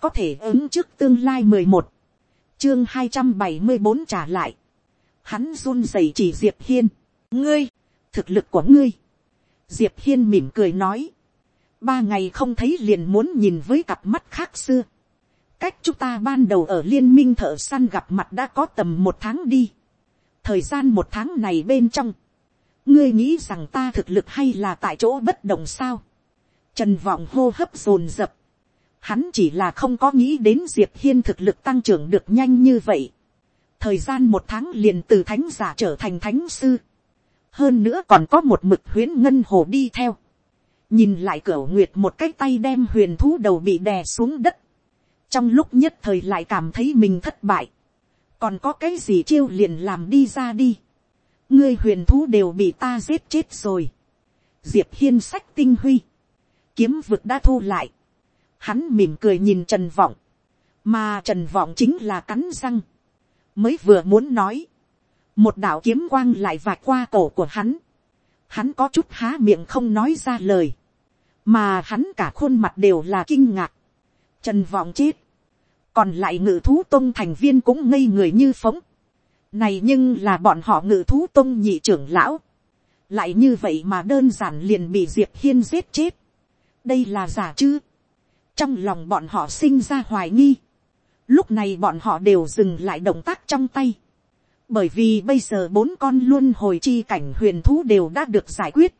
có thể ứng trước tương lai mười một, chương hai trăm bảy mươi bốn trả lại, hắn run rẩy chỉ diệp hiên, ngươi, thực lực của ngươi, diệp hiên mỉm cười nói, ba ngày không thấy liền muốn nhìn với cặp mắt khác xưa, cách chúng ta ban đầu ở liên minh thợ săn gặp mặt đã có tầm một tháng đi, thời gian một tháng này bên trong, ngươi nghĩ rằng ta thực lực hay là tại chỗ bất động sao, trần vọng hô hấp dồn dập, hắn chỉ là không có nghĩ đến diệp hiên thực lực tăng trưởng được nhanh như vậy, thời gian một tháng liền từ thánh giả trở thành thánh sư, hơn nữa còn có một mực huyến ngân hồ đi theo, nhìn lại cửa nguyệt một cái tay đem huyền thú đầu bị đè xuống đất, trong lúc nhất thời lại cảm thấy mình thất bại, còn có cái gì chiêu liền làm đi ra đi, ngươi huyền thú đều bị ta giết chết rồi, diệp hiên sách tinh huy, kiếm vực đã thu lại, hắn mỉm cười nhìn trần vọng, mà trần vọng chính là cắn răng, mới vừa muốn nói, một đạo kiếm quang lại vạch qua cổ của hắn, hắn có chút há miệng không nói ra lời, mà hắn cả khuôn mặt đều là kinh ngạc, trần vọng chết, còn lại ngự thú tôn thành viên cũng ngây người như phóng, này nhưng là bọn họ ngự thú tôn nhị trưởng lão, lại như vậy mà đơn giản liền bị diệp hiên giết chết, đây là giả chứ, trong lòng bọn họ sinh ra hoài nghi, lúc này bọn họ đều dừng lại động tác trong tay, bởi vì bây giờ bốn con luôn hồi chi cảnh huyền thú đều đã được giải quyết,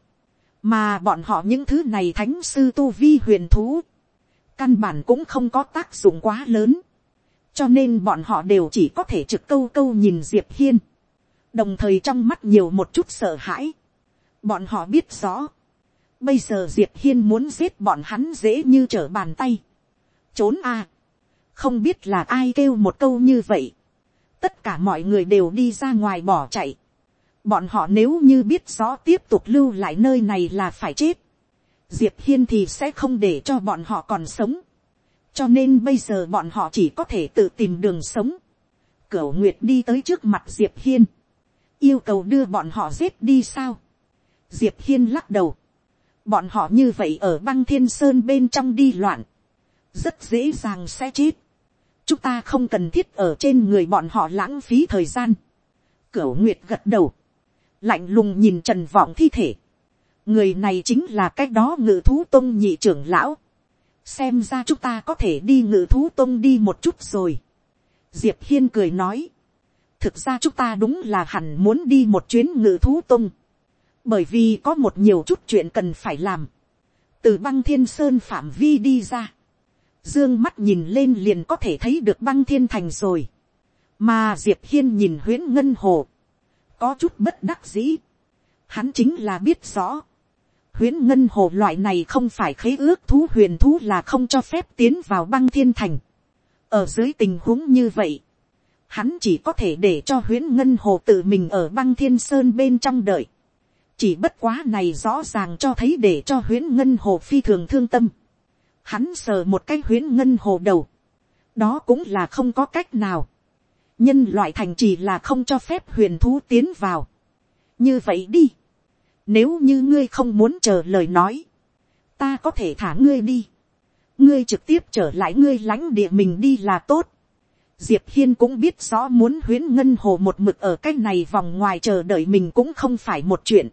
mà bọn họ những thứ này thánh sư tu vi huyền thú, căn bản cũng không có tác dụng quá lớn, cho nên bọn họ đều chỉ có thể trực câu câu nhìn diệp hiên, đồng thời trong mắt nhiều một chút sợ hãi, bọn họ biết rõ, bây giờ diệp hiên muốn giết bọn hắn dễ như trở bàn tay, trốn a, không biết là ai kêu một câu như vậy, tất cả mọi người đều đi ra ngoài bỏ chạy, bọn họ nếu như biết rõ tiếp tục lưu lại nơi này là phải chết, diệp hiên thì sẽ không để cho bọn họ còn sống, cho nên bây giờ bọn họ chỉ có thể tự tìm đường sống. Cửu nguyệt đi tới trước mặt diệp hiên, yêu cầu đưa bọn họ giết đi sao. diệp hiên lắc đầu, bọn họ như vậy ở băng thiên sơn bên trong đi loạn, rất dễ dàng sẽ chết. chúng ta không cần thiết ở trên người bọn họ lãng phí thời gian. Cửu nguyệt gật đầu, lạnh lùng nhìn trần vọng thi thể. người này chính là cái đó ngự thú tôn nhị trưởng lão xem ra chúng ta có thể đi ngự thú tông đi một chút rồi. diệp hiên cười nói, thực ra chúng ta đúng là hẳn muốn đi một chuyến ngự thú tông, bởi vì có một nhiều chút chuyện cần phải làm, từ băng thiên sơn phạm vi đi ra, dương mắt nhìn lên liền có thể thấy được băng thiên thành rồi, mà diệp hiên nhìn huyễn ngân hồ, có chút bất đắc dĩ, hắn chính là biết rõ, huyễn ngân hồ loại này không phải khế ước thú huyền thú là không cho phép tiến vào băng thiên thành. ở dưới tình huống như vậy, hắn chỉ có thể để cho huyễn ngân hồ tự mình ở băng thiên sơn bên trong đợi chỉ bất quá này rõ ràng cho thấy để cho huyễn ngân hồ phi thường thương tâm. hắn sờ một cái huyễn ngân hồ đầu. đó cũng là không có cách nào. nhân loại thành chỉ là không cho phép huyền thú tiến vào. như vậy đi nếu như ngươi không muốn chờ lời nói. Ta có thể thả ngươi đi. Ngươi trực tiếp trở lại ngươi lãnh địa mình đi là tốt. Diệp Hiên cũng biết rõ muốn huyến ngân hồ một mực ở cái này vòng ngoài chờ đợi mình cũng không phải một chuyện.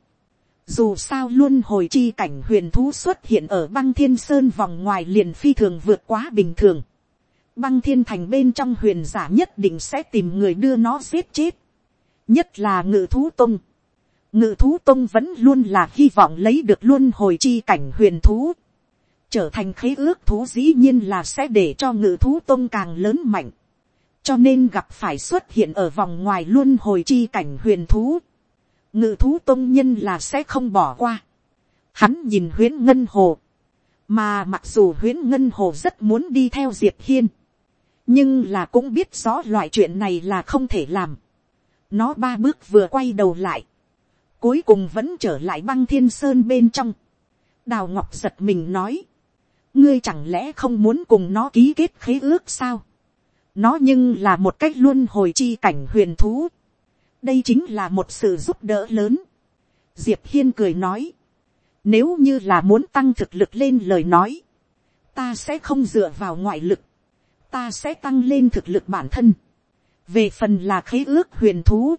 Dù sao luôn hồi chi cảnh huyền thú xuất hiện ở băng thiên sơn vòng ngoài liền phi thường vượt quá bình thường. Băng thiên thành bên trong huyền giả nhất định sẽ tìm người đưa nó giết chết. Nhất là ngự thú tông ngự thú tông vẫn luôn là hy vọng lấy được luôn hồi chi cảnh huyền thú. trở thành khế ước thú dĩ nhiên là sẽ để cho ngự thú tông càng lớn mạnh. cho nên gặp phải xuất hiện ở vòng ngoài luôn hồi chi cảnh huyền thú ngự thú tôn nhân là sẽ không bỏ qua. hắn nhìn huyến ngân hồ. mà mặc dù huyến ngân hồ rất muốn đi theo diệp hiên. nhưng là cũng biết rõ loại chuyện này là không thể làm. nó ba bước vừa quay đầu lại cuối cùng vẫn trở lại băng thiên sơn bên trong. đào ngọc giật mình nói, ngươi chẳng lẽ không muốn cùng nó ký kết khế ước sao. nó nhưng là một cách luôn hồi chi cảnh huyền thú đây chính là một sự giúp đỡ lớn. diệp hiên cười nói, nếu như là muốn tăng thực lực lên lời nói, ta sẽ không dựa vào ngoại lực, ta sẽ tăng lên thực lực bản thân. về phần là khế ước huyền thú,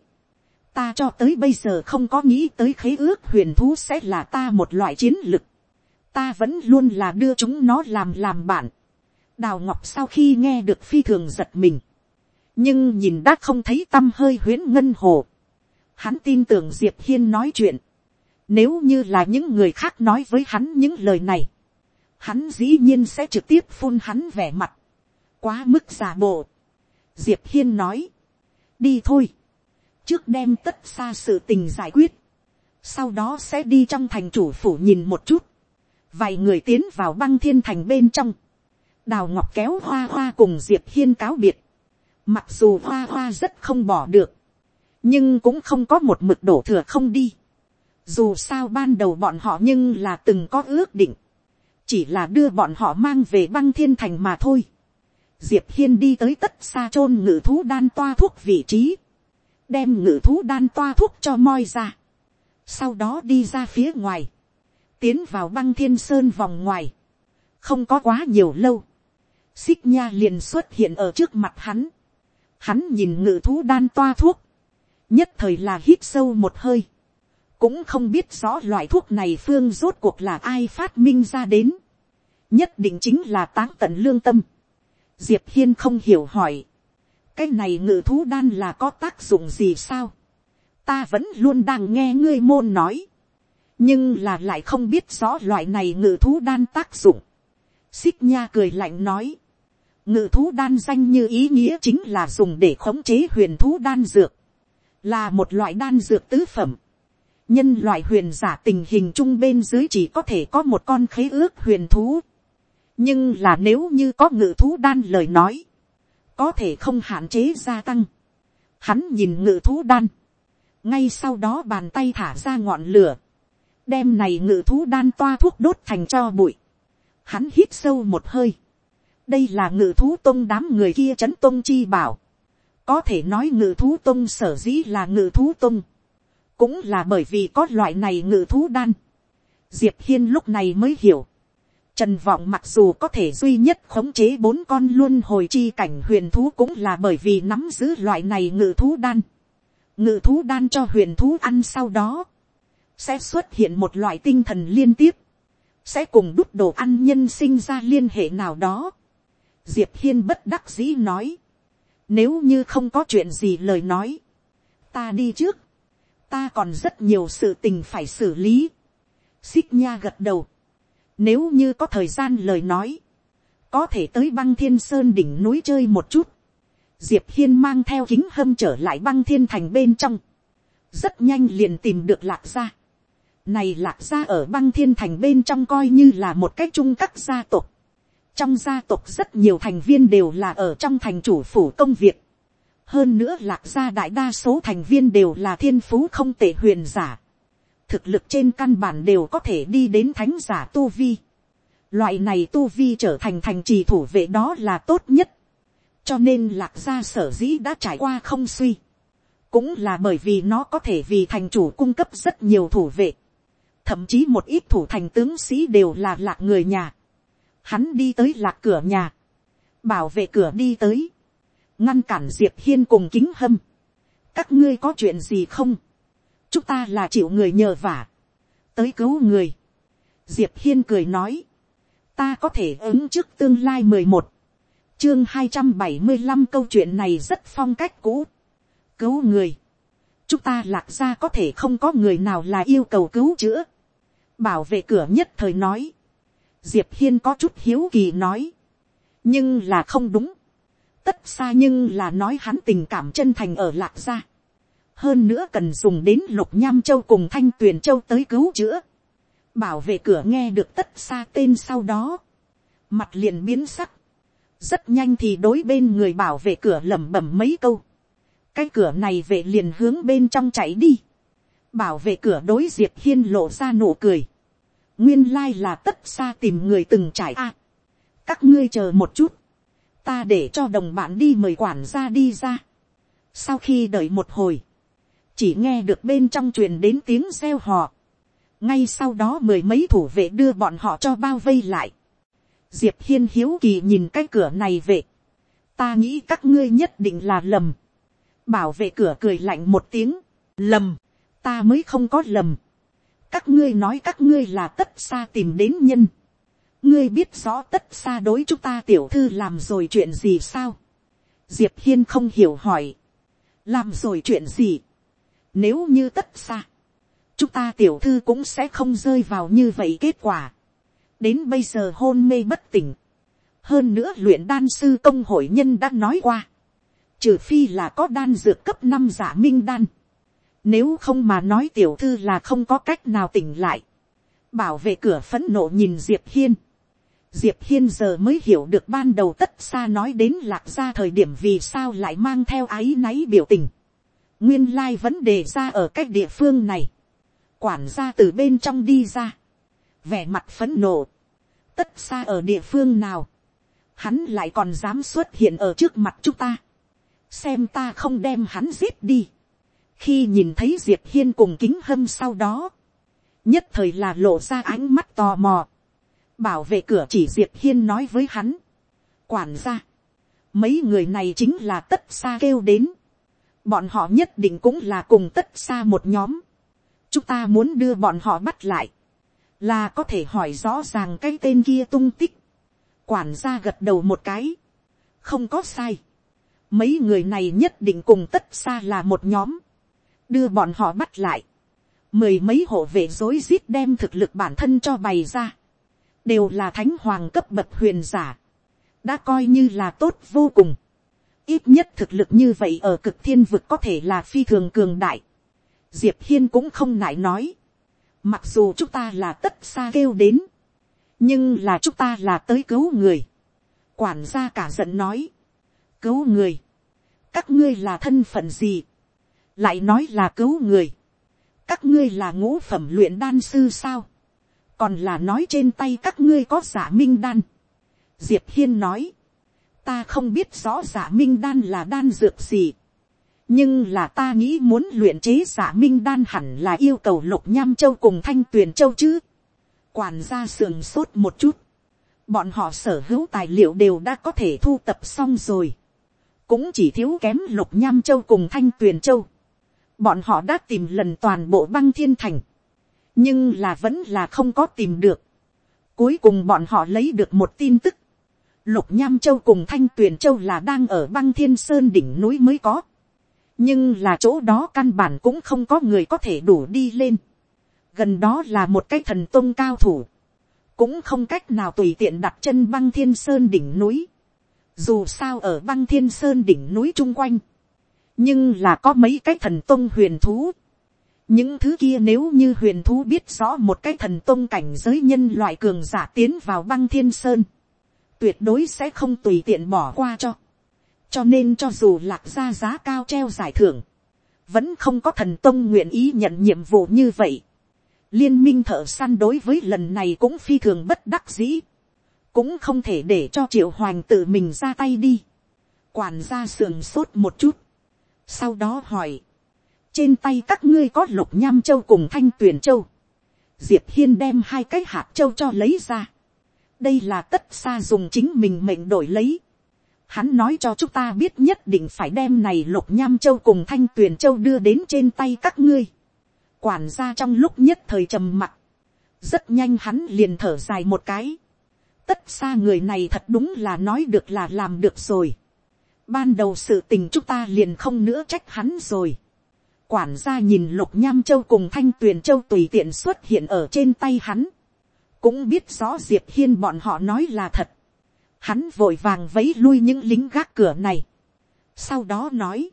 ta cho tới bây giờ không có nghĩ tới khế ước huyền thú sẽ là ta một loại chiến lực. ta vẫn luôn là đưa chúng nó làm làm bạn. đào ngọc sau khi nghe được phi thường giật mình, nhưng nhìn đã không thấy tâm hơi huyến ngân hồ. hắn tin tưởng diệp hiên nói chuyện. nếu như là những người khác nói với hắn những lời này, hắn dĩ nhiên sẽ trực tiếp phun hắn vẻ mặt. quá mức giả bộ. diệp hiên nói, đi thôi trước đem tất xa sự tình giải quyết, sau đó sẽ đi trong thành chủ phủ nhìn một chút, vài người tiến vào băng thiên thành bên trong, đào ngọc kéo hoa hoa cùng diệp hiên cáo biệt, mặc dù hoa hoa rất không bỏ được, nhưng cũng không có một mực đổ thừa không đi, dù sao ban đầu bọn họ nhưng là từng có ước định, chỉ là đưa bọn họ mang về băng thiên thành mà thôi. Diệp hiên đi tới tất xa chôn ngự thú đan toa thuốc vị trí, đem ngự thú đan toa thuốc cho moi ra, sau đó đi ra phía ngoài, tiến vào băng thiên sơn vòng ngoài, không có quá nhiều lâu, xích nha liền xuất hiện ở trước mặt hắn, hắn nhìn ngự thú đan toa thuốc, nhất thời là hít sâu một hơi, cũng không biết rõ loại thuốc này phương rốt cuộc là ai phát minh ra đến, nhất định chính là táng tận lương tâm. Diệp hiên không hiểu hỏi, cái này ngự thú đan là có tác dụng gì sao. ta vẫn luôn đang nghe ngươi môn nói. nhưng là lại không biết rõ loại này ngự thú đan tác dụng. xích nha cười lạnh nói ngự thú đan danh như ý nghĩa chính là dùng để khống chế huyền thú đan dược. là một loại đan dược tứ phẩm. nhân loại huyền giả tình hình chung bên dưới chỉ có thể có một con khế ước huyền thú. nhưng là nếu như có ngự thú đan lời nói, có thể không hạn chế gia tăng. Hắn nhìn ngự thú đan, ngay sau đó bàn tay thả ra ngọn lửa, đem này ngự thú đan toa thuốc đốt thành cho bụi. Hắn hít sâu một hơi đây là ngự thú tông đám người kia c h ấ n tông chi bảo. có thể nói ngự thú tông sở dĩ là ngự thú tông. cũng là bởi vì có loại này ngự thú đan. diệp hiên lúc này mới hiểu Trần vọng mặc dù có thể duy nhất khống chế bốn con luôn hồi chi cảnh huyền thú cũng là bởi vì nắm giữ loại này ngự thú đan. Ngự thú đan cho huyền thú ăn sau đó. Sẽ xuất hiện một loại tinh thần liên tiếp. Sẽ cùng đúc đồ ăn nhân sinh ra liên hệ nào đó. Diệp Hiên bất đắc dĩ nói. Nếu như không có chuyện gì lời nói. Ta đi trước. Ta còn rất nhiều sự tình phải xử lý. Xích nha gật đầu nếu như có thời gian lời nói, có thể tới băng thiên sơn đỉnh núi chơi một chút. Diệp hiên mang theo kính hâm trở lại băng thiên thành bên trong. Rất nhanh liền tìm được lạc gia. Này lạc gia ở băng thiên thành bên trong coi như là một cách trung các gia tộc. Trong gia tộc rất nhiều thành viên đều là ở trong thành chủ phủ công việc. Hơn nữa lạc gia đại đa số thành viên đều là thiên phú không tệ huyền giả thực lực trên căn bản đều có thể đi đến thánh giả tu vi. Loại này tu vi trở thành thành trì thủ vệ đó là tốt nhất. Cho nên lạc gia sở dĩ đã trải qua không suy. Cũng là bởi vì nó có thể vì thành chủ cung cấp rất nhiều thủ vệ. Thậm chí một ít thủ thành tướng sĩ đều là lạc người nhà. Hắn đi tới lạc cửa nhà. Bảo vệ cửa đi tới. Ngăn cản Diệp Hiên cùng kính hâm. Các ngươi có chuyện gì không? chúng ta là chịu người nhờ vả, tới cứu người. diệp hiên cười nói, ta có thể ứng trước tương lai mười một, chương hai trăm bảy mươi năm câu chuyện này rất phong cách cũ, cứu người, chúng ta lạc ra có thể không có người nào là yêu cầu cứu chữa, bảo vệ cửa nhất thời nói, diệp hiên có chút hiếu kỳ nói, nhưng là không đúng, tất xa nhưng là nói hắn tình cảm chân thành ở lạc gia. Hơn nữa cần dùng đến lục nham châu cùng thanh tuyền châu tới cứu chữa. bảo vệ cửa nghe được tất xa tên sau đó, mặt liền biến sắc, rất nhanh thì đối bên người bảo vệ cửa lẩm bẩm mấy câu, cái cửa này về liền hướng bên trong chạy đi, bảo vệ cửa đối diệp hiên lộ ra nụ cười, nguyên lai là tất xa tìm người từng trải a, các ngươi chờ một chút, ta để cho đồng bạn đi mời quản gia đi ra, sau khi đợi một hồi, chỉ nghe được bên trong truyền đến tiếng reo hò. ngay sau đó mười mấy thủ vệ đưa bọn họ cho bao vây lại. diệp hiên hiếu kỳ nhìn cái cửa này về. ta nghĩ các ngươi nhất định là lầm, bảo vệ cửa cười lạnh một tiếng, lầm, ta mới không có lầm, các ngươi nói các ngươi là tất xa tìm đến nhân, ngươi biết rõ tất xa đối chúng ta tiểu thư làm rồi chuyện gì sao, diệp hiên không hiểu hỏi, làm rồi chuyện gì, nếu như tất xa, chúng ta tiểu thư cũng sẽ không rơi vào như vậy kết quả, đến bây giờ hôn mê bất tỉnh, hơn nữa luyện đan sư công hội nhân đã nói qua, trừ phi là có đan dược cấp năm giả minh đan, nếu không mà nói tiểu thư là không có cách nào tỉnh lại, bảo vệ cửa phấn nộ nhìn diệp hiên, diệp hiên giờ mới hiểu được ban đầu tất xa nói đến lạc ra thời điểm vì sao lại mang theo ái náy biểu tình, nguyên lai vấn đề ra ở cách địa phương này, quản gia từ bên trong đi ra, vẻ mặt phấn nộ, tất xa ở địa phương nào, hắn lại còn dám xuất hiện ở trước mặt chúng ta, xem ta không đem hắn giết đi, khi nhìn thấy diệp hiên cùng kính hâm sau đó, nhất thời là lộ ra ánh mắt tò mò, bảo vệ cửa chỉ diệp hiên nói với hắn, quản gia, mấy người này chính là tất xa kêu đến, bọn họ nhất định cũng là cùng tất xa một nhóm, chúng ta muốn đưa bọn họ bắt lại, là có thể hỏi rõ ràng cái tên kia tung tích, quản gia gật đầu một cái, không có sai, mấy người này nhất định cùng tất xa là một nhóm, đưa bọn họ bắt lại, mười mấy hộ vệ dối rít đem thực lực bản thân cho bày ra, đều là thánh hoàng cấp bậc huyền giả, đã coi như là tốt vô cùng, ít nhất thực lực như vậy ở cực thiên vực có thể là phi thường cường đại, diệp hiên cũng không nại nói, mặc dù chúng ta là tất xa kêu đến, nhưng là chúng ta là tới cứu người, quản gia cả giận nói, cứu người, các ngươi là thân phận gì, lại nói là cứu người, các ngươi là ngũ phẩm luyện đan sư sao, còn là nói trên tay các ngươi có giả minh đan. diệp hiên nói, ta không biết rõ giả minh đan là đan dược gì, nhưng là ta nghĩ muốn luyện chế giả minh đan hẳn là yêu cầu lục nham châu cùng thanh tuyền châu chứ. quản gia sườn sốt một chút, bọn họ sở hữu tài liệu đều đã có thể thu tập xong rồi, cũng chỉ thiếu kém lục nham châu cùng thanh tuyền châu bọn họ đã tìm lần toàn bộ băng thiên thành, nhưng là vẫn là không có tìm được. Cuối cùng bọn họ lấy được một tin tức, lục nham châu cùng thanh tuyền châu là đang ở băng thiên sơn đỉnh núi mới có, nhưng là chỗ đó căn bản cũng không có người có thể đủ đi lên. gần đó là một cái thần tôn cao thủ, cũng không cách nào tùy tiện đặt chân băng thiên sơn đỉnh núi. dù sao ở băng thiên sơn đỉnh núi chung quanh, nhưng là có mấy cái thần tôn huyền thú. những thứ kia nếu như huyền thú biết rõ một cái thần tôn cảnh giới nhân loại cường giả tiến vào băng thiên sơn, tuyệt đối sẽ không tùy tiện bỏ qua cho. cho nên cho dù lạc ra giá cao treo giải thưởng, vẫn không có thần tôn nguyện ý nhận nhiệm vụ như vậy. liên minh thợ săn đối với lần này cũng phi thường bất đắc dĩ, cũng không thể để cho triệu hoàng tự mình ra tay đi. quản gia sườn sốt một chút, sau đó hỏi, trên tay các ngươi có lục nham châu cùng thanh tuyền châu. diệp hiên đem hai cái hạt châu cho lấy ra. đây là tất xa dùng chính mình mệnh đổi lấy. hắn nói cho chúng ta biết nhất định phải đem này lục nham châu cùng thanh tuyền châu đưa đến trên tay các ngươi. quản gia trong lúc nhất thời trầm mặc. rất nhanh hắn liền thở dài một cái. tất xa người này thật đúng là nói được là làm được rồi Ban đầu sự tình chúng ta liền không nữa trách hắn rồi. Quản gia nhìn lục nham châu cùng thanh tuyền châu tùy tiện xuất hiện ở trên tay hắn. Cũng biết rõ Diệp Hiên bọn họ nói là thật. Hắn vội vàng vấy lui những lính gác cửa này. Sau đó nói.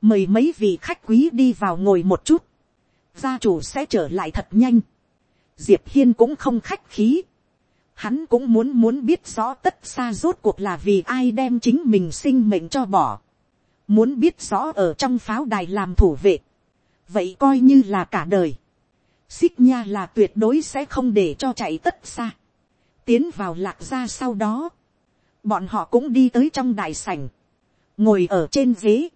Mời mấy vị khách quý đi vào ngồi một chút. Gia chủ sẽ trở lại thật nhanh. Diệp Hiên cũng không khách khí hắn cũng muốn muốn biết rõ tất xa rốt cuộc là vì ai đem chính mình sinh mệnh cho bỏ. Muốn biết rõ ở trong pháo đài làm thủ vệ. Vậy coi như là cả đời. Xích nha là tuyệt đối sẽ không để cho chạy tất xa. Tiến vào lạc ra sau đó. Bọn họ cũng đi tới trong đại sảnh. Ngồi ở trên ghế.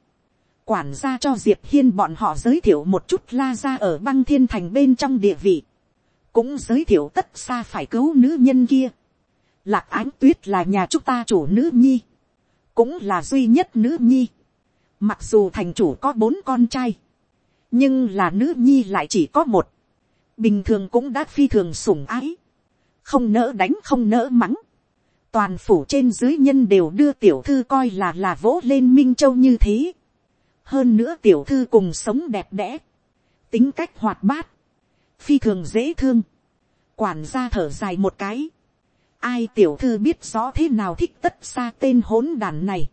Quản gia cho Diệp Hiên bọn họ giới thiệu một chút la ra ở băng thiên thành bên trong địa vị cũng giới thiệu tất xa phải cứu nữ nhân kia. Lạc ánh tuyết là nhà chúng ta chủ nữ nhi, cũng là duy nhất nữ nhi. Mặc dù thành chủ có bốn con trai, nhưng là nữ nhi lại chỉ có một. Bình thường cũng đã phi thường sủng ái. Không nỡ đánh không nỡ mắng. Toàn phủ trên dưới nhân đều đưa tiểu thư coi là là vỗ lên Minh Châu như thế. Hơn nữa tiểu thư cùng sống đẹp đẽ. Tính cách hoạt bát. Phi thường dễ thương. Quản gia thở dài một cái. Ai tiểu thư biết rõ thế nào thích tất xa tên hỗn đàn này.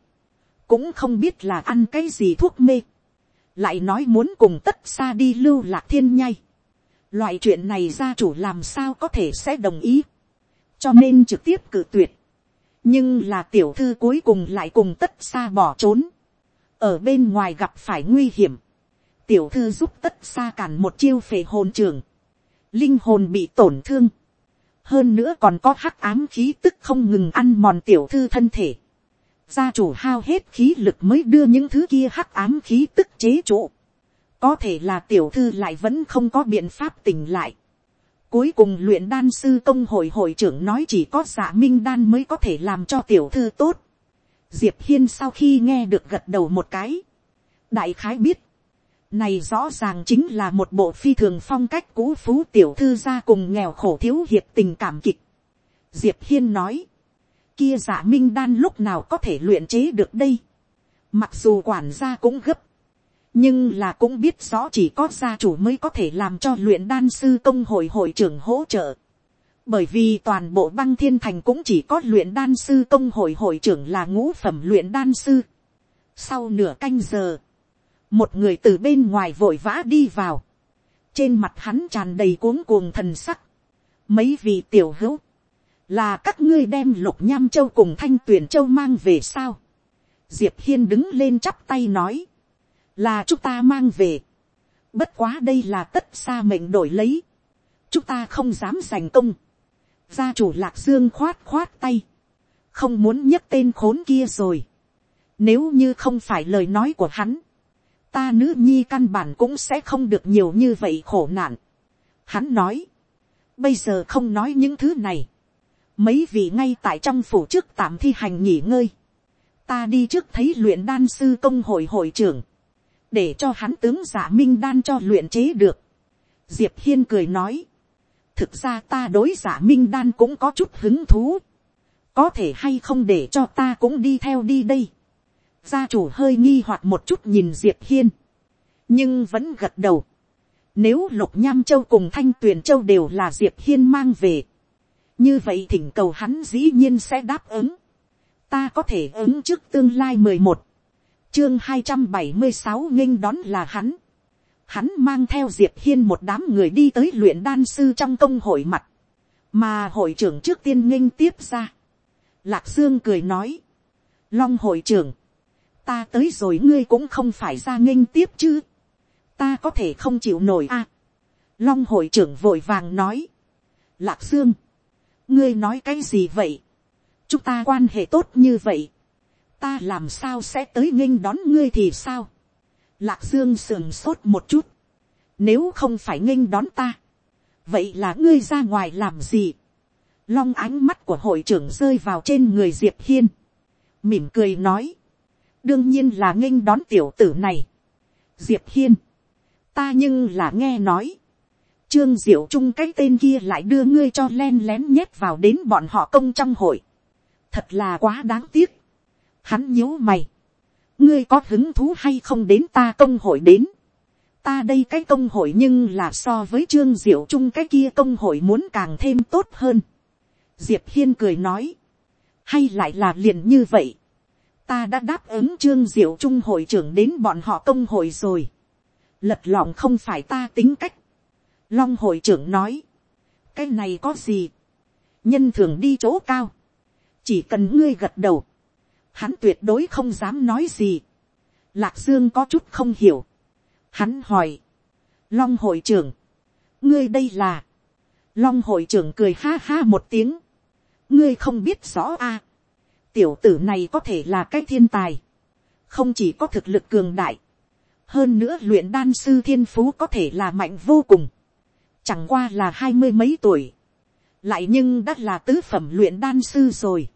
Cũng không biết là ăn cái gì thuốc mê. Lại nói muốn cùng tất xa đi lưu lạc thiên nhai. Loại chuyện này gia chủ làm sao có thể sẽ đồng ý. Cho nên trực tiếp cử tuyệt. Nhưng là tiểu thư cuối cùng lại cùng tất xa bỏ trốn. Ở bên ngoài gặp phải nguy hiểm. Tiểu thư giúp tất xa cản một chiêu phề hồn trường. Linh hồn bị tổn thương hơn nữa còn có hắc ám khí tức không ngừng ăn mòn tiểu thư thân thể. gia chủ hao hết khí lực mới đưa những thứ kia hắc ám khí tức chế trụ. có thể là tiểu thư lại vẫn không có biện pháp tỉnh lại. cuối cùng luyện đan sư công hội hội trưởng nói chỉ có giả minh đan mới có thể làm cho tiểu thư tốt. diệp hiên sau khi nghe được gật đầu một cái. đại khái biết này rõ ràng chính là một bộ phi thường phong cách cũ phú tiểu thư gia cùng nghèo khổ thiếu hiệp tình cảm kịch. Diệp Hiên nói. Kia giả minh đan lúc nào có thể luyện chế được đây. Mặc dù quản gia cũng gấp. Nhưng là cũng biết rõ chỉ có gia chủ mới có thể làm cho luyện đan sư công hội hội trưởng hỗ trợ. Bởi vì toàn bộ băng thiên thành cũng chỉ có luyện đan sư công hội hội trưởng là ngũ phẩm luyện đan sư. Sau nửa canh giờ một người từ bên ngoài vội vã đi vào, trên mặt hắn tràn đầy cuống cuồng thần sắc, mấy vị tiểu hữu, là các ngươi đem lục nham châu cùng thanh tuyển châu mang về sao, diệp hiên đứng lên chắp tay nói, là chúng ta mang về, bất quá đây là tất xa mệnh đổi lấy, chúng ta không dám giành công, gia chủ lạc dương khoát khoát tay, không muốn nhấc tên khốn kia rồi, nếu như không phải lời nói của hắn, ta nữ nhi căn bản cũng sẽ không được nhiều như vậy khổ nạn. Hắn nói, bây giờ không nói những thứ này, mấy vị ngay tại trong phủ trước tạm thi hành nghỉ ngơi, ta đi trước thấy luyện đan sư công hội hội trưởng, để cho hắn tướng giả minh đan cho luyện chế được. Diệp hiên cười nói, thực ra ta đối giả minh đan cũng có chút hứng thú, có thể hay không để cho ta cũng đi theo đi đây. Gia chủ hơi nghi hoặc một chút nhìn Diệp Hiên. Nhưng vẫn gật đầu. Nếu Lục Nham Châu cùng Thanh Tuyền Châu đều là Diệp Hiên mang về. Như vậy thỉnh cầu hắn dĩ nhiên sẽ đáp ứng. Ta có thể ứng trước tương lai mười một Chương hai trăm bảy mươi sáu nghinh đón là hắn. Hắn mang theo Diệp Hiên một đám người đi tới luyện đan sư trong công hội mặt. Mà hội trưởng trước tiên nghinh tiếp ra. Lạc Dương cười nói. Long hội trưởng ta tới rồi ngươi cũng không phải ra nghênh tiếp chứ. ta có thể không chịu nổi à. long hội trưởng vội vàng nói. lạc dương, ngươi nói cái gì vậy. chúng ta quan hệ tốt như vậy. ta làm sao sẽ tới nghênh đón ngươi thì sao. lạc dương sườn sốt một chút. nếu không phải nghênh đón ta, vậy là ngươi ra ngoài làm gì. long ánh mắt của hội trưởng rơi vào trên người diệp hiên. mỉm cười nói đương nhiên là nghênh đón tiểu tử này. diệp hiên, ta nhưng là nghe nói, trương diệu trung cái tên kia lại đưa ngươi cho len lén nhét vào đến bọn họ công trong hội. thật là quá đáng tiếc. hắn nhíu mày. ngươi có hứng thú hay không đến ta công hội đến. ta đây cái công hội nhưng là so với trương diệu trung cái kia công hội muốn càng thêm tốt hơn. diệp hiên cười nói. hay lại là liền như vậy ta đã đáp ứng trương diệu trung hội trưởng đến bọn họ công hội rồi. lật lọng không phải ta tính cách. long hội trưởng nói, cái này có gì, nhân thường đi chỗ cao, chỉ cần ngươi gật đầu, hắn tuyệt đối không dám nói gì. lạc dương có chút không hiểu, hắn hỏi, long hội trưởng, ngươi đây là, long hội trưởng cười ha ha một tiếng, ngươi không biết rõ a, à tiểu tử này có thể là cái thiên tài, không chỉ có thực lực cường đại, hơn nữa luyện đan sư thiên phú có thể là mạnh vô cùng, chẳng qua là hai mươi mấy tuổi, lại nhưng đã là tứ phẩm luyện đan sư rồi,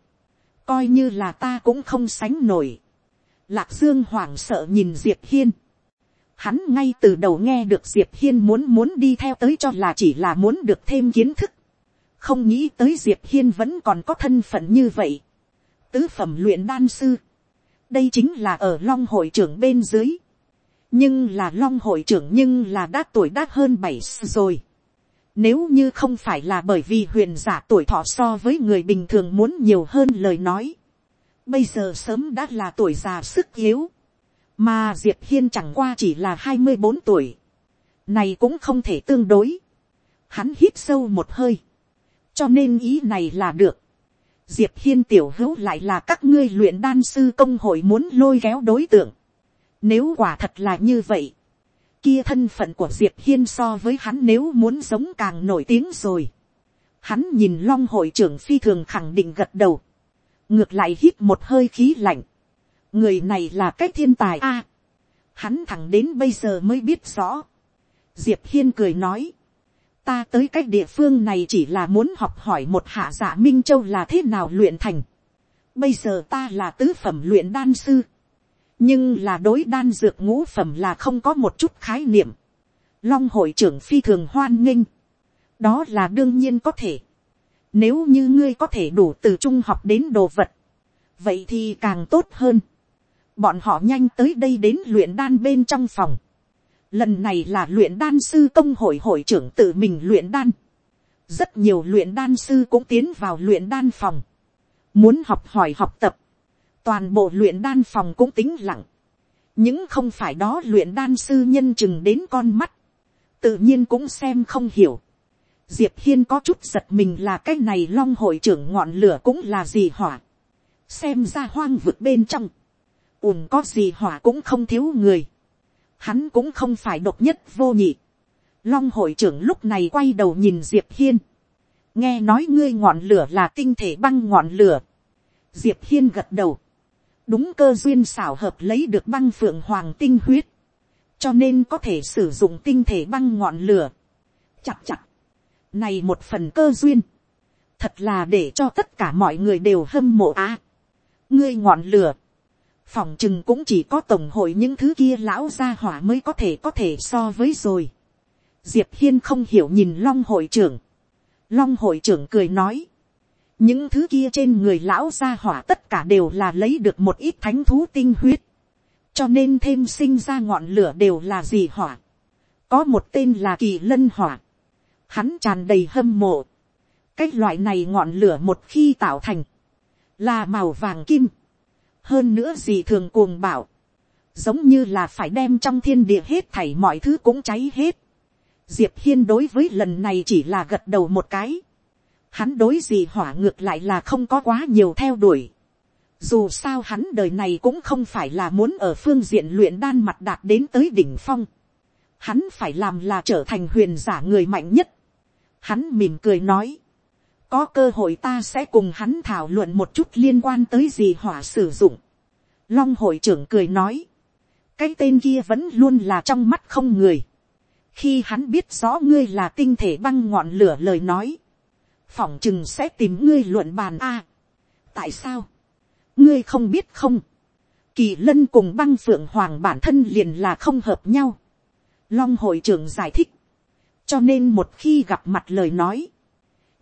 coi như là ta cũng không sánh nổi. Lạc Dương hoảng sợ nhìn Diệp Hiên. Hắn ngay từ đầu nghe được Diệp Hiên muốn muốn đi theo tới cho là chỉ là muốn được thêm kiến thức. Không nghĩ tới Diệp Hiên vẫn còn có thân phận như vậy. Tứ phẩm luyện đan sư. Đây chính là ở Long hội trưởng bên dưới. Nhưng là Long hội trưởng nhưng là đã tuổi đã hơn bảy rồi. Nếu như không phải là bởi vì huyền giả tuổi thọ so với người bình thường muốn nhiều hơn lời nói. Bây giờ sớm đã là tuổi già sức yếu. Mà Diệp Hiên chẳng qua chỉ là hai mươi bốn tuổi. Này cũng không thể tương đối. Hắn hít sâu một hơi. Cho nên ý này là được. Diệp Hiên tiểu hữu lại là các ngươi luyện đan sư công hội muốn lôi kéo đối tượng. Nếu quả thật là như vậy, kia thân phận của diệp hiên so với hắn nếu muốn giống càng nổi tiếng rồi. hắn nhìn long hội trưởng phi thường khẳng định gật đầu. ngược lại hít một hơi khí lạnh. người này là cái thiên tài a. hắn thẳng đến bây giờ mới biết rõ. diệp hiên cười nói ta tới cái địa phương này chỉ là muốn học hỏi một hạ giả minh châu là thế nào luyện thành. bây giờ ta là tứ phẩm luyện đan sư nhưng là đối đan dược ngũ phẩm là không có một chút khái niệm. Long hội trưởng phi thường hoan nghênh. đó là đương nhiên có thể. Nếu như ngươi có thể đủ từ trung học đến đồ vật, vậy thì càng tốt hơn. Bọn họ nhanh tới đây đến luyện đan bên trong phòng. Lần này là luyện đan sư công hội hội trưởng tự mình luyện đan. Rất nhiều luyện đan sư cũng tiến vào luyện đan phòng. Muốn học hỏi học tập toàn bộ luyện đan phòng cũng tính lặng, những không phải đó luyện đan sư nhân chừng đến con mắt, tự nhiên cũng xem không hiểu. Diệp hiên có chút giật mình là cái này long hội trưởng ngọn lửa cũng là gì hỏa, xem ra hoang vực bên trong, ùn có gì hỏa cũng không thiếu người, hắn cũng không phải độc nhất vô nhị. Long hội trưởng lúc này quay đầu nhìn diệp hiên, nghe nói ngươi ngọn lửa là tinh thể băng ngọn lửa, diệp hiên gật đầu, đúng cơ duyên xảo hợp lấy được băng phượng hoàng tinh huyết, cho nên có thể sử dụng tinh thể băng ngọn lửa. chặt chặt, này một phần cơ duyên, thật là để cho tất cả mọi người đều hâm mộ á. ngươi ngọn lửa, phòng chừng cũng chỉ có tổng hội những thứ kia lão gia hỏa mới có thể có thể so với rồi. diệp hiên không hiểu nhìn long hội trưởng, long hội trưởng cười nói, những thứ kia trên người lão gia hỏa tất cả đều là lấy được một ít thánh thú tinh huyết, cho nên thêm sinh ra ngọn lửa đều là gì hỏa, có một tên là kỳ lân hỏa, hắn tràn đầy hâm mộ, cái loại này ngọn lửa một khi tạo thành, là màu vàng kim, hơn nữa gì thường cuồng bảo, giống như là phải đem trong thiên địa hết thảy mọi thứ cũng cháy hết. Diệp hiên đối với lần này chỉ là gật đầu một cái, hắn đối gì hỏa ngược lại là không có quá nhiều theo đuổi. Dù sao hắn đời này cũng không phải là muốn ở phương diện luyện đan mặt đạt đến tới đỉnh phong. Hắn phải làm là trở thành huyền giả người mạnh nhất. Hắn mỉm cười nói. Có cơ hội ta sẽ cùng hắn thảo luận một chút liên quan tới gì hỏa sử dụng. Long hội trưởng cười nói. Cái tên kia vẫn luôn là trong mắt không người. Khi hắn biết rõ ngươi là tinh thể băng ngọn lửa lời nói phỏng chừng sẽ tìm ngươi luận bàn a. tại sao, ngươi không biết không, kỳ lân cùng băng phượng hoàng bản thân liền là không hợp nhau. long hội trưởng giải thích, cho nên một khi gặp mặt lời nói,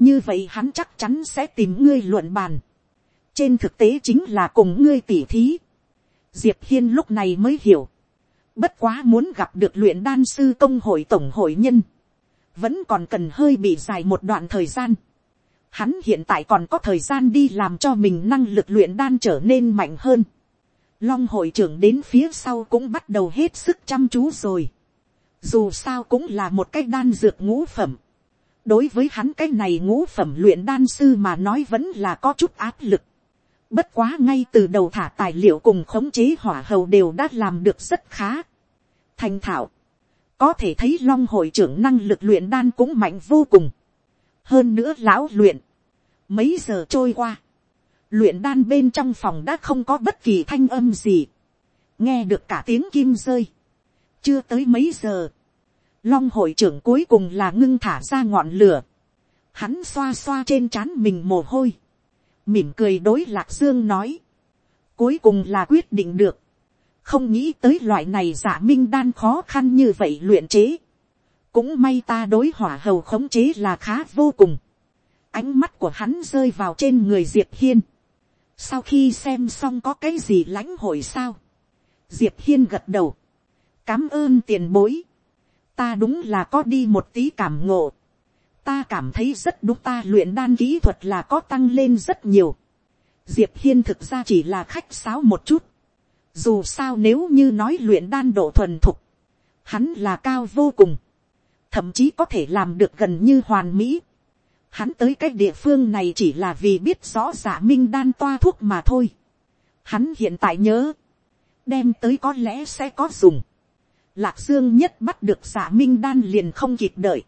như vậy hắn chắc chắn sẽ tìm ngươi luận bàn. trên thực tế chính là cùng ngươi tỉ thí. diệp hiên lúc này mới hiểu, bất quá muốn gặp được luyện đan sư công hội tổng hội nhân, vẫn còn cần hơi bị dài một đoạn thời gian hắn hiện tại còn có thời gian đi làm cho mình năng lực luyện đan trở nên mạnh hơn. Long hội trưởng đến phía sau cũng bắt đầu hết sức chăm chú rồi. Dù sao cũng là một cái đan dược ngũ phẩm. Đối với hắn cái này ngũ phẩm luyện đan sư mà nói vẫn là có chút áp lực. Bất quá ngay từ đầu thả tài liệu cùng khống chế hỏa hầu đều đã làm được rất khá. Thành thạo. Có thể thấy long hội trưởng năng lực luyện đan cũng mạnh vô cùng hơn nữa lão luyện, mấy giờ trôi qua, luyện đan bên trong phòng đã không có bất kỳ thanh âm gì, nghe được cả tiếng kim rơi, chưa tới mấy giờ, long hội trưởng cuối cùng là ngưng thả ra ngọn lửa, hắn xoa xoa trên trán mình mồ hôi, mỉm cười đối lạc dương nói, cuối cùng là quyết định được, không nghĩ tới loại này giả minh đan khó khăn như vậy luyện chế, cũng may ta đối hỏa hầu khống chế là khá vô cùng, ánh mắt của hắn rơi vào trên người diệp hiên, sau khi xem xong có cái gì lãnh hội sao, diệp hiên gật đầu, cám ơn tiền bối, ta đúng là có đi một tí cảm ngộ, ta cảm thấy rất đúng ta luyện đan kỹ thuật là có tăng lên rất nhiều. Diệp hiên thực ra chỉ là khách sáo một chút. Dù sao nếu như nói luyện đan độ thuần thục, hắn là cao vô cùng, thậm chí có thể làm được gần như hoàn mỹ. Hắn tới cái địa phương này chỉ là vì biết rõ giả minh đan toa thuốc mà thôi. Hắn hiện tại nhớ, đem tới có lẽ sẽ có dùng. Lạc Dương nhất bắt được giả minh đan liền không kịp đợi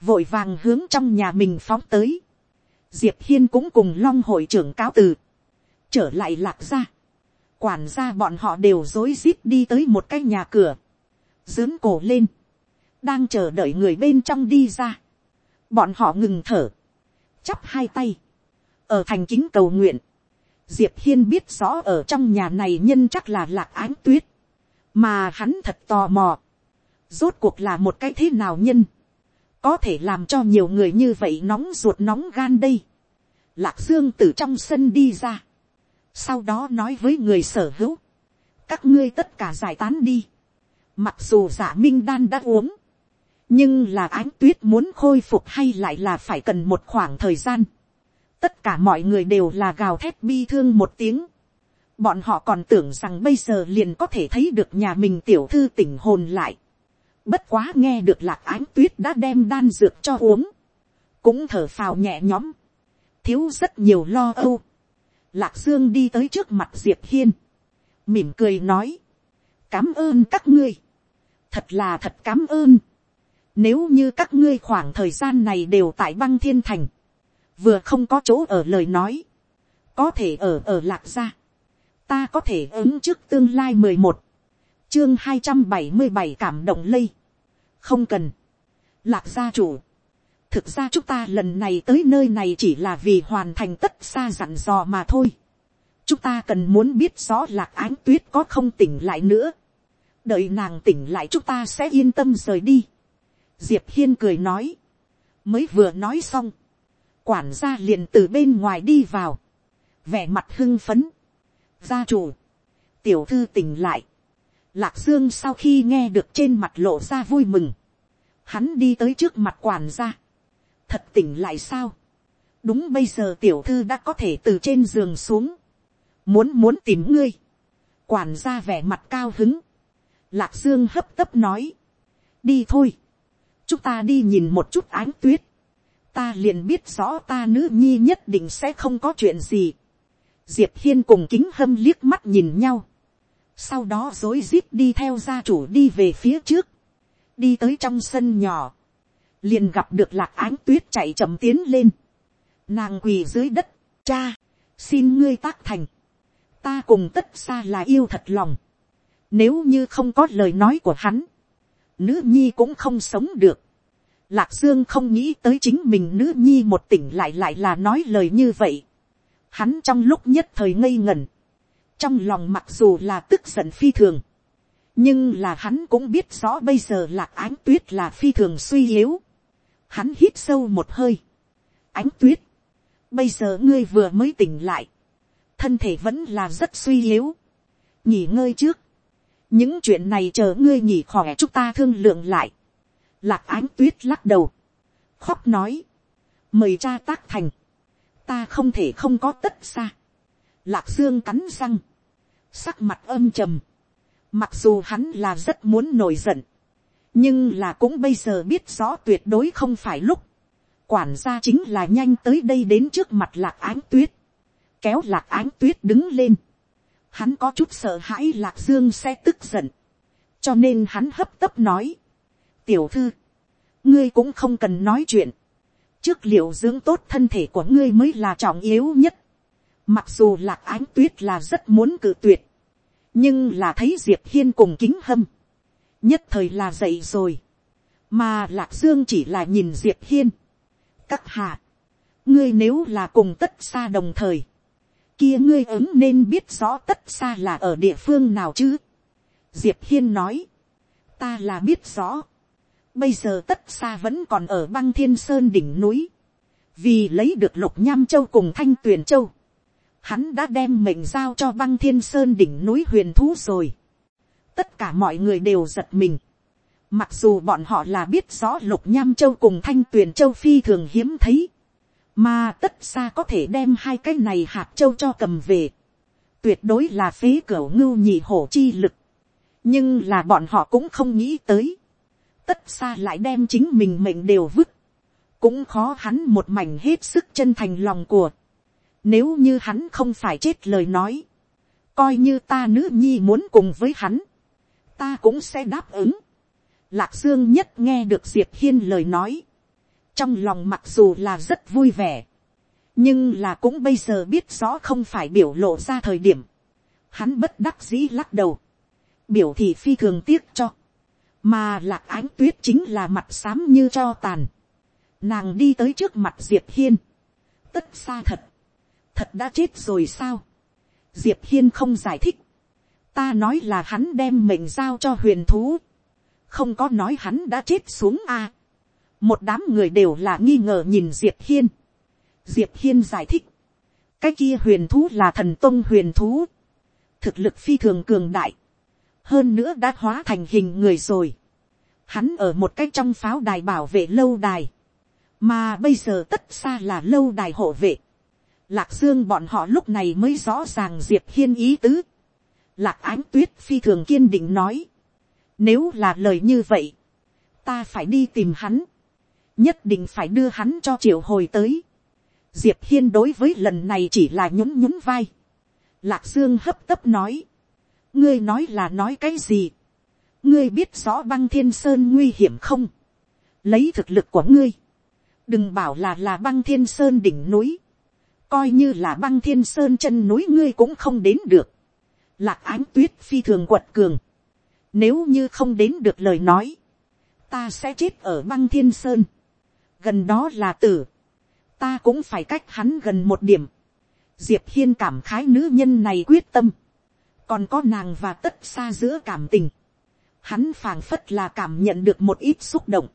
vội vàng hướng trong nhà mình phóng tới. Diệp hiên cũng cùng long hội trưởng cáo từ, trở lại lạc ra. quản gia bọn họ đều rối rít đi tới một cái nhà cửa, dướn cổ lên, đang chờ đợi người bên trong đi ra. bọn họ ngừng thở, chắp hai tay, ở thành kính cầu nguyện. Diệp hiên biết rõ ở trong nhà này nhân chắc là lạc ánh tuyết, mà hắn thật tò mò, rốt cuộc là một cái thế nào nhân có thể làm cho nhiều người như vậy nóng ruột nóng gan đây. Lạc dương từ trong sân đi ra. sau đó nói với người sở hữu. các ngươi tất cả giải tán đi. mặc dù giả minh đan đã uống. nhưng là ánh tuyết muốn khôi phục hay lại là phải cần một khoảng thời gian. tất cả mọi người đều là gào thét bi thương một tiếng bọn họ còn tưởng rằng bây giờ liền có thể thấy được nhà mình tiểu thư tỉnh hồn lại Bất quá nghe được lạc ánh tuyết đã đem đan dược cho uống. Cũng thở phào nhẹ nhõm. Thiếu rất nhiều lo âu. Lạc Dương đi tới trước mặt Diệp Hiên. Mỉm cười nói. Cám ơn các ngươi. Thật là thật cám ơn. Nếu như các ngươi khoảng thời gian này đều tại băng thiên thành. Vừa không có chỗ ở lời nói. Có thể ở ở lạc gia. Ta có thể ứng trước tương lai mười một chương hai trăm bảy mươi bảy cảm động lây không cần. lạc gia chủ. thực ra chúng ta lần này tới nơi này chỉ là vì hoàn thành tất xa dặn dò mà thôi. chúng ta cần muốn biết rõ lạc ánh tuyết có không tỉnh lại nữa. đợi nàng tỉnh lại chúng ta sẽ yên tâm rời đi. diệp hiên cười nói. mới vừa nói xong. quản gia liền từ bên ngoài đi vào. vẻ mặt hưng phấn gia chủ. tiểu thư tỉnh lại Lạc Dương sau khi nghe được trên mặt lộ ra vui mừng. Hắn đi tới trước mặt quản gia. Thật tỉnh lại sao? Đúng bây giờ tiểu thư đã có thể từ trên giường xuống. Muốn muốn tìm ngươi. Quản gia vẻ mặt cao hứng. Lạc Dương hấp tấp nói. Đi thôi. Chúng ta đi nhìn một chút ánh tuyết. Ta liền biết rõ ta nữ nhi nhất định sẽ không có chuyện gì. Diệp Hiên cùng kính hâm liếc mắt nhìn nhau. Sau đó dối rít đi theo gia chủ đi về phía trước, đi tới trong sân nhỏ, liền gặp được lạc ánh tuyết chạy chậm tiến lên, nàng quỳ dưới đất, cha, xin ngươi tác thành, ta cùng tất xa là yêu thật lòng, nếu như không có lời nói của hắn, nữ nhi cũng không sống được, lạc dương không nghĩ tới chính mình nữ nhi một tỉnh lại lại là nói lời như vậy, hắn trong lúc nhất thời ngây ngẩn, trong lòng mặc dù là tức giận phi thường, nhưng là hắn cũng biết rõ bây giờ lạc ánh tuyết là phi thường suy yếu. Hắn hít sâu một hơi. Ánh tuyết, bây giờ ngươi vừa mới tỉnh lại, thân thể vẫn là rất suy yếu. nghỉ ngơi trước, những chuyện này chờ ngươi nghỉ khỏe chúng ta thương lượng lại. lạc ánh tuyết lắc đầu, khóc nói, mời cha tác thành, ta không thể không có tất xa. Lạc Dương cắn răng. Sắc mặt âm trầm. Mặc dù hắn là rất muốn nổi giận. Nhưng là cũng bây giờ biết rõ tuyệt đối không phải lúc. Quản gia chính là nhanh tới đây đến trước mặt lạc ánh tuyết. Kéo lạc ánh tuyết đứng lên. Hắn có chút sợ hãi lạc dương sẽ tức giận. Cho nên hắn hấp tấp nói. Tiểu thư. Ngươi cũng không cần nói chuyện. Trước liệu dưỡng tốt thân thể của ngươi mới là trọng yếu nhất Mặc dù lạc ánh tuyết là rất muốn cự tuyệt. Nhưng là thấy Diệp Hiên cùng kính hâm. Nhất thời là dậy rồi. Mà lạc dương chỉ là nhìn Diệp Hiên. Các hạ. ngươi nếu là cùng tất xa đồng thời, kia ngươi ứng nên biết rõ tất xa là ở địa phương nào chứ. diệp hiên nói, ta là biết rõ, bây giờ tất xa vẫn còn ở băng thiên sơn đỉnh núi, vì lấy được lục nham châu cùng thanh tuyền châu, hắn đã đem mệnh giao cho băng thiên sơn đỉnh núi huyền thú rồi. tất cả mọi người đều giật mình. mặc dù bọn họ là biết rõ lục nham châu cùng thanh tuyền châu phi thường hiếm thấy, mà tất xa có thể đem hai cái này hạt châu cho cầm về, tuyệt đối là phế cửa ngưu nhị hổ chi lực, nhưng là bọn họ cũng không nghĩ tới, tất xa lại đem chính mình mệnh đều vứt, cũng khó hắn một mảnh hết sức chân thành lòng của, nếu như hắn không phải chết lời nói, coi như ta nữ nhi muốn cùng với hắn, ta cũng sẽ đáp ứng. Lạc Dương nhất nghe được Diệp Hiên lời nói, trong lòng mặc dù là rất vui vẻ, nhưng là cũng bây giờ biết rõ không phải biểu lộ ra thời điểm, hắn bất đắc dĩ lắc đầu, biểu thị phi thường tiếc cho, mà lạc ánh tuyết chính là mặt xám như cho tàn, nàng đi tới trước mặt diệp hiên, tất xa thật, thật đã chết rồi sao, diệp hiên không giải thích, ta nói là hắn đem mệnh giao cho huyền thú, không có nói hắn đã chết xuống a, một đám người đều là nghi ngờ nhìn diệp hiên, diệp hiên giải thích, cái kia huyền thú là thần tông huyền thú, thực lực phi thường cường đại, hơn nữa đã hóa thành hình người rồi, hắn ở một cái trong pháo đài bảo vệ lâu đài, mà bây giờ tất xa là lâu đài hộ vệ, lạc dương bọn họ lúc này mới rõ ràng diệp hiên ý tứ, lạc ánh tuyết phi thường kiên định nói, nếu là lời như vậy, ta phải đi tìm hắn, nhất định phải đưa hắn cho triệu hồi tới. diệp hiên đối với lần này chỉ là nhún nhún vai. lạc dương hấp tấp nói, ngươi nói là nói cái gì, ngươi biết rõ băng thiên sơn nguy hiểm không, lấy thực lực của ngươi, đừng bảo là là băng thiên sơn đỉnh núi, coi như là băng thiên sơn chân núi ngươi cũng không đến được, lạc ánh tuyết phi thường quật cường, nếu như không đến được lời nói, ta sẽ chết ở băng thiên sơn, gần đó là tử, ta cũng phải cách hắn gần một điểm, diệp hiên cảm khái nữ nhân này quyết tâm, còn có nàng và tất xa giữa cảm tình, hắn phảng phất là cảm nhận được một ít xúc động,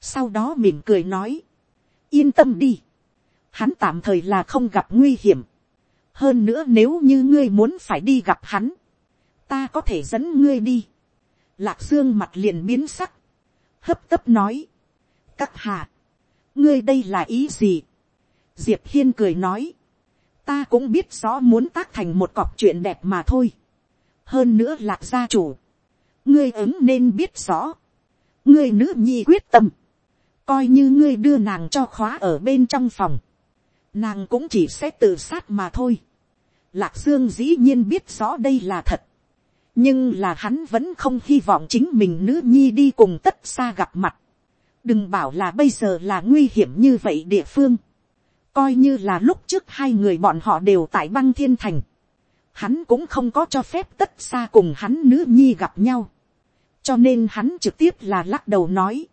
sau đó mỉm cười nói, yên tâm đi, hắn tạm thời là không gặp nguy hiểm, hơn nữa nếu như ngươi muốn phải đi gặp hắn, ta có thể dẫn ngươi đi, lạc dương mặt liền biến sắc, hấp tấp nói, các hạ, ngươi đây là ý gì, diệp hiên cười nói, ta cũng biết rõ muốn tác thành một cọc chuyện đẹp mà thôi, hơn nữa lạc gia chủ, ngươi ứng nên biết rõ, ngươi nữ nhi quyết tâm, coi như ngươi đưa nàng cho khóa ở bên trong phòng, nàng cũng chỉ sẽ tự sát mà thôi. Lạc Dương dĩ nhiên biết rõ đây là thật, nhưng là hắn vẫn không hy vọng chính mình nữ nhi đi cùng tất xa gặp mặt. đừng bảo là bây giờ là nguy hiểm như vậy địa phương, coi như là lúc trước hai người bọn họ đều tại băng thiên thành, hắn cũng không có cho phép tất xa cùng hắn nữ nhi gặp nhau, cho nên hắn trực tiếp là lắc đầu nói,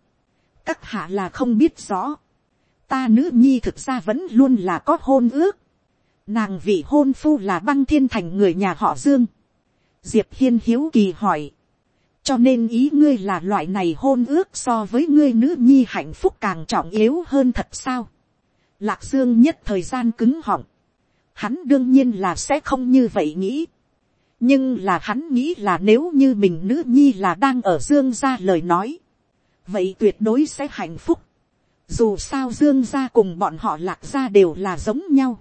các hạ là không biết rõ, ta nữ nhi thực ra vẫn luôn là có hôn ước, nàng vị hôn phu là băng thiên thành người nhà họ dương, diệp hiên hiếu kỳ hỏi, cho nên ý ngươi là loại này hôn ước so với ngươi nữ nhi hạnh phúc càng trọng yếu hơn thật sao. Lạc dương nhất thời gian cứng họng, hắn đương nhiên là sẽ không như vậy nghĩ nhưng là hắn nghĩ là nếu như mình nữ nhi là đang ở dương gia lời nói, vậy tuyệt đối sẽ hạnh phúc. dù sao dương gia cùng bọn họ lạc gia đều là giống nhau.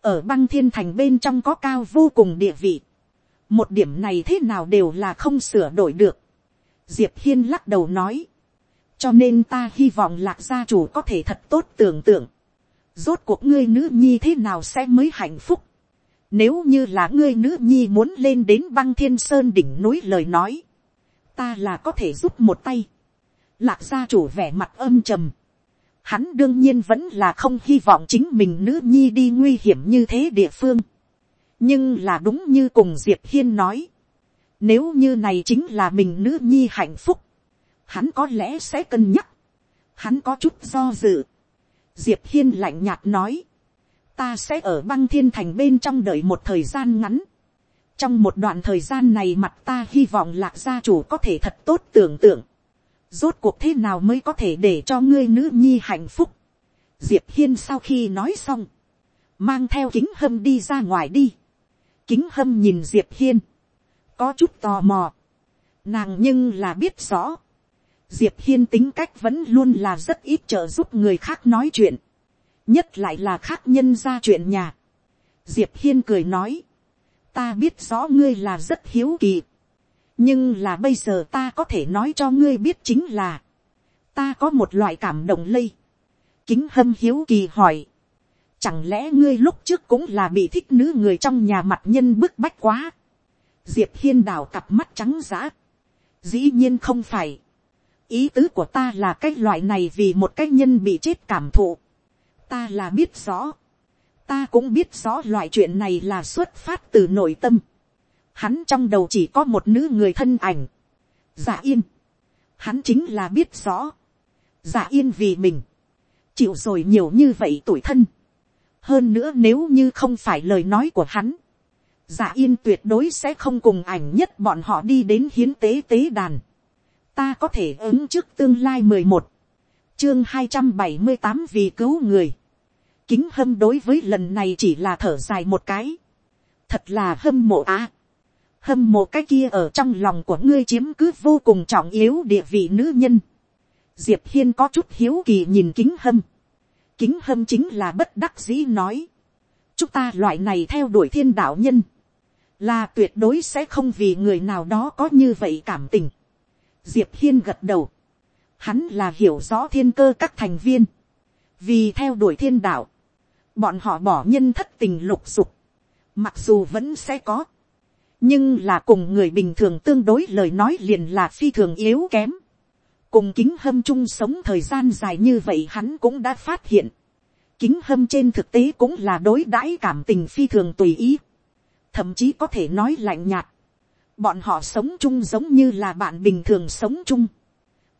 ở băng thiên thành bên trong có cao vô cùng địa vị. một điểm này thế nào đều là không sửa đổi được. diệp hiên lắc đầu nói. cho nên ta hy vọng lạc gia chủ có thể thật tốt tưởng tượng rốt cuộc ngươi nữ nhi thế nào sẽ mới hạnh phúc. Nếu như là ngươi nữ nhi muốn lên đến băng thiên sơn đỉnh núi lời nói, ta là có thể giúp một tay. Lạc gia chủ vẻ mặt âm trầm. Hắn đương nhiên vẫn là không hy vọng chính mình nữ nhi đi nguy hiểm như thế địa phương. Nhưng là đúng như cùng Diệp Hiên nói. Nếu như này chính là mình nữ nhi hạnh phúc. Hắn có lẽ sẽ cân nhắc. Hắn có chút do dự diệp hiên lạnh nhạt nói, ta sẽ ở băng thiên thành bên trong đợi một thời gian ngắn, trong một đoạn thời gian này mặt ta hy vọng lạc gia chủ có thể thật tốt tưởng tượng, rốt cuộc thế nào mới có thể để cho ngươi nữ nhi hạnh phúc. diệp hiên sau khi nói xong, mang theo kính hâm đi ra ngoài đi. kính hâm nhìn diệp hiên, có chút tò mò. nàng nhưng là biết rõ, diệp hiên tính cách vẫn luôn là rất ít trợ giúp người khác nói chuyện, nhất lại là khác nhân ra chuyện nhà. diệp hiên cười nói, ta biết rõ ngươi là rất hiếu kỳ, nhưng là bây giờ ta có thể nói cho ngươi biết chính là, ta có một loại cảm động lây. kính hâm hiếu kỳ hỏi, chẳng lẽ ngươi lúc trước cũng là bị thích nữ người trong nhà mặt nhân bức bách quá. diệp hiên đào cặp mắt trắng giã. dĩ nhiên không phải. ý tứ của ta là cái loại này vì một cái nhân bị chết cảm thụ ta là biết rõ. ta cũng biết rõ loại chuyện này là xuất phát từ nội tâm. Hắn trong đầu chỉ có một nữ người thân ảnh, giả yên, hắn chính là biết rõ, giả yên vì mình, chịu rồi nhiều như vậy tuổi thân, hơn nữa nếu như không phải lời nói của hắn, giả yên tuyệt đối sẽ không cùng ảnh nhất bọn họ đi đến hiến tế tế đàn, ta có thể ứng trước tương lai mười một, chương hai trăm bảy mươi tám vì cứu người, kính hâm đối với lần này chỉ là thở dài một cái, thật là hâm mộ á hâm mộ cái kia ở trong lòng của ngươi chiếm cứ vô cùng trọng yếu địa vị nữ nhân. diệp hiên có chút hiếu kỳ nhìn kính hâm. kính hâm chính là bất đắc dĩ nói. chúng ta loại này theo đuổi thiên đạo nhân. là tuyệt đối sẽ không vì người nào đó có như vậy cảm tình. diệp hiên gật đầu hắn là hiểu rõ thiên cơ các thành viên. vì theo đuổi thiên đạo. bọn họ bỏ nhân thất tình lục dục. mặc dù vẫn sẽ có, nhưng là cùng người bình thường tương đối lời nói liền là phi thường yếu kém. cùng kính hâm chung sống thời gian dài như vậy hắn cũng đã phát hiện. kính hâm trên thực tế cũng là đối đãi cảm tình phi thường tùy ý. thậm chí có thể nói lạnh nhạt. bọn họ sống chung giống như là bạn bình thường sống chung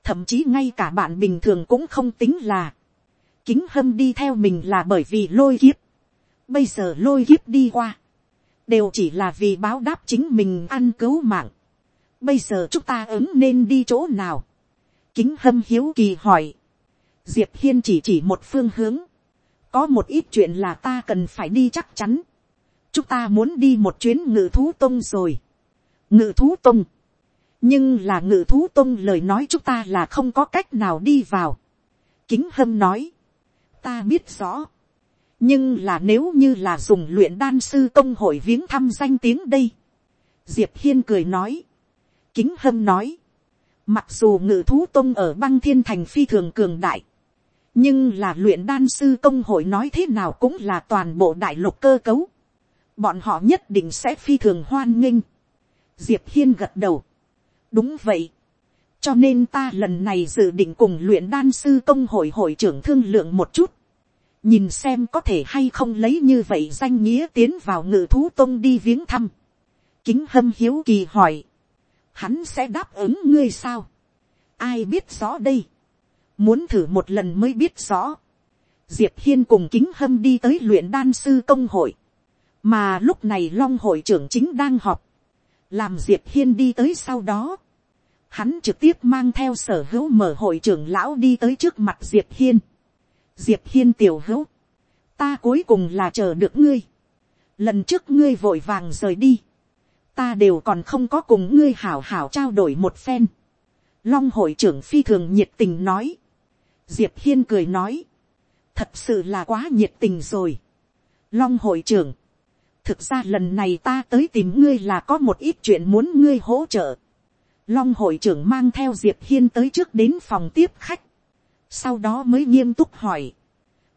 thậm chí ngay cả bạn bình thường cũng không tính là. kính hâm đi theo mình là bởi vì lôi kiếp. bây giờ lôi kiếp đi qua đều chỉ là vì báo đáp chính mình ăn cứu mạng. Bây giờ chúng ta ứng nên đi chỗ nào? Kính hâm hiếu kỳ hỏi. Diệp hiên chỉ chỉ một phương hướng. Có một ít chuyện là ta cần phải đi chắc chắn. Chúng ta muốn đi một chuyến ngự thú tông rồi. Ngự thú tông. Nhưng là ngự thú tông lời nói chúng ta là không có cách nào đi vào. Kính hâm nói. Ta biết rõ nhưng là nếu như là dùng luyện đan sư công hội viếng thăm danh tiếng đây. diệp hiên cười nói. kính hâm nói. mặc dù ngự thú tông ở băng thiên thành phi thường cường đại. nhưng là luyện đan sư công hội nói thế nào cũng là toàn bộ đại lục cơ cấu. bọn họ nhất định sẽ phi thường hoan nghênh. diệp hiên gật đầu đúng vậy. cho nên ta lần này dự định cùng luyện đan sư công hội hội trưởng thương lượng một chút nhìn xem có thể hay không lấy như vậy danh nghĩa tiến vào ngự thú tôn đi viếng thăm. kính hâm hiếu kỳ hỏi, hắn sẽ đáp ứng ngươi sao, ai biết rõ đây, muốn thử một lần mới biết rõ. diệp hiên cùng kính hâm đi tới luyện đan sư công hội, mà lúc này long hội trưởng chính đang họp, làm diệp hiên đi tới sau đó, hắn trực tiếp mang theo sở hữu mở hội trưởng lão đi tới trước mặt diệp hiên diệp hiên tiểu hữu, ta cuối cùng là chờ được ngươi, lần trước ngươi vội vàng rời đi, ta đều còn không có cùng ngươi hảo hảo trao đổi một phen. Long hội trưởng phi thường nhiệt tình nói. Diệp hiên cười nói. Thật sự là quá nhiệt tình rồi. Long hội trưởng. Thực ra lần này ta tới tìm ngươi là có một ít chuyện muốn ngươi hỗ trợ. Long hội trưởng mang theo Diệp hiên tới trước đến phòng tiếp khách. Sau đó mới nghiêm túc hỏi,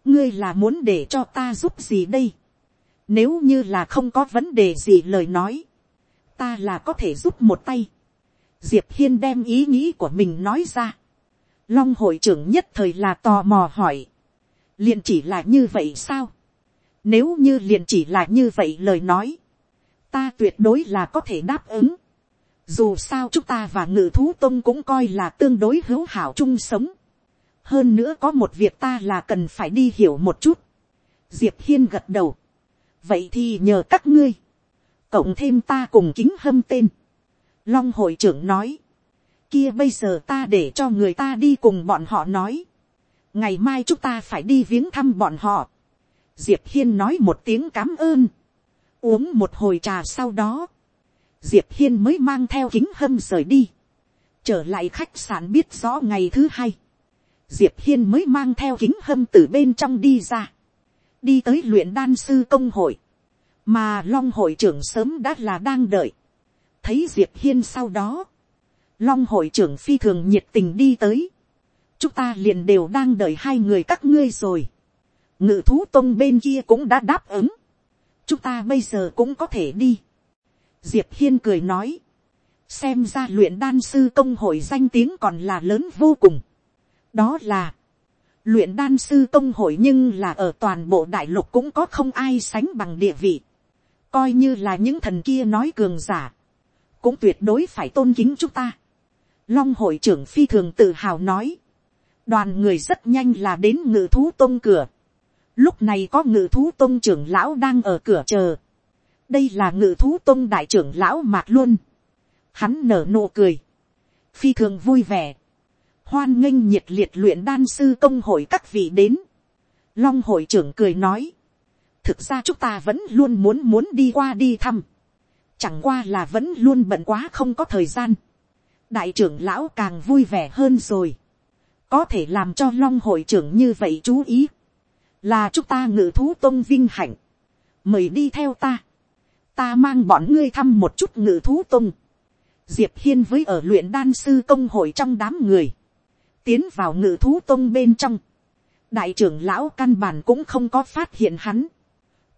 ngươi là muốn để cho ta giúp gì đây, nếu như là không có vấn đề gì lời nói, ta là có thể giúp một tay, diệp hiên đem ý nghĩ của mình nói ra, long hội trưởng nhất thời là tò mò hỏi, liền chỉ là như vậy sao, nếu như liền chỉ là như vậy lời nói, ta tuyệt đối là có thể đáp ứng, dù sao chúng ta và ngự thú tông cũng coi là tương đối hữu hảo chung sống, hơn nữa có một việc ta là cần phải đi hiểu một chút. diệp hiên gật đầu. vậy thì nhờ các ngươi, cộng thêm ta cùng kính hâm tên. long hội trưởng nói, kia bây giờ ta để cho người ta đi cùng bọn họ nói. ngày mai chúng ta phải đi viếng thăm bọn họ diệp hiên nói một tiếng cám ơn. uống một hồi trà sau đó, diệp hiên mới mang theo kính hâm rời đi. trở lại khách sạn biết rõ ngày thứ hai. diệp hiên mới mang theo kính hâm từ bên trong đi ra. đi tới luyện đan sư công hội. mà long hội trưởng sớm đã là đang đợi. thấy diệp hiên sau đó. long hội trưởng phi thường nhiệt tình đi tới. chúng ta liền đều đang đợi hai người các ngươi rồi ngự thú tông bên kia cũng đã đáp ứng. chúng ta bây giờ cũng có thể đi diệp hiên cười nói, xem ra luyện đan sư công hội danh tiếng còn là lớn vô cùng. đó là, luyện đan sư công hội nhưng là ở toàn bộ đại lục cũng có không ai sánh bằng địa vị. coi như là những thần kia nói cường giả, cũng tuyệt đối phải tôn kính chúng ta. long hội trưởng phi thường tự hào nói, đoàn người rất nhanh là đến ngự thú tôn cửa lúc này có ngự thú tôn trưởng lão đang ở cửa chờ đây là ngự thú tôn đại trưởng lão mạc luôn. Hắn nở nụ cười. Phi thường vui vẻ. Hoan nghênh nhiệt liệt luyện đan sư công hội các vị đến. Long hội trưởng cười nói. Thực ra chúng ta vẫn luôn muốn muốn đi qua đi thăm. Chẳng qua là vẫn luôn bận quá không có thời gian. Đại trưởng lão càng vui vẻ hơn rồi. Có thể làm cho long hội trưởng như vậy chú ý. Là chúng ta ngự thú tôn vinh hạnh. Mời đi theo ta ta mang bọn ngươi thăm một chút ngự thú tôn, diệp hiên với ở luyện đan sư công hội trong đám người, tiến vào ngự thú tôn bên trong. đại trưởng lão căn bản cũng không có phát hiện hắn,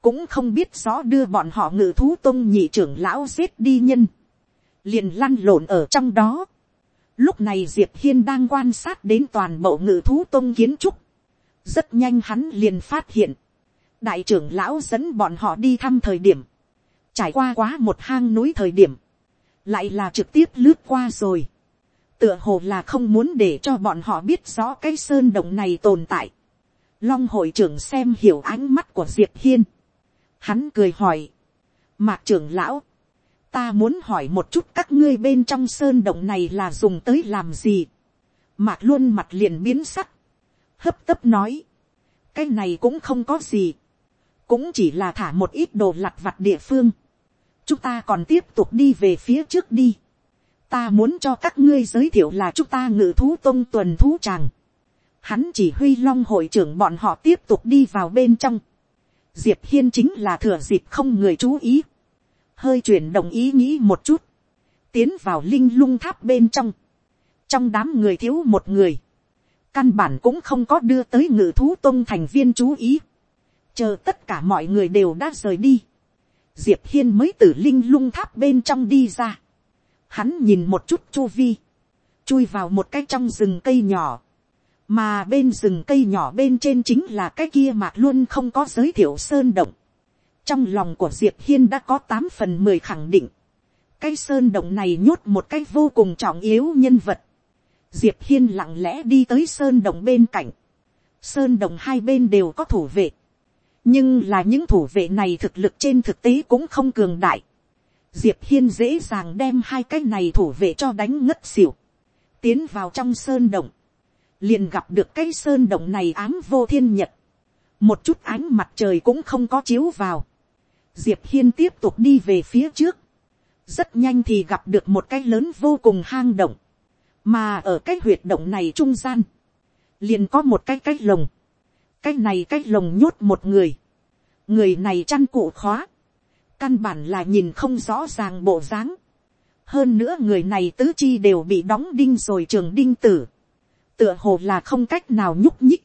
cũng không biết rõ đưa bọn họ ngự thú tôn nhị trưởng lão giết đi nhân, liền lăn lộn ở trong đó. Lúc này Diệp Hiên đang quan sát đến toàn bộ ngự thú tông kiến trúc. Rất nhanh hắn liền phát hiện. Đại trưởng lão dẫn bọn họ đi thăm thời điểm trải qua quá một hang núi thời điểm, lại là trực tiếp lướt qua rồi. tựa hồ là không muốn để cho bọn họ biết rõ cái sơn động này tồn tại. long hội trưởng xem hiểu ánh mắt của diệp hiên. hắn cười hỏi, mạc trưởng lão, ta muốn hỏi một chút các ngươi bên trong sơn động này là dùng tới làm gì. mạc luôn mặt liền biến sắc, hấp tấp nói, cái này cũng không có gì, cũng chỉ là thả một ít đồ lặt vặt địa phương chúng ta còn tiếp tục đi về phía trước đi. ta muốn cho các ngươi giới thiệu là chúng ta ngự thú tôn tuần thú tràng. hắn chỉ huy long hội trưởng bọn họ tiếp tục đi vào bên trong. diệp hiên chính là thừa dịp không người chú ý. hơi chuyển đồng ý nghĩ một chút. tiến vào linh lung tháp bên trong. trong đám người thiếu một người căn bản cũng không có đưa tới ngự thú tôn thành viên chú ý. chờ tất cả mọi người đều đã rời đi diệp hiên mới từ linh lung tháp bên trong đi ra. hắn nhìn một chút chu vi, chui vào một cái trong rừng cây nhỏ, mà bên rừng cây nhỏ bên trên chính là cái kia mà luôn không có giới thiệu sơn động. trong lòng của diệp hiên đã có tám phần mười khẳng định, cái sơn động này nhốt một cái vô cùng trọng yếu nhân vật diệp hiên lặng lẽ đi tới sơn động bên cạnh, sơn động hai bên đều có thủ vệ, nhưng là những thủ vệ này thực lực trên thực tế cũng không cường đại. diệp hiên dễ dàng đem hai cái này thủ vệ cho đánh ngất xỉu, tiến vào trong sơn động, liền gặp được cái sơn động này ám vô thiên nhật, một chút ánh mặt trời cũng không có chiếu vào. diệp hiên tiếp tục đi về phía trước, rất nhanh thì gặp được một cái lớn vô cùng hang động, mà ở cái huyệt động này trung gian, liền có một cái cái lồng, cái này cái lồng nhốt một người, người này chăn cụ khóa, căn bản là nhìn không rõ ràng bộ dáng, hơn nữa người này tứ chi đều bị đóng đinh rồi trường đinh tử, tựa hồ là không cách nào nhúc nhích,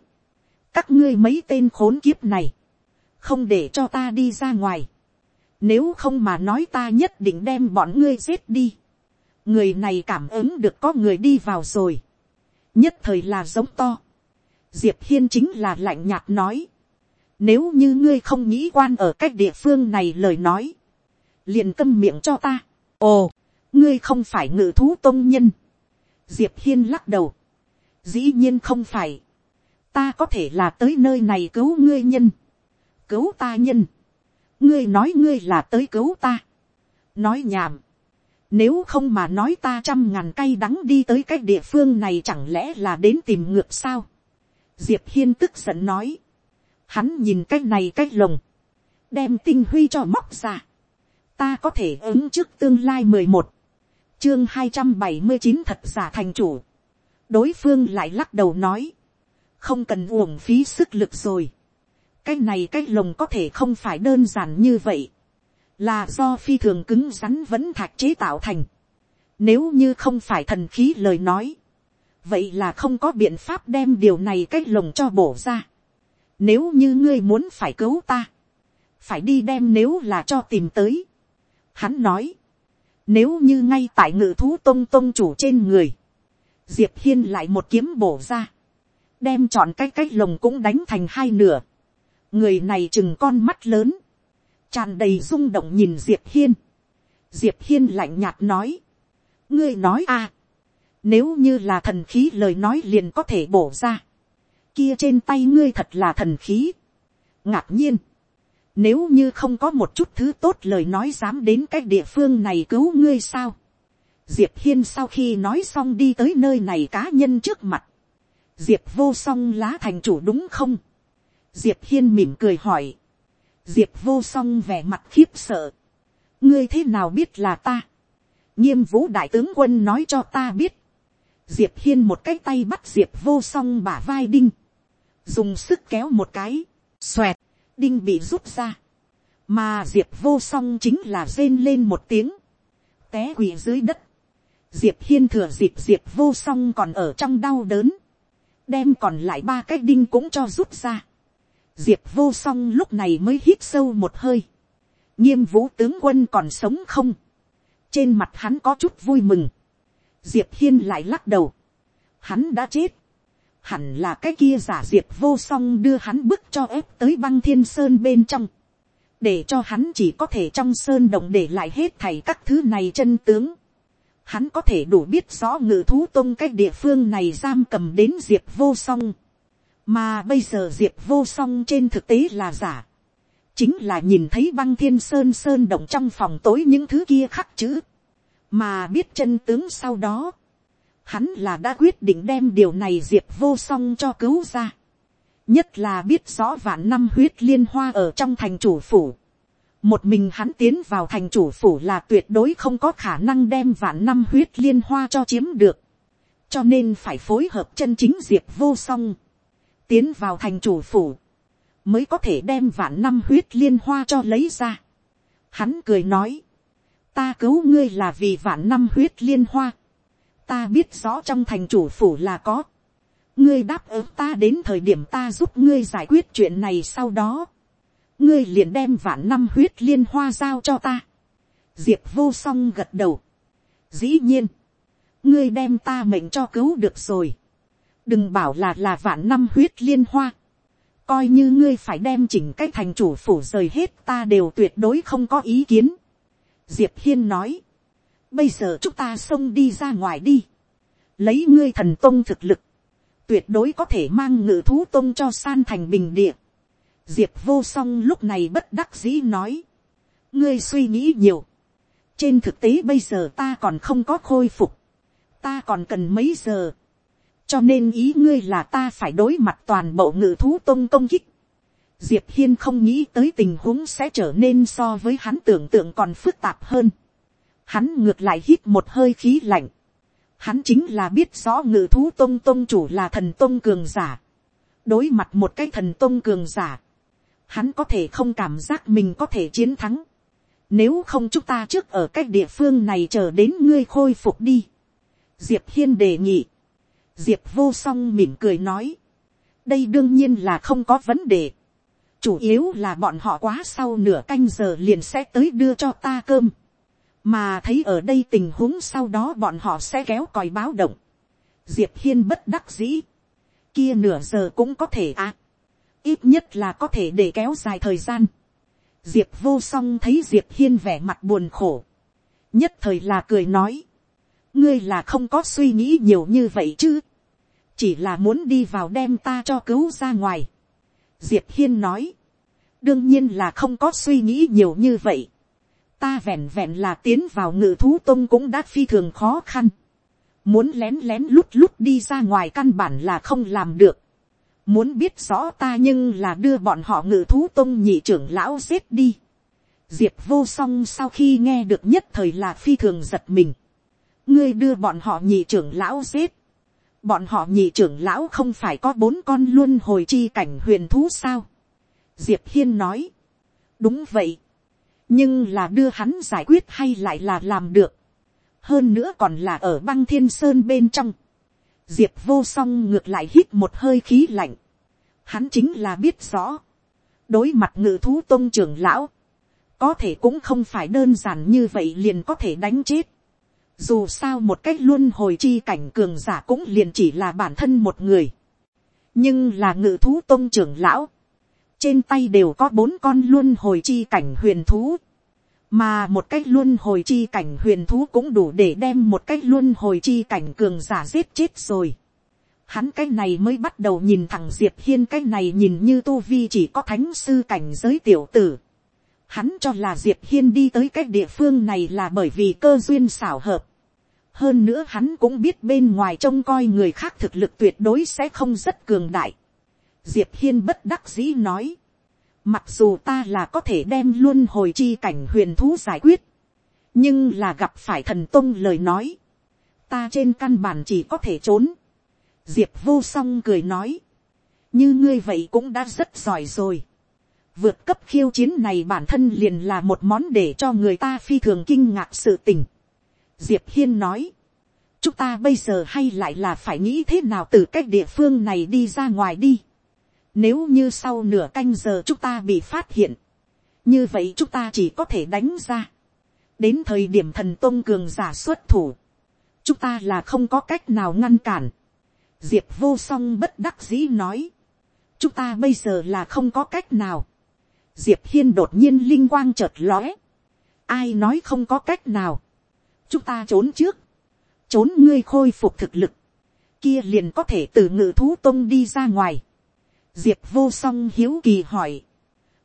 các ngươi mấy tên khốn kiếp này, không để cho ta đi ra ngoài, nếu không mà nói ta nhất định đem bọn ngươi giết đi, người này cảm ứng được có người đi vào rồi, nhất thời là giống to, diệp hiên chính là lạnh nhạt nói. Nếu như ngươi không nghĩ quan ở cách địa phương này lời nói. Liền câm miệng cho ta. Ồ, ngươi không phải ngự thú tôn nhân. Diệp hiên lắc đầu. Dĩ nhiên không phải. ta có thể là tới nơi này cứu ngươi nhân, cứu ta nhân, ngươi nói ngươi là tới cứu ta, nói nhảm, nếu không mà nói ta trăm ngàn cây đắng đi tới cái địa phương này chẳng lẽ là đến tìm ngược sao. Diệp Hiên tức giận nói. Hắn nhìn cái này cái lồng. Đem tinh huy cho móc ra. Ta có thể ứng trước tương lai mười một Chương hai trăm bảy mươi chín thật giả thành chủ. Đối phương lại lắc đầu nói. Không cần uổng phí sức lực rồi. Cái này cái lồng có thể không phải đơn giản như vậy là do phi thường cứng rắn vẫn thạch chế tạo thành. Nếu như không phải thần khí lời nói, vậy là không có biện pháp đem điều này cách lồng cho bổ ra. Nếu như ngươi muốn phải cứu ta, phải đi đem nếu là cho tìm tới. Hắn nói, nếu như ngay tại ngự thú tông tông chủ trên người, diệp hiên lại một kiếm bổ ra, đem chọn cái cách lồng cũng đánh thành hai nửa. người này chừng con mắt lớn, tràn đầy rung động nhìn diệp hiên. diệp hiên lạnh nhạt nói, ngươi nói à, nếu như là thần khí lời nói liền có thể bổ ra, kia trên tay ngươi thật là thần khí. ngạc nhiên, nếu như không có một chút thứ tốt lời nói dám đến cái địa phương này cứu ngươi sao. diệp hiên sau khi nói xong đi tới nơi này cá nhân trước mặt. diệp vô song lá thành chủ đúng không. diệp hiên mỉm cười hỏi diệp vô song vẻ mặt khiếp sợ. ngươi thế nào biết là ta. nghiêm vũ đại tướng quân nói cho ta biết. diệp hiên một cái tay bắt diệp vô song bả vai đinh. dùng sức kéo một cái. xoẹt, đinh bị rút ra. mà diệp vô song chính là rên lên một tiếng. té quỳ dưới đất. diệp hiên thừa dịp diệp vô song còn ở trong đau đớn. đem còn lại ba cái đinh cũng cho rút ra diệp vô song lúc này mới hít sâu một hơi. nghiêm vũ tướng quân còn sống không. trên mặt hắn có chút vui mừng. diệp hiên lại lắc đầu. hắn đã chết. hẳn là cái kia giả diệp vô song đưa hắn bước cho ép tới băng thiên sơn bên trong. để cho hắn chỉ có thể trong sơn động để lại hết thảy các thứ này chân tướng. hắn có thể đủ biết rõ ngự thú tôn cái địa phương này giam cầm đến diệp vô song mà bây giờ diệp vô song trên thực tế là giả. chính là nhìn thấy băng thiên sơn sơn động trong phòng tối những thứ kia khắc chữ. mà biết chân tướng sau đó. hắn là đã quyết định đem điều này diệp vô song cho cứu ra. nhất là biết rõ vạn năm huyết liên hoa ở trong thành chủ phủ. một mình hắn tiến vào thành chủ phủ là tuyệt đối không có khả năng đem vạn năm huyết liên hoa cho chiếm được. cho nên phải phối hợp chân chính diệp vô song tiến vào thành chủ phủ, mới có thể đem vạn năm huyết liên hoa cho lấy ra. Hắn cười nói, ta cứu ngươi là vì vạn năm huyết liên hoa, ta biết rõ trong thành chủ phủ là có, ngươi đáp ứng ta đến thời điểm ta giúp ngươi giải quyết chuyện này sau đó, ngươi liền đem vạn năm huyết liên hoa giao cho ta. diệp vô song gật đầu. dĩ nhiên, ngươi đem ta mệnh cho cứu được rồi đừng bảo là là vạn năm huyết liên hoa, coi như ngươi phải đem chỉnh cái thành chủ phủ rời hết ta đều tuyệt đối không có ý kiến. diệp hiên nói, bây giờ chúng ta xông đi ra ngoài đi, lấy ngươi thần tông thực lực, tuyệt đối có thể mang ngự thú tông cho san thành bình địa. diệp vô song lúc này bất đắc dĩ nói, ngươi suy nghĩ nhiều, trên thực tế bây giờ ta còn không có khôi phục, ta còn cần mấy giờ, cho nên ý ngươi là ta phải đối mặt toàn bộ ngự thú tôn công kích. diệp hiên không nghĩ tới tình huống sẽ trở nên so với hắn tưởng tượng còn phức tạp hơn. hắn ngược lại hít một hơi khí lạnh. hắn chính là biết rõ ngự thú tôn tôn chủ là thần tôn cường giả. đối mặt một cái thần tôn cường giả. hắn có thể không cảm giác mình có thể chiến thắng. nếu không chúng ta trước ở cái địa phương này chờ đến ngươi khôi phục đi. diệp hiên đề nghị diệp vô song mỉm cười nói, đây đương nhiên là không có vấn đề, chủ yếu là bọn họ quá sau nửa canh giờ liền sẽ tới đưa cho ta cơm, mà thấy ở đây tình huống sau đó bọn họ sẽ kéo còi báo động, diệp hiên bất đắc dĩ, kia nửa giờ cũng có thể à, ít nhất là có thể để kéo dài thời gian, diệp vô song thấy diệp hiên vẻ mặt buồn khổ, nhất thời là cười nói, ngươi là không có suy nghĩ nhiều như vậy chứ, chỉ là muốn đi vào đem ta cho cứu ra ngoài. diệp hiên nói, đương nhiên là không có suy nghĩ nhiều như vậy. ta vẹn vẹn là tiến vào ngự thú tông cũng đã phi thường khó khăn. muốn lén lén lút lút đi ra ngoài căn bản là không làm được. muốn biết rõ ta nhưng là đưa bọn họ ngự thú tông nhị trưởng lão giết đi. diệp vô song sau khi nghe được nhất thời là phi thường giật mình. ngươi đưa bọn họ nhị trưởng lão giết bọn họ nhị trưởng lão không phải có bốn con luôn hồi chi cảnh huyền thú sao. diệp hiên nói, đúng vậy, nhưng là đưa hắn giải quyết hay lại là làm được, hơn nữa còn là ở băng thiên sơn bên trong. diệp vô song ngược lại hít một hơi khí lạnh, hắn chính là biết rõ, đối mặt ngự thú tôn trưởng lão, có thể cũng không phải đơn giản như vậy liền có thể đánh chết. Dù sao một cách luôn hồi chi cảnh cường giả cũng liền chỉ là bản thân một người. Nhưng là ngự thú tôn trưởng lão. Trên tay đều có bốn con luôn hồi chi cảnh huyền thú. Mà một cách luôn hồi chi cảnh huyền thú cũng đủ để đem một cách luôn hồi chi cảnh cường giả giết chết rồi. Hắn cái này mới bắt đầu nhìn thằng Diệp Hiên cái này nhìn như tu vi chỉ có thánh sư cảnh giới tiểu tử hắn cho là diệp hiên đi tới cái địa phương này là bởi vì cơ duyên xảo hợp hơn nữa hắn cũng biết bên ngoài trông coi người khác thực lực tuyệt đối sẽ không rất cường đại. diệp hiên bất đắc dĩ nói, mặc dù ta là có thể đem luôn hồi chi cảnh huyền thú giải quyết, nhưng là gặp phải thần tông lời nói, ta trên căn bản chỉ có thể trốn. diệp vô song cười nói, như ngươi vậy cũng đã rất giỏi rồi. vượt cấp khiêu chiến này bản thân liền là một món để cho người ta phi thường kinh ngạc sự tình diệp hiên nói, chúng ta bây giờ hay lại là phải nghĩ thế nào từ cách địa phương này đi ra ngoài đi. Nếu như sau nửa canh giờ chúng ta bị phát hiện, như vậy chúng ta chỉ có thể đánh ra. đến thời điểm thần tôn cường giả xuất thủ, chúng ta là không có cách nào ngăn cản. diệp vô song bất đắc dĩ nói, chúng ta bây giờ là không có cách nào. diệp hiên đột nhiên linh quang chợt lóe, ai nói không có cách nào chúng ta trốn trước, trốn ngươi khôi phục thực lực, kia liền có thể từ ngự thú tông đi ra ngoài. diệp vô song hiếu kỳ hỏi,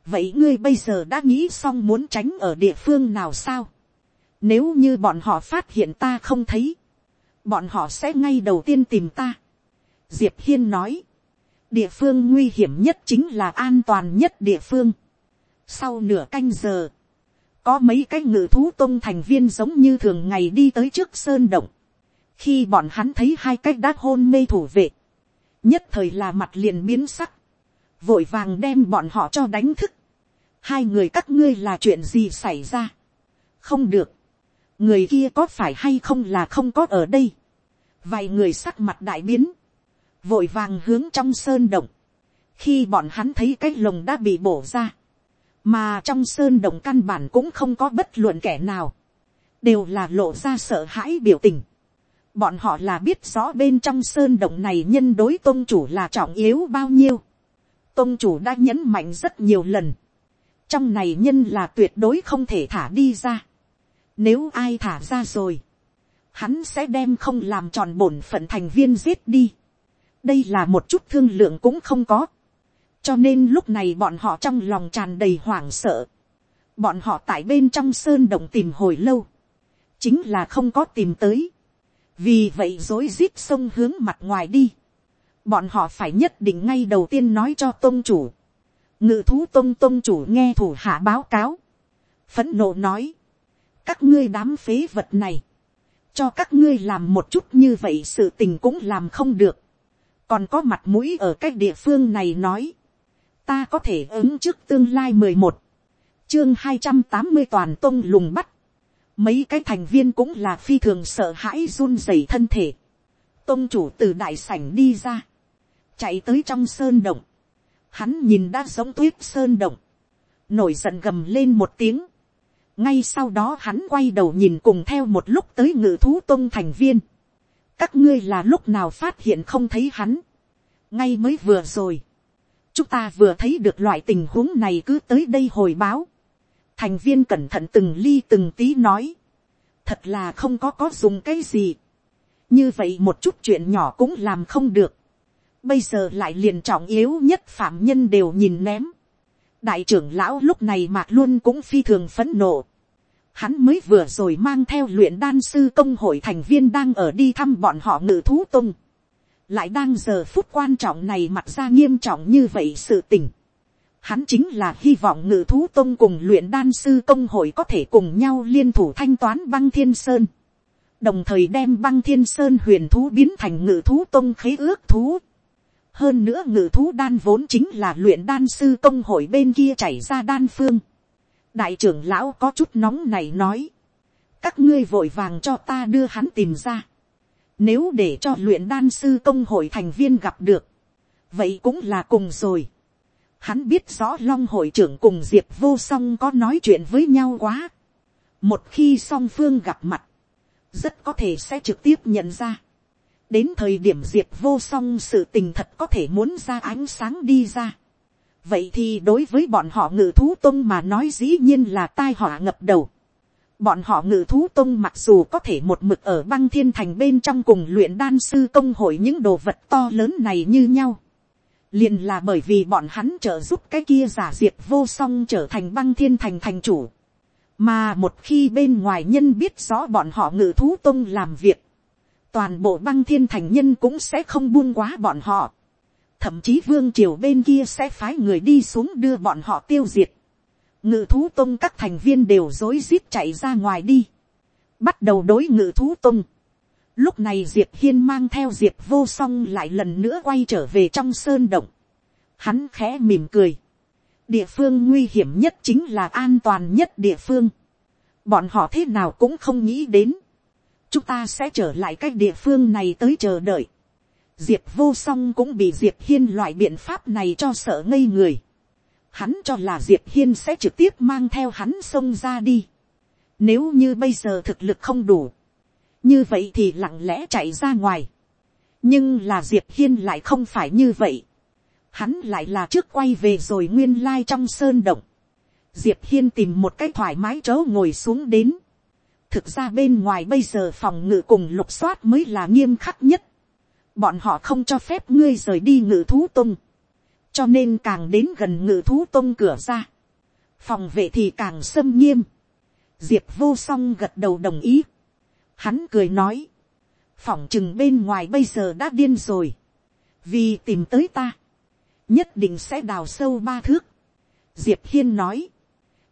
vậy ngươi bây giờ đã nghĩ xong muốn tránh ở địa phương nào sao, nếu như bọn họ phát hiện ta không thấy, bọn họ sẽ ngay đầu tiên tìm ta. diệp hiên nói, địa phương nguy hiểm nhất chính là an toàn nhất địa phương. sau nửa canh giờ, có mấy cái ngự thú tông thành viên giống như thường ngày đi tới trước sơn động. khi bọn hắn thấy hai cái đát hôn mê thủ vệ, nhất thời là mặt liền biến sắc, vội vàng đem bọn họ cho đánh thức. hai người các ngươi là chuyện gì xảy ra. không được, người kia có phải hay không là không có ở đây. vài người sắc mặt đại biến, vội vàng hướng trong sơn động. khi bọn hắn thấy cái lồng đã bị bổ ra, mà trong sơn động căn bản cũng không có bất luận kẻ nào, đều là lộ ra sợ hãi biểu tình. bọn họ là biết rõ bên trong sơn động này nhân đối tôn chủ là trọng yếu bao nhiêu. tôn chủ đã nhấn mạnh rất nhiều lần. trong này nhân là tuyệt đối không thể thả đi ra. nếu ai thả ra rồi, hắn sẽ đem không làm tròn bổn phận thành viên giết đi. đây là một chút thương lượng cũng không có cho nên lúc này bọn họ trong lòng tràn đầy hoảng sợ. bọn họ tại bên trong sơn động tìm hồi lâu, chính là không có tìm tới. vì vậy dối rít sông hướng mặt ngoài đi. bọn họ phải nhất định ngay đầu tiên nói cho tôn chủ. ngự thú tôn tôn chủ nghe thủ hạ báo cáo. phấn nộ nói, các ngươi đám phế vật này, cho các ngươi làm một chút như vậy sự tình cũng làm không được. còn có mặt mũi ở cái địa phương này nói, ta có thể ứng trước tương lai mười một, chương hai trăm tám mươi toàn tông lùng bắt, mấy cái thành viên cũng là phi thường sợ hãi run rẩy thân thể, tôn chủ từ đại sảnh đi ra, chạy tới trong sơn động, hắn nhìn đã giống tuyết sơn động, nổi giận gầm lên một tiếng, ngay sau đó hắn quay đầu nhìn cùng theo một lúc tới ngự thú tôn thành viên, các ngươi là lúc nào phát hiện không thấy hắn, ngay mới vừa rồi, chúng ta vừa thấy được loại tình huống này cứ tới đây hồi báo. thành viên cẩn thận từng ly từng tí nói. thật là không có có dùng cái gì. như vậy một chút chuyện nhỏ cũng làm không được. bây giờ lại liền trọng yếu nhất phạm nhân đều nhìn ném. đại trưởng lão lúc này mạc luôn cũng phi thường phấn nộ. hắn mới vừa rồi mang theo luyện đan sư công hội thành viên đang ở đi thăm bọn họ ngự thú tung lại đang giờ phút quan trọng này mặt ra nghiêm trọng như vậy sự tình. Hắn chính là hy vọng ngự thú tông cùng luyện đan sư công hội có thể cùng nhau liên thủ thanh toán băng thiên sơn. Đồng thời đem băng thiên sơn huyền thú biến thành ngự thú tông khế ước thú hơn nữa ngự thú đan vốn chính là luyện đan sư công hội bên kia chảy ra đan phương. đại trưởng lão có chút nóng này nói, các ngươi vội vàng cho ta đưa hắn tìm ra nếu để cho luyện đan sư công hội thành viên gặp được, vậy cũng là cùng rồi. hắn biết rõ long hội trưởng cùng diệp vô song có nói chuyện với nhau quá. một khi song phương gặp mặt, rất có thể sẽ trực tiếp nhận ra đến thời điểm diệp vô song sự tình thật có thể muốn ra ánh sáng đi ra. vậy thì đối với bọn họ ngự thú tông mà nói dĩ nhiên là tai họa ngập đầu bọn họ ngự thú tông mặc dù có thể một mực ở băng thiên thành bên trong cùng luyện đan sư công hội những đồ vật to lớn này như nhau. liền là bởi vì bọn hắn trợ giúp cái kia giả diệt vô song trở thành băng thiên thành thành chủ. mà một khi bên ngoài nhân biết rõ bọn họ ngự thú tông làm việc, toàn bộ băng thiên thành nhân cũng sẽ không buông quá bọn họ. Thậm chí vương triều bên kia sẽ phái người đi xuống đưa bọn họ tiêu diệt. Ngự thú tông các thành viên đều dối rít chạy ra ngoài đi. Bắt đầu đối ngự thú tông. Lúc này Diệp Hiên mang theo Diệp vô song lại lần nữa quay trở về trong sơn động. Hắn khẽ mỉm cười. Địa phương nguy hiểm nhất chính là an toàn nhất địa phương. Bọn họ thế nào cũng không nghĩ đến chúng ta sẽ trở lại cái địa phương này tới chờ đợi. diệp vô song cũng bị diệp hiên loại biện pháp này cho sợ ngây người hắn cho là diệp hiên sẽ trực tiếp mang theo hắn xông ra đi. nếu như bây giờ thực lực không đủ, như vậy thì lặng lẽ chạy ra ngoài. nhưng là diệp hiên lại không phải như vậy. hắn lại là trước quay về rồi nguyên lai trong sơn động. diệp hiên tìm một cái thoải mái chỗ ngồi xuống đến thực ra bên ngoài bây giờ phòng ngự cùng lục soát mới là nghiêm khắc nhất. bọn họ không cho phép ngươi rời đi ngự thú tung cho nên càng đến gần ngự thú tung cửa ra. phòng vệ thì càng xâm nghiêm. diệp vô song gật đầu đồng ý. hắn cười nói. phòng chừng bên ngoài bây giờ đã điên rồi. vì tìm tới ta. nhất định sẽ đào sâu ba thước. diệp hiên nói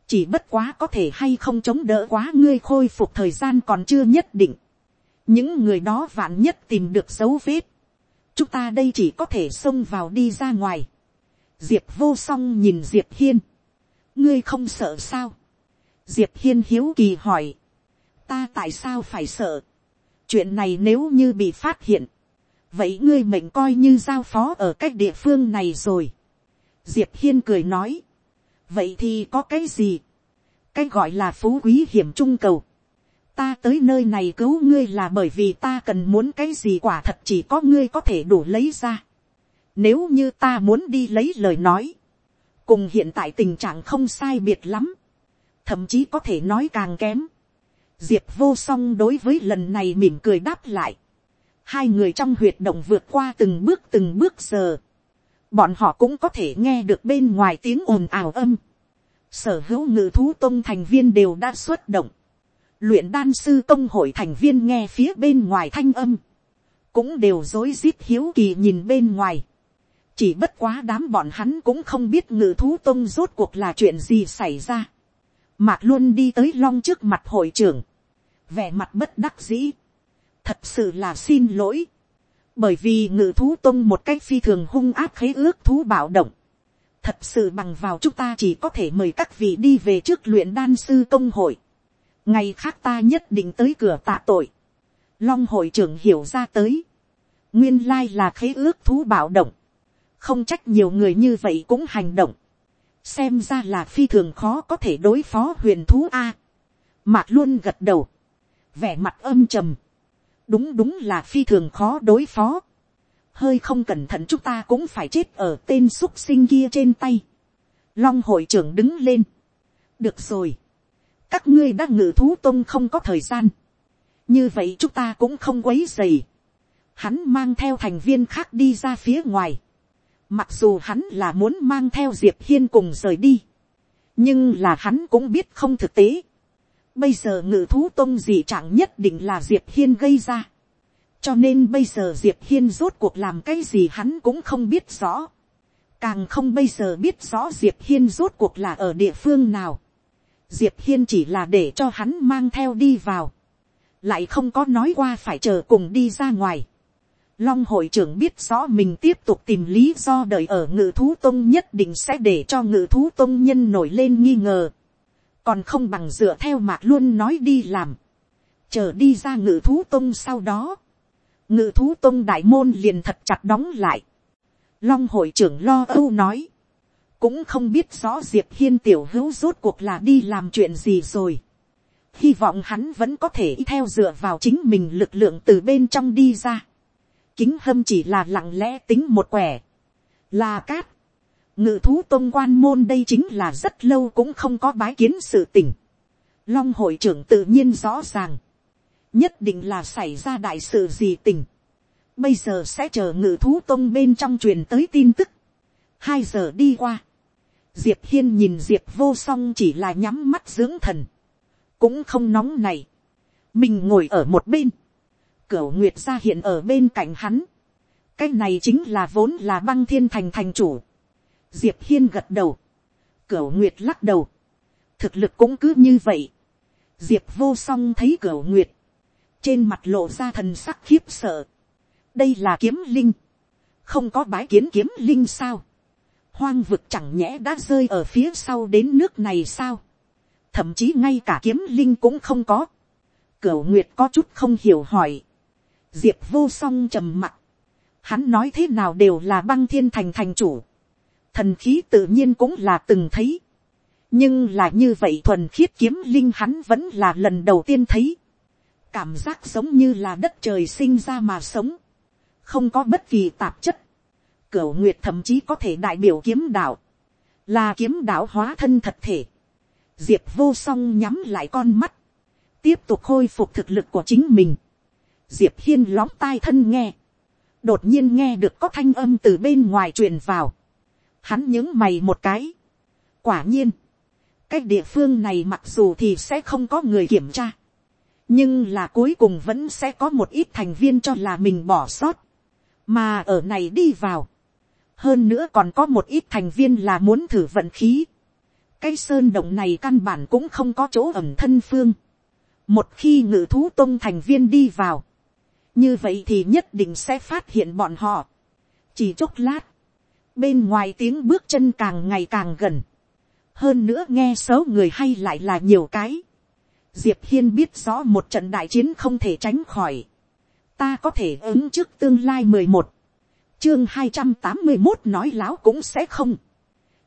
chỉ bất quá có thể hay không chống đỡ quá ngươi khôi phục thời gian còn chưa nhất định. những người đó vạn nhất tìm được dấu vết. chúng ta đây chỉ có thể xông vào đi ra ngoài diệp vô song nhìn diệp hiên. ngươi không sợ sao. diệp hiên hiếu kỳ hỏi. ta tại sao phải sợ. chuyện này nếu như bị phát hiện. vậy ngươi mệnh coi như giao phó ở cách địa phương này rồi. diệp hiên cười nói vậy thì có cái gì, cái gọi là phú quý hiểm trung cầu, ta tới nơi này cứu ngươi là bởi vì ta cần muốn cái gì quả thật chỉ có ngươi có thể đủ lấy ra. Nếu như ta muốn đi lấy lời nói, cùng hiện tại tình trạng không sai biệt lắm, thậm chí có thể nói càng kém. Diệp vô song đối với lần này mỉm cười đáp lại. Hai người trong huyệt động vượt qua từng bước từng bước giờ bọn họ cũng có thể nghe được bên ngoài tiếng ồn ào âm. Sở hữu ngự thú tông thành viên đều đã xuất động. Luyện đan sư công hội thành viên nghe phía bên ngoài thanh âm. Cũng đều dối rít hiếu kỳ nhìn bên ngoài. Chỉ bất quá đám bọn hắn cũng không biết ngự thú tông rốt cuộc là chuyện gì xảy ra. Mạc luôn đi tới long trước mặt hội trưởng. Vẻ mặt bất đắc dĩ. Thật sự là xin lỗi bởi vì ngự thú tông một cách phi thường hung áp khế ước thú bạo động, thật sự bằng vào chúng ta chỉ có thể mời các vị đi về trước luyện đan sư công hội, ngày khác ta nhất định tới cửa tạ tội, long hội trưởng hiểu ra tới, nguyên lai là khế ước thú bạo động, không trách nhiều người như vậy cũng hành động, xem ra là phi thường khó có thể đối phó huyền thú a, mạc luôn gật đầu, vẻ mặt âm trầm, đúng đúng là phi thường khó đối phó. hơi không cẩn thận chúng ta cũng phải chết ở tên x u ấ t sinh kia trên tay. long hội trưởng đứng lên. được rồi. các ngươi đã ngự thú tôn không có thời gian. như vậy chúng ta cũng không quấy dày. hắn mang theo thành viên khác đi ra phía ngoài, mặc dù hắn là muốn mang theo diệp hiên cùng rời đi, nhưng là hắn cũng biết không thực tế. Bây giờ ngự thú tông gì chẳng nhất định là diệp hiên gây ra, cho nên bây giờ diệp hiên rốt cuộc làm cái gì hắn cũng không biết rõ, càng không bây giờ biết rõ diệp hiên rốt cuộc là ở địa phương nào, diệp hiên chỉ là để cho hắn mang theo đi vào, lại không có nói qua phải chờ cùng đi ra ngoài. Long hội trưởng biết rõ mình tiếp tục tìm lý do đợi ở ngự thú tông nhất định sẽ để cho ngự thú tông nhân nổi lên nghi ngờ. Còn không bằng dựa theo mạc luôn nói đi làm. Chờ đi ra ngự thú tông sau đó. Ngự thú tông đại môn liền thật chặt đóng lại. Long hội trưởng lo âu nói. Cũng không biết rõ Diệp Hiên tiểu hữu rốt cuộc là đi làm chuyện gì rồi. Hy vọng hắn vẫn có thể theo dựa vào chính mình lực lượng từ bên trong đi ra kính hâm chỉ là lặng lẽ tính một quẻ, là cát, ngự thú tôn quan môn đây chính là rất lâu cũng không có bái kiến sự tình. Long hội trưởng tự nhiên rõ ràng, nhất định là xảy ra đại sự gì tình. Bây giờ sẽ chờ ngự thú tôn bên trong truyền tới tin tức. Hai giờ đi qua. Diệp hiên nhìn diệp vô song chỉ là nhắm mắt dưỡng thần. Cũng không nóng này. Mình ngồi ở một bên Cửu Nguyệt ra hiện ở bên cạnh hắn. Cái này chính là vốn là băng thiên thành thành chủ. Diệp Hiên gật đầu. Cửu Nguyệt lắc đầu. Thực lực cũng cứ như vậy. Diệp vô song thấy Cửu Nguyệt. Trên mặt lộ ra thần sắc khiếp sợ. Đây là kiếm linh. Không có bái kiến kiếm linh sao. Hoang vực chẳng nhẽ đã rơi ở phía sau đến nước này sao. Thậm chí ngay cả kiếm linh cũng không có. Cửu Nguyệt có chút không hiểu hỏi diệp vô song trầm mặc, hắn nói thế nào đều là băng thiên thành thành chủ, thần khí tự nhiên cũng là từng thấy, nhưng là như vậy thuần khiết kiếm linh hắn vẫn là lần đầu tiên thấy, cảm giác giống như là đất trời sinh ra mà sống, không có bất kỳ tạp chất, cửu nguyệt thậm chí có thể đại biểu kiếm đạo, là kiếm đạo hóa thân thật thể, diệp vô song nhắm lại con mắt, tiếp tục khôi phục thực lực của chính mình, diệp hiên lóng tai thân nghe, đột nhiên nghe được có thanh âm từ bên ngoài truyền vào, hắn những mày một cái, quả nhiên, cái địa phương này mặc dù thì sẽ không có người kiểm tra, nhưng là cuối cùng vẫn sẽ có một ít thành viên cho là mình bỏ sót, mà ở này đi vào, hơn nữa còn có một ít thành viên là muốn thử vận khí, cái sơn động này căn bản cũng không có chỗ ẩm thân phương, một khi ngự thú tông thành viên đi vào, như vậy thì nhất định sẽ phát hiện bọn họ. chỉ chốc lát, bên ngoài tiếng bước chân càng ngày càng gần, hơn nữa nghe xấu người hay lại là nhiều cái. diệp hiên biết rõ một trận đại chiến không thể tránh khỏi. ta có thể ứng trước tương lai mười một, chương hai trăm tám mươi một nói láo cũng sẽ không.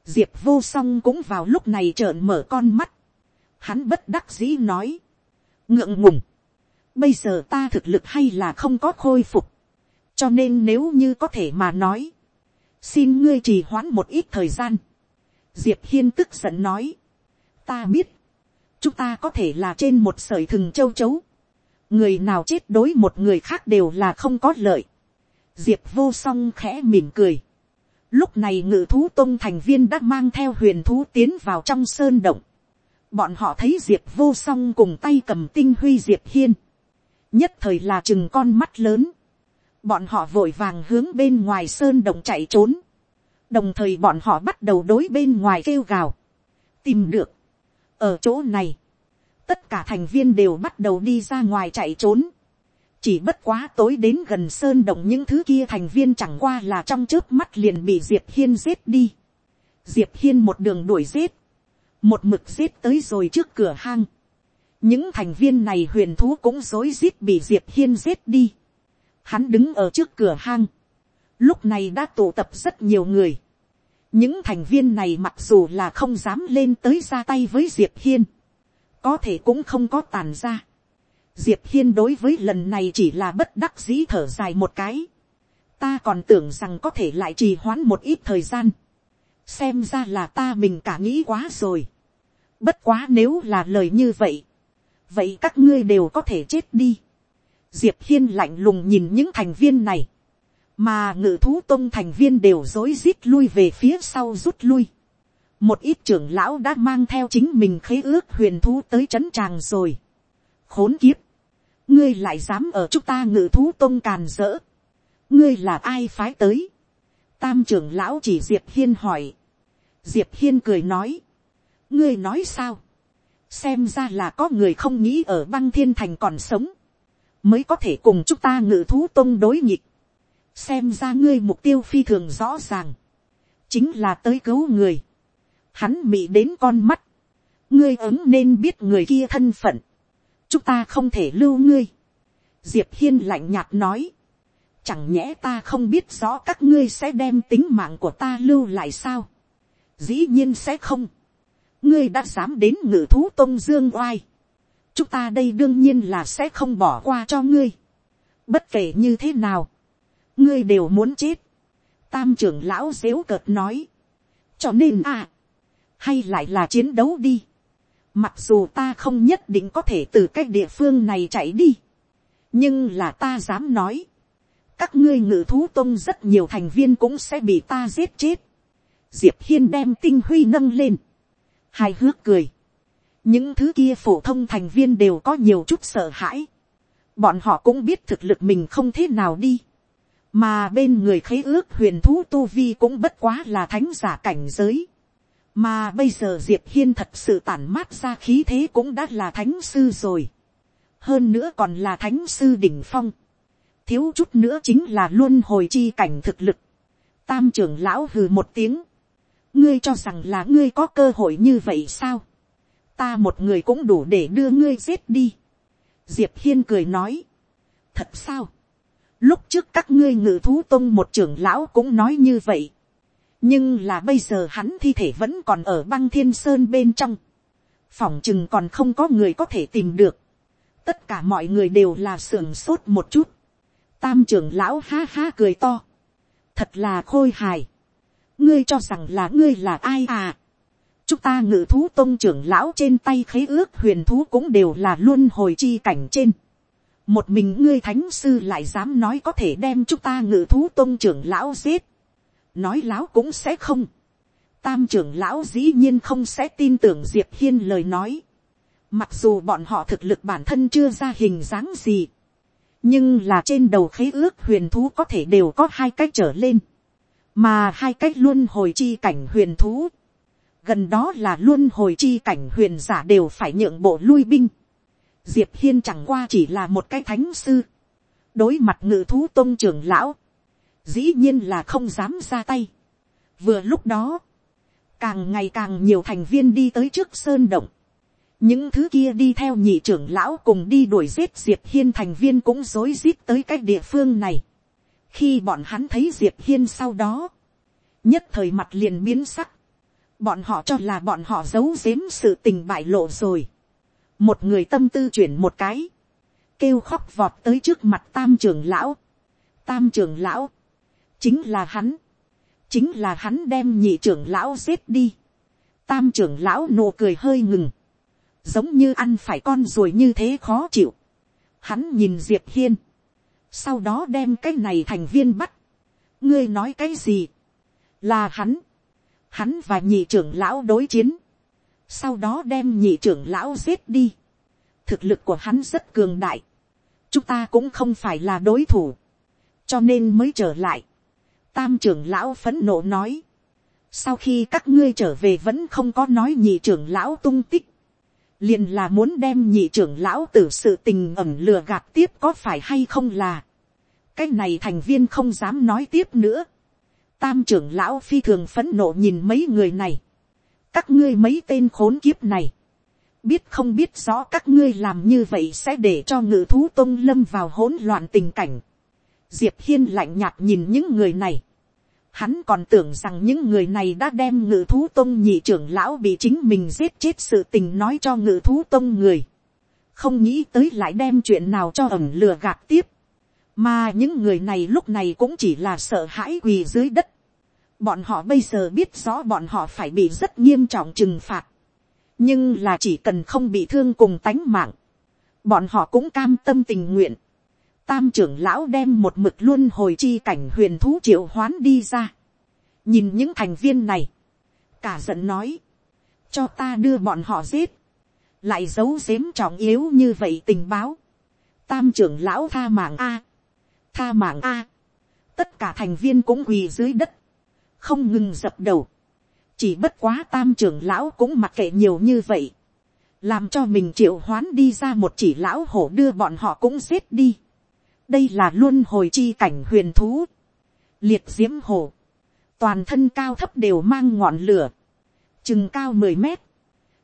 diệp vô song cũng vào lúc này trợn mở con mắt. hắn bất đắc dĩ nói, ngượng ngùng Bây giờ ta thực lực hay là không có khôi phục. Cho nên nếu như có thể mà nói. Xin ngươi trì hoãn một ít thời gian. Diệp Hiên tức giận nói. Ta biết. Chúng ta có thể là trên một sợi thừng châu chấu. Người nào chết đối một người khác đều là không có lợi. Diệp vô song khẽ mỉm cười. Lúc này ngự thú tông thành viên đã mang theo huyền thú tiến vào trong sơn động. Bọn họ thấy Diệp vô song cùng tay cầm tinh huy Diệp Hiên nhất thời là chừng con mắt lớn, bọn họ vội vàng hướng bên ngoài sơn đồng chạy trốn, đồng thời bọn họ bắt đầu đối bên ngoài kêu gào, tìm được, ở chỗ này, tất cả thành viên đều bắt đầu đi ra ngoài chạy trốn, chỉ bất quá tối đến gần sơn động những thứ kia thành viên chẳng qua là trong trước mắt liền bị diệp hiên giết đi, diệp hiên một đường đuổi giết, một mực giết tới rồi trước cửa hang, những thành viên này huyền thú cũng rối rít bị diệp hiên giết đi. hắn đứng ở trước cửa hang. lúc này đã tụ tập rất nhiều người. những thành viên này mặc dù là không dám lên tới ra tay với diệp hiên. có thể cũng không có tàn ra. diệp hiên đối với lần này chỉ là bất đắc dĩ thở dài một cái. ta còn tưởng rằng có thể lại trì hoãn một ít thời gian. xem ra là ta mình cả nghĩ quá rồi. bất quá nếu là lời như vậy vậy các ngươi đều có thể chết đi. diệp hiên lạnh lùng nhìn những thành viên này, mà ngự thú tông thành viên đều rối rít lui về phía sau rút lui. một ít trưởng lão đã mang theo chính mình khế ước huyền thú tới trấn tràng rồi. khốn kiếp, ngươi lại dám ở chúng ta ngự thú tông càn rỡ, ngươi là ai phái tới, tam trưởng lão chỉ diệp hiên hỏi, diệp hiên cười nói, ngươi nói sao, xem ra là có người không nghĩ ở băng thiên thành còn sống, mới có thể cùng chúng ta ngự thú tông đối nhịp, xem ra ngươi mục tiêu phi thường rõ ràng, chính là tới cứu người, hắn mị đến con mắt, ngươi ứng nên biết người kia thân phận, chúng ta không thể lưu ngươi, diệp hiên lạnh nhạt nói, chẳng nhẽ ta không biết rõ các ngươi sẽ đem tính mạng của ta lưu lại sao, dĩ nhiên sẽ không, ngươi đã dám đến ngự thú tôn dương oai, chúng ta đây đương nhiên là sẽ không bỏ qua cho ngươi, bất kể như thế nào, ngươi đều muốn chết. tam trưởng lão dếu cợt nói. cho nên à, hay lại là chiến đấu đi. mặc dù ta không nhất định có thể từ cái địa phương này chạy đi. nhưng là ta dám nói. các ngươi ngự thú tôn rất nhiều thành viên cũng sẽ bị ta giết chết. diệp hiên đem tinh huy nâng lên hai hước cười. những thứ kia phổ thông thành viên đều có nhiều chút sợ hãi. bọn họ cũng biết thực lực mình không thế nào đi mà bên người khế ước huyền thú tu vi cũng bất quá là thánh giả cảnh giới. mà bây giờ diệp hiên thật sự tản mát ra khí thế cũng đã là thánh sư rồi. hơn nữa còn là thánh sư đỉnh phong. thiếu chút nữa chính là luôn hồi chi cảnh thực lực. tam trưởng lão hừ một tiếng ngươi cho rằng là ngươi có cơ hội như vậy sao. ta một người cũng đủ để đưa ngươi giết đi. diệp hiên cười nói. thật sao Lúc trước các ngươi ngự thú tông một trưởng lão cũng nói như vậy. Nhưng là bây giờ hắn thi thể vẫn còn ở băng thiên sơn bên trong. Phỏng chừng còn không có người có thể tìm được. Tất cả mọi người đều là sưởng sốt một chút. Tam trưởng lão ha ha cười to. Thật là khôi hài. Ngươi cho rằng là ngươi là ai à? Chúng ta ngự thú tôn trưởng lão trên tay khế ước huyền thú cũng đều là luôn hồi chi cảnh trên. Một mình ngươi thánh sư lại dám nói có thể đem chúng ta ngự thú tôn trưởng lão giết, nói láo cũng sẽ không, tam trưởng lão dĩ nhiên không sẽ tin tưởng diệp hiên lời nói, mặc dù bọn họ thực lực bản thân chưa ra hình dáng gì, nhưng là trên đầu khế ước huyền thú có thể đều có hai cách trở lên, mà hai cách luôn hồi chi cảnh huyền thú, gần đó là luôn hồi chi cảnh huyền giả đều phải nhượng bộ lui binh, diệp hiên chẳng qua chỉ là một cái thánh sư, đối mặt ngự thú tôn trưởng lão, dĩ nhiên là không dám ra tay. vừa lúc đó, càng ngày càng nhiều thành viên đi tới trước sơn động, những thứ kia đi theo nhị trưởng lão cùng đi đuổi giết diệp hiên thành viên cũng rối rít tới cái địa phương này khi bọn hắn thấy diệp hiên sau đó, nhất thời mặt liền biến sắc, bọn họ cho là bọn họ giấu giếm sự tình bại lộ rồi. Một người tâm tư chuyển một cái, kêu khóc vọt tới trước mặt tam trưởng lão, tam trưởng lão, chính là hắn, chính là hắn đem nhị trưởng lão giết đi, tam trưởng lão nụ cười hơi ngừng, giống như ăn phải con ruồi như thế khó chịu, hắn nhìn diệp hiên, sau đó đem cái này thành viên bắt, ngươi nói cái gì, là hắn, hắn và nhị trưởng lão đối chiến, sau đó đem nhị trưởng lão giết đi. thực lực của hắn rất cường đại, chúng ta cũng không phải là đối thủ, cho nên mới trở lại. tam trưởng lão phấn nộ nói, sau khi các ngươi trở về vẫn không có nói nhị trưởng lão tung tích, liền là muốn đem nhị trưởng lão từ sự tình ẩm lừa gạt tiếp có phải hay không là, cái này thành viên không dám nói tiếp nữa, tam trưởng lão phi thường phấn nộ nhìn mấy người này, các ngươi mấy tên khốn kiếp này, biết không biết rõ các ngươi làm như vậy sẽ để cho ngự thú tôn lâm vào hỗn loạn tình cảnh. diệp hiên lạnh nhạt nhìn những người này. hắn còn tưởng rằng những người này đã đem ngự thú tông nhị trưởng lão bị chính mình giết chết sự tình nói cho ngự thú tông người. không nghĩ tới lại đem chuyện nào cho ẩm lừa gạt tiếp mà những người này lúc này cũng chỉ là sợ hãi quỳ dưới đất Bọn họ bây giờ biết rõ bọn họ phải bị rất nghiêm trọng trừng phạt. Nhưng là chỉ cần không bị thương cùng tánh mạng. Bọn họ cũng cam tâm tình nguyện. tam trưởng lão đem một mực luôn hồi chi cảnh huyền thú triệu hoán đi ra. nhìn những thành viên này, cả giận nói, cho ta đưa bọn họ giết, lại giấu giếm trọng yếu như vậy tình báo. tam trưởng lão tha mạng a, tha mạng a, tất cả thành viên cũng quỳ dưới đất, không ngừng dập đầu, chỉ bất quá tam trưởng lão cũng mặc kệ nhiều như vậy, làm cho mình triệu hoán đi ra một chỉ lão hổ đưa bọn họ cũng giết đi. đây là luôn hồi chi cảnh huyền thú, liệt diễm hổ, toàn thân cao thấp đều mang ngọn lửa, chừng cao mười mét,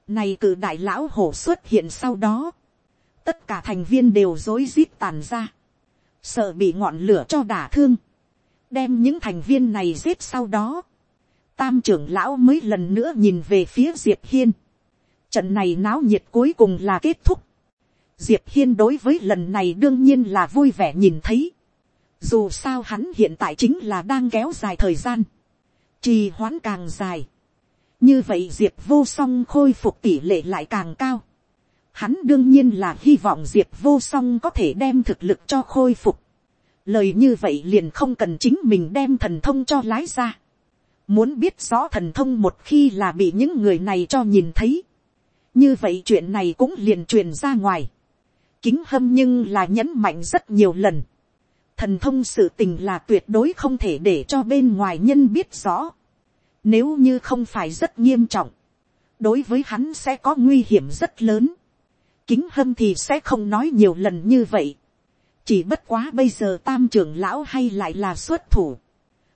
này cử đại lão hổ xuất hiện sau đó, tất cả thành viên đều rối rít tàn ra, sợ bị ngọn lửa cho đả thương, đem những thành viên này giết sau đó, tam trưởng lão mới lần nữa nhìn về phía diệp hiên, Trận này náo nhiệt cuối cùng là kết thúc. Diệp Hiên đối với lần này đương nhiên là vui vẻ nhìn thấy. Dù sao hắn hiện tại chính là đang kéo dài thời gian. Trì hoãn càng dài. Như vậy Diệp vô song khôi phục tỷ lệ lại càng cao. Hắn đương nhiên là hy vọng Diệp vô song có thể đem thực lực cho khôi phục. Lời như vậy liền không cần chính mình đem thần thông cho lái ra. Muốn biết rõ thần thông một khi là bị những người này cho nhìn thấy như vậy chuyện này cũng liền truyền ra ngoài. kính hâm nhưng là nhấn mạnh rất nhiều lần. thần thông sự tình là tuyệt đối không thể để cho bên ngoài nhân biết rõ. nếu như không phải rất nghiêm trọng, đối với hắn sẽ có nguy hiểm rất lớn kính hâm thì sẽ không nói nhiều lần như vậy. chỉ bất quá bây giờ tam trưởng lão hay lại là xuất thủ.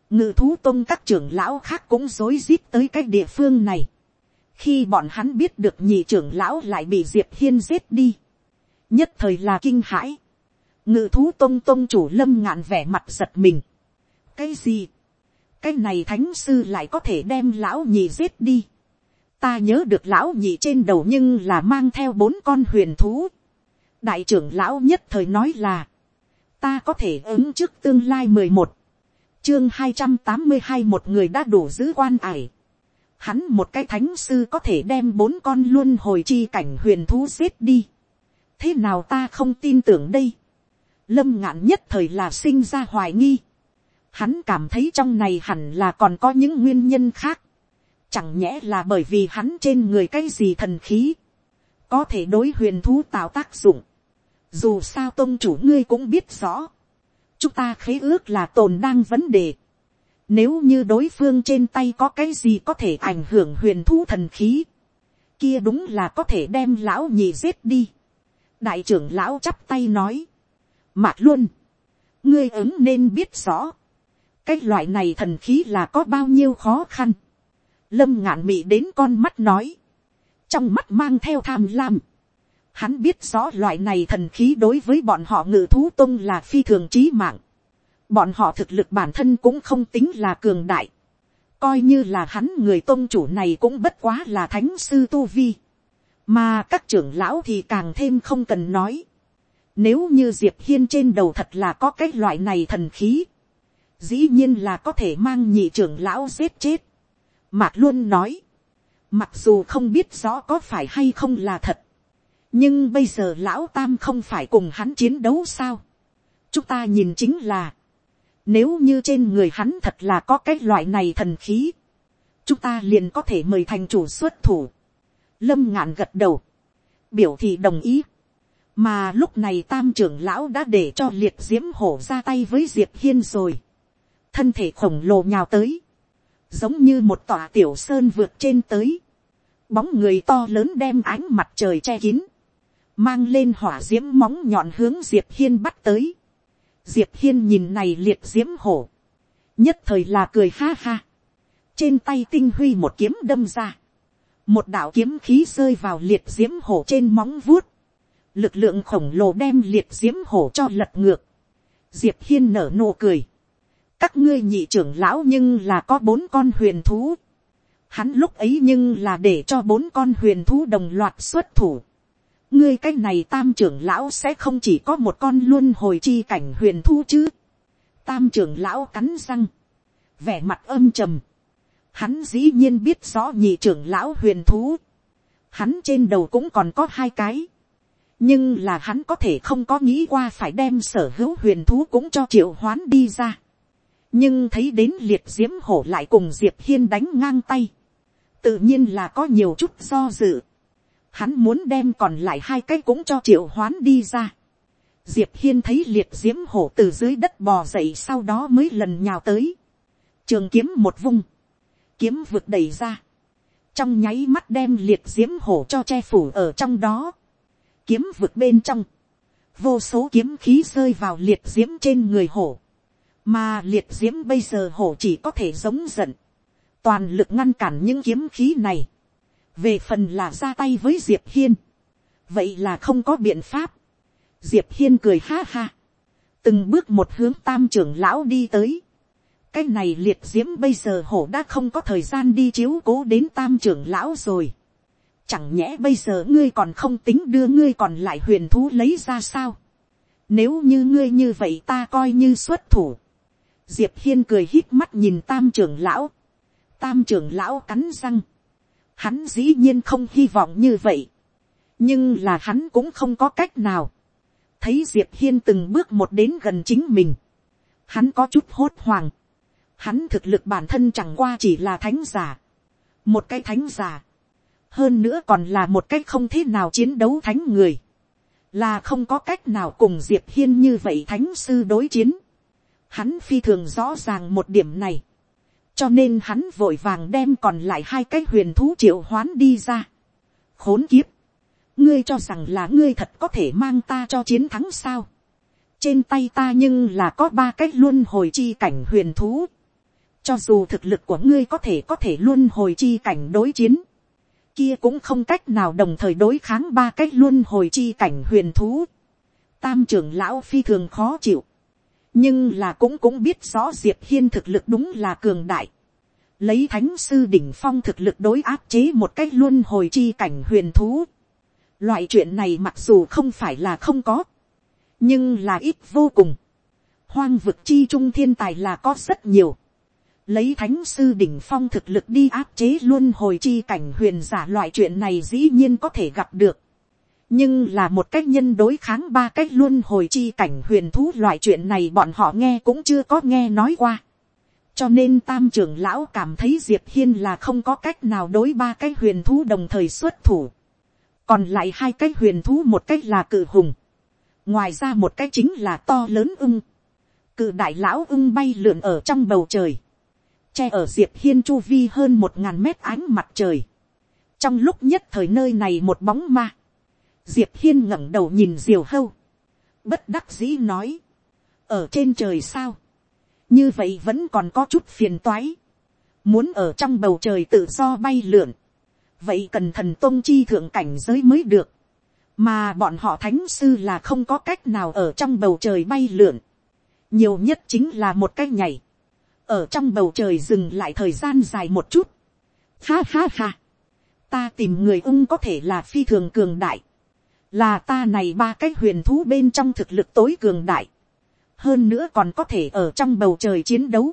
ngự thú tôn các trưởng lão khác cũng rối rít tới cái địa phương này khi bọn hắn biết được nhị trưởng lão lại bị diệp hiên giết đi, nhất thời là kinh hãi, ngự thú tôn tôn chủ lâm ngạn vẻ mặt giật mình. cái gì, cái này thánh sư lại có thể đem lão nhị giết đi ta nhớ được lão nhị trên đầu nhưng là mang theo bốn con huyền thú. đại trưởng lão nhất thời nói là, ta có thể ứng trước tương lai mười một, chương hai trăm tám mươi hai một người đã đủ giữ quan ải Hắn một cái thánh sư có thể đem bốn con luôn hồi chi cảnh huyền thú giết đi. Thế nào ta không tin tưởng đây. Lâm ngạn nhất thời là sinh ra hoài nghi. Hắn cảm thấy trong này hẳn là còn có những nguyên nhân khác. Chẳng nhẽ là bởi vì hắn trên người cái gì thần khí. Có thể đối huyền thú tạo tác dụng. Dù sao tôn chủ ngươi cũng biết rõ. Chúng ta khế ước là tồn đang vấn đề nếu như đối phương trên tay có cái gì có thể ảnh hưởng huyền thú thần khí. Kia đúng là có thể đem lão nhị giết đi. Đại trưởng lão chắp tay nói. Mạc luôn. Ngươi ứng nên biết rõ. Cái loại này thần khí là có bao nhiêu khó khăn. Lâm ngạn mị đến con mắt nói. Trong mắt mang theo tham lam. Hắn biết rõ loại này thần khí đối với bọn họ ngự thú tông là phi thường trí mạng bọn họ thực lực bản thân cũng không tính là cường đại, coi như là hắn người tôn chủ này cũng bất quá là thánh sư tu vi, mà các trưởng lão thì càng thêm không cần nói, nếu như diệp hiên trên đầu thật là có cái loại này thần khí, dĩ nhiên là có thể mang nhị trưởng lão giết chết. Mạc luôn nói, mặc dù không biết rõ có phải hay không là thật, nhưng bây giờ lão tam không phải cùng hắn chiến đấu sao. chúng ta nhìn chính là, nếu như trên người hắn thật là có cái loại này thần khí, chúng ta liền có thể mời thành chủ xuất thủ. Lâm ngạn gật đầu, biểu thị đồng ý. Mà lúc này tam trưởng lão đã để cho liệt diễm hổ ra tay với diệp hiên rồi. Thân thể khổng lồ nhào tới. Giống như một tòa tiểu sơn vượt trên tới. Bóng người to lớn đem ánh mặt trời che kín. Mang lên hỏa diễm móng nhọn hướng diệp hiên bắt tới diệp hiên nhìn này liệt diễm hổ, nhất thời là cười ha ha, trên tay tinh huy một kiếm đâm ra, một đạo kiếm khí rơi vào liệt diễm hổ trên móng vuốt, lực lượng khổng lồ đem liệt diễm hổ cho lật ngược, diệp hiên nở nụ cười, các ngươi nhị trưởng lão nhưng là có bốn con huyền thú, hắn lúc ấy nhưng là để cho bốn con huyền thú đồng loạt xuất thủ, ngươi cái này tam trưởng lão sẽ không chỉ có một con luôn hồi chi cảnh huyền thú chứ. tam trưởng lão cắn răng, vẻ mặt âm trầm. Hắn dĩ nhiên biết rõ nhị trưởng lão huyền thú. Hắn trên đầu cũng còn có hai cái. nhưng là hắn có thể không có nghĩ qua phải đem sở hữu huyền thú cũng cho triệu hoán đi ra nhưng thấy đến liệt diễm hổ lại cùng diệp hiên đánh ngang tay. tự nhiên là có nhiều chút do dự. hắn muốn đem còn lại hai cái cũng cho triệu hoán đi ra. diệp hiên thấy liệt diễm hổ từ dưới đất bò dậy sau đó mới lần nhào tới. trường kiếm một vung. kiếm vượt đẩy ra. trong nháy mắt đem liệt diễm hổ cho che phủ ở trong đó kiếm vượt bên trong, vô số kiếm khí rơi vào liệt diễm trên người hổ, mà liệt diễm bây giờ hổ chỉ có thể giống giận, toàn lực ngăn cản những kiếm khí này, về phần là ra tay với diệp hiên, vậy là không có biện pháp, diệp hiên cười ha ha, từng bước một hướng tam trưởng lão đi tới, cái này liệt diễm bây giờ hổ đã không có thời gian đi chiếu cố đến tam trưởng lão rồi, Chẳng nhẽ bây giờ ngươi còn không tính đưa ngươi còn lại huyền thú lấy ra sao? Nếu như ngươi như vậy ta coi như xuất thủ. Diệp Hiên cười hít mắt nhìn tam trưởng lão. Tam trưởng lão cắn răng. Hắn dĩ nhiên không hy vọng như vậy. Nhưng là hắn cũng không có cách nào. Thấy Diệp Hiên từng bước một đến gần chính mình. Hắn có chút hốt hoảng. Hắn thực lực bản thân chẳng qua chỉ là thánh giả. Một cái thánh giả hơn nữa còn là một cách không thế nào chiến đấu thánh người, là không có cách nào cùng diệp hiên như vậy thánh sư đối chiến. Hắn phi thường rõ ràng một điểm này, cho nên hắn vội vàng đem còn lại hai cái huyền thú triệu hoán đi ra. khốn kiếp, ngươi cho rằng là ngươi thật có thể mang ta cho chiến thắng sao. trên tay ta nhưng là có ba cách luôn hồi chi cảnh huyền thú. cho dù thực lực của ngươi có thể có thể luôn hồi chi cảnh đối chiến kia cũng không cách nào đồng thời đối kháng ba cách luôn hồi chi cảnh huyền thú. Tam trưởng lão phi thường khó chịu. Nhưng là cũng cũng biết rõ Diệp Hiên thực lực đúng là cường đại. Lấy thánh sư đỉnh phong thực lực đối áp chế một cách luôn hồi chi cảnh huyền thú. Loại chuyện này mặc dù không phải là không có. Nhưng là ít vô cùng. Hoang vực chi trung thiên tài là có rất nhiều lấy thánh sư đỉnh phong thực lực đi áp chế luôn hồi chi cảnh huyền giả, loại chuyện này dĩ nhiên có thể gặp được nhưng là một cách nhân đối kháng ba cách luôn hồi chi cảnh huyền thú loại chuyện này bọn họ nghe cũng chưa có nghe nói qua. cho nên tam trưởng lão cảm thấy diệp hiên là không có cách nào đối ba cái huyền thú đồng thời xuất thủ. còn lại hai cái huyền thú một cách là cự hùng. ngoài ra một cách chính là to lớn ưng. cự đại lão ưng bay lượn ở trong bầu trời che ở diệp hiên chu vi hơn một ngàn mét ánh mặt trời. trong lúc nhất thời nơi này một bóng ma, diệp hiên ngẩng đầu nhìn diều hâu, bất đắc dĩ nói, ở trên trời sao, như vậy vẫn còn có chút phiền toái, muốn ở trong bầu trời tự do bay lượn, vậy cần thần tôn chi thượng cảnh giới mới được, mà bọn họ thánh sư là không có cách nào ở trong bầu trời bay lượn, nhiều nhất chính là một cái nhảy, ở trong bầu trời dừng lại thời gian dài một chút. Ha ha ha, ta tìm người ung có thể là phi thường cường đại, là ta này ba cái huyền thú bên trong thực lực tối cường đại, hơn nữa còn có thể ở trong bầu trời chiến đấu,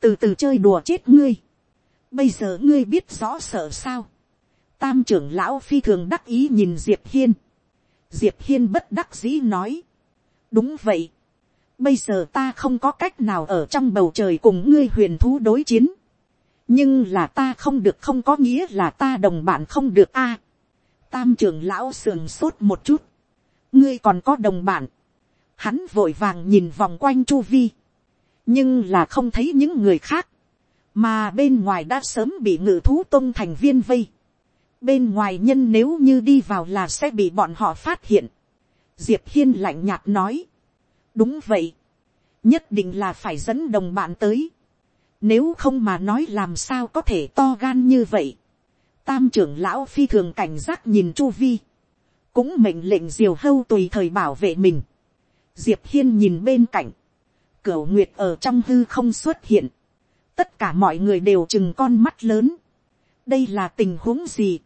từ từ chơi đùa chết ngươi. Bây giờ ngươi biết rõ sợ sao. Tam trưởng lão phi thường đắc ý nhìn Diệp Hiên. Diệp Hiên bất đắc dĩ nói. Đúng vậy bây giờ ta không có cách nào ở trong bầu trời cùng ngươi huyền thú đối chiến. nhưng là ta không được không có nghĩa là ta đồng bạn không được a tam trưởng lão sườn sốt một chút. ngươi còn có đồng bạn. hắn vội vàng nhìn vòng quanh chu vi. nhưng là không thấy những người khác. mà bên ngoài đã sớm bị ngự thú tôn thành viên vây. bên ngoài nhân nếu như đi vào là sẽ bị bọn họ phát hiện. diệp hiên lạnh nhạt nói đúng vậy, nhất định là phải dẫn đồng bạn tới, nếu không mà nói làm sao có thể to gan như vậy, tam trưởng lão phi thường cảnh giác nhìn chu vi, cũng mệnh lệnh diều hâu tùy thời bảo vệ mình, diệp hiên nhìn bên cạnh, cửu nguyệt ở trong hư không xuất hiện, tất cả mọi người đều chừng con mắt lớn, đây là tình huống gì,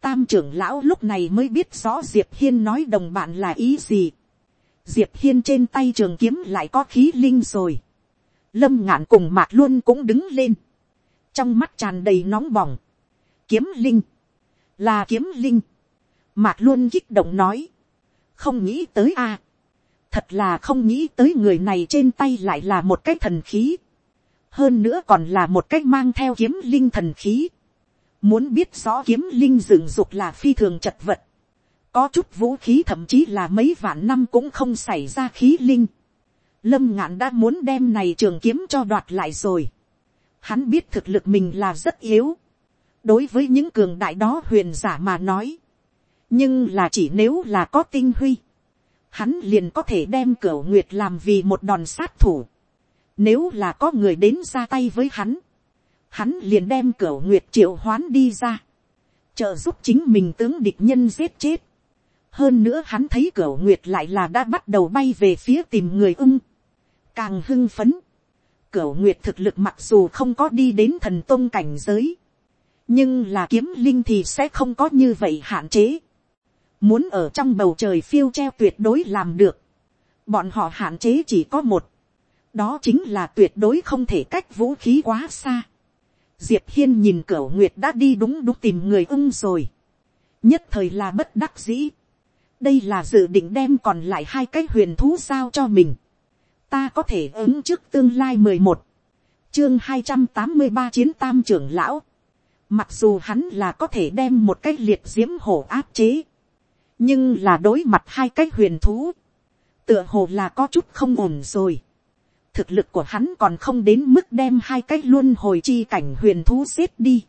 tam trưởng lão lúc này mới biết rõ diệp hiên nói đồng bạn là ý gì, diệp hiên trên tay trường kiếm lại có khí linh rồi. lâm ngạn cùng mạc luôn cũng đứng lên. trong mắt tràn đầy nóng bỏng kiếm linh. là kiếm linh. mạc luôn kích động nói. không nghĩ tới a. thật là không nghĩ tới người này trên tay lại là một cái thần khí. hơn nữa còn là một cái mang theo kiếm linh thần khí. muốn biết rõ kiếm linh dựng dục là phi thường chật vật. có chút vũ khí thậm chí là mấy vạn năm cũng không xảy ra khí linh. lâm ngạn đã muốn đem này trường kiếm cho đoạt lại rồi. hắn biết thực lực mình là rất yếu đối với những cường đại đó huyền giả mà nói nhưng là chỉ nếu là có tinh huy, hắn liền có thể đem cửa nguyệt làm vì một đòn sát thủ. Nếu là có người đến ra tay với hắn, hắn liền đem cửa nguyệt triệu hoán đi ra, trợ giúp chính mình tướng địch nhân giết chết. hơn nữa hắn thấy cửa nguyệt lại là đã bắt đầu bay về phía tìm người ưng, càng hưng phấn. Cửu nguyệt thực lực mặc dù không có đi đến thần tôn cảnh giới, nhưng là kiếm linh thì sẽ không có như vậy hạn chế. Muốn ở trong bầu trời phiêu treo tuyệt đối làm được, bọn họ hạn chế chỉ có một, đó chính là tuyệt đối không thể cách vũ khí quá xa. Diệp hiên nhìn cửa nguyệt đã đi đúng đúng tìm người ưng rồi, nhất thời là bất đắc dĩ, đây là dự định đem còn lại hai cái huyền thú giao cho mình, ta có thể ứng trước tương lai mười một, chương hai trăm tám mươi ba chiến tam trưởng lão, mặc dù hắn là có thể đem một cái liệt diễm hổ áp chế, nhưng là đối mặt hai cái huyền thú, tựa hồ là có chút không ổn rồi. thực lực của hắn còn không đến mức đem hai cái luôn hồi chi cảnh huyền thú xếp đi.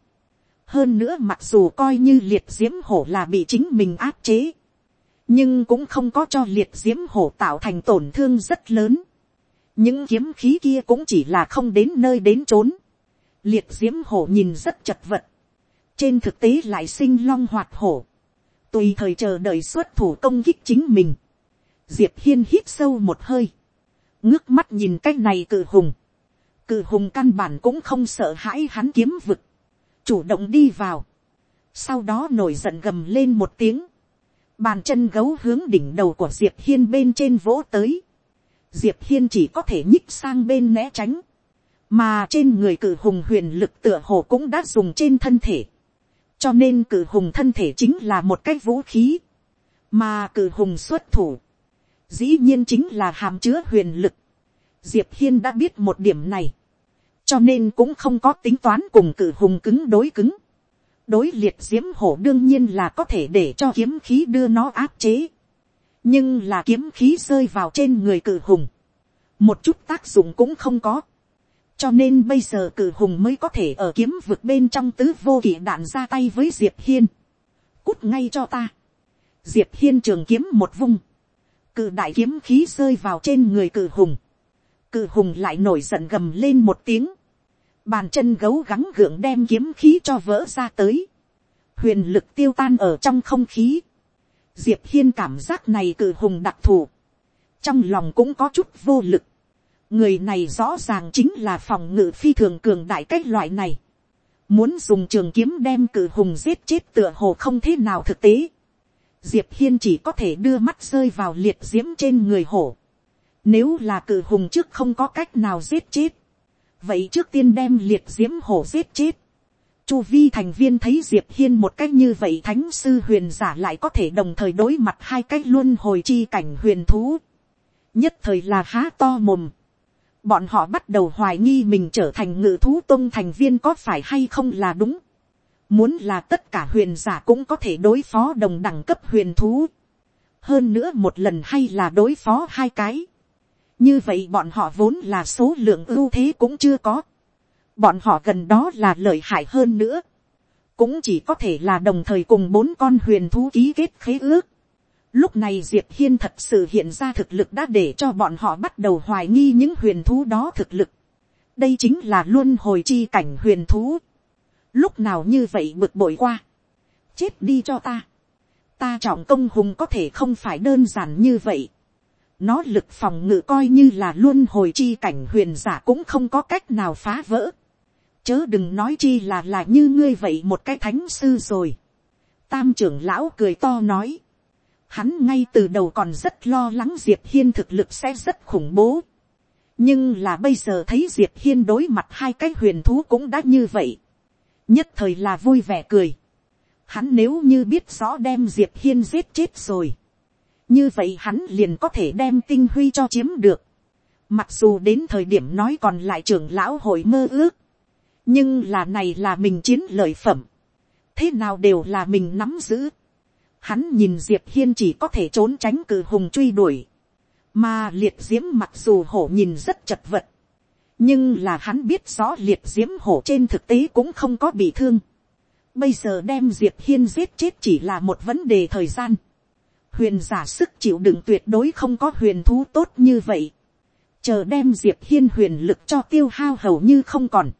hơn nữa mặc dù coi như liệt diễm hổ là bị chính mình áp chế, nhưng cũng không có cho liệt diễm hổ tạo thành tổn thương rất lớn. những kiếm khí kia cũng chỉ là không đến nơi đến trốn liệt diễm hổ nhìn rất chật vật. trên thực tế lại sinh long hoạt hổ. Tùy thời chờ đợi xuất thủ công kích chính mình. diệp hiên hít sâu một hơi, ngước mắt nhìn cái này cự hùng, cự hùng căn bản cũng không sợ hãi hắn kiếm vực, chủ động đi vào, sau đó nổi giận gầm lên một tiếng, bàn chân gấu hướng đỉnh đầu của diệp hiên bên trên vỗ tới, diệp hiên chỉ có thể nhích sang bên né tránh, mà trên người cử hùng huyền lực tựa hồ cũng đã dùng trên thân thể, cho nên cử hùng thân thể chính là một cái vũ khí, mà cử hùng xuất thủ, dĩ nhiên chính là hàm chứa huyền lực. Diệp hiên đã biết một điểm này, cho nên cũng không có tính toán cùng cử hùng cứng đối cứng. đối liệt diễm hổ đương nhiên là có thể để cho kiếm khí đưa nó áp chế, nhưng là kiếm khí rơi vào trên người cử hùng, một chút tác dụng cũng không có cho nên bây giờ cử hùng mới có thể ở kiếm vực bên trong tứ vô kỷ đạn ra tay với diệp hiên. cút ngay cho ta. diệp hiên trường kiếm một vung. cử đại kiếm khí rơi vào trên người cử hùng. cử hùng lại nổi giận gầm lên một tiếng. bàn chân gấu gắng gượng đem kiếm khí cho vỡ ra tới. huyền lực tiêu tan ở trong không khí. diệp hiên cảm giác này cử hùng đặc thù. trong lòng cũng có chút vô lực người này rõ ràng chính là phòng ngự phi thường cường đại cách loại này. muốn dùng trường kiếm đem cử hùng giết chết tựa hồ không thế nào thực tế. diệp hiên chỉ có thể đưa mắt rơi vào liệt diễm trên người hổ. nếu là cử hùng trước không có cách nào giết chết, vậy trước tiên đem liệt diễm hổ giết chết. Chu vi thành viên thấy diệp hiên một cách như vậy thánh sư huyền giả lại có thể đồng thời đối mặt hai cách luôn hồi chi cảnh huyền thú. nhất thời là há to mồm bọn họ bắt đầu hoài nghi mình trở thành ngự thú tôn thành viên có phải hay không là đúng. Muốn là tất cả huyền giả cũng có thể đối phó đồng đẳng cấp huyền thú. Hơn nữa một lần hay là đối phó hai cái. Như vậy bọn họ vốn là số lượng ưu thế cũng chưa có. Bọn họ gần đó là lợi hại hơn nữa. Cũng chỉ có thể là đồng thời cùng bốn con huyền thú ký kết khế ước Lúc này Diệp Hiên thật sự hiện ra thực lực đã để cho bọn họ bắt đầu hoài nghi những huyền thú đó thực lực. Đây chính là luôn hồi chi cảnh huyền thú. Lúc nào như vậy bực bội qua. Chết đi cho ta. Ta trọng công hùng có thể không phải đơn giản như vậy. Nó lực phòng ngự coi như là luôn hồi chi cảnh huyền giả cũng không có cách nào phá vỡ. Chớ đừng nói chi là là như ngươi vậy một cái thánh sư rồi. Tam trưởng lão cười to nói Hắn ngay từ đầu còn rất lo lắng Diệp Hiên thực lực sẽ rất khủng bố. Nhưng là bây giờ thấy Diệp Hiên đối mặt hai cái huyền thú cũng đã như vậy. Nhất thời là vui vẻ cười. Hắn nếu như biết rõ đem Diệp Hiên giết chết rồi. như vậy hắn liền có thể đem tinh huy cho chiếm được. Mặc dù đến thời điểm nói còn lại trưởng lão hội mơ ước, nhưng là này là mình chiến lợi phẩm, thế nào đều là mình nắm giữ. Hắn nhìn diệp hiên chỉ có thể trốn tránh cử hùng truy đuổi, mà liệt diễm mặc dù hổ nhìn rất chật vật, nhưng là hắn biết rõ liệt diễm hổ trên thực tế cũng không có bị thương. Bây giờ đem diệp hiên giết chết chỉ là một vấn đề thời gian. huyền giả sức chịu đựng tuyệt đối không có huyền thú tốt như vậy. chờ đem diệp hiên huyền lực cho tiêu hao hầu như không còn.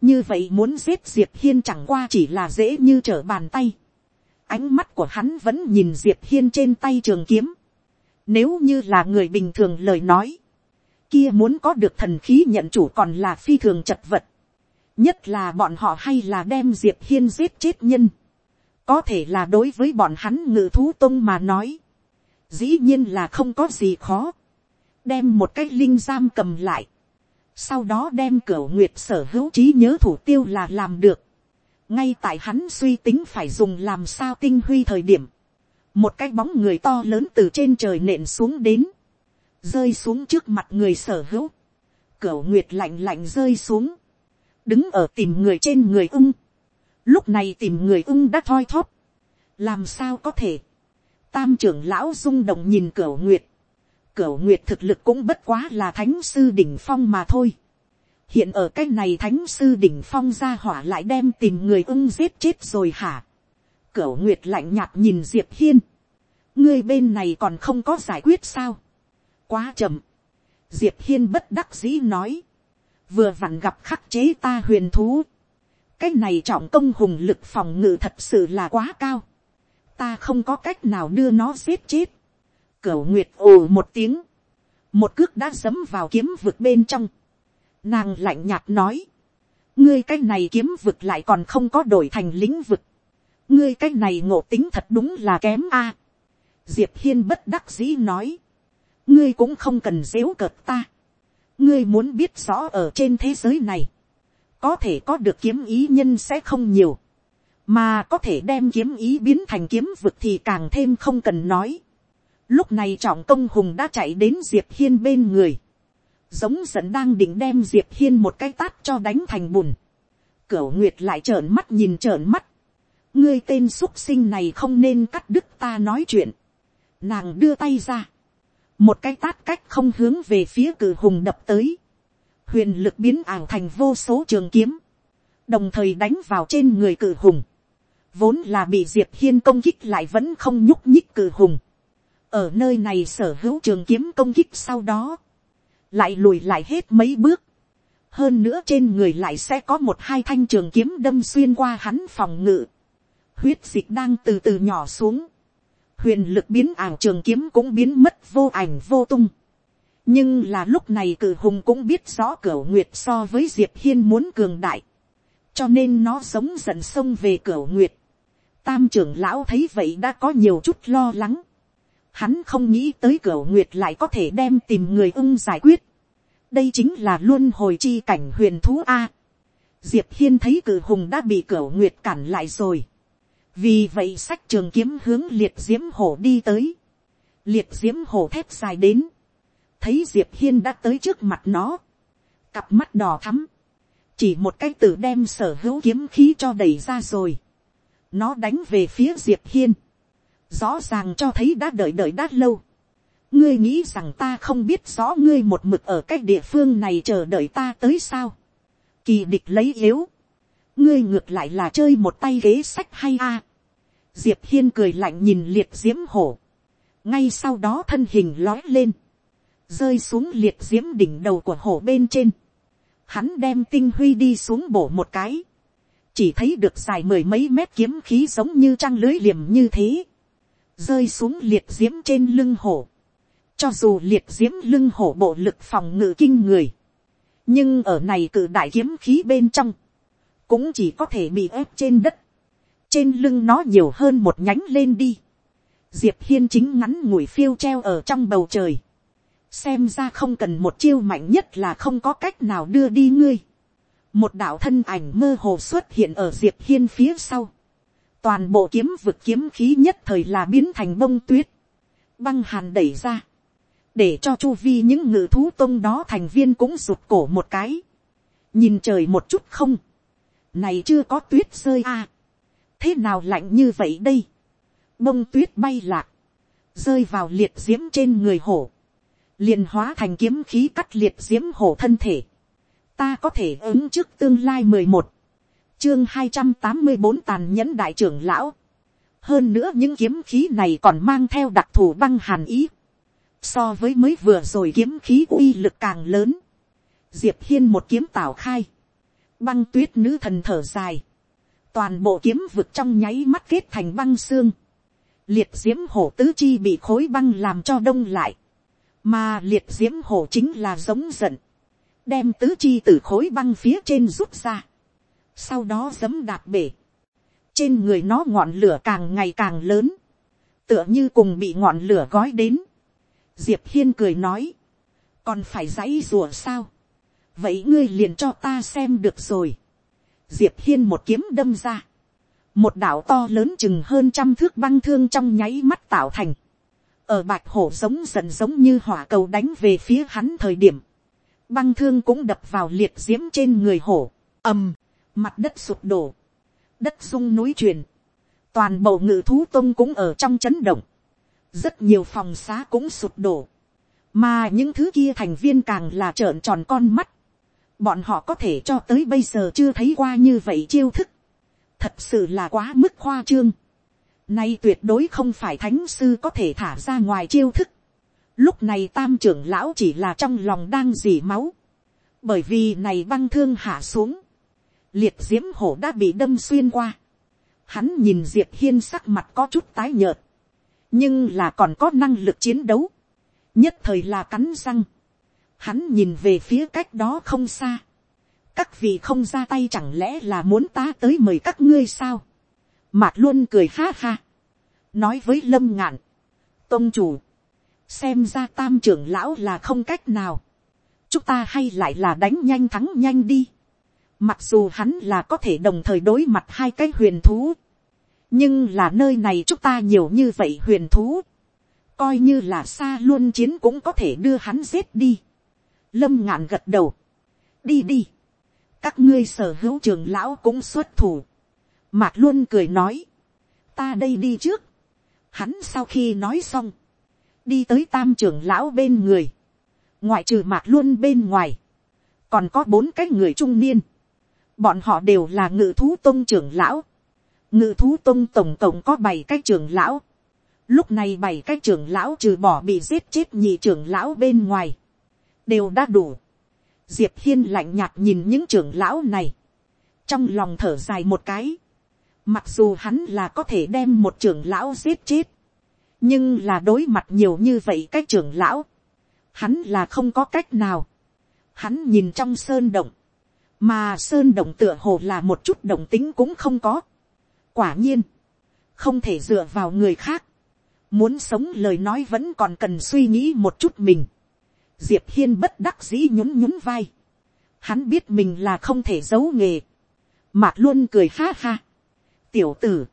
như vậy muốn giết diệp hiên chẳng qua chỉ là dễ như trở bàn tay ánh mắt của hắn vẫn nhìn diệp hiên trên tay trường kiếm. nếu như là người bình thường lời nói, kia muốn có được thần khí nhận chủ còn là phi thường chật vật. nhất là bọn họ hay là đem diệp hiên giết chết nhân. có thể là đối với bọn hắn ngự thú tông mà nói. dĩ nhiên là không có gì khó. đem một cái linh giam cầm lại. sau đó đem cửa nguyệt sở hữu trí nhớ thủ tiêu là làm được ngay tại hắn suy tính phải dùng làm sao tinh huy thời điểm. một cái bóng người to lớn từ trên trời nện xuống đến. Rơi xuống trước mặt người sở hữu, cửa nguyệt lạnh lạnh rơi xuống, đứng ở tìm người trên người ưng, lúc này tìm người ưng đã thoi thóp, làm sao có thể, tam trưởng lão rung động nhìn cửa nguyệt, cửa nguyệt thực lực cũng bất quá là thánh sư đỉnh phong mà thôi, hiện ở cái này thánh sư đỉnh phong ra hỏa lại đem tìm người ưng giết chết rồi hả, cửu nguyệt lạnh nhạt nhìn diệp hiên, ngươi bên này còn không có giải quyết sao, quá chậm. Diệp hiên bất đắc dĩ nói. Vừa vặn gặp khắc chế ta huyền thú. Cái này trọng công hùng lực phòng ngự thật sự là quá cao. Ta không có cách nào đưa nó giết chết. Cửu Nguyệt ồ một tiếng. Một cước đã dấm vào kiếm vực bên trong. Nàng lạnh nhạt nói. Ngươi cái này kiếm vực lại còn không có đổi thành lĩnh vực. Ngươi cái này ngộ tính thật đúng là kém a. Diệp Hiên bất đắc dĩ nói ngươi cũng không cần dếu cợt ta. ngươi muốn biết rõ ở trên thế giới này, có thể có được kiếm ý nhân sẽ không nhiều, mà có thể đem kiếm ý biến thành kiếm vực thì càng thêm không cần nói. lúc này trọng công hùng đã chạy đến diệp hiên bên người, giống dần đang định đem diệp hiên một cái tát cho đánh thành bùn. cửu nguyệt lại trợn mắt nhìn trợn mắt. ngươi tên x sinh này không nên cắt đứt ta nói chuyện. nàng đưa tay ra một cái tát cách không hướng về phía cử hùng đập tới, huyền lực biến ảo thành vô số trường kiếm, đồng thời đánh vào trên người cử hùng, vốn là bị diệp hiên công kích lại vẫn không nhúc nhích cử hùng, ở nơi này sở hữu trường kiếm công kích sau đó, lại lùi lại hết mấy bước, hơn nữa trên người lại sẽ có một hai thanh trường kiếm đâm xuyên qua hắn phòng ngự, huyết dịch đang từ từ nhỏ xuống, huyền lực biến ảo trường kiếm cũng biến mất vô ảnh vô tung. nhưng là lúc này cử hùng cũng biết rõ cửa nguyệt so với diệp hiên muốn cường đại. cho nên nó sống giận sông về cửa nguyệt. tam trưởng lão thấy vậy đã có nhiều chút lo lắng hắn không nghĩ tới cửa nguyệt lại có thể đem tìm người ưng giải quyết. đây chính là luôn hồi chi cảnh huyền thú a. diệp hiên thấy cử hùng đã bị cửa nguyệt cản lại rồi. Vì vậy sách trường kiếm hướng liệt diễm hổ đi tới, liệt diễm hổ thép dài đến, thấy diệp hiên đã tới trước mặt nó, cặp mắt đỏ thắm, chỉ một cái tử đem sở hữu kiếm khí cho đẩy ra rồi, nó đánh về phía diệp hiên, rõ ràng cho thấy đã đợi đợi đã lâu, ngươi nghĩ rằng ta không biết rõ ngươi một mực ở cái địa phương này chờ đợi ta tới sao, kỳ địch lấy yếu, ngươi ngược lại là chơi một tay ghế sách hay a. diệp hiên cười lạnh nhìn liệt diễm hổ. ngay sau đó thân hình lói lên, rơi xuống liệt diễm đỉnh đầu của hổ bên trên. hắn đem tinh huy đi xuống bổ một cái. chỉ thấy được dài mười mấy mét kiếm khí giống như trăng lưới liềm như thế rơi xuống liệt diễm trên lưng hổ. cho dù liệt diễm lưng hổ bộ lực phòng ngự kinh người. nhưng ở này cử đại kiếm khí bên trong cũng chỉ có thể bị ép trên đất, trên lưng nó nhiều hơn một nhánh lên đi, diệp hiên chính ngắn ngủi phiêu treo ở trong bầu trời, xem ra không cần một chiêu mạnh nhất là không có cách nào đưa đi ngươi, một đạo thân ảnh mơ hồ xuất hiện ở diệp hiên phía sau, toàn bộ kiếm vực kiếm khí nhất thời là biến thành bông tuyết, băng hàn đẩy ra, để cho chu vi những ngự thú tông đó thành viên cũng rụt cổ một cái, nhìn trời một chút không, này chưa có tuyết rơi à, thế nào lạnh như vậy đây, bông tuyết bay lạc, rơi vào liệt diễm trên người hổ, liền hóa thành kiếm khí cắt liệt diễm hổ thân thể, ta có thể ứng trước tương lai mười một, chương hai trăm tám mươi bốn tàn nhẫn đại trưởng lão, hơn nữa những kiếm khí này còn mang theo đặc thù băng hàn ý, so với mới vừa rồi kiếm khí uy lực càng lớn, diệp hiên một kiếm tảo khai, băng tuyết nữ thần thở dài, toàn bộ kiếm vực trong nháy mắt kết thành băng xương, liệt diễm hổ tứ chi bị khối băng làm cho đông lại, mà liệt diễm hổ chính là giống giận, đem tứ chi từ khối băng phía trên rút ra, sau đó giấm đạp bể, trên người nó ngọn lửa càng ngày càng lớn, tựa như cùng bị ngọn lửa gói đến, diệp hiên cười nói, còn phải dãy rùa sao, vậy ngươi liền cho ta xem được rồi, diệp hiên một kiếm đâm ra, một đảo to lớn chừng hơn trăm thước băng thương trong nháy mắt tạo thành, ở bạch hổ giống dần giống như hỏa cầu đánh về phía hắn thời điểm, băng thương cũng đập vào liệt diễm trên người hổ, ầm, mặt đất sụp đổ, đất rung núi truyền, toàn bộ ngự thú tông cũng ở trong chấn động, rất nhiều phòng xá cũng sụp đổ, mà những thứ kia thành viên càng là trợn tròn con mắt, bọn họ có thể cho tới bây giờ chưa thấy qua như vậy chiêu thức, thật sự là quá mức khoa trương, nay tuyệt đối không phải thánh sư có thể thả ra ngoài chiêu thức, lúc này tam trưởng lão chỉ là trong lòng đang dỉ máu, bởi vì này băng thương hạ xuống, liệt diễm hổ đã bị đâm xuyên qua. Hắn nhìn diệp hiên sắc mặt có chút tái nhợt, nhưng là còn có năng lực chiến đấu, nhất thời là cắn răng. Hắn nhìn về phía cách đó không xa. các vị không ra tay chẳng lẽ là muốn ta tới mời các ngươi sao. mạc luôn cười ha ha. nói với lâm ngạn, tôn chủ, xem ra tam trưởng lão là không cách nào. chúng ta hay lại là đánh nhanh thắng nhanh đi Mặc dù hắn là có thể đồng thời đối mặt hai cái huyền thú. Nhưng là nơi này chúng ta nhiều như vậy huyền thú. Coi như là xa luôn chiến cũng có thể đưa hắn giết đi. Lâm ngạn gật đầu. Đi đi. Các ngươi sở hữu trường lão cũng xuất thủ. Mạc luôn cười nói. Ta đây đi trước. Hắn sau khi nói xong. Đi tới tam trưởng lão bên người. Ngoại trừ mạc luôn bên ngoài. Còn có bốn cái người trung niên bọn họ đều là ngự thú tôn trưởng lão, ngự thú tôn tổng cộng có bảy cái trưởng lão, lúc này bảy cái trưởng lão trừ bỏ bị giết chết nhị trưởng lão bên ngoài, đều đã đủ. diệp hiên lạnh nhạt nhìn những trưởng lão này, trong lòng thở dài một cái, mặc dù hắn là có thể đem một trưởng lão giết chết, nhưng là đối mặt nhiều như vậy cái trưởng lão, hắn là không có cách nào. Hắn nhìn trong sơn động, mà sơn động tựa hồ là một chút động tính cũng không có. quả nhiên, không thể dựa vào người khác, muốn sống lời nói vẫn còn cần suy nghĩ một chút mình. diệp hiên bất đắc dĩ nhún nhún vai, hắn biết mình là không thể giấu nghề, mạc luôn cười ha ha. tiểu tử,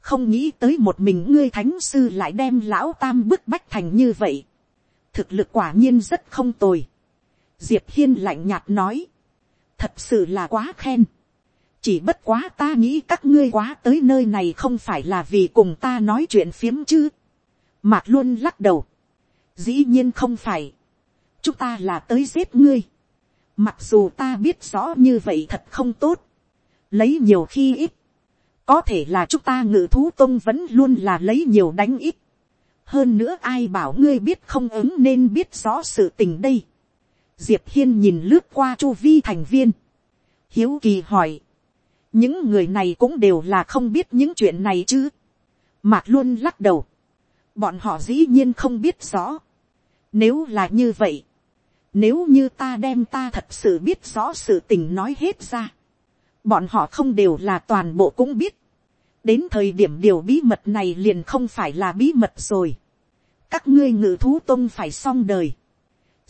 không nghĩ tới một mình ngươi thánh sư lại đem lão tam bức bách thành như vậy. thực lực quả nhiên rất không tồi. diệp hiên lạnh nhạt nói, thật sự là quá khen. chỉ bất quá ta nghĩ các ngươi quá tới nơi này không phải là vì cùng ta nói chuyện phiếm chứ. mạc luôn lắc đầu. dĩ nhiên không phải. chúng ta là tới giết ngươi. mặc dù ta biết rõ như vậy thật không tốt. lấy nhiều khi ít. có thể là chúng ta ngự thú tông vẫn luôn là lấy nhiều đánh ít. hơn nữa ai bảo ngươi biết không ứng nên biết rõ sự tình đây diệp hiên nhìn lướt qua chu vi thành viên, hiếu kỳ hỏi, những người này cũng đều là không biết những chuyện này chứ, mạc luôn lắc đầu, bọn họ dĩ nhiên không biết rõ, nếu là như vậy, nếu như ta đem ta thật sự biết rõ sự tình nói hết ra, bọn họ không đều là toàn bộ cũng biết, đến thời điểm điều bí mật này liền không phải là bí mật rồi, các ngươi ngự thú tôn phải xong đời,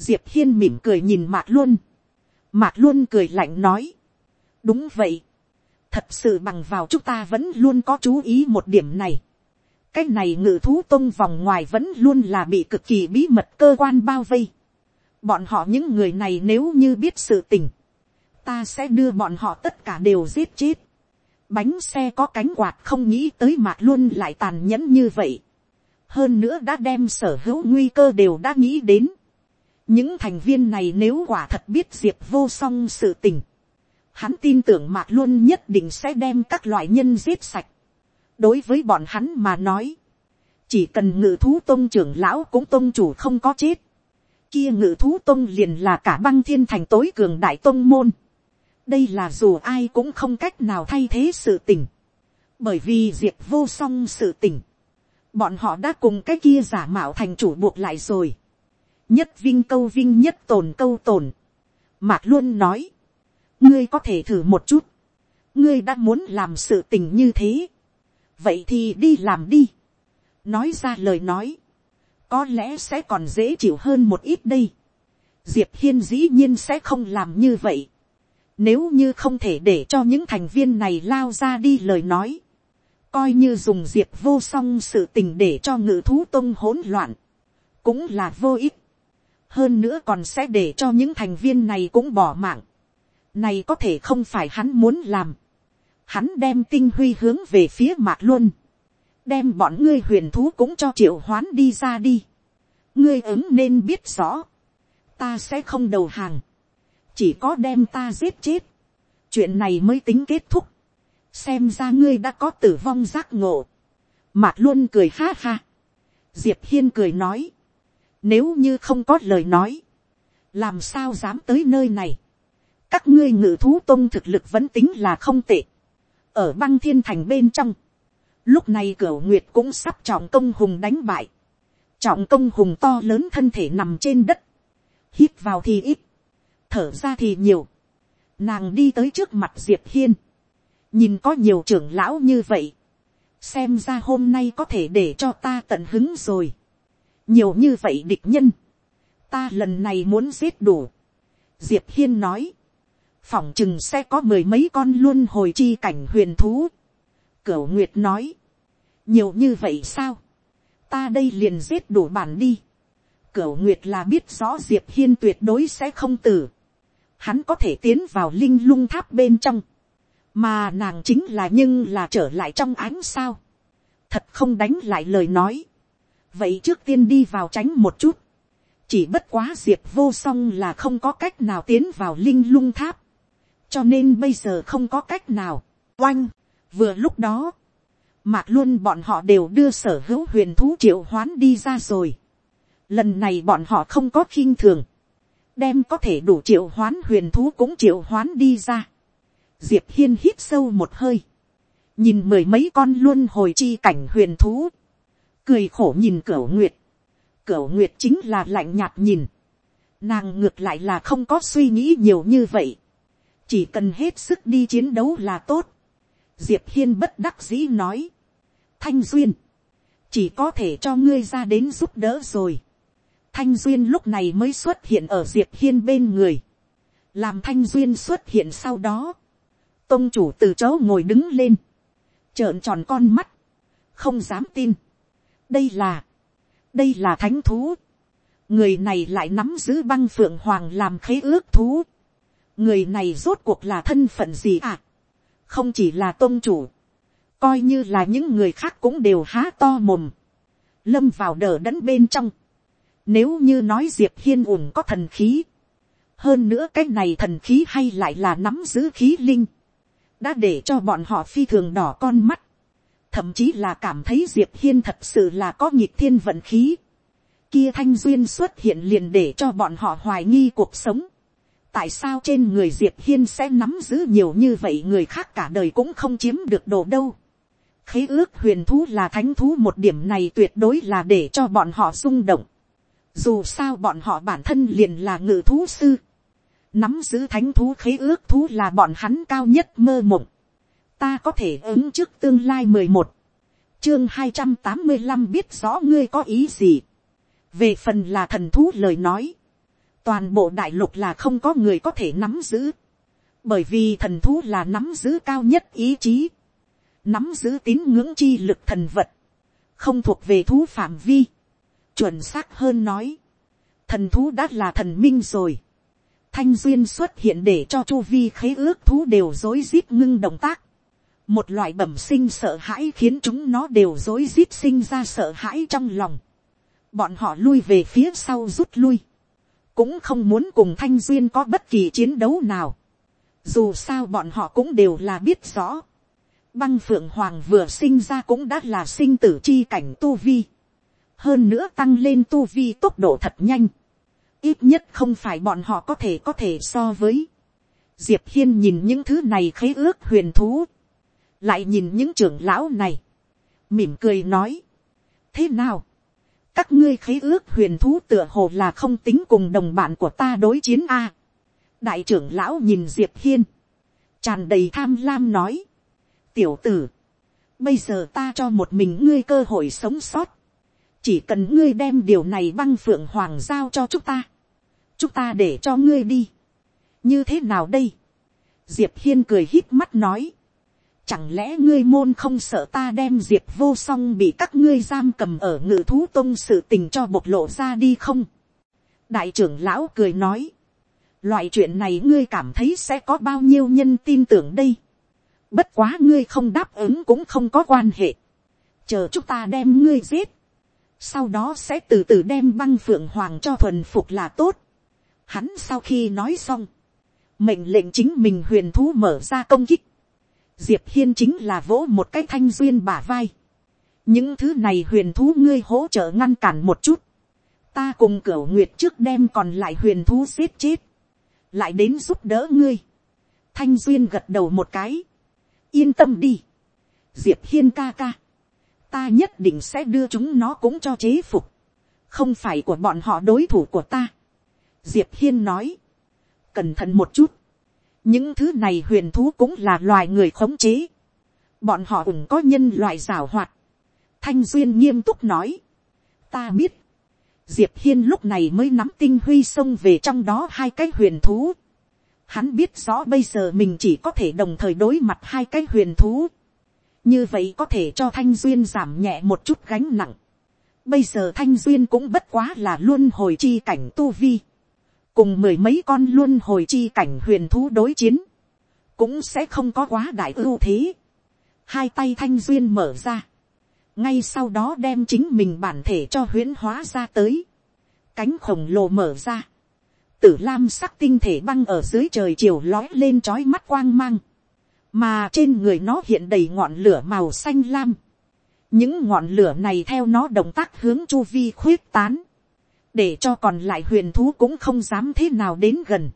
diệp hiên mỉm cười nhìn mạc luôn. mạc luôn cười lạnh nói. đúng vậy. thật sự bằng vào chúng ta vẫn luôn có chú ý một điểm này. cái này ngự thú tông vòng ngoài vẫn luôn là bị cực kỳ bí mật cơ quan bao vây. bọn họ những người này nếu như biết sự tình, ta sẽ đưa bọn họ tất cả đều giết chết. bánh xe có cánh quạt không nghĩ tới mạc luôn lại tàn nhẫn như vậy. hơn nữa đã đem sở hữu nguy cơ đều đã nghĩ đến những thành viên này nếu quả thật biết diệp vô song sự tình, hắn tin tưởng mạc luôn nhất định sẽ đem các loại nhân giết sạch đối với bọn hắn mà nói, chỉ cần ngự thú tôn trưởng lão cũng tôn chủ không có chết, kia ngự thú tôn liền là cả băng thiên thành tối cường đại tôn môn. đây là dù ai cũng không cách nào thay thế sự tình, bởi vì diệt vô song sự tình, bọn họ đã cùng cái kia giả mạo thành chủ buộc lại rồi nhất vinh câu vinh nhất tồn câu tồn. mạc luôn nói, ngươi có thể thử một chút, ngươi đã muốn làm sự tình như thế, vậy thì đi làm đi. nói ra lời nói, có lẽ sẽ còn dễ chịu hơn một ít đây. diệp hiên dĩ nhiên sẽ không làm như vậy. nếu như không thể để cho những thành viên này lao ra đi lời nói, coi như dùng diệp vô song sự tình để cho ngự thú tông hỗn loạn, cũng là vô ích hơn nữa còn sẽ để cho những thành viên này cũng bỏ mạng. này có thể không phải hắn muốn làm. Hắn đem tinh huy hướng về phía mạc luôn đem bọn ngươi huyền thú cũng cho triệu hoán đi ra đi. ngươi ứng nên biết rõ, ta sẽ không đầu hàng, chỉ có đem ta giết chết, chuyện này mới tính kết thúc, xem ra ngươi đã có tử vong giác ngộ, mạc luôn cười ha ha, diệp hiên cười nói, nếu như không có lời nói, làm sao dám tới nơi này, các ngươi ngự thú tôn thực lực vẫn tính là không tệ, ở băng thiên thành bên trong, lúc này cửa nguyệt cũng sắp trọng công hùng đánh bại, trọng công hùng to lớn thân thể nằm trên đất, hít vào thì ít, thở ra thì nhiều, nàng đi tới trước mặt diệp hiên, nhìn có nhiều trưởng lão như vậy, xem ra hôm nay có thể để cho ta tận hứng rồi, nhiều như vậy địch nhân, ta lần này muốn giết đủ, diệp hiên nói, phỏng chừng sẽ có mười mấy con luôn hồi chi cảnh huyền thú. Cửu Nguyệt nói, nhiều như vậy sao, ta đây liền giết đủ bản đi. Cửu Nguyệt là biết rõ Diệp Hiên tuyệt đối sẽ không tử. Hắn có thể tiến vào linh lung tháp bên trong. Mà nàng chính là nhưng là trở lại trong ánh sao. Thật không đánh lại lời nói. Vậy trước tiên đi vào tránh một chút. Chỉ bất quá Diệp vô song là không có cách nào tiến vào linh lung tháp cho nên bây giờ không có cách nào, oanh, vừa lúc đó, mạc luôn bọn họ đều đưa sở hữu huyền thú triệu hoán đi ra rồi. Lần này bọn họ không có khinh thường, đem có thể đủ triệu hoán huyền thú cũng triệu hoán đi ra. Diệp hiên hít sâu một hơi, nhìn mười mấy con luôn hồi chi cảnh huyền thú, cười khổ nhìn cửu nguyệt, Cửu nguyệt chính là lạnh nhạt nhìn, nàng ngược lại là không có suy nghĩ nhiều như vậy, chỉ cần hết sức đi chiến đấu là tốt. diệp hiên bất đắc dĩ nói. thanh duyên, chỉ có thể cho ngươi ra đến giúp đỡ rồi. thanh duyên lúc này mới xuất hiện ở diệp hiên bên người. làm thanh duyên xuất hiện sau đó. tôn chủ từ chỗ ngồi đứng lên. trợn tròn con mắt. không dám tin đây là, đây là thánh thú. người này lại nắm giữ băng phượng hoàng làm khế ước thú. Người này rốt cuộc là thân phận gì à, không chỉ là tôn chủ, coi như là những người khác cũng đều há to mồm, lâm vào đờ đẫn bên trong, nếu như nói diệp hiên ủng có thần khí, hơn nữa cái này thần khí hay lại là nắm giữ khí linh, đã để cho bọn họ phi thường đỏ con mắt, thậm chí là cảm thấy diệp hiên thật sự là có nhịp thiên vận khí, kia thanh duyên xuất hiện liền để cho bọn họ hoài nghi cuộc sống, tại sao trên người diệp hiên sẽ nắm giữ nhiều như vậy người khác cả đời cũng không chiếm được đồ đâu. khế ước huyền thú là thánh thú một điểm này tuyệt đối là để cho bọn họ rung động. dù sao bọn họ bản thân liền là ngự thú sư. nắm giữ thánh thú khế ước thú là bọn hắn cao nhất mơ mộng ta có thể ứng trước tương lai mười một, chương hai trăm tám mươi năm biết rõ ngươi có ý gì. về phần là thần thú lời nói. Toàn bộ đại lục là không có người có thể nắm giữ, bởi vì thần thú là nắm giữ cao nhất ý chí, nắm giữ tín ngưỡng chi lực thần vật, không thuộc về thú phạm vi, chuẩn xác hơn nói, thần thú đã là thần minh rồi, thanh duyên xuất hiện để cho chu vi khế ước thú đều rối rít ngưng động tác, một loại bẩm sinh sợ hãi khiến chúng nó đều rối rít sinh ra sợ hãi trong lòng, bọn họ lui về phía sau rút lui, cũng không muốn cùng thanh duyên có bất kỳ chiến đấu nào, dù sao bọn họ cũng đều là biết rõ, băng phượng hoàng vừa sinh ra cũng đã là sinh tử chi cảnh tu vi, hơn nữa tăng lên tu vi tốc độ thật nhanh, ít nhất không phải bọn họ có thể có thể so với, diệp hiên nhìn những thứ này khế ước huyền thú, lại nhìn những trưởng lão này, mỉm cười nói, thế nào, các ngươi khế ước huyền thú tựa hồ là không tính cùng đồng bạn của ta đối chiến a. đại trưởng lão nhìn diệp hiên, tràn đầy tham lam nói, tiểu tử, bây giờ ta cho một mình ngươi cơ hội sống sót, chỉ cần ngươi đem điều này băng phượng hoàng giao cho chúng ta, chúng ta để cho ngươi đi, như thế nào đây, diệp hiên cười hít mắt nói, chẳng lẽ ngươi môn không sợ ta đem diệp vô song bị các ngươi giam cầm ở ngự thú tông sự tình cho bộc lộ ra đi không, đại trưởng lão cười nói, loại chuyện này ngươi cảm thấy sẽ có bao nhiêu nhân tin tưởng đây, Bất quá ngươi không đáp ứng cũng không có quan hệ. Chờ chúng ta đem ngươi giết. Sau đó sẽ từ từ đem băng phượng hoàng cho thuần phục là tốt. Hắn sau khi nói xong. Mệnh lệnh chính mình huyền thú mở ra công kích. Diệp Hiên chính là vỗ một cái thanh duyên bả vai. Những thứ này huyền thú ngươi hỗ trợ ngăn cản một chút. Ta cùng cửu nguyệt trước đem còn lại huyền thú giết chết. Lại đến giúp đỡ ngươi. Thanh duyên gật đầu một cái yên tâm đi, diệp hiên ca ca, ta nhất định sẽ đưa chúng nó cũng cho chế phục, không phải của bọn họ đối thủ của ta. diệp hiên nói, cẩn thận một chút, những thứ này huyền thú cũng là loài người khống chế, bọn họ cũng có nhân loại rào hoạt, thanh duyên nghiêm túc nói, ta biết, diệp hiên lúc này mới nắm tinh huy xông về trong đó hai cái huyền thú, Hắn biết rõ bây giờ mình chỉ có thể đồng thời đối mặt hai cái huyền thú. Như vậy có thể cho Thanh Duyên giảm nhẹ một chút gánh nặng. Bây giờ Thanh Duyên cũng bất quá là luôn hồi chi cảnh tu vi. Cùng mười mấy con luôn hồi chi cảnh huyền thú đối chiến. Cũng sẽ không có quá đại ưu thế. Hai tay Thanh Duyên mở ra. Ngay sau đó đem chính mình bản thể cho huyễn hóa ra tới. Cánh khổng lồ mở ra tử lam sắc tinh thể băng ở dưới trời chiều lói lên trói mắt quang mang, mà trên người nó hiện đầy ngọn lửa màu xanh lam. những ngọn lửa này theo nó động tác hướng chu vi khuyết tán, để cho còn lại huyền thú cũng không dám thế nào đến gần.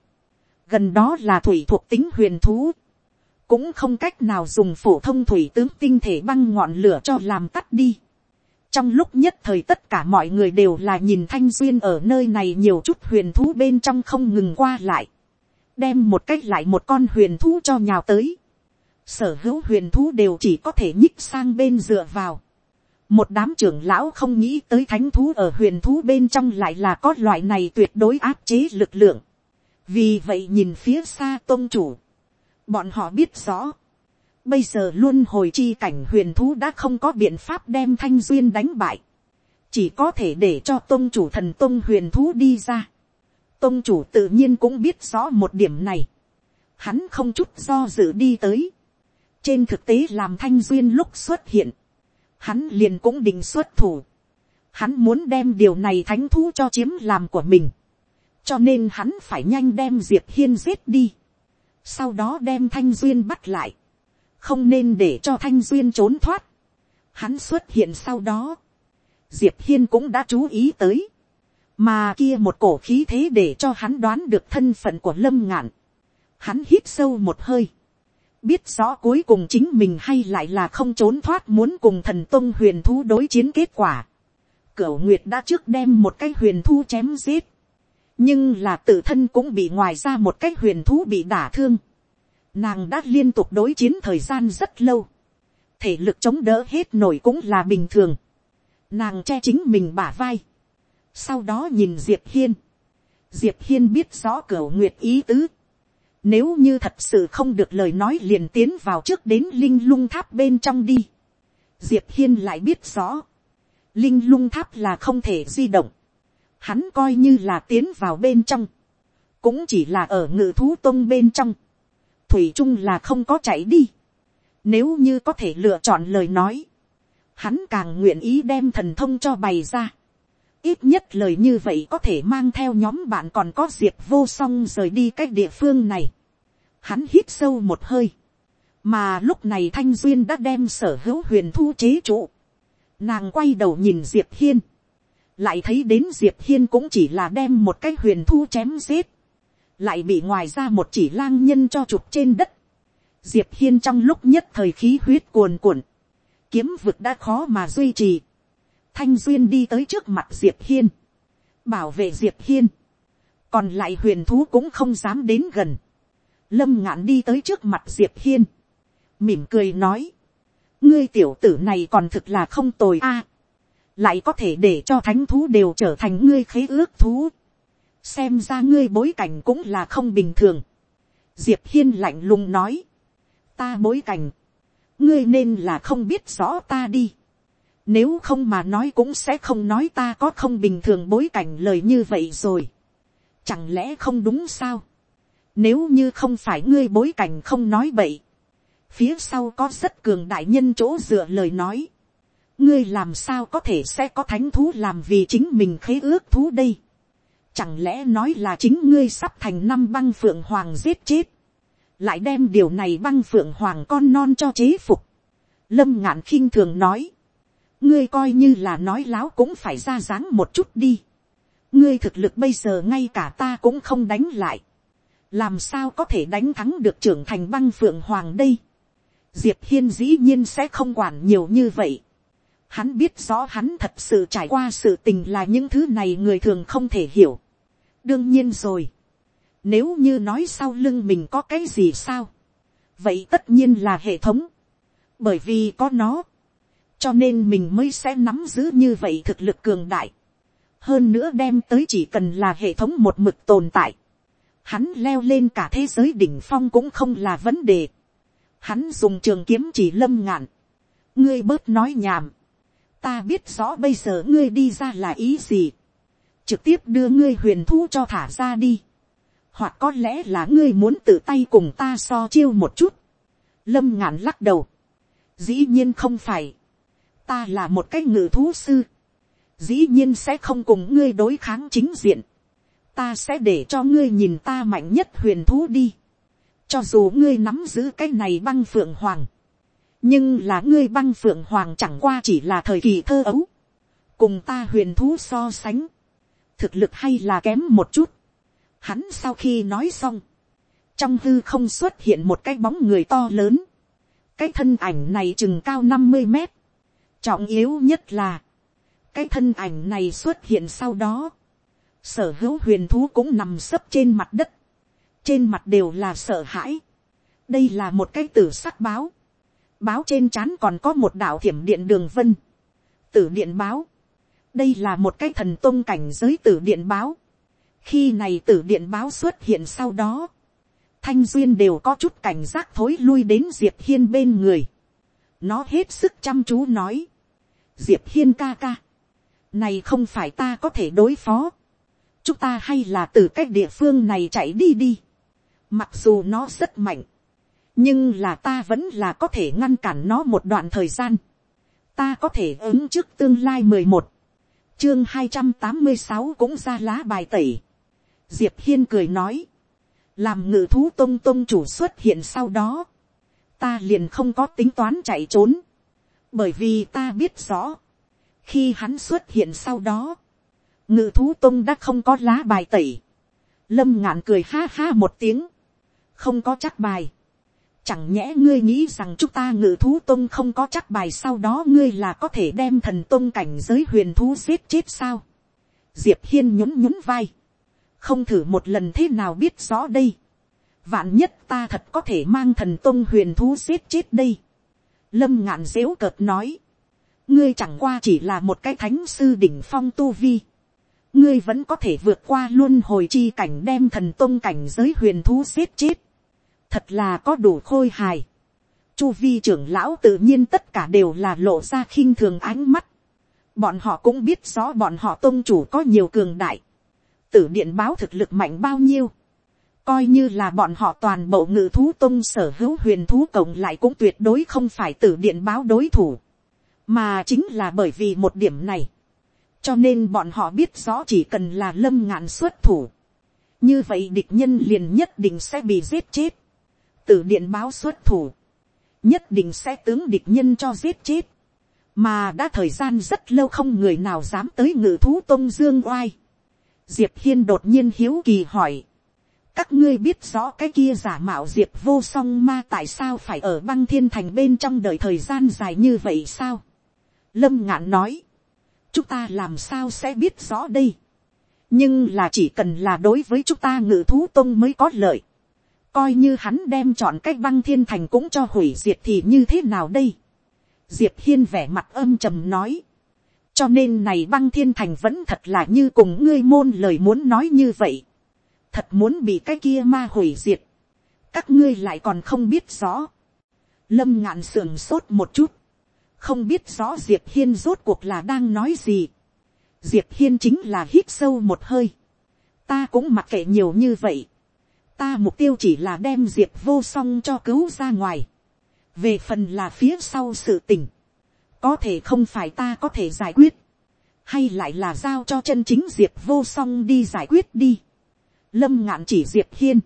gần đó là thủy thuộc tính huyền thú, cũng không cách nào dùng phổ thông thủy tướng tinh thể băng ngọn lửa cho làm tắt đi. Trong lúc nhất thời tất cả mọi người đều là nhìn thanh duyên ở nơi này nhiều chút huyền thú bên trong không ngừng qua lại, đem một cách lại một con huyền thú cho nhào tới, sở hữu huyền thú đều chỉ có thể nhích sang bên dựa vào, một đám trưởng lão không nghĩ tới thánh thú ở huyền thú bên trong lại là có loại này tuyệt đối áp chế lực lượng, vì vậy nhìn phía xa tôn chủ, bọn họ biết rõ, Bây giờ luôn hồi chi cảnh huyền thú đã không có biện pháp đem thanh duyên đánh bại. Chỉ có thể để cho tôn chủ thần tôn huyền thú đi ra. Tôn chủ tự nhiên cũng biết rõ một điểm này. Hắn không chút do dự đi tới. Trên thực tế làm thanh duyên lúc xuất hiện. Hắn liền cũng định xuất thủ. Hắn muốn đem điều này thánh thú cho chiếm làm của mình. Cho nên hắn phải nhanh đem Diệp Hiên giết đi. Sau đó đem thanh duyên bắt lại không nên để cho thanh duyên trốn thoát. Hắn xuất hiện sau đó, diệp hiên cũng đã chú ý tới, mà kia một cổ khí thế để cho hắn đoán được thân phận của lâm ngạn. Hắn hít sâu một hơi, biết rõ cuối cùng chính mình hay lại là không trốn thoát muốn cùng thần tông huyền thú đối chiến kết quả. Cửu Nguyệt đã trước đem một cái huyền thú chém giết. Nhưng là tự thân cũng bị ngoài ra một cái huyền thú bị đả thương. Nàng đã liên tục đối chiến thời gian rất lâu. Thể lực chống đỡ hết nổi cũng là bình thường. Nàng che chính mình bả vai. Sau đó nhìn Diệp Hiên. Diệp Hiên biết rõ cửu nguyệt ý tứ. Nếu như thật sự không được lời nói liền tiến vào trước đến linh lung tháp bên trong đi. Diệp Hiên lại biết rõ. linh lung tháp là không thể di động, hắn coi như là tiến vào bên trong, cũng chỉ là ở ngự thú tông bên trong, thủy chung là không có chạy đi, nếu như có thể lựa chọn lời nói, hắn càng nguyện ý đem thần thông cho bày ra, ít nhất lời như vậy có thể mang theo nhóm bạn còn có diệp vô song rời đi cái địa phương này. Hắn hít sâu một hơi. Mà lúc này Thanh Duyên đã đem sở hữu huyền thu chế trụ. Nàng quay đầu nhìn Diệp Hiên. Lại thấy đến Diệp Hiên cũng chỉ là đem một cái huyền thu chém giết. Lại bị ngoài ra một chỉ lang nhân cho chụp trên đất. Diệp Hiên trong lúc nhất thời khí huyết cuồn cuộn. Kiếm vực đã khó mà duy trì thanh duyên đi tới trước mặt diệp hiên, bảo vệ diệp hiên, còn lại huyền thú cũng không dám đến gần, lâm ngạn đi tới trước mặt diệp hiên, mỉm cười nói, ngươi tiểu tử này còn thực là không tồi a, lại có thể để cho thánh thú đều trở thành ngươi khế ước thú, xem ra ngươi bối cảnh cũng là không bình thường, diệp hiên lạnh lùng nói, ta bối cảnh, ngươi nên là không biết rõ ta đi, nếu không mà nói cũng sẽ không nói ta có không bình thường bối cảnh lời như vậy rồi. Chẳng lẽ không đúng sao? Nếu như không phải ngươi bối cảnh không nói bậy. Phía sau có rất cường đại nhân chỗ dựa lời nói. Ngươi làm sao có thể sẽ có thánh thú làm vì chính mình khế ước thú đây. Chẳng lẽ nói là chính ngươi sắp thành năm băng phượng hoàng giết chết. Lại đem điều này băng phượng hoàng con non cho chế phục. Lâm ngạn khinh thường nói ngươi coi như là nói láo cũng phải ra dáng một chút đi. ngươi thực lực bây giờ ngay cả ta cũng không đánh lại làm sao có thể đánh thắng được trưởng thành băng phượng hoàng đây. diệp hiên dĩ nhiên sẽ không quản nhiều như vậy. hắn biết rõ hắn thật sự trải qua sự tình là những thứ này người thường không thể hiểu. đương nhiên rồi. nếu như nói sau lưng mình có cái gì sao. vậy tất nhiên là hệ thống. bởi vì có nó cho nên mình mới sẽ nắm giữ như vậy thực lực cường đại. hơn nữa đem tới chỉ cần là hệ thống một mực tồn tại hắn leo lên cả thế giới đỉnh phong cũng không là vấn đề. hắn dùng trường kiếm chỉ lâm ngạn. ngươi bớt nói nhảm. ta biết rõ bây giờ ngươi đi ra là ý gì. trực tiếp đưa ngươi huyền thu cho thả ra đi. hoặc có lẽ là ngươi muốn tự tay cùng ta so chiêu một chút. lâm ngạn lắc đầu. dĩ nhiên không phải ta là một cái ngự thú sư, dĩ nhiên sẽ không cùng ngươi đối kháng chính diện, ta sẽ để cho ngươi nhìn ta mạnh nhất huyền thú đi, cho dù ngươi nắm giữ cái này băng phượng hoàng, nhưng là ngươi băng phượng hoàng chẳng qua chỉ là thời kỳ thơ ấu, cùng ta huyền thú so sánh, thực lực hay là kém một chút. Hắn sau khi nói xong, trong hư không xuất hiện một cái bóng người to lớn, cái thân ảnh này chừng cao năm mươi mét, Trọng yếu nhất là, cái thân ảnh này xuất hiện sau đó, sở hữu huyền thú cũng nằm sấp trên mặt đất, trên mặt đều là sợ hãi. đây là một cái tử sắc báo, báo trên c h á n còn có một đạo thiểm điện đường vân, tử điện báo, đây là một cái thần tôn cảnh giới tử điện báo, khi này tử điện báo xuất hiện sau đó, thanh duyên đều có chút cảnh giác thối lui đến diệp hiên bên người, nó hết sức chăm chú nói, diệp hiên ca ca, này không phải ta có thể đối phó, chúng ta hay là từ cách địa phương này chạy đi đi, mặc dù nó rất mạnh, nhưng là ta vẫn là có thể ngăn cản nó một đoạn thời gian, ta có thể ứng trước tương lai mười một, chương hai trăm tám mươi sáu cũng ra lá bài tẩy, diệp hiên cười nói, làm ngự thú tông tông chủ xuất hiện sau đó, ta liền không có tính toán chạy trốn, bởi vì ta biết rõ, khi hắn xuất hiện sau đó, ngự thú tông đã không có lá bài tẩy, lâm ngạn cười ha ha một tiếng, không có chắc bài, chẳng nhẽ ngươi nghĩ rằng chúng ta ngự thú tông không có chắc bài sau đó ngươi là có thể đem thần tông cảnh giới huyền thú giết chết sao. diệp hiên nhún nhún vai, không thử một lần thế nào biết rõ đây. vạn nhất ta thật có thể mang thần tông huyền thú giết chết đây. Lâm ngạn dếu cợt nói, ngươi chẳng qua chỉ là một cái thánh sư đỉnh phong tu vi, ngươi vẫn có thể vượt qua luôn hồi chi cảnh đem thần tôn cảnh giới huyền thú giết chết, thật là có đủ khôi hài. Chu vi trưởng lão tự nhiên tất cả đều là lộ ra khinh thường ánh mắt. bọn họ cũng biết rõ bọn họ tôn chủ có nhiều cường đại, tử điện báo thực lực mạnh bao nhiêu, coi như là bọn họ toàn bộ ngự thú tôn sở hữu huyền thú cộng lại cũng tuyệt đối không phải tử điện báo đối thủ, mà chính là bởi vì một điểm này, cho nên bọn họ biết rõ chỉ cần là lâm ngạn xuất thủ, như vậy địch nhân liền nhất định sẽ bị giết chết, từ điện báo xuất thủ, nhất định sẽ tướng địch nhân cho giết chết, mà đã thời gian rất lâu không người nào dám tới ngự thú tôn dương oai. diệp hiên đột nhiên hiếu kỳ hỏi, các ngươi biết rõ cái kia giả mạo diệp vô song ma tại sao phải ở băng thiên thành bên trong đời thời gian dài như vậy sao. lâm ngạn nói, chúng ta làm sao sẽ biết rõ đây. nhưng là chỉ cần là đối với chúng ta ngự thú tông mới có lợi. coi như hắn đem chọn cách băng thiên thành cũng cho hủy diệt thì như thế nào đây. diệp hiên vẻ mặt âm trầm nói. cho nên này băng thiên thành vẫn thật là như cùng ngươi môn lời muốn nói như vậy thật muốn bị cái kia ma hủy diệt, các ngươi lại còn không biết rõ. lâm ngạn sườn sốt một chút, không biết rõ diệp hiên rốt cuộc là đang nói gì. diệp hiên chính là hít sâu một hơi. ta cũng mặc kệ nhiều như vậy. ta mục tiêu chỉ là đem diệp vô song cho cứu ra ngoài. về phần là phía sau sự tình, có thể không phải ta có thể giải quyết, hay lại là giao cho chân chính diệp vô song đi giải quyết đi lâm ngạn chỉ diệp hiên,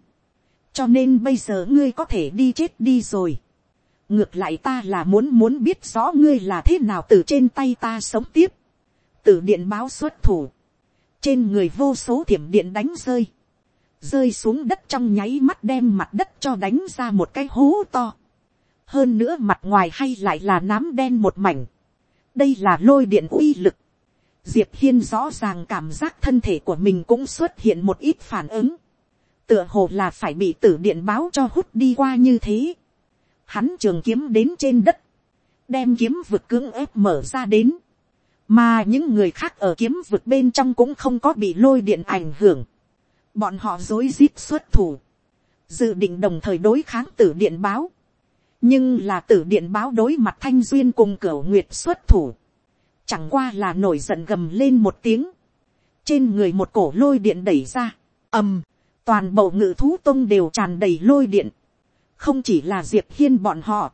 cho nên bây giờ ngươi có thể đi chết đi rồi ngược lại ta là muốn muốn biết rõ ngươi là thế nào từ trên tay ta sống tiếp, từ điện báo xuất thủ, trên người vô số thiểm điện đánh rơi, rơi xuống đất trong nháy mắt đem mặt đất cho đánh ra một cái hố to, hơn nữa mặt ngoài hay lại là nám đen một mảnh, đây là lôi điện uy lực, diệp hiên rõ ràng cảm giác thân thể của mình cũng xuất hiện một ít phản ứng, tựa hồ là phải bị tử điện báo cho hút đi qua như thế. Hắn trường kiếm đến trên đất, đem kiếm vực cưỡng ép mở ra đến, mà những người khác ở kiếm vực bên trong cũng không có bị lôi điện ảnh hưởng, bọn họ dối rít xuất thủ, dự định đồng thời đối kháng tử điện báo, nhưng là tử điện báo đối mặt thanh duyên cùng cửa nguyệt xuất thủ, chẳng qua là nổi giận gầm lên một tiếng, trên người một cổ lôi điện đẩy ra, ầm, toàn bộ ngự thú tông đều tràn đầy lôi điện, không chỉ là diệp hiên bọn họ,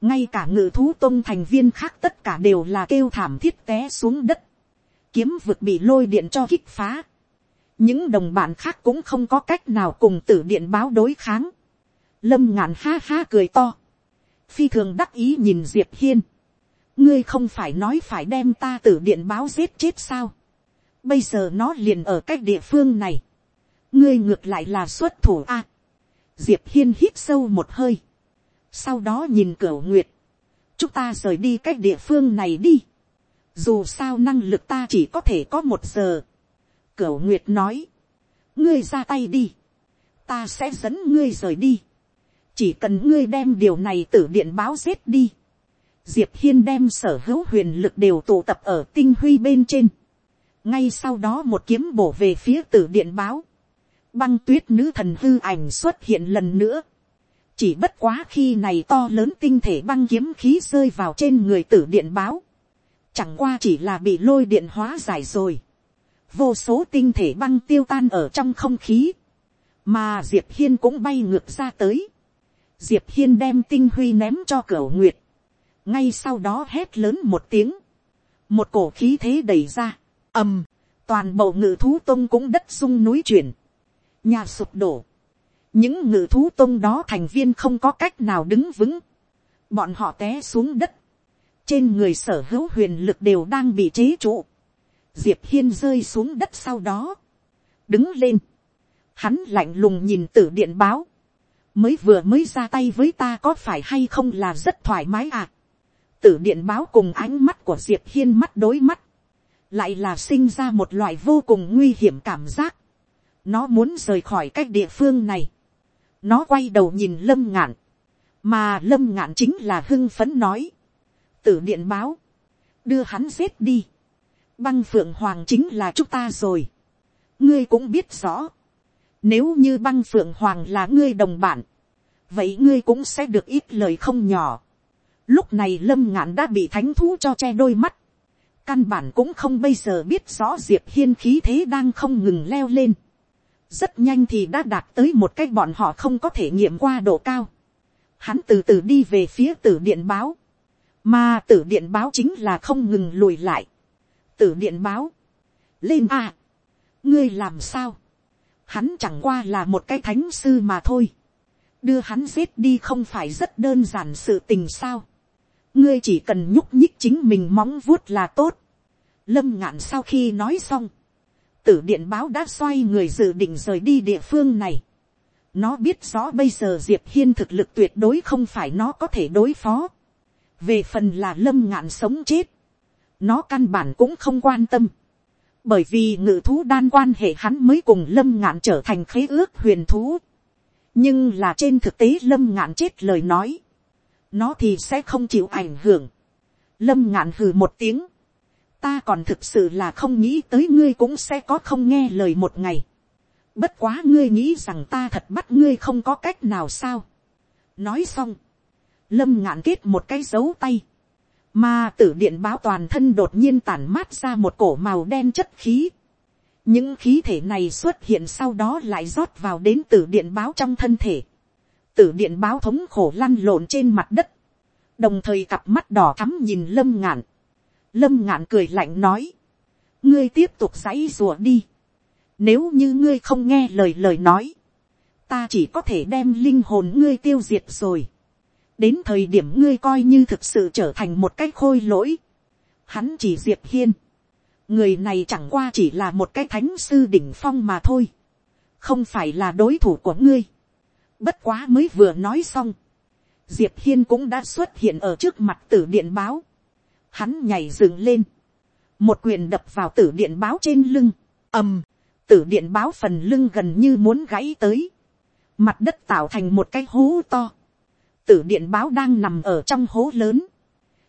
ngay cả ngự thú tông thành viên khác tất cả đều là kêu thảm thiết té xuống đất, kiếm vực bị lôi điện cho kích phá, những đồng bạn khác cũng không có cách nào cùng tử điện báo đối kháng, lâm ngạn ha ha cười to, phi thường đắc ý nhìn diệp hiên, ngươi không phải nói phải đem ta tử điện báo giết chết sao. bây giờ nó liền ở cách địa phương này. ngươi ngược lại là xuất thủ a diệp hiên hít sâu một hơi. sau đó nhìn cửa nguyệt. chúng ta rời đi cách địa phương này đi. dù sao năng lực ta chỉ có thể có một giờ. cửa nguyệt nói. ngươi ra tay đi. ta sẽ dẫn ngươi rời đi. chỉ cần ngươi đem điều này tử điện báo giết đi diệp hiên đem sở hữu huyền lực đều tụ tập ở tinh huy bên trên. ngay sau đó một kiếm bổ về phía tử điện báo băng tuyết nữ thần hư ảnh xuất hiện lần nữa. chỉ bất quá khi này to lớn tinh thể băng kiếm khí rơi vào trên người tử điện báo. chẳng qua chỉ là bị lôi điện hóa giải rồi. vô số tinh thể băng tiêu tan ở trong không khí. mà diệp hiên cũng bay ngược ra tới. diệp hiên đem tinh huy ném cho cửa nguyệt ngay sau đó hét lớn một tiếng, một cổ khí thế đẩy ra, ầm, toàn bộ ngự thú tông cũng đất sung núi chuyển, nhà sụp đổ, những ngự thú tông đó thành viên không có cách nào đứng vững, bọn họ té xuống đất, trên người sở hữu huyền lực đều đang bị chế trụ, diệp hiên rơi xuống đất sau đó, đứng lên, hắn lạnh lùng nhìn tử điện báo, mới vừa mới ra tay với ta có phải hay không là rất thoải mái à? Tử điện báo cùng ánh mắt của diệp hiên mắt đối mắt, lại là sinh ra một loại vô cùng nguy hiểm cảm giác nó muốn rời khỏi cái địa phương này. nó quay đầu nhìn lâm ngạn, mà lâm ngạn chính là hưng phấn nói. tử điện báo, đưa hắn giết đi. băng phượng hoàng chính là chúng ta rồi. ngươi cũng biết rõ. nếu như băng phượng hoàng là ngươi đồng bạn, vậy ngươi cũng sẽ được ít lời không nhỏ Lúc này lâm ngạn đã bị thánh thú cho che đôi mắt. căn bản cũng không bây giờ biết rõ diệp hiên khí thế đang không ngừng leo lên rất nhanh thì đã đạt tới một cái bọn họ không có thể nghiệm qua độ cao. hắn từ từ đi về phía tử điện báo. mà tử điện báo chính là không ngừng lùi lại. tử điện báo. lên a. ngươi làm sao. hắn chẳng qua là một cái thánh sư mà thôi. đưa hắn giết đi không phải rất đơn giản sự tình sao ngươi chỉ cần nhúc nhích chính mình móng vuốt là tốt. lâm ngạn sau khi nói xong, tử điện báo đã xoay người dự định rời đi địa phương này. nó biết rõ bây giờ diệp hiên thực lực tuyệt đối không phải nó có thể đối phó. về phần là lâm ngạn sống chết, nó căn bản cũng không quan tâm. bởi vì ngự thú đan quan hệ hắn mới cùng lâm ngạn trở thành khế ước huyền thú. nhưng là trên thực tế lâm ngạn chết lời nói nó thì sẽ không chịu ảnh hưởng. lâm ngạn hừ một tiếng, ta còn thực sự là không nghĩ tới ngươi cũng sẽ có không nghe lời một ngày. bất quá ngươi nghĩ rằng ta thật bắt ngươi không có cách nào sao. nói xong, lâm ngạn kết một cái dấu tay, mà tử điện báo toàn thân đột nhiên tản mát ra một cổ màu đen chất khí. những khí thể này xuất hiện sau đó lại rót vào đến tử điện báo trong thân thể tử điện báo thống khổ lăn lộn trên mặt đất, đồng thời cặp mắt đỏ thắm nhìn lâm ngạn, lâm ngạn cười lạnh nói, ngươi tiếp tục dãy rùa đi, nếu như ngươi không nghe lời lời nói, ta chỉ có thể đem linh hồn ngươi tiêu diệt rồi, đến thời điểm ngươi coi như thực sự trở thành một cái khôi lỗi, hắn chỉ diệp hiên, người này chẳng qua chỉ là một cái thánh sư đỉnh phong mà thôi, không phải là đối thủ của ngươi, Bất quá mới vừa nói xong. Diệp Hiên cũng đã xuất hiện ở trước mặt tử điện báo. Hắn nhảy dựng lên. Một quyền đập vào tử điện báo trên lưng. ầm, tử điện báo phần lưng gần như muốn gãy tới. Mặt đất tạo thành một cái hố to. Tử điện báo đang nằm ở trong hố lớn.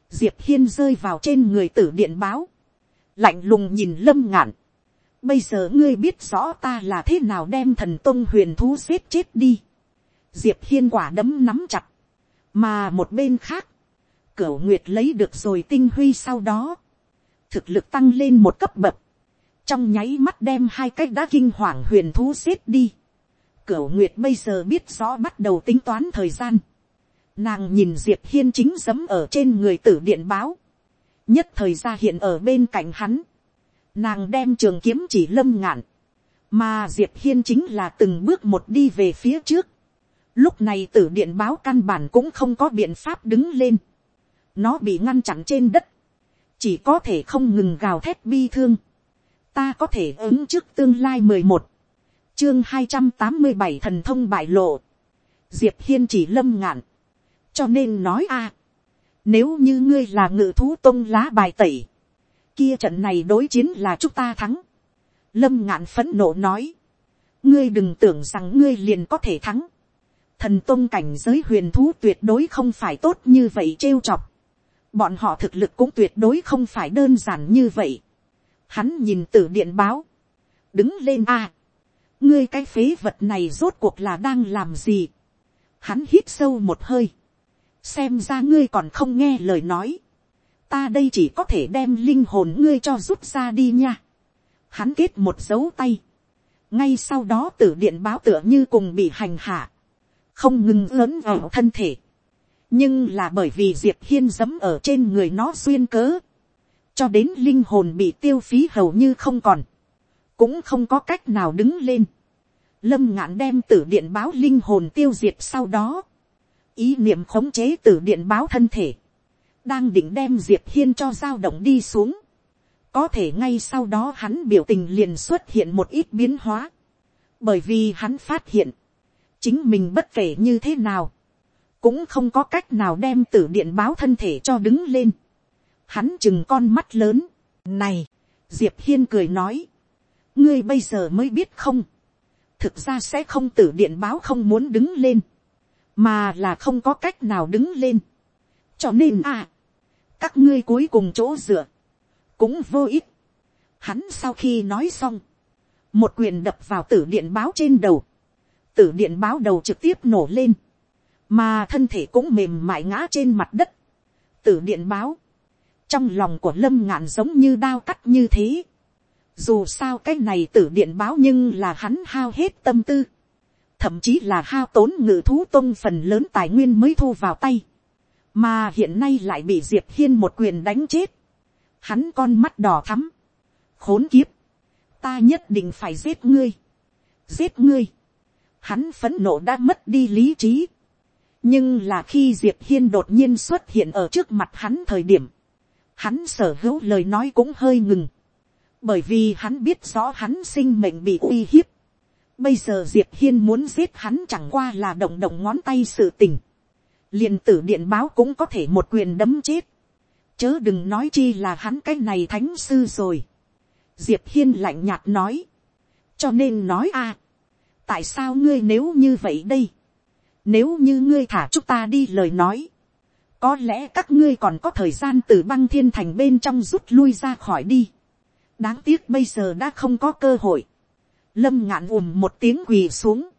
Diệp Hiên rơi vào trên người tử điện báo. Lạnh lùng nhìn lâm ngạn. Bây giờ ngươi biết rõ ta là thế nào đem thần tông huyền thú xếp chết đi diệp hiên quả đấm nắm chặt, mà một bên khác, cửu nguyệt lấy được rồi tinh huy sau đó, thực lực tăng lên một cấp bậc, trong nháy mắt đem hai cách đã kinh hoàng huyền thú xếp đi. Cửu nguyệt bây giờ biết rõ bắt đầu tính toán thời gian. Nàng nhìn diệp hiên chính dấm ở trên người tử điện báo, nhất thời ra hiện ở bên cạnh hắn. Nàng đem trường kiếm chỉ lâm ngạn, mà diệp hiên chính là từng bước một đi về phía trước Lúc này tử điện báo căn bản cũng không có biện pháp đứng lên. Nó bị ngăn chặn trên đất. Chỉ có thể không ngừng gào thét bi thương. Ta có thể ứng trước tương lai mười một Chương hai trăm tám mươi bảy thần thông bại lộ. Diệp Hiên chỉ lâm ngạn. Cho nên nói a Nếu như ngươi là ngự thú tôn lá bài tẩy. Kia trận này đối chiến là chúng ta thắng. Lâm ngạn phẫn nộ nói. Ngươi đừng tưởng rằng ngươi liền có thể thắng thần tôn cảnh giới huyền thú tuyệt đối không phải tốt như vậy trêu chọc. Bọn họ thực lực cũng tuyệt đối không phải đơn giản như vậy. Hắn nhìn tử điện báo. Đứng lên a Ngươi cái phế vật này rốt cuộc là đang làm gì? Hắn hít sâu một hơi. Xem ra ngươi còn không nghe lời nói. Ta đây chỉ có thể đem linh hồn ngươi cho rút ra đi nha. Hắn kết một dấu tay. Ngay sau đó tử điện báo tựa như cùng bị hành hạ không ngừng lớn vào thân thể nhưng là bởi vì diệp hiên dấm ở trên người nó xuyên cớ, cho đến linh hồn bị tiêu phí hầu như không còn, cũng không có cách nào đứng lên. lâm ngạn đem tử điện báo linh hồn tiêu diệt sau đó, ý niệm khống chế tử điện báo thân thể, đang định đem diệp hiên cho dao động đi xuống. có thể ngay sau đó hắn biểu tình liền xuất hiện một ít biến hóa, bởi vì hắn phát hiện, chính mình bất kể như thế nào, cũng không có cách nào đem tử điện báo thân thể cho đứng lên. Hắn chừng con mắt lớn, này, diệp hiên cười nói, ngươi bây giờ mới biết không, thực ra sẽ không tử điện báo không muốn đứng lên, mà là không có cách nào đứng lên. cho nên à, các ngươi cuối cùng chỗ dựa, cũng vô ích. Hắn sau khi nói xong, một quyền đập vào tử điện báo trên đầu, tử điện báo đầu trực tiếp nổ lên, mà thân thể cũng mềm mại ngã trên mặt đất. tử điện báo, trong lòng của lâm ngạn giống như đao cắt như thế. dù sao cái này tử điện báo nhưng là hắn hao hết tâm tư. thậm chí là hao tốn ngự thú tôn phần lớn tài nguyên mới thu vào tay. mà hiện nay lại bị diệp hiên một quyền đánh chết. hắn con mắt đỏ thắm. khốn kiếp. ta nhất định phải giết ngươi. giết ngươi. hắn phấn nộ đã mất đi lý trí nhưng là khi diệp hiên đột nhiên xuất hiện ở trước mặt hắn thời điểm, hắn sở hữu lời nói cũng hơi ngừng, bởi vì hắn biết rõ hắn sinh mệnh bị uy hiếp. Bây giờ diệp hiên muốn giết hắn chẳng qua là động động ngón tay sự tình, liền tử điện báo cũng có thể một quyền đấm chết, chớ đừng nói chi là hắn cái này thánh sư rồi. diệp hiên lạnh nhạt nói, cho nên nói a, tại sao ngươi nếu như vậy đây, nếu như ngươi thả chúng ta đi lời nói. Có lẽ các ngươi còn có thời gian từ băng thiên thành bên trong rút lui ra khỏi đi. Đáng tiếc bây giờ đã không có cơ hội. Lâm ngạn ùm một tiếng quỳ xuống.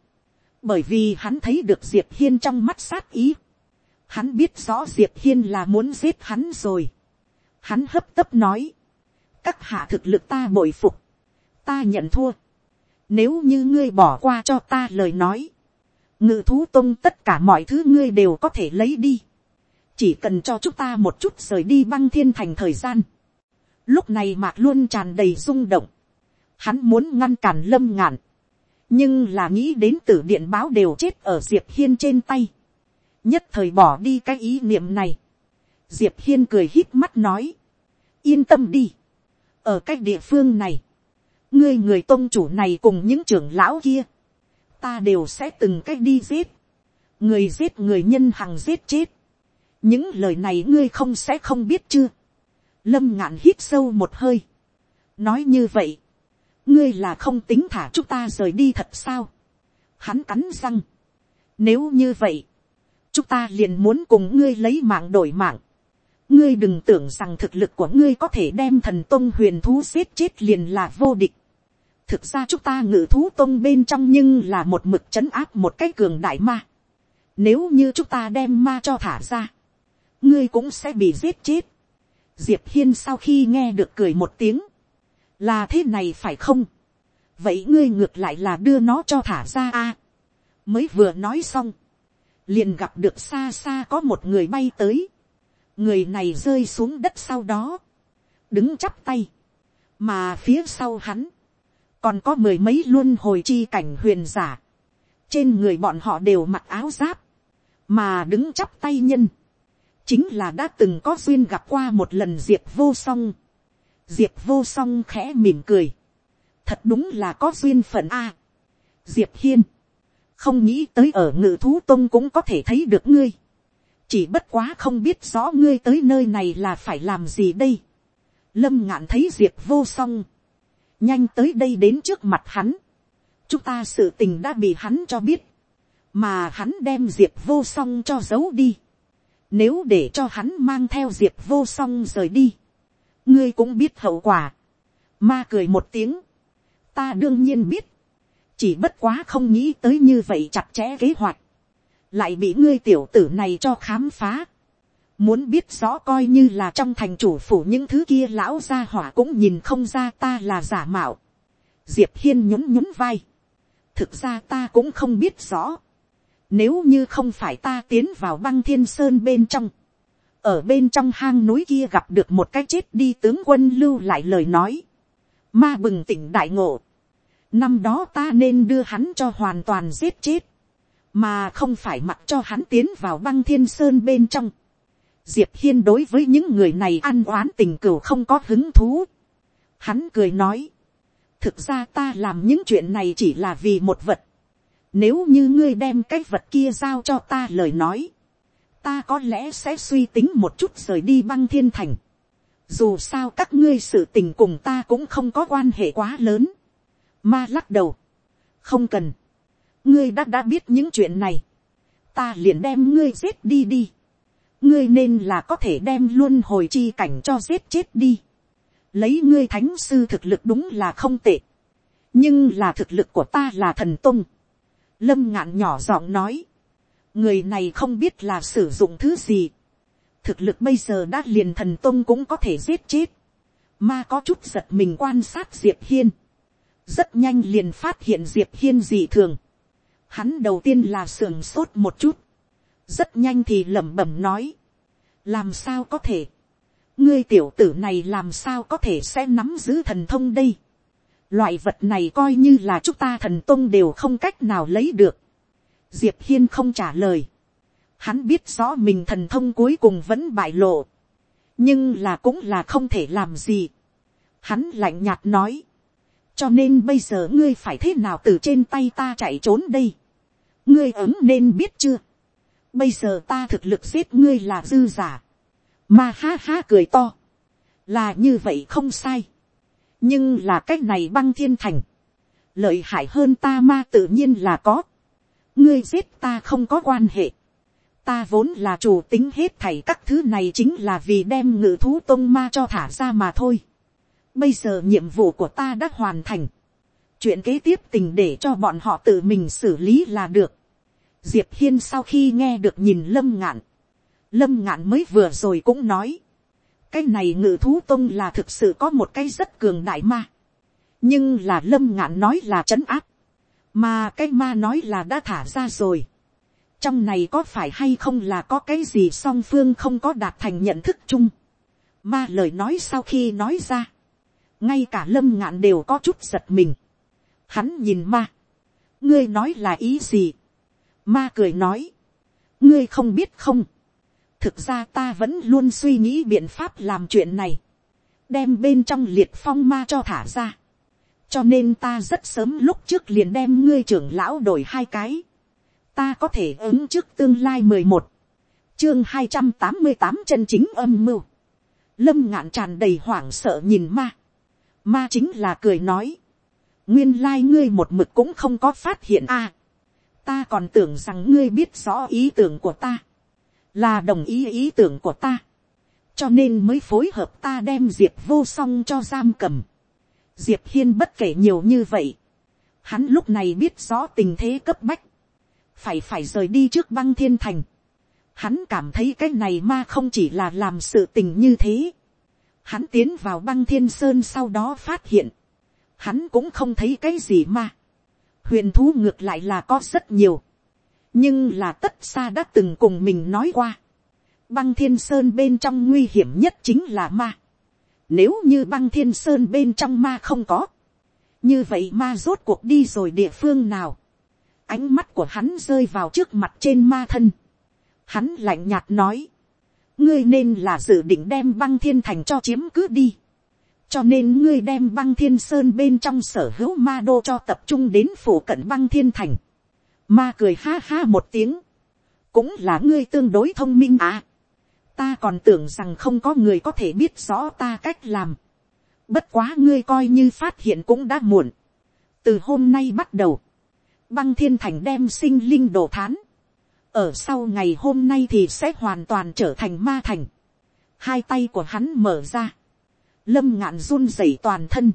Bởi vì hắn thấy được Diệp Hiên trong mắt sát ý. Hắn biết rõ Diệp Hiên là muốn giết hắn rồi. Hắn hấp tấp nói. Các hạ thực lực ta bội phục. Ta nhận thua. Nếu như ngươi bỏ qua cho ta lời nói ngự thú tông tất cả mọi thứ ngươi đều có thể lấy đi. chỉ cần cho chúng ta một chút rời đi băng thiên thành thời gian. lúc này mạc luôn tràn đầy rung động. hắn muốn ngăn cản lâm ngạn. nhưng là nghĩ đến tử điện báo đều chết ở diệp hiên trên tay. nhất thời bỏ đi cái ý niệm này. diệp hiên cười hít mắt nói. yên tâm đi. ở cái địa phương này, ngươi người tôn chủ này cùng những trưởng lão kia ta đều sẽ từng cách đi giết, người giết người nhân hằng giết chết, những lời này ngươi không sẽ không biết chưa, lâm ngạn hít sâu một hơi, nói như vậy, ngươi là không tính thả chúng ta rời đi thật sao, hắn cắn răng, nếu như vậy, chúng ta liền muốn cùng ngươi lấy mạng đổi mạng, ngươi đừng tưởng rằng thực lực của ngươi có thể đem thần tông huyền thú giết chết liền là vô địch thực ra chúng ta ngự thú tông bên trong nhưng là một mực c h ấ n áp một cái cường đại ma. Nếu như chúng ta đem ma cho thả ra, ngươi cũng sẽ bị giết chết. Diệp hiên sau khi nghe được cười một tiếng, là thế này phải không? vậy ngươi ngược lại là đưa nó cho thả ra a. mới vừa nói xong, liền gặp được xa xa có một người bay tới. người này rơi xuống đất sau đó, đứng chắp tay, mà phía sau hắn, còn có mười mấy luôn hồi chi cảnh huyền giả, trên người bọn họ đều mặc áo giáp, mà đứng chắp tay nhân, chính là đã từng có duyên gặp qua một lần diệp vô song, diệp vô song khẽ mỉm cười, thật đúng là có duyên phận a, diệp hiên, không nghĩ tới ở ngự thú tông cũng có thể thấy được ngươi, chỉ bất quá không biết rõ ngươi tới nơi này là phải làm gì đây, lâm ngạn thấy diệp vô song, nhanh tới đây đến trước mặt hắn. chúng ta sự tình đã bị hắn cho biết, mà hắn đem diệp vô song cho giấu đi. nếu để cho hắn mang theo diệp vô song rời đi, ngươi cũng biết hậu quả. ma cười một tiếng, ta đương nhiên biết, chỉ bất quá không nghĩ tới như vậy chặt chẽ kế hoạch, lại bị ngươi tiểu tử này cho khám phá. Muốn biết rõ coi như là trong thành chủ phủ những thứ kia lão gia hỏa cũng nhìn không ra ta là giả mạo. Diệp Hiên nhún nhún vai. Thực ra ta cũng không biết rõ. Nếu như không phải ta tiến vào băng thiên sơn bên trong. Ở bên trong hang núi kia gặp được một cái chết đi tướng quân lưu lại lời nói. Ma bừng tỉnh đại ngộ. Năm đó ta nên đưa hắn cho hoàn toàn giết chết. Mà không phải mặc cho hắn tiến vào băng thiên sơn bên trong diệp hiên đối với những người này ăn oán tình cửu không có hứng thú. hắn cười nói, thực ra ta làm những chuyện này chỉ là vì một vật. nếu như ngươi đem cái vật kia giao cho ta lời nói, ta có lẽ sẽ suy tính một chút rời đi băng thiên thành. dù sao các ngươi sự tình cùng ta cũng không có quan hệ quá lớn. ma lắc đầu, không cần, ngươi đã đã biết những chuyện này, ta liền đem ngươi giết đi đi ngươi nên là có thể đem luôn hồi chi cảnh cho giết chết đi. lấy ngươi thánh sư thực lực đúng là không tệ. nhưng là thực lực của ta là thần tung. lâm ngạn nhỏ giọng nói. người này không biết là sử dụng thứ gì. thực lực bây giờ đã liền thần tông cũng có thể giết chết, ma có chút giật mình quan sát diệp hiên, rất nhanh liền phát hiện diệp hiên dị thường, hắn đầu tiên là sườn sốt một chút, rất nhanh thì lẩm bẩm nói, làm sao có thể, ngươi tiểu tử này làm sao có thể sẽ nắm giữ thần thông đây, loại vật này coi như là chúng ta thần tông đều không cách nào lấy được, diệp hiên không trả lời, hắn biết rõ mình thần thông cuối cùng vẫn bại lộ, nhưng là cũng là không thể làm gì. Hắn lạnh nhạt nói, cho nên bây giờ ngươi phải thế nào từ trên tay ta chạy trốn đây. ngươi ứng nên biết chưa bây giờ ta thực lực giết ngươi là dư giả. ma ha ha cười to. là như vậy không sai. nhưng là cái này băng thiên thành. lợi hại hơn ta ma tự nhiên là có. ngươi giết ta không có quan hệ ta vốn là chủ tính hết thảy các thứ này chính là vì đem ngự thú tôn ma cho thả ra mà thôi. Bây giờ nhiệm vụ của ta đã hoàn thành. Chuyện kế tiếp tình để cho bọn họ tự mình xử lý là được. Diệp Hiên sau khi nghe được nhìn Lâm Ngạn. Lâm Ngạn mới vừa rồi cũng nói. Cái này ngự thú tông là thực sự có một cái rất cường đại ma. Nhưng là Lâm Ngạn nói là trấn áp. Mà cái ma nói là đã thả ra rồi trong này có phải hay không là có cái gì song phương không có đạt thành nhận thức chung. Ma lời nói sau khi nói ra, ngay cả lâm ngạn đều có chút giật mình. Hắn nhìn ma, ngươi nói là ý gì. Ma cười nói, ngươi không biết không. thực ra ta vẫn luôn suy nghĩ biện pháp làm chuyện này, đem bên trong liệt phong ma cho thả ra. cho nên ta rất sớm lúc trước liền đem ngươi trưởng lão đổi hai cái. Ta có thể ứng trước tương lai mười một, chương hai trăm tám mươi tám chân chính âm mưu, lâm ngạn tràn đầy hoảng sợ nhìn ma, ma chính là cười nói, nguyên lai ngươi một mực cũng không có phát hiện a, ta còn tưởng rằng ngươi biết rõ ý tưởng của ta, là đồng ý ý tưởng của ta, cho nên mới phối hợp ta đem diệp vô song cho giam cầm. diệp hiên bất kể nhiều như vậy, hắn lúc này biết rõ tình thế cấp bách, phải phải rời đi trước băng thiên thành. Hắn cảm thấy cái này ma không chỉ là làm sự tình như thế. Hắn tiến vào băng thiên sơn sau đó phát hiện. Hắn cũng không thấy cái gì ma. Huyền thú ngược lại là có rất nhiều. Nhưng là tất xa đã từng cùng mình nói qua. Băng thiên sơn bên trong nguy hiểm nhất chính là ma. Nếu như băng thiên sơn bên trong ma không có. Như vậy ma rốt cuộc đi rồi địa phương nào ánh mắt của hắn rơi vào trước mặt trên ma thân. Hắn lạnh nhạt nói, ngươi nên là dự định đem băng thiên thành cho chiếm cứ đi cho nên ngươi đem băng thiên sơn bên trong sở hữu ma đô cho tập trung đến phủ cận băng thiên thành. ma cười ha ha một tiếng, cũng là ngươi tương đối thông minh à. ta còn tưởng rằng không có người có thể biết rõ ta cách làm. bất quá ngươi coi như phát hiện cũng đã muộn. từ hôm nay bắt đầu, băng thiên thành đem sinh linh đồ thán. Ở sau ngày hôm nay thì sẽ hoàn toàn trở thành ma thành. Hai tay của hắn mở ra. Lâm ngạn run rẩy toàn thân.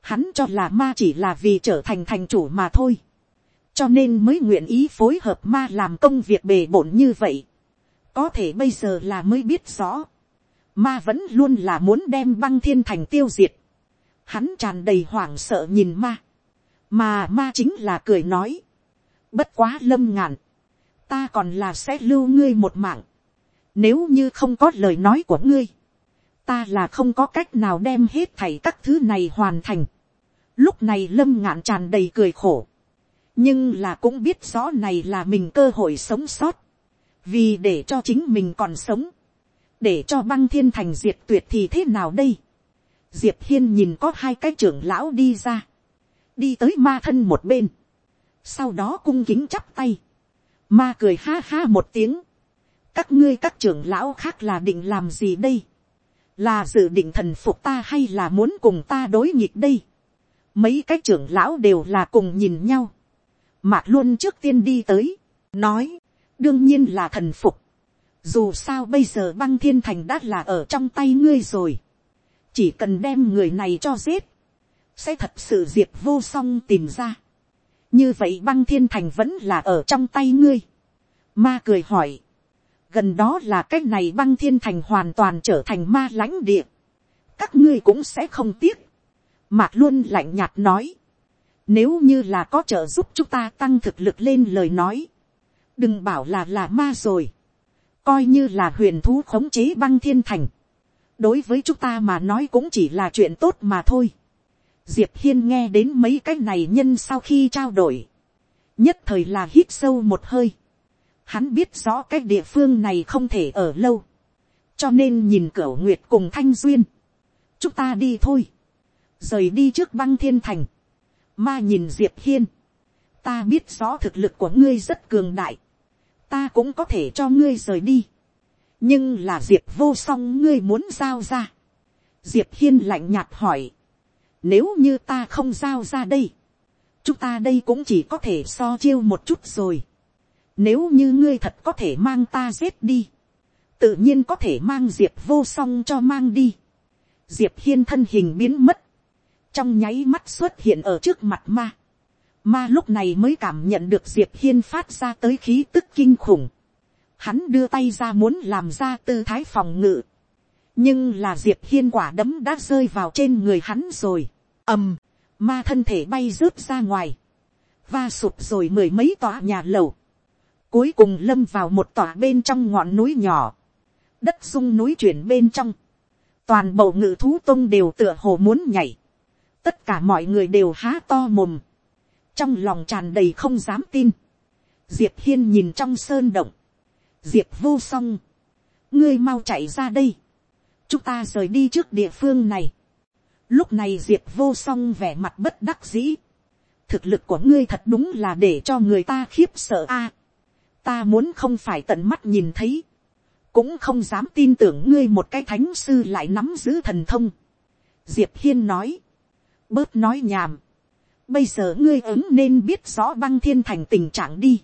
Hắn cho là ma chỉ là vì trở thành thành chủ mà thôi. Cho nên mới nguyện ý phối hợp ma làm công việc bề bổn như vậy. Có thể bây giờ là mới biết rõ. Ma vẫn luôn là muốn đem băng thiên thành tiêu diệt. Hắn tràn đầy hoảng sợ nhìn ma mà ma chính là cười nói, bất quá lâm ngạn, ta còn là sẽ lưu ngươi một mạng, nếu như không có lời nói của ngươi, ta là không có cách nào đem hết thảy các thứ này hoàn thành. Lúc này lâm ngạn tràn đầy cười khổ, nhưng là cũng biết rõ này là mình cơ hội sống sót, vì để cho chính mình còn sống, để cho băng thiên thành diệt tuyệt thì thế nào đây. diệp hiên nhìn có hai cái trưởng lão đi ra, đi tới ma thân một bên, sau đó cung kính chắp tay, ma cười ha ha một tiếng, các ngươi các trưởng lão khác là định làm gì đây, là dự định thần phục ta hay là muốn cùng ta đối nghịch đây, mấy cái trưởng lão đều là cùng nhìn nhau, mạc luôn trước tiên đi tới, nói, đương nhiên là thần phục, dù sao bây giờ băng thiên thành đã là ở trong tay ngươi rồi, chỉ cần đem người này cho giết, sẽ thật sự diệt vô song tìm ra. như vậy băng thiên thành vẫn là ở trong tay ngươi. ma cười hỏi, gần đó là cái này băng thiên thành hoàn toàn trở thành ma lãnh địa, các ngươi cũng sẽ không tiếc. Mạc luôn lạnh nhạt nói, nếu như là có trợ giúp chúng ta tăng thực lực lên lời nói, đừng bảo là là ma rồi, coi như là huyền thú khống chế băng thiên thành, đối với chúng ta mà nói cũng chỉ là chuyện tốt mà thôi. Diệp hiên nghe đến mấy cái này nhân sau khi trao đổi, nhất thời là hít sâu một hơi, hắn biết rõ cái địa phương này không thể ở lâu, cho nên nhìn cửa nguyệt cùng thanh duyên, chúng ta đi thôi, rời đi trước băng thiên thành, ma nhìn diệp hiên, ta biết rõ thực lực của ngươi rất cường đại, ta cũng có thể cho ngươi rời đi, nhưng là diệp vô song ngươi muốn giao ra, diệp hiên lạnh nhạt hỏi, nếu như ta không giao ra đây, chúng ta đây cũng chỉ có thể so chiêu một chút rồi. Nếu như ngươi thật có thể mang ta giết đi. Tự nhiên có thể mang Diệp vô song cho mang đi. Diệp hiên thân hình biến mất. Trong nháy mắt xuất hiện ở trước mặt ma. Ma lúc này mới cảm nhận được Diệp hiên phát ra tới khí tức kinh khủng. Hắn đưa tay ra muốn làm ra tư thái phòng ngự. Nhưng là Diệp hiên quả đấm đã rơi vào trên người hắn rồi. ầm, ma thân thể bay rớt ra ngoài. Va sụp rồi mười mấy tòa nhà lầu Cuối cùng lâm vào một tòa bên trong ngọn núi nhỏ. Đất sung núi chuyển bên trong. Toàn bộ ngự thú tông đều tựa hồ muốn nhảy. Tất cả mọi người đều há to mồm. Trong lòng tràn đầy không dám tin. Diệp Hiên nhìn trong sơn động. Diệp vô song. Ngươi mau chạy ra đây. Chúng ta rời đi trước địa phương này. Lúc này Diệp vô song vẻ mặt bất đắc dĩ. Thực lực của ngươi thật đúng là để cho người ta khiếp sợ a ta muốn không phải tận mắt nhìn thấy, cũng không dám tin tưởng ngươi một cái thánh sư lại nắm giữ thần thông. Diệp hiên nói, bớt nói nhảm, bây giờ ngươi ứng nên biết rõ băng thiên thành tình trạng đi.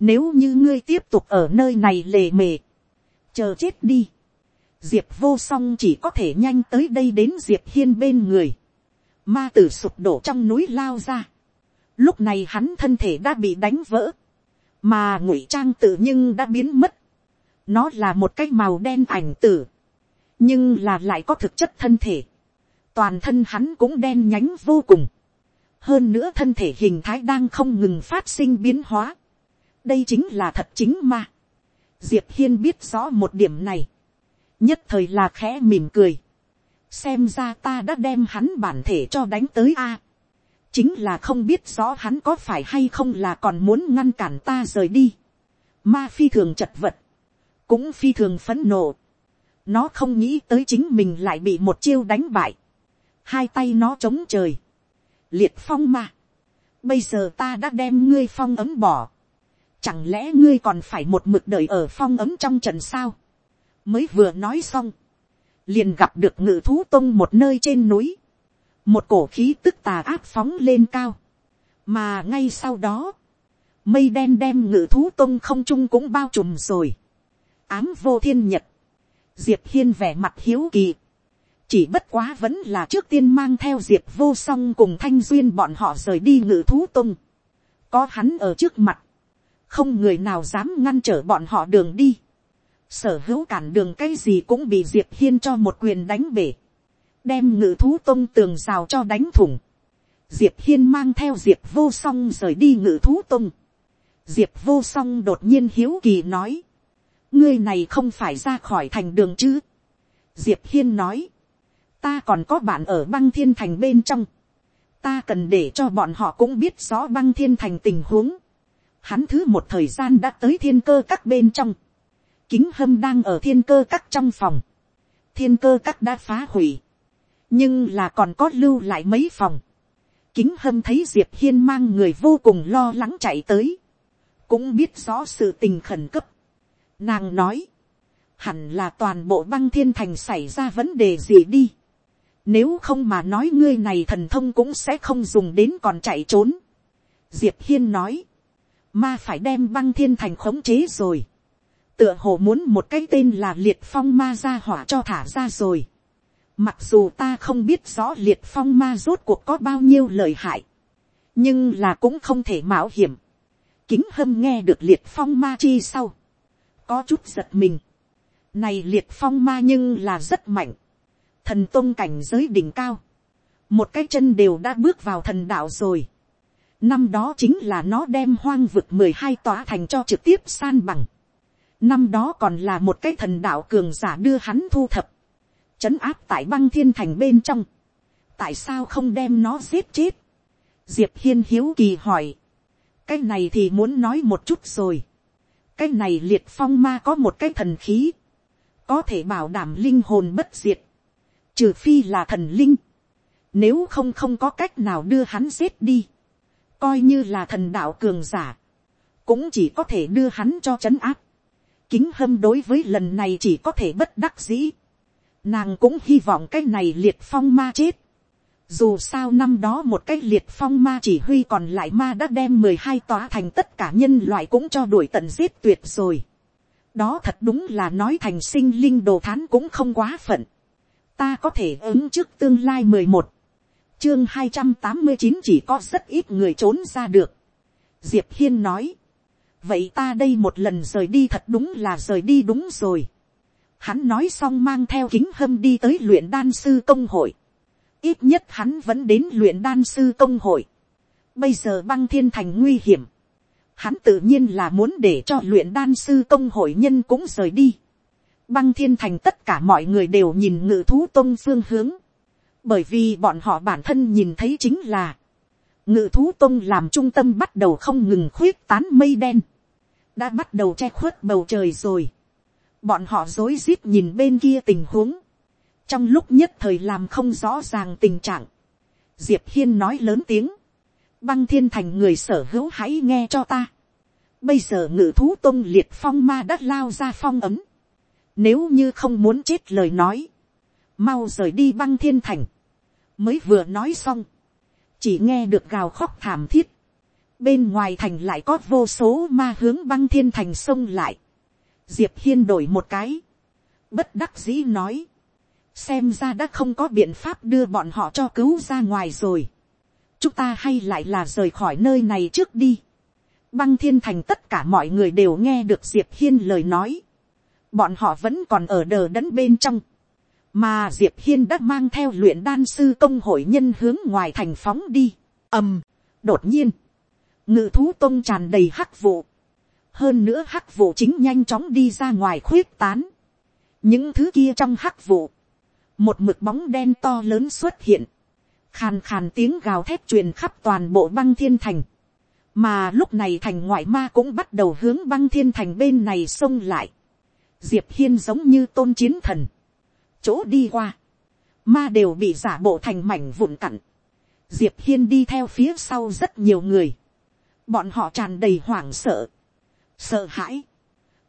Nếu như ngươi tiếp tục ở nơi này lề mề, chờ chết đi. Diệp vô song chỉ có thể nhanh tới đây đến Diệp hiên bên người. Ma tử sụp đổ trong núi lao ra. Lúc này hắn thân thể đã bị đánh vỡ mà ngụy trang tử nhưng đã biến mất. nó là một cái màu đen ảnh tử, nhưng là lại có thực chất thân thể. toàn thân hắn cũng đen nhánh vô cùng. hơn nữa thân thể hình thái đang không ngừng phát sinh biến hóa. đây chính là thật chính mà. diệp hiên biết rõ một điểm này. nhất thời là khẽ mỉm cười. xem ra ta đã đem hắn bản thể cho đánh tới a chính là không biết rõ hắn có phải hay không là còn muốn ngăn cản ta rời đi. Ma phi thường chật vật, cũng phi thường phấn nộ. Nó không nghĩ tới chính mình lại bị một chiêu đánh bại. Hai tay nó chống trời. Liệt phong ma. Bây giờ ta đã đem ngươi phong ấm bỏ. Chẳng lẽ ngươi còn phải một mực đợi ở phong ấm trong trận sao? Mới vừa nói xong. Liền gặp được ngự thú tông một nơi trên núi một cổ khí tức tà áp phóng lên cao, mà ngay sau đó, mây đen đem ngự thú tông không trung cũng bao trùm rồi, ám vô thiên nhật, diệp hiên vẻ mặt hiếu kỳ, chỉ bất quá vẫn là trước tiên mang theo diệp vô song cùng thanh duyên bọn họ rời đi ngự thú tông, có hắn ở trước mặt, không người nào dám ngăn trở bọn họ đường đi, sở hữu cản đường cái gì cũng bị diệp hiên cho một quyền đánh bể, đem ngự thú tông tường rào cho đánh thủng. Diệp hiên mang theo diệp vô song rời đi ngự thú tông. Diệp vô song đột nhiên hiếu kỳ nói. ngươi này không phải ra khỏi thành đường chứ. Diệp hiên nói. ta còn có bạn ở băng thiên thành bên trong. ta cần để cho bọn họ cũng biết rõ băng thiên thành tình huống. Hắn thứ một thời gian đã tới thiên cơ các bên trong. Kính hâm đang ở thiên cơ các trong phòng. Thiên cơ các đã phá hủy nhưng là còn có lưu lại mấy phòng. kính hâm thấy diệp hiên mang người vô cùng lo lắng chạy tới, cũng biết rõ sự tình khẩn cấp. nàng nói, hẳn là toàn bộ băng thiên thành xảy ra vấn đề gì đi. nếu không mà nói ngươi này thần thông cũng sẽ không dùng đến còn chạy trốn. diệp hiên nói, ma phải đem băng thiên thành khống chế rồi. tựa hồ muốn một cái tên là liệt phong ma ra hỏa cho thả ra rồi Mặc dù ta không biết rõ liệt phong ma rốt cuộc có bao nhiêu lời hại. Nhưng là cũng không thể mạo hiểm. Kính hâm nghe được liệt phong ma chi sau. có chút giật mình. Này liệt phong ma nhưng là rất mạnh. Thần tôn cảnh giới đỉnh cao. Một cái chân đều đã bước vào thần đạo rồi. Năm đó chính là nó đem hoang vực mười hai tòa thành cho trực tiếp san bằng. Năm đó còn là một cái thần đạo cường giả đưa hắn thu thập. Chấn áp tại băng thiên thành bên trong. Tại sao không đem nó giết chết? Diệp Hiên hiếu kỳ hỏi. Cái này thì muốn nói một chút rồi. Cái này liệt phong ma có một cái thần khí. Có thể bảo đảm linh hồn bất diệt. Trừ phi là thần linh. Nếu không không có cách nào đưa hắn giết đi. Coi như là thần đạo cường giả. Cũng chỉ có thể đưa hắn cho chấn áp. Kính hâm đối với lần này chỉ có thể bất đắc dĩ. Nàng cũng hy vọng cái này liệt phong ma chết dù sao năm đó một cái liệt phong ma chỉ huy còn lại ma đã đem mười hai tòa thành tất cả nhân loại cũng cho đuổi tận giết tuyệt rồi. Đó thật đúng là nói thành sinh linh đồ thán cũng không quá phận. Ta có thể ứng trước tương lai mười một Chương hai trăm tám mươi chín chỉ có rất ít người trốn ra được. Diệp Hiên nói. Vậy ta đây một lần rời đi thật đúng là rời đi đúng rồi. Hắn nói xong mang theo kính hâm đi tới luyện đan sư công hội ít nhất hắn vẫn đến luyện đan sư công hội. Bây giờ băng thiên thành nguy hiểm. Hắn tự nhiên là muốn để cho luyện đan sư công hội nhân cũng rời đi. Băng thiên thành tất cả mọi người đều nhìn ngự thú tông phương hướng. Bởi vì bọn họ bản thân nhìn thấy chính là. Ngự thú tông làm trung tâm bắt đầu không ngừng khuyết tán mây đen. Đã bắt đầu che khuất bầu trời rồi. Bọn họ dối rít nhìn bên kia tình huống. Trong lúc nhất thời làm không rõ ràng tình trạng, diệp hiên nói lớn tiếng, băng thiên thành người sở hữu hãy nghe cho ta. bây giờ ngự thú tôn liệt phong ma đã lao ra phong ấm, nếu như không muốn chết lời nói, mau rời đi băng thiên thành, mới vừa nói xong, chỉ nghe được gào khóc thảm thiết, bên ngoài thành lại có vô số ma hướng băng thiên thành xông lại, diệp hiên đổi một cái, bất đắc dĩ nói, xem ra đã không có biện pháp đưa bọn họ cho cứu ra ngoài rồi. chúng ta hay lại là rời khỏi nơi này trước đi. băng thiên thành tất cả mọi người đều nghe được diệp hiên lời nói. bọn họ vẫn còn ở đờ đẫn bên trong. mà diệp hiên đã mang theo luyện đan sư công hội nhân hướng ngoài thành phóng đi. ầm, đột nhiên, ngự thú tông tràn đầy hắc vụ hơn nữa hắc vụ chính nhanh chóng đi ra ngoài khuyết tán. những thứ kia trong hắc vụ một mực bóng đen to lớn xuất hiện, khàn khàn tiếng gào thép truyền khắp toàn bộ băng thiên thành, mà lúc này thành ngoại ma cũng bắt đầu hướng băng thiên thành bên này xông lại, diệp hiên giống như tôn chiến thần, chỗ đi qua, ma đều bị giả bộ thành mảnh vụn cặn, diệp hiên đi theo phía sau rất nhiều người, bọn họ tràn đầy hoảng sợ, sợ hãi,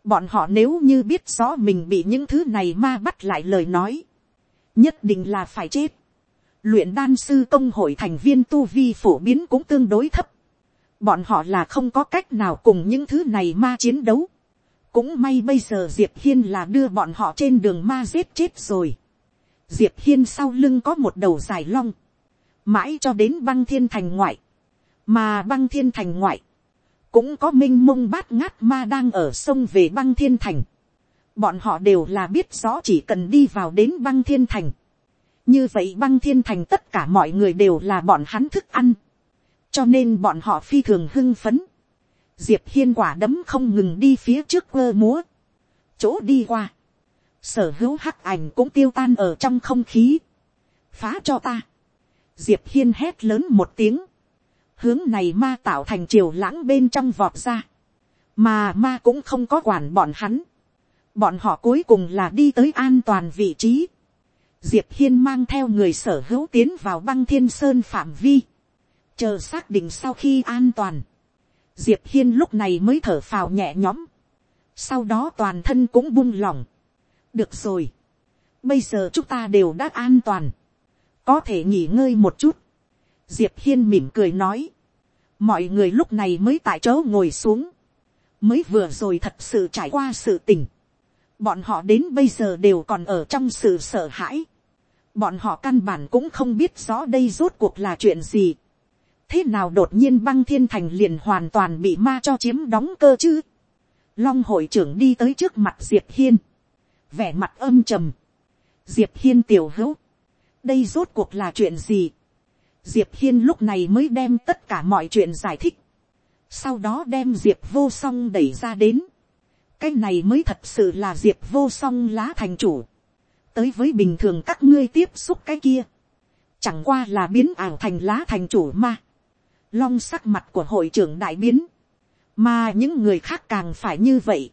bọn họ nếu như biết rõ mình bị những thứ này ma bắt lại lời nói, nhất định là phải chết. luyện đan sư công hội thành viên tu vi phổ biến cũng tương đối thấp. bọn họ là không có cách nào cùng những thứ này ma chiến đấu. cũng may bây giờ diệp hiên là đưa bọn họ trên đường ma giết chết rồi. diệp hiên sau lưng có một đầu dài long. mãi cho đến băng thiên thành ngoại. mà băng thiên thành ngoại cũng có m i n h mông bát ngát ma đang ở sông về băng thiên thành bọn họ đều là biết rõ chỉ cần đi vào đến băng thiên thành. như vậy băng thiên thành tất cả mọi người đều là bọn hắn thức ăn. cho nên bọn họ phi thường hưng phấn. diệp hiên quả đấm không ngừng đi phía trước quơ múa. chỗ đi qua. sở hữu hắc ảnh cũng tiêu tan ở trong không khí. phá cho ta. diệp hiên hét lớn một tiếng hướng này ma tạo thành triều lãng bên trong vọt ra. mà ma cũng không có quản bọn hắn bọn họ cuối cùng là đi tới an toàn vị trí. diệp hiên mang theo người sở hữu tiến vào băng thiên sơn phạm vi. chờ xác định sau khi an toàn. diệp hiên lúc này mới thở phào nhẹ nhõm. sau đó toàn thân cũng buông lỏng. được rồi. bây giờ chúng ta đều đã an toàn. có thể nghỉ ngơi một chút diệp hiên mỉm cười nói. mọi người lúc này mới tại chỗ ngồi xuống. mới vừa rồi thật sự trải qua sự tình bọn họ đến bây giờ đều còn ở trong sự sợ hãi. bọn họ căn bản cũng không biết rõ đây rốt cuộc là chuyện gì. thế nào đột nhiên băng thiên thành liền hoàn toàn bị ma cho chiếm đóng cơ chứ. long hội trưởng đi tới trước mặt diệp hiên, vẻ mặt âm trầm, diệp hiên tiểu hữu, đây rốt cuộc là chuyện gì, diệp hiên lúc này mới đem tất cả mọi chuyện giải thích, sau đó đem diệp vô song đẩy ra đến, cái này mới thật sự là diệp vô song lá thành chủ, tới với bình thường các ngươi tiếp xúc cái kia, chẳng qua là biến ảo thành lá thành chủ mà. long sắc mặt của hội trưởng đại biến, mà những người khác càng phải như vậy,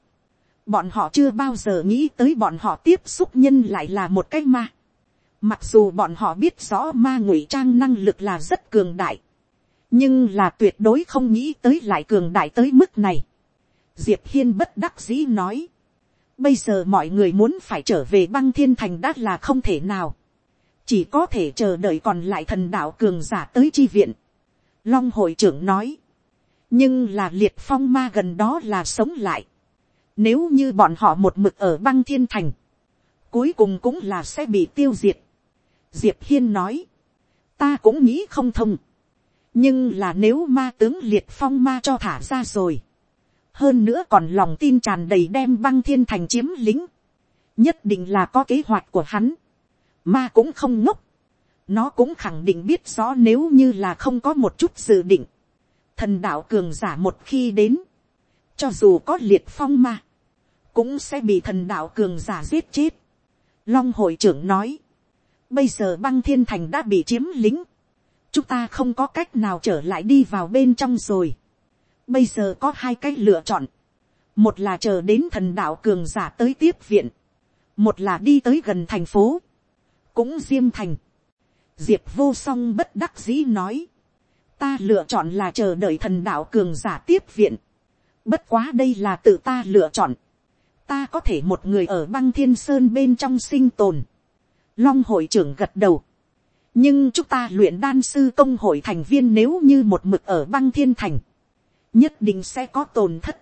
bọn họ chưa bao giờ nghĩ tới bọn họ tiếp xúc nhân lại là một cái ma, mặc dù bọn họ biết rõ ma ngụy trang năng lực là rất cường đại, nhưng là tuyệt đối không nghĩ tới lại cường đại tới mức này. Diệp hiên bất đắc dĩ nói, bây giờ mọi người muốn phải trở về băng thiên thành đã là không thể nào, chỉ có thể chờ đợi còn lại thần đạo cường giả tới chi viện. Long hội trưởng nói, nhưng là liệt phong ma gần đó là sống lại. Nếu như bọn họ một mực ở băng thiên thành, cuối cùng cũng là sẽ bị tiêu diệt. Diệp hiên nói, ta cũng nghĩ không thông. Nhưng là nếu ma tướng liệt phong ma cho thả ra rồi, hơn nữa còn lòng tin tràn đầy đem băng thiên thành chiếm lính, nhất định là có kế hoạch của hắn, ma cũng không ngốc, nó cũng khẳng định biết rõ nếu như là không có một chút dự định, thần đạo cường giả một khi đến, cho dù có liệt phong ma, cũng sẽ bị thần đạo cường giả giết chết. Long hội trưởng nói, bây giờ băng thiên thành đã bị chiếm lính, chúng ta không có cách nào trở lại đi vào bên trong rồi. Bây giờ có hai cách lựa chọn. Một là chờ đến thần đạo cường giả tới tiếp viện. Một là đi tới gần thành phố. Cũng diêm thành. Diệp vô song bất đắc dĩ nói. Ta lựa chọn là chờ đợi thần đạo cường giả tiếp viện. Bất quá đây là tự ta lựa chọn. Ta có thể một người ở băng thiên sơn bên trong sinh tồn. Long hội trưởng gật đầu nhưng chúng ta luyện đan sư công hội thành viên nếu như một mực ở băng thiên thành, nhất định sẽ có tổn thất.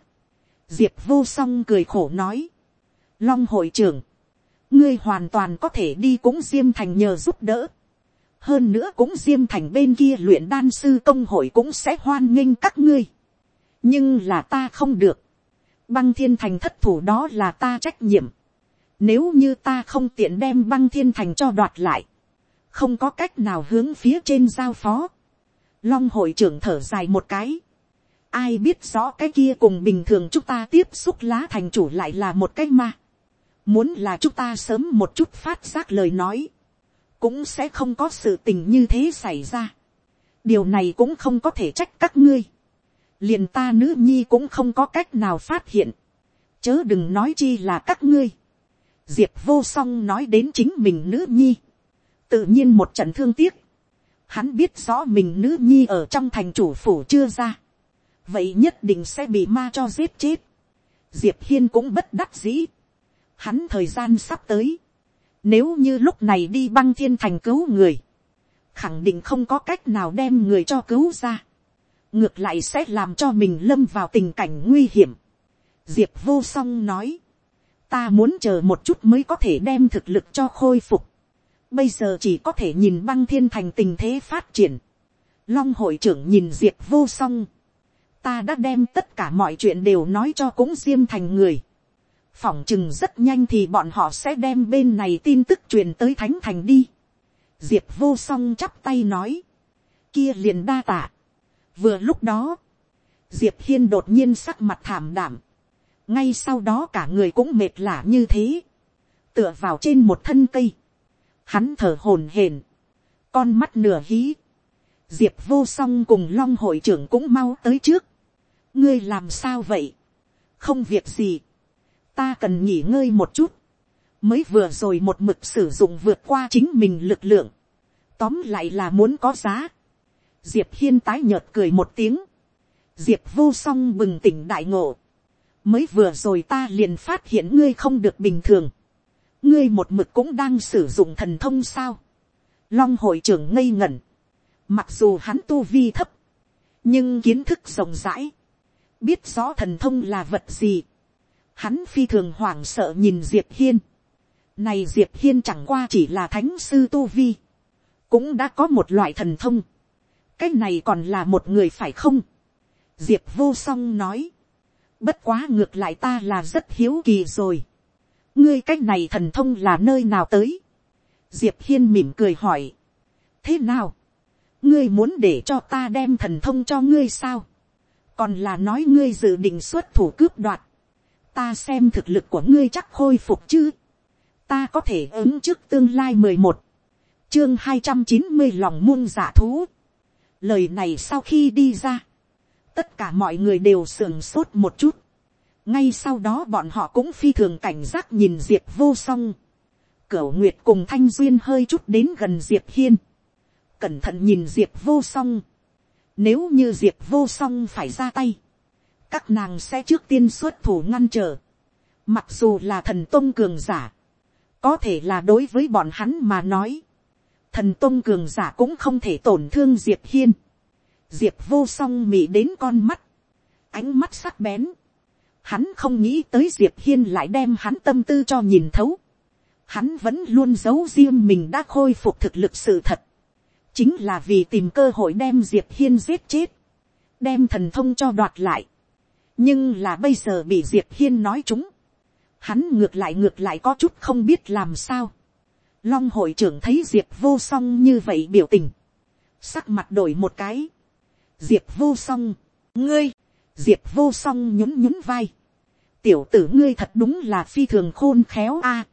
diệp vô song cười khổ nói, long hội trưởng, ngươi hoàn toàn có thể đi cũng diêm thành nhờ giúp đỡ. hơn nữa cũng diêm thành bên kia luyện đan sư công hội cũng sẽ hoan nghênh các ngươi. nhưng là ta không được. băng thiên thành thất thủ đó là ta trách nhiệm nếu như ta không tiện đem băng thiên thành cho đoạt lại, không có cách nào hướng phía trên giao phó. Long hội trưởng thở dài một cái. Ai biết rõ cái kia cùng bình thường chúng ta tiếp xúc lá thành chủ lại là một cái ma. Muốn là chúng ta sớm một chút phát giác lời nói. Cũng sẽ không có sự tình như thế xảy ra. Điều này cũng không có thể trách các ngươi. Liền ta nữ nhi cũng không có cách nào phát hiện. Chớ đừng nói chi là các ngươi. Diệp vô song nói đến chính mình nữ nhi. Tự nhiên một trận thương tiếc, hắn biết rõ mình nữ nhi ở trong thành chủ phủ chưa ra, vậy nhất định sẽ bị ma cho giết chết. diệp hiên cũng bất đắc dĩ, hắn thời gian sắp tới, nếu như lúc này đi băng thiên thành cứu người, khẳng định không có cách nào đem người cho cứu ra, ngược lại sẽ làm cho mình lâm vào tình cảnh nguy hiểm. diệp vô song nói, ta muốn chờ một chút mới có thể đem thực lực cho khôi phục bây giờ chỉ có thể nhìn băng thiên thành tình thế phát triển. Long hội trưởng nhìn diệp vô song. Ta đã đem tất cả mọi chuyện đều nói cho cũng diêm thành người. Phỏng chừng rất nhanh thì bọn họ sẽ đem bên này tin tức truyền tới thánh thành đi. Diệp vô song chắp tay nói. Kia liền đa tạ. Vừa lúc đó. Diệp hiên đột nhiên sắc mặt thảm đảm. Ngay sau đó cả người cũng mệt lả như thế. Tựa vào trên một thân cây. Hắn thở hổn hển, con mắt nửa hí, diệp vô song cùng long hội trưởng cũng mau tới trước, ngươi làm sao vậy, không việc gì, ta cần nghỉ ngơi một chút, mới vừa rồi một mực sử dụng vượt qua chính mình lực lượng, tóm lại là muốn có giá, diệp hiên tái nhợt cười một tiếng, diệp vô song bừng tỉnh đại ngộ, mới vừa rồi ta liền phát hiện ngươi không được bình thường, ngươi một mực cũng đang sử dụng thần thông sao. long hội trưởng ngây ngẩn. mặc dù hắn tu vi thấp, nhưng kiến thức rộng rãi, biết rõ thần thông là vật gì. hắn phi thường hoảng sợ nhìn diệp hiên. này diệp hiên chẳng qua chỉ là thánh sư tu vi, cũng đã có một loại thần thông. cái này còn là một người phải không. diệp vô song nói, Bất quá ngược lại ta là rất hiếu kỳ rồi. Ngươi cách này thần thông là nơi nào tới? Diệp Hiên mỉm cười hỏi. Thế nào? Ngươi muốn để cho ta đem thần thông cho ngươi sao? Còn là nói ngươi dự định xuất thủ cướp đoạt. Ta xem thực lực của ngươi chắc khôi phục chứ? Ta có thể ứng trước tương lai mười một Chương hai trăm chín mươi lòng muôn giả thú. Lời này sau khi đi ra. Tất cả mọi người đều sườn sốt một chút ngay sau đó bọn họ cũng phi thường cảnh giác nhìn diệp vô song. cửu nguyệt cùng thanh duyên hơi chút đến gần diệp hiên. cẩn thận nhìn diệp vô song. nếu như diệp vô song phải ra tay, các nàng sẽ trước tiên xuất thủ ngăn trở. mặc dù là thần tôn cường giả, có thể là đối với bọn hắn mà nói, thần tôn cường giả cũng không thể tổn thương diệp hiên diệp vô song mị đến con mắt, ánh mắt sắc bén, Hắn không nghĩ tới Diệp Hiên lại đem hắn tâm tư cho nhìn thấu. Hắn vẫn luôn giấu riêng mình đã khôi phục thực lực sự thật. Chính là vì tìm cơ hội đem Diệp Hiên giết chết. Đem thần thông cho đoạt lại. Nhưng là bây giờ bị Diệp Hiên nói chúng. Hắn ngược lại ngược lại có chút không biết làm sao. Long hội trưởng thấy Diệp vô song như vậy biểu tình. Sắc mặt đổi một cái. Diệp vô song. Ngươi, diệp vô song nhún nhún vai. tiểu tử ngươi thật đúng là phi thường khôn khéo a.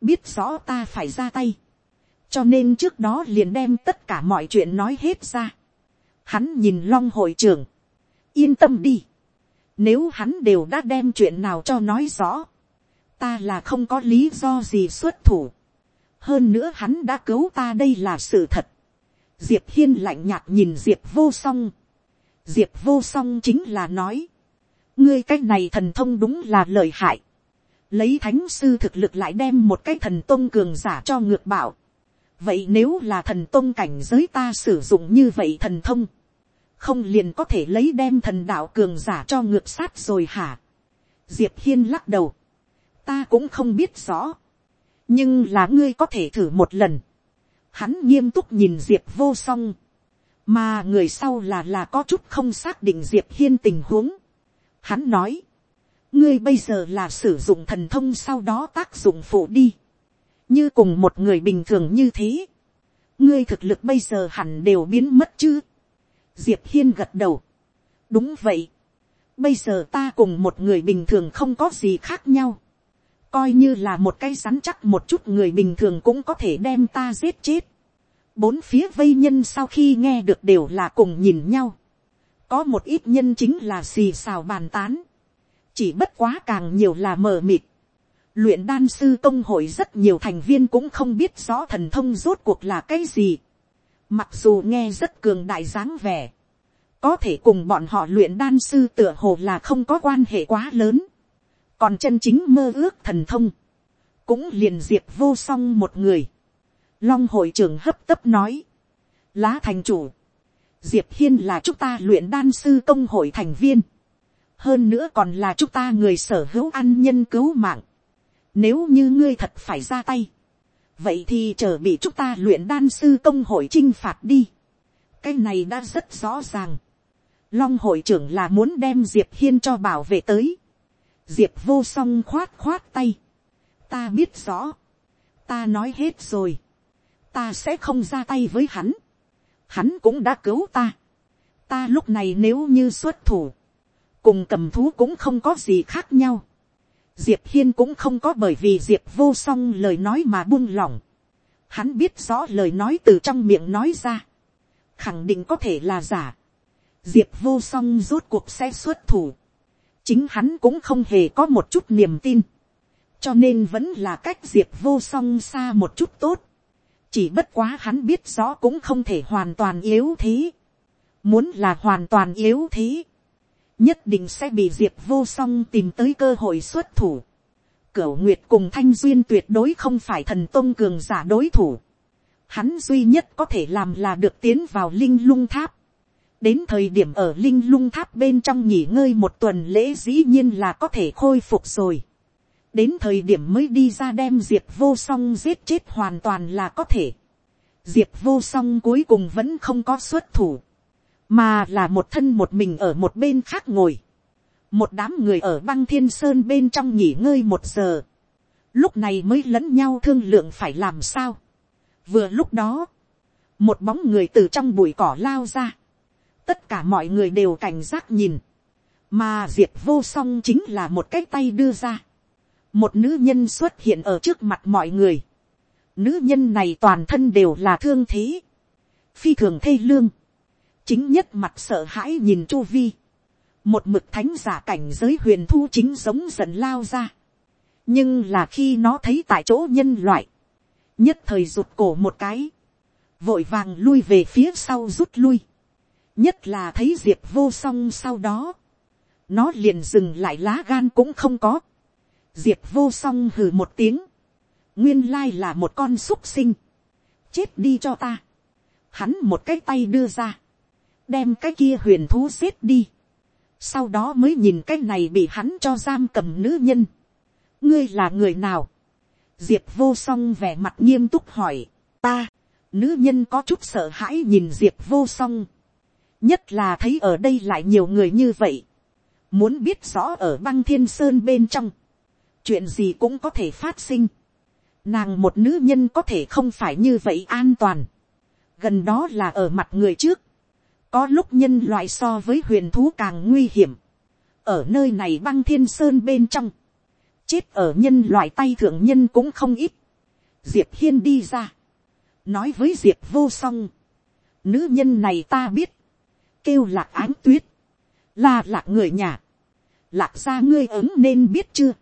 biết rõ ta phải ra tay. cho nên trước đó liền đem tất cả mọi chuyện nói hết ra. hắn nhìn long hội trưởng. yên tâm đi. nếu hắn đều đã đem chuyện nào cho nói rõ. ta là không có lý do gì xuất thủ. hơn nữa hắn đã cứu ta đây là sự thật diệp hiên lạnh nhạt nhìn diệp vô song. Diệp vô song chính là nói, ngươi cái này thần thông đúng là lợi hại, lấy thánh sư thực lực lại đem một cái thần tôn cường giả cho ngược bảo, vậy nếu là thần tôn cảnh giới ta sử dụng như vậy thần thông, không liền có thể lấy đem thần đạo cường giả cho ngược sát rồi hả. diệp hiên lắc đầu, ta cũng không biết rõ, nhưng là ngươi có thể thử một lần hắn nghiêm túc nhìn diệp vô song, mà người sau là là có chút không xác định diệp hiên tình huống. hắn nói, ngươi bây giờ là sử dụng thần thông sau đó tác dụng phụ đi, như cùng một người bình thường như thế, ngươi thực lực bây giờ hẳn đều biến mất chứ. diệp hiên gật đầu, đúng vậy, bây giờ ta cùng một người bình thường không có gì khác nhau, coi như là một cái rắn chắc một chút người bình thường cũng có thể đem ta giết chết bốn phía vây nhân sau khi nghe được đều là cùng nhìn nhau. có một ít nhân chính là xì xào bàn tán. chỉ bất quá càng nhiều là mờ mịt. luyện đan sư công hội rất nhiều thành viên cũng không biết rõ thần thông rốt cuộc là cái gì. mặc dù nghe rất cường đại dáng vẻ. có thể cùng bọn họ luyện đan sư tựa hồ là không có quan hệ quá lớn còn chân chính mơ ước thần thông. cũng liền diệt vô song một người Long hội trưởng hấp tấp nói. Lá thành chủ. Diệp Hiên là chúng ta luyện đan sư công hội thành viên. Hơn nữa còn là chúng ta người sở hữu ăn nhân cứu mạng. Nếu như ngươi thật phải ra tay. Vậy thì chờ bị chúng ta luyện đan sư công hội chinh phạt đi. Cái này đã rất rõ ràng. Long hội trưởng là muốn đem Diệp Hiên cho bảo vệ tới. Diệp vô song khoát khoát tay. Ta biết rõ. Ta nói hết rồi ta sẽ không ra tay với hắn. Hắn cũng đã cứu ta. Ta lúc này nếu như xuất thủ, cùng cầm thú cũng không có gì khác nhau. Diệp Hiên cũng không có bởi vì Diệp vô song lời nói mà buông lỏng. Hắn biết rõ lời nói từ trong miệng nói ra. Khẳng định có thể là giả. Diệp vô song rốt cuộc sẽ xuất thủ. Chính hắn cũng không hề có một chút niềm tin. Cho nên vẫn là cách Diệp vô song xa một chút tốt chỉ bất quá hắn biết rõ cũng không thể hoàn toàn yếu thế. muốn là hoàn toàn yếu thế, nhất định sẽ bị diệp vô song tìm tới cơ hội xuất thủ. cửu nguyệt cùng thanh duyên tuyệt đối không phải thần tôn cường giả đối thủ. hắn duy nhất có thể làm là được tiến vào linh lung tháp đến thời điểm ở linh lung tháp bên trong nghỉ ngơi một tuần lễ dĩ nhiên là có thể khôi phục rồi đến thời điểm mới đi ra đem diệp vô song giết chết hoàn toàn là có thể. diệp vô song cuối cùng vẫn không có xuất thủ, mà là một thân một mình ở một bên khác ngồi. một đám người ở băng thiên sơn bên trong nghỉ ngơi một giờ, lúc này mới lẫn nhau thương lượng phải làm sao. vừa lúc đó, một bóng người từ trong bụi cỏ lao ra, tất cả mọi người đều cảnh giác nhìn, mà diệp vô song chính là một cái tay đưa ra, một nữ nhân xuất hiện ở trước mặt mọi người, nữ nhân này toàn thân đều là thương thế, phi thường thê lương, chính nhất mặt sợ hãi nhìn chu vi, một mực thánh giả cảnh giới huyền thu chính giống dần lao ra, nhưng là khi nó thấy tại chỗ nhân loại, nhất thời rụt cổ một cái, vội vàng lui về phía sau rút lui, nhất là thấy diệp vô song sau đó, nó liền dừng lại lá gan cũng không có, diệp vô song hừ một tiếng, nguyên lai là một con xúc sinh, chết đi cho ta, hắn một cái tay đưa ra, đem cái kia huyền thú xếp đi, sau đó mới nhìn cái này bị hắn cho giam cầm nữ nhân, ngươi là người nào, diệp vô song vẻ mặt nghiêm túc hỏi, ta, nữ nhân có chút sợ hãi nhìn diệp vô song, nhất là thấy ở đây lại nhiều người như vậy, muốn biết rõ ở băng thiên sơn bên trong, chuyện gì cũng có thể phát sinh, nàng một nữ nhân có thể không phải như vậy an toàn, gần đó là ở mặt người trước, có lúc nhân loại so với huyền thú càng nguy hiểm, ở nơi này băng thiên sơn bên trong, chết ở nhân loại tay thượng nhân cũng không ít, diệp hiên đi ra, nói với diệp vô song, nữ nhân này ta biết, kêu lạc ánh tuyết, là lạc người nhà, lạc ra ngươi ứng nên biết chưa,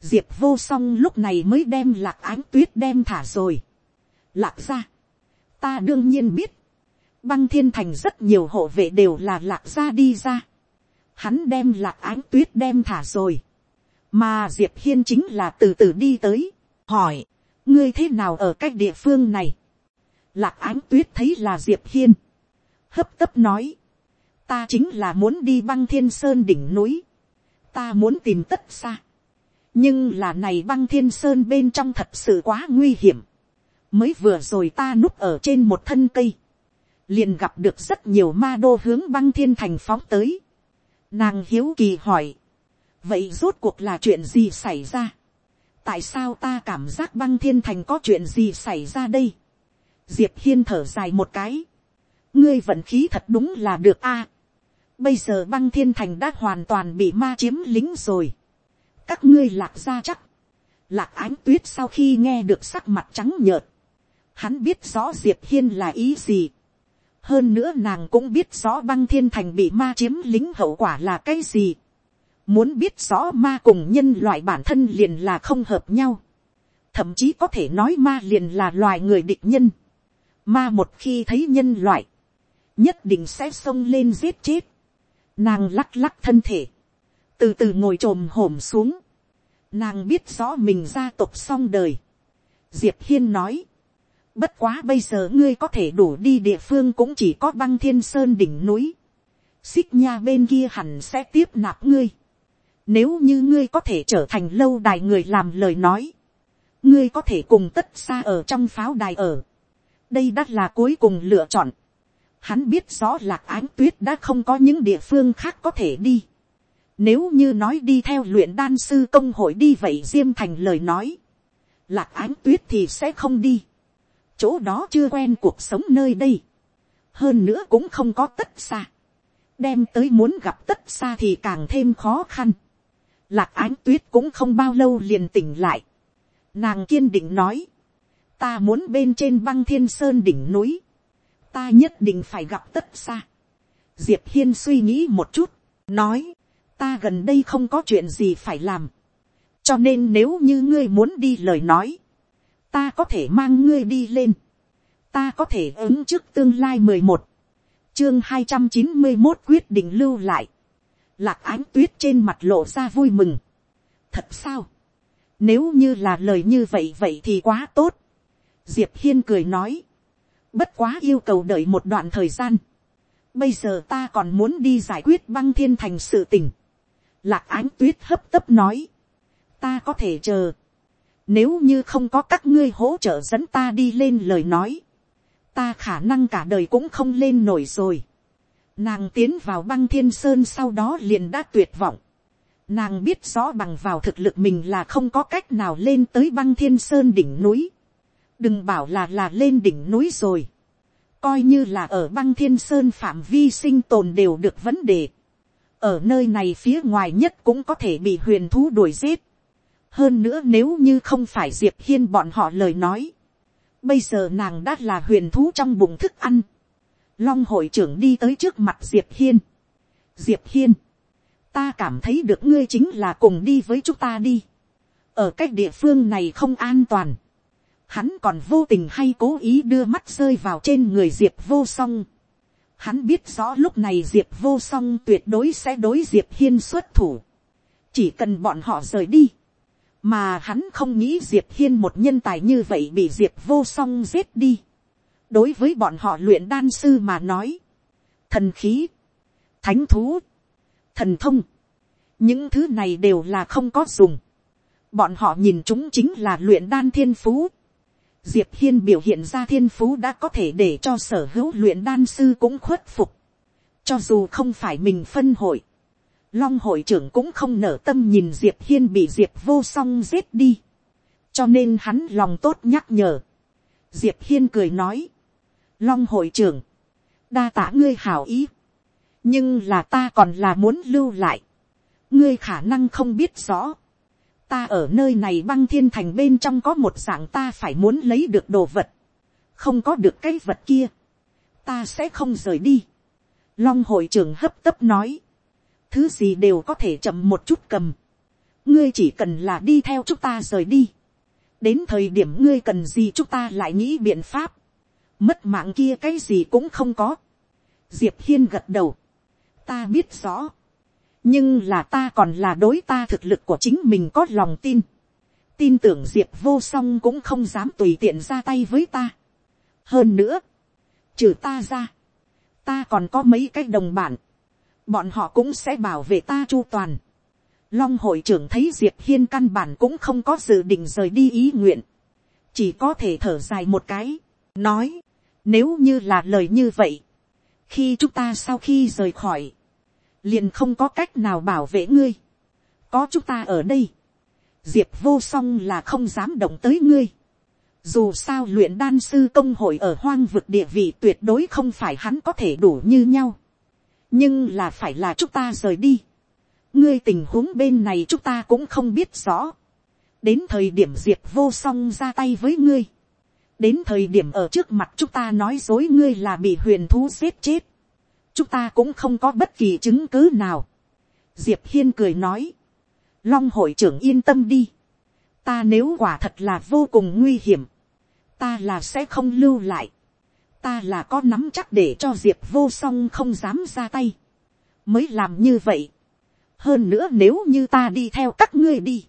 diệp vô song lúc này mới đem lạc ánh tuyết đem thả rồi, lạc ra, ta đương nhiên biết, băng thiên thành rất nhiều hộ vệ đều là lạc ra đi ra, hắn đem lạc ánh tuyết đem thả rồi, mà diệp hiên chính là từ từ đi tới, hỏi, ngươi thế nào ở cách địa phương này, lạc ánh tuyết thấy là diệp hiên, hấp tấp nói, ta chính là muốn đi băng thiên sơn đỉnh núi, ta muốn tìm tất xa, nhưng là này băng thiên sơn bên trong thật sự quá nguy hiểm, mới vừa rồi ta núp ở trên một thân cây, liền gặp được rất nhiều ma đô hướng băng thiên thành phóng tới. Nàng hiếu kỳ hỏi, vậy rốt cuộc là chuyện gì xảy ra, tại sao ta cảm giác băng thiên thành có chuyện gì xảy ra đây, diệp hiên thở dài một cái, ngươi vận khí thật đúng là được a, bây giờ băng thiên thành đã hoàn toàn bị ma chiếm lính rồi, các ngươi lạc ra chắc, lạc ánh tuyết sau khi nghe được sắc mặt trắng nhợt, hắn biết rõ diệp hiên là ý gì, hơn nữa nàng cũng biết rõ băng thiên thành bị ma chiếm lính hậu quả là cái gì. muốn biết rõ ma cùng nhân loại bản thân liền là không hợp nhau. thậm chí có thể nói ma liền là loài người địch nhân. ma một khi thấy nhân loại, nhất định sẽ xông lên giết chết nàng lắc lắc thân thể, từ từ ngồi trồm hổm xuống. nàng biết rõ mình gia tộc xong đời. diệp hiên nói, Bất quá bây giờ ngươi có thể đủ đi địa phương cũng chỉ có băng thiên sơn đỉnh núi. Xích nha bên kia hẳn sẽ tiếp nạp ngươi. Nếu như ngươi có thể trở thành lâu đài người làm lời nói. Ngươi có thể cùng tất xa ở trong pháo đài ở. Đây đắt là cuối cùng lựa chọn. Hắn biết rõ lạc ánh tuyết đã không có những địa phương khác có thể đi. Nếu như nói đi theo luyện đan sư công hội đi vậy diêm thành lời nói. Lạc ánh tuyết thì sẽ không đi. Chỗ đó chưa quen cuộc sống nơi đây, hơn nữa cũng không có tất xa, đem tới muốn gặp tất xa thì càng thêm khó khăn, lạc ánh tuyết cũng không bao lâu liền tỉnh lại, nàng kiên định nói, ta muốn bên trên băng thiên sơn đỉnh núi, ta nhất định phải gặp tất xa, diệp hiên suy nghĩ một chút, nói, ta gần đây không có chuyện gì phải làm, cho nên nếu như ngươi muốn đi lời nói, ta có thể mang ngươi đi lên, ta có thể ứng trước tương lai mười một, chương hai trăm chín mươi một quyết định lưu lại, lạc ánh tuyết trên mặt lộ ra vui mừng. thật sao, nếu như là lời như vậy vậy thì quá tốt, diệp hiên cười nói, bất quá yêu cầu đợi một đoạn thời gian, bây giờ ta còn muốn đi giải quyết băng thiên thành sự tình, lạc ánh tuyết hấp tấp nói, ta có thể chờ, nếu như không có các ngươi hỗ trợ dẫn ta đi lên lời nói. Ta khả năng cả đời cũng không lên nổi rồi. Nàng tiến vào băng thiên sơn sau đó liền đã tuyệt vọng. Nàng biết rõ bằng vào thực lực mình là không có cách nào lên tới băng thiên sơn đỉnh núi. Đừng bảo là là lên đỉnh núi rồi. Coi như là ở băng thiên sơn phạm vi sinh tồn đều được vấn đề. Ở nơi này phía ngoài nhất cũng có thể bị huyền thú đuổi giết. Hơn nữa nếu như không phải Diệp Hiên bọn họ lời nói. Bây giờ nàng đã là huyền thú trong bụng thức ăn. Long hội trưởng đi tới trước mặt Diệp Hiên. Diệp Hiên ta cảm thấy được ngươi chính là cùng đi với chúng ta đi. ở cách địa phương này không an toàn hắn còn vô tình hay cố ý đưa mắt rơi vào trên người diệp vô song. hắn biết rõ lúc này diệp vô song tuyệt đối sẽ đối diệp hiên xuất thủ. chỉ cần bọn họ rời đi. mà hắn không nghĩ diệp hiên một nhân tài như vậy bị diệp vô song giết đi. đối với bọn họ luyện đan sư mà nói. thần khí, thánh thú, thần thông, những thứ này đều là không có dùng. bọn họ nhìn chúng chính là luyện đan thiên phú diệp hiên biểu hiện ra thiên phú đã có thể để cho sở hữu luyện đan sư cũng khuất phục. cho dù không phải mình phân hội, long hội trưởng cũng không nở tâm nhìn diệp hiên bị diệp vô song giết đi. cho nên hắn lòng tốt nhắc nhở. diệp hiên cười nói, long hội trưởng, đa tả ngươi hảo ý nhưng là ta còn là muốn lưu lại. ngươi khả năng không biết rõ ta ở nơi này băng thiên thành bên trong có một dạng ta phải muốn lấy được đồ vật. không có được cái vật kia. ta sẽ không rời đi. long hội trưởng hấp tấp nói. thứ gì đều có thể chậm một chút cầm. ngươi chỉ cần là đi theo chúng ta rời đi. đến thời điểm ngươi cần gì chúng ta lại nghĩ biện pháp. mất mạng kia cái gì cũng không có. diệp hiên gật đầu ta biết rõ nhưng là ta còn là đối ta thực lực của chính mình có lòng tin. tin tưởng diệp vô song cũng không dám tùy tiện ra tay với ta. hơn nữa, trừ ta ra, ta còn có mấy cái đồng bản. bọn họ cũng sẽ bảo vệ ta chu toàn. Long hội trưởng thấy diệp hiên căn bản cũng không có dự định rời đi ý nguyện. chỉ có thể thở dài một cái, nói, nếu như là lời như vậy, khi chúng ta sau khi rời khỏi, liền không có cách nào bảo vệ ngươi. có chúng ta ở đây, diệp vô song là không dám động tới ngươi. dù sao luyện đan sư công hội ở hoang vực địa vị tuyệt đối không phải hắn có thể đủ như nhau. nhưng là phải là chúng ta rời đi. ngươi tình huống bên này chúng ta cũng không biết rõ. đến thời điểm diệp vô song ra tay với ngươi đến thời điểm ở trước mặt chúng ta nói dối ngươi là bị huyền thú giết chết chúng ta cũng không có bất kỳ chứng cứ nào. diệp hiên cười nói. long hội trưởng yên tâm đi. ta nếu quả thật là vô cùng nguy hiểm. ta là sẽ không lưu lại. ta là có nắm chắc để cho diệp vô song không dám ra tay. mới làm như vậy. hơn nữa nếu như ta đi theo các ngươi đi,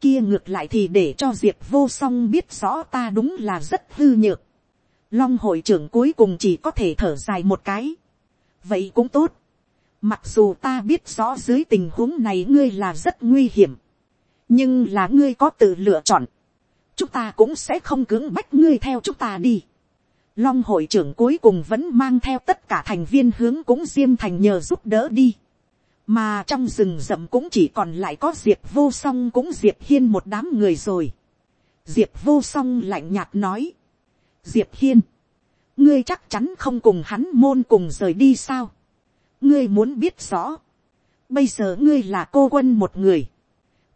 kia ngược lại thì để cho diệp vô song biết rõ ta đúng là rất hư nhược. long hội trưởng cuối cùng chỉ có thể thở dài một cái vậy cũng tốt. mặc dù ta biết rõ dưới tình huống này ngươi là rất nguy hiểm. nhưng là ngươi có tự lựa chọn. chúng ta cũng sẽ không cưỡng bách ngươi theo chúng ta đi. long hội trưởng cuối cùng vẫn mang theo tất cả thành viên hướng cũng diêm thành nhờ giúp đỡ đi mà trong rừng rậm cũng chỉ còn lại có diệp vô song cũng diệp hiên một đám người rồi. diệp vô song lạnh nhạt nói. diệp hiên, ngươi chắc chắn không cùng hắn môn cùng rời đi sao. ngươi muốn biết rõ. bây giờ ngươi là cô quân một người.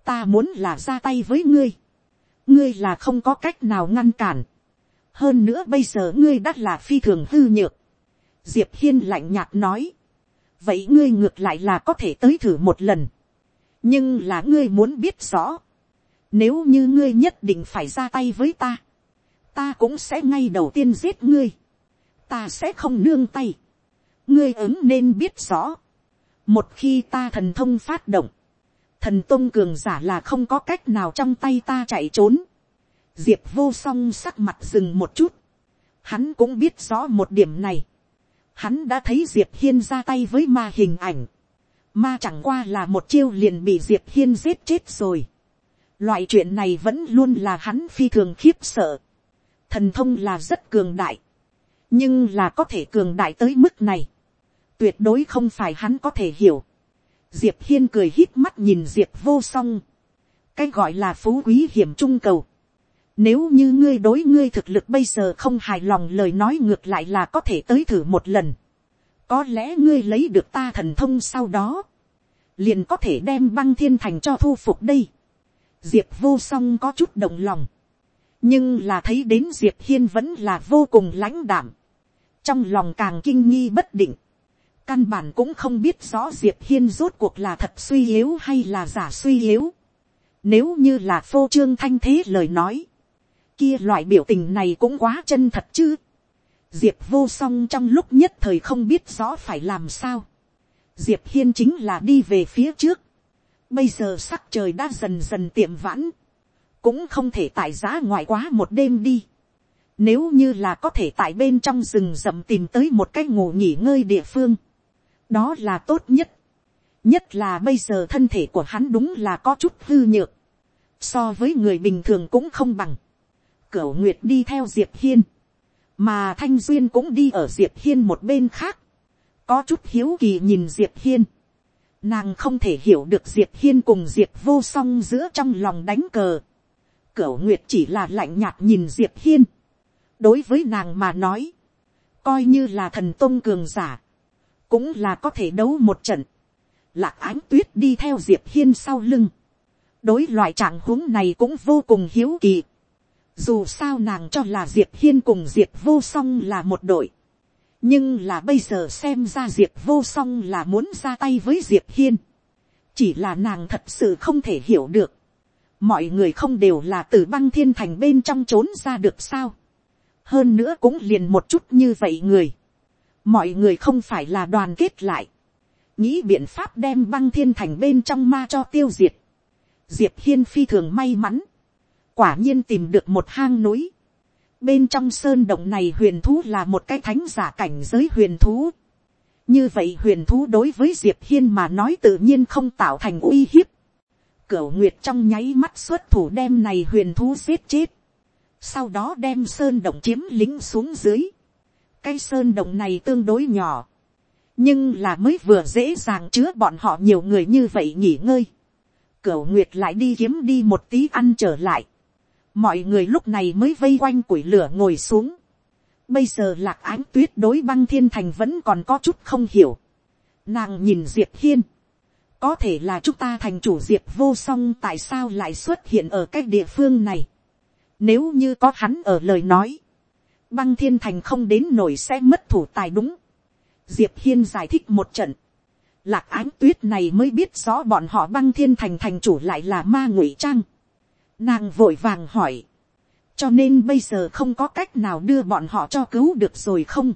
ta muốn là ra tay với ngươi. ngươi là không có cách nào ngăn cản. hơn nữa bây giờ ngươi đã là phi thường hư nhược. diệp hiên lạnh nhạt nói vậy ngươi ngược lại là có thể tới thử một lần. nhưng là ngươi muốn biết rõ, nếu như ngươi nhất định phải ra tay với ta, ta cũng sẽ ngay đầu tiên giết ngươi, ta sẽ không nương tay, ngươi ứng nên biết rõ, một khi ta thần thông phát động, thần tôn cường giả là không có cách nào trong tay ta chạy trốn, diệp vô song sắc mặt dừng một chút, hắn cũng biết rõ một điểm này, hắn đã thấy diệp hiên ra tay với ma hình ảnh. ma chẳng qua là một chiêu liền bị diệp hiên giết chết rồi. loại chuyện này vẫn luôn là hắn phi thường khiếp sợ. thần thông là rất cường đại nhưng là có thể cường đại tới mức này. tuyệt đối không phải hắn có thể hiểu. diệp hiên cười hít mắt nhìn diệp vô song, cái gọi là phú quý hiểm trung cầu, nếu như ngươi đối ngươi thực lực bây giờ không hài lòng lời nói ngược lại là có thể tới thử một lần. Có lẽ ngươi lấy được ta thần thông sau đó. Liền có thể đem băng thiên thành cho thu phục đây. Diệp vô song có chút động lòng. Nhưng là thấy đến Diệp Hiên vẫn là vô cùng lãnh đảm. Trong lòng càng kinh nghi bất định. Căn bản cũng không biết rõ Diệp Hiên rốt cuộc là thật suy yếu hay là giả suy yếu. Nếu như là phô trương thanh thế lời nói, kia loại biểu tình này cũng quá chân thật chứ. diệp vô song trong lúc nhất thời không biết rõ phải làm sao. diệp hiên chính là đi về phía trước. bây giờ sắc trời đã dần dần tiệm vãn. cũng không thể tại giá ngoài quá một đêm đi nếu như là có thể tại bên trong rừng rậm tìm tới một cái ngủ nghỉ ngơi địa phương. đó là tốt nhất. nhất là bây giờ thân thể của hắn đúng là có chút hư nhược. so với người bình thường cũng không bằng Cửu Nguyệt đi theo Diệp Hiên. Mà Thanh Duyên cũng đi ở Diệp Hiên một bên khác. Có chút hiếu kỳ nhìn Diệp Hiên. Nàng không thể hiểu được Diệp Hiên cùng Diệp vô song giữa trong lòng đánh cờ. Cửu Nguyệt chỉ là lạnh nhạt nhìn Diệp Hiên. Đối với nàng mà nói. Coi như là thần tôn cường giả. Cũng là có thể đấu một trận. Lạc ánh tuyết đi theo Diệp Hiên sau lưng. Đối loại trạng huống này cũng vô cùng hiếu kỳ dù sao nàng cho là Diệp Hiên cùng Diệp vô song là một đội. Nhưng là bây giờ xem ra Diệp vô song là muốn ra tay với Diệp Hiên. Chỉ là nàng thật sự không thể hiểu được. Mọi người không đều là từ băng thiên thành bên trong trốn ra được sao. Hơn nữa cũng liền một chút như vậy người. Mọi người không phải là đoàn kết lại. Nghĩ biện pháp đem băng thiên thành bên trong ma cho tiêu diệt. Diệp Hiên phi thường may mắn quả nhiên tìm được một hang núi. Bên trong sơn động này huyền thú là một cái thánh giả cảnh giới huyền thú. Như vậy huyền thú đối với Diệp Hiên mà nói tự nhiên không tạo thành uy hiếp. Cửu Nguyệt trong nháy mắt xuất thủ đem này huyền thú giết chết. Sau đó đem sơn động chiếm lính xuống dưới. Cái sơn động này tương đối nhỏ. Nhưng là mới vừa dễ dàng chứa bọn họ nhiều người như vậy nghỉ ngơi. Cửu Nguyệt lại đi kiếm đi một tí ăn trở lại mọi người lúc này mới vây quanh củi lửa ngồi xuống. bây giờ lạc ánh tuyết đối băng thiên thành vẫn còn có chút không hiểu. nàng nhìn diệp hiên. có thể là chúng ta thành chủ diệp vô song tại sao lại xuất hiện ở cái địa phương này nếu như có hắn ở lời nói, băng thiên thành không đến nổi sẽ mất thủ tài đúng. diệp hiên giải thích một trận. lạc ánh tuyết này mới biết rõ bọn họ băng thiên thành thành chủ lại là ma ngụy trang Nàng vội vàng hỏi. Cho nên bây giờ không có cách nào đưa bọn họ cho cứu được rồi không?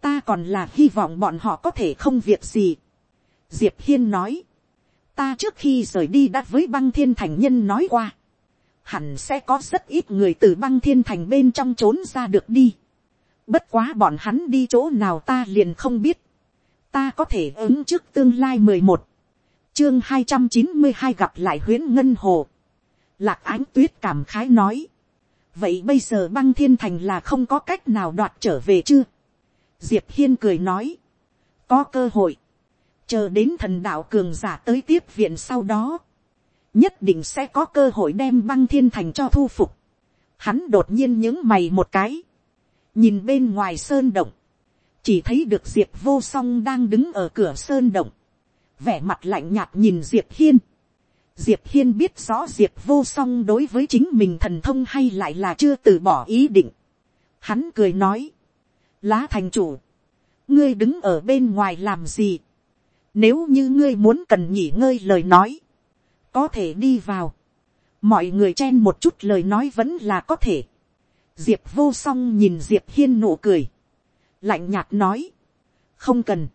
Ta còn là hy vọng bọn họ có thể không việc gì. Diệp Hiên nói. Ta trước khi rời đi đã với băng thiên thành nhân nói qua. Hẳn sẽ có rất ít người từ băng thiên thành bên trong trốn ra được đi. Bất quá bọn hắn đi chỗ nào ta liền không biết. Ta có thể ứng trước tương lai mười một chương hai trăm chín mươi hai gặp lại huyến ngân hồ Lạc ánh tuyết cảm khái nói. Vậy bây giờ băng thiên thành là không có cách nào đoạt trở về chưa? Diệp Hiên cười nói. Có cơ hội. Chờ đến thần đạo cường giả tới tiếp viện sau đó. Nhất định sẽ có cơ hội đem băng thiên thành cho thu phục. Hắn đột nhiên những mày một cái. Nhìn bên ngoài sơn động. Chỉ thấy được Diệp vô song đang đứng ở cửa sơn động. Vẻ mặt lạnh nhạt nhìn Diệp Hiên Diệp Hiên biết rõ Diệp vô song đối với chính mình thần thông hay lại là chưa từ bỏ ý định. Hắn cười nói. Lá thành chủ. Ngươi đứng ở bên ngoài làm gì? Nếu như ngươi muốn cần nghỉ ngơi lời nói. Có thể đi vào. Mọi người chen một chút lời nói vẫn là có thể. Diệp vô song nhìn Diệp Hiên nụ cười. Lạnh nhạt nói. Không cần.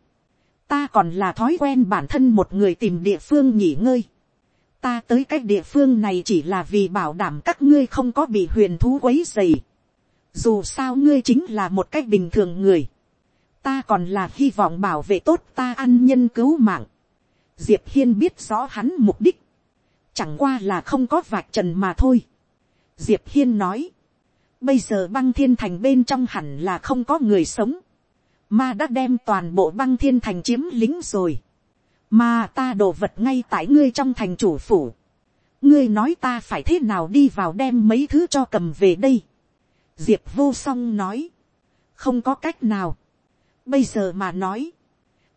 Ta còn là thói quen bản thân một người tìm địa phương nghỉ ngơi ta tới cái địa phương này chỉ là vì bảo đảm các ngươi không có bị huyền thú quấy dày. Dù sao ngươi chính là một cách bình thường người. Ta còn là hy vọng bảo vệ tốt ta ăn nhân cứu mạng. Diệp Hiên biết rõ hắn mục đích. Chẳng qua là không có vạch trần mà thôi. Diệp Hiên nói. Bây giờ băng thiên thành bên trong hẳn là không có người sống. Ma đã đem toàn bộ băng thiên thành chiếm lính rồi mà ta đồ vật ngay tại ngươi trong thành chủ phủ, ngươi nói ta phải thế nào đi vào đem mấy thứ cho cầm về đây. diệp vô song nói, không có cách nào. bây giờ mà nói,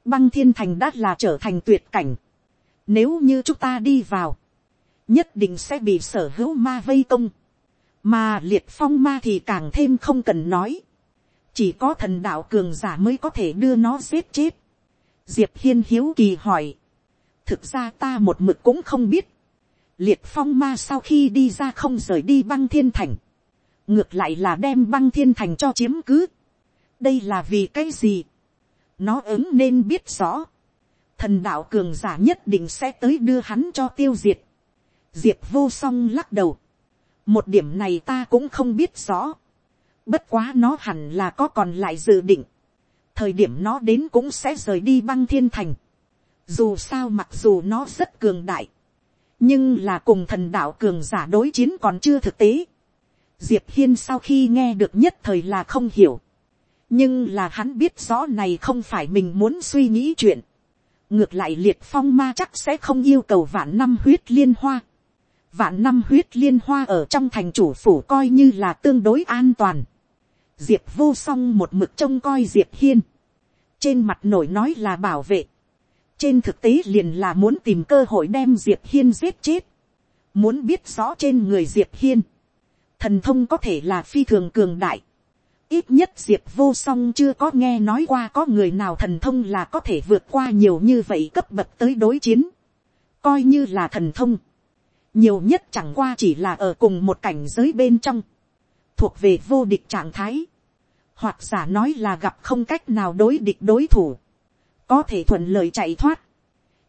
băng thiên thành đã là trở thành tuyệt cảnh. nếu như chúng ta đi vào, nhất định sẽ bị sở hữu ma vây công. mà liệt phong ma thì càng thêm không cần nói. chỉ có thần đạo cường giả mới có thể đưa nó giết chết. diệp hiên hiếu kỳ hỏi. thực ra ta một mực cũng không biết liệt phong ma sau khi đi ra không rời đi băng thiên thành, ngược lại là đem băng thiên thành cho chiếm cứ. đây là vì cái gì, nó ứng nên biết rõ, thần đạo cường giả nhất định sẽ tới đưa hắn cho tiêu diệt diệp vô song lắc đầu, một điểm này ta cũng không biết rõ, bất quá nó hẳn là có còn lại dự định, thời điểm nó đến cũng sẽ rời đi băng thiên thành, dù sao mặc dù nó rất cường đại, nhưng là cùng thần đạo cường giả đối chiến còn chưa thực tế. diệp hiên sau khi nghe được nhất thời là không hiểu, nhưng là hắn biết rõ này không phải mình muốn suy nghĩ chuyện. ngược lại liệt phong ma chắc sẽ không yêu cầu vạn năm huyết liên hoa vạn năm huyết liên hoa ở trong thành chủ phủ coi như là tương đối an toàn. diệp vô song một mực trông coi diệp hiên. trên mặt nổi nói là bảo vệ. Trên thực tế liền là muốn tìm cơ hội đem diệp hiên giết chết, muốn biết rõ trên người diệp hiên, thần thông có thể là phi thường cường đại, ít nhất diệp vô song chưa có nghe nói qua có người nào thần thông là có thể vượt qua nhiều như vậy cấp bậc tới đối chiến, coi như là thần thông, nhiều nhất chẳng qua chỉ là ở cùng một cảnh giới bên trong, thuộc về vô địch trạng thái, hoặc giả nói là gặp không cách nào đối địch đối thủ, có thể thuận lợi chạy thoát.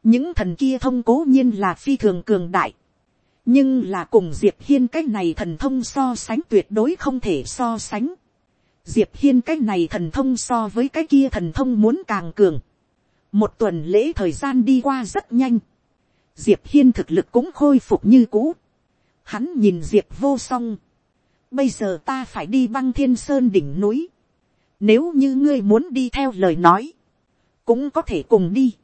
những thần kia thông cố nhiên là phi thường cường đại, nhưng là cùng diệp hiên cái này thần thông so sánh tuyệt đối không thể so sánh. diệp hiên cái này thần thông so với cái kia thần thông muốn càng cường. một tuần lễ thời gian đi qua rất nhanh diệp hiên thực lực cũng khôi phục như cũ. hắn nhìn diệp vô song. bây giờ ta phải đi băng thiên sơn đỉnh núi. nếu như ngươi muốn đi theo lời nói, cũng có thể cùng đi.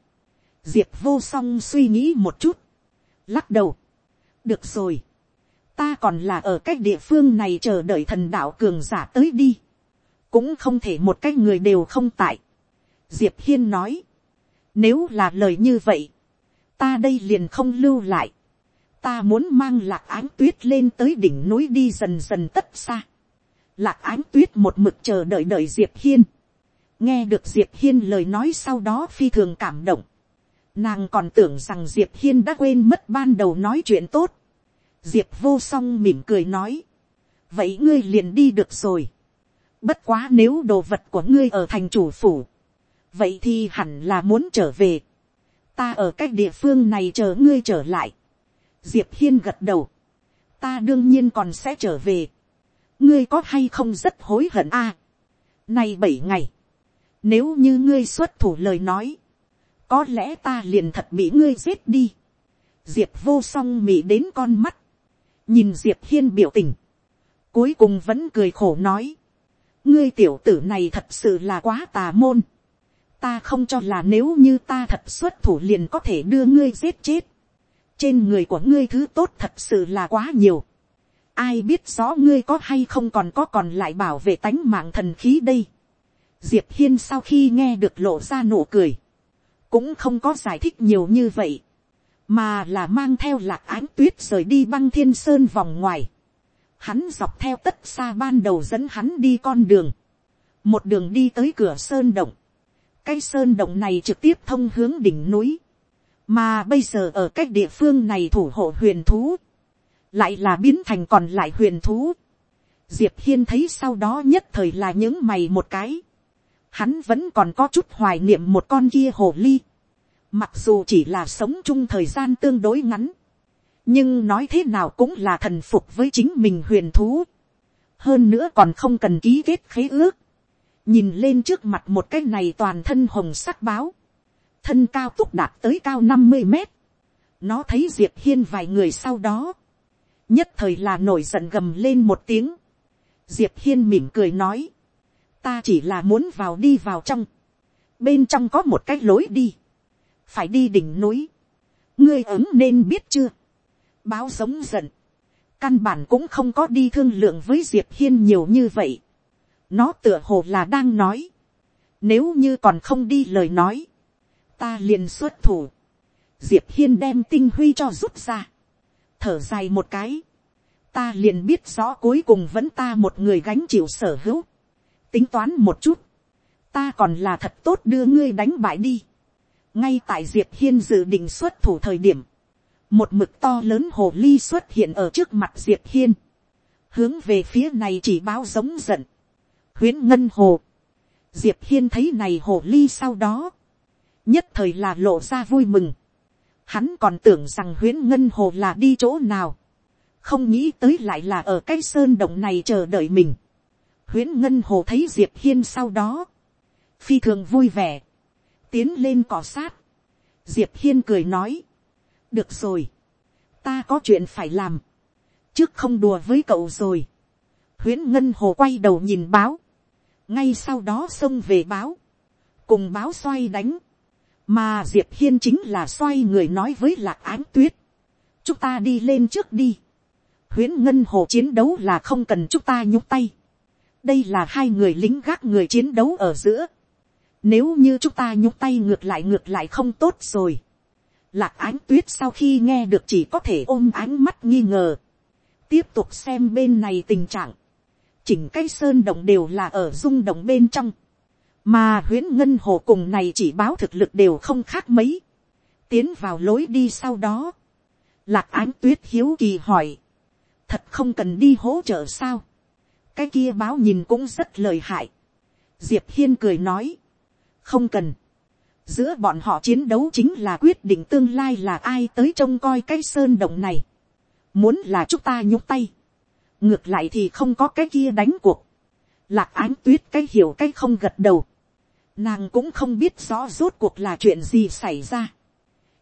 diệp vô song suy nghĩ một chút, lắc đầu. được rồi, ta còn là ở cách địa phương này chờ đợi thần đạo cường giả tới đi, cũng không thể một cách người đều không tại. diệp hiên nói, nếu là lời như vậy, ta đây liền không lưu lại, ta muốn mang lạc ánh tuyết lên tới đỉnh núi đi dần dần tất xa. Lạc ánh tuyết một mực chờ đợi đợi diệp hiên nghe được diệp hiên lời nói sau đó phi thường cảm động. nàng còn tưởng rằng diệp hiên đã quên mất ban đầu nói chuyện tốt. diệp vô song mỉm cười nói. vậy ngươi liền đi được rồi. bất quá nếu đồ vật của ngươi ở thành chủ phủ. vậy thì hẳn là muốn trở về ta ở cách địa phương này chờ ngươi trở lại. diệp hiên gật đầu. ta đương nhiên còn sẽ trở về. ngươi có hay không rất hối hận a. À, nay bảy ngày nếu như ngươi xuất thủ lời nói. Có lẽ ta liền thật bị ngươi giết đi. Diệp vô song mị đến con mắt. Nhìn Diệp hiên biểu tình. Cuối cùng vẫn cười khổ nói. Ngươi tiểu tử này thật sự là quá tà môn. Ta không cho là nếu như ta thật xuất thủ liền có thể đưa ngươi giết chết. Trên người của ngươi thứ tốt thật sự là quá nhiều. Ai biết rõ ngươi có hay không còn có còn lại bảo vệ tánh mạng thần khí đây diệp hiên sau khi nghe được lộ ra nụ cười, cũng không có giải thích nhiều như vậy, mà là mang theo lạc ánh tuyết rời đi băng thiên sơn vòng ngoài. Hắn dọc theo tất xa ban đầu dẫn hắn đi con đường, một đường đi tới cửa sơn động. Cái sơn động này trực tiếp thông hướng đỉnh núi, mà bây giờ ở cái địa phương này thủ hộ huyền thú, lại là biến thành còn lại huyền thú. Diệp hiên thấy sau đó nhất thời là những mày một cái hắn vẫn còn có chút hoài niệm một con kia hồ ly. Mặc dù chỉ là sống chung thời gian tương đối ngắn. Nhưng nói thế nào cũng là thần phục với chính mình huyền thú. Hơn nữa còn không cần ký kết khế ước. Nhìn lên trước mặt một cái này toàn thân hồng sắc báo. Thân cao túc đạt tới cao năm mươi mét. Nó thấy Diệp Hiên vài người sau đó. Nhất thời là nổi giận gầm lên một tiếng. Diệp Hiên mỉm cười nói ta chỉ là muốn vào đi vào trong, bên trong có một cái lối đi, phải đi đỉnh núi, ngươi ứng nên biết chưa, báo giống giận, căn bản cũng không có đi thương lượng với diệp hiên nhiều như vậy, nó tựa hồ là đang nói, nếu như còn không đi lời nói, ta liền xuất thủ, diệp hiên đem tinh huy cho rút ra, thở dài một cái, ta liền biết rõ cuối cùng vẫn ta một người gánh chịu sở hữu, tính toán một chút, ta còn là thật tốt đưa ngươi đánh bại đi. ngay tại diệp hiên dự định xuất thủ thời điểm, một mực to lớn hồ ly xuất hiện ở trước mặt diệp hiên, hướng về phía này chỉ báo giống giận, huyến ngân hồ, diệp hiên thấy này hồ ly sau đó, nhất thời là lộ ra vui mừng, hắn còn tưởng rằng huyến ngân hồ là đi chỗ nào, không nghĩ tới lại là ở cái sơn động này chờ đợi mình. huyễn ngân hồ thấy diệp hiên sau đó, phi thường vui vẻ, tiến lên cỏ sát. diệp hiên cười nói, được rồi, ta có chuyện phải làm, trước không đùa với cậu rồi. huyễn ngân hồ quay đầu nhìn báo, ngay sau đó xông về báo, cùng báo xoay đánh, mà diệp hiên chính là xoay người nói với lạc ánh tuyết, chúng ta đi lên trước đi, huyễn ngân hồ chiến đấu là không cần chúng ta nhúc tay. đây là hai người lính gác người chiến đấu ở giữa. nếu như chúng ta nhúc tay ngược lại ngược lại không tốt rồi. lạc ánh tuyết sau khi nghe được chỉ có thể ôm ánh mắt nghi ngờ. tiếp tục xem bên này tình trạng chỉnh cái sơn động đều là ở rung động bên trong. mà huyễn ngân hồ cùng này chỉ báo thực lực đều không khác mấy. tiến vào lối đi sau đó. lạc ánh tuyết hiếu kỳ hỏi thật không cần đi hỗ trợ sao. cái kia báo nhìn cũng rất lời hại. diệp hiên cười nói, không cần. giữa bọn họ chiến đấu chính là quyết định tương lai là ai tới trông coi cái sơn động này. muốn là chúng ta nhúc tay ngược lại thì không có cái kia đánh cuộc. lạc ánh tuyết cái hiểu cái không gật đầu. nàng cũng không biết rõ rốt cuộc là chuyện gì xảy ra.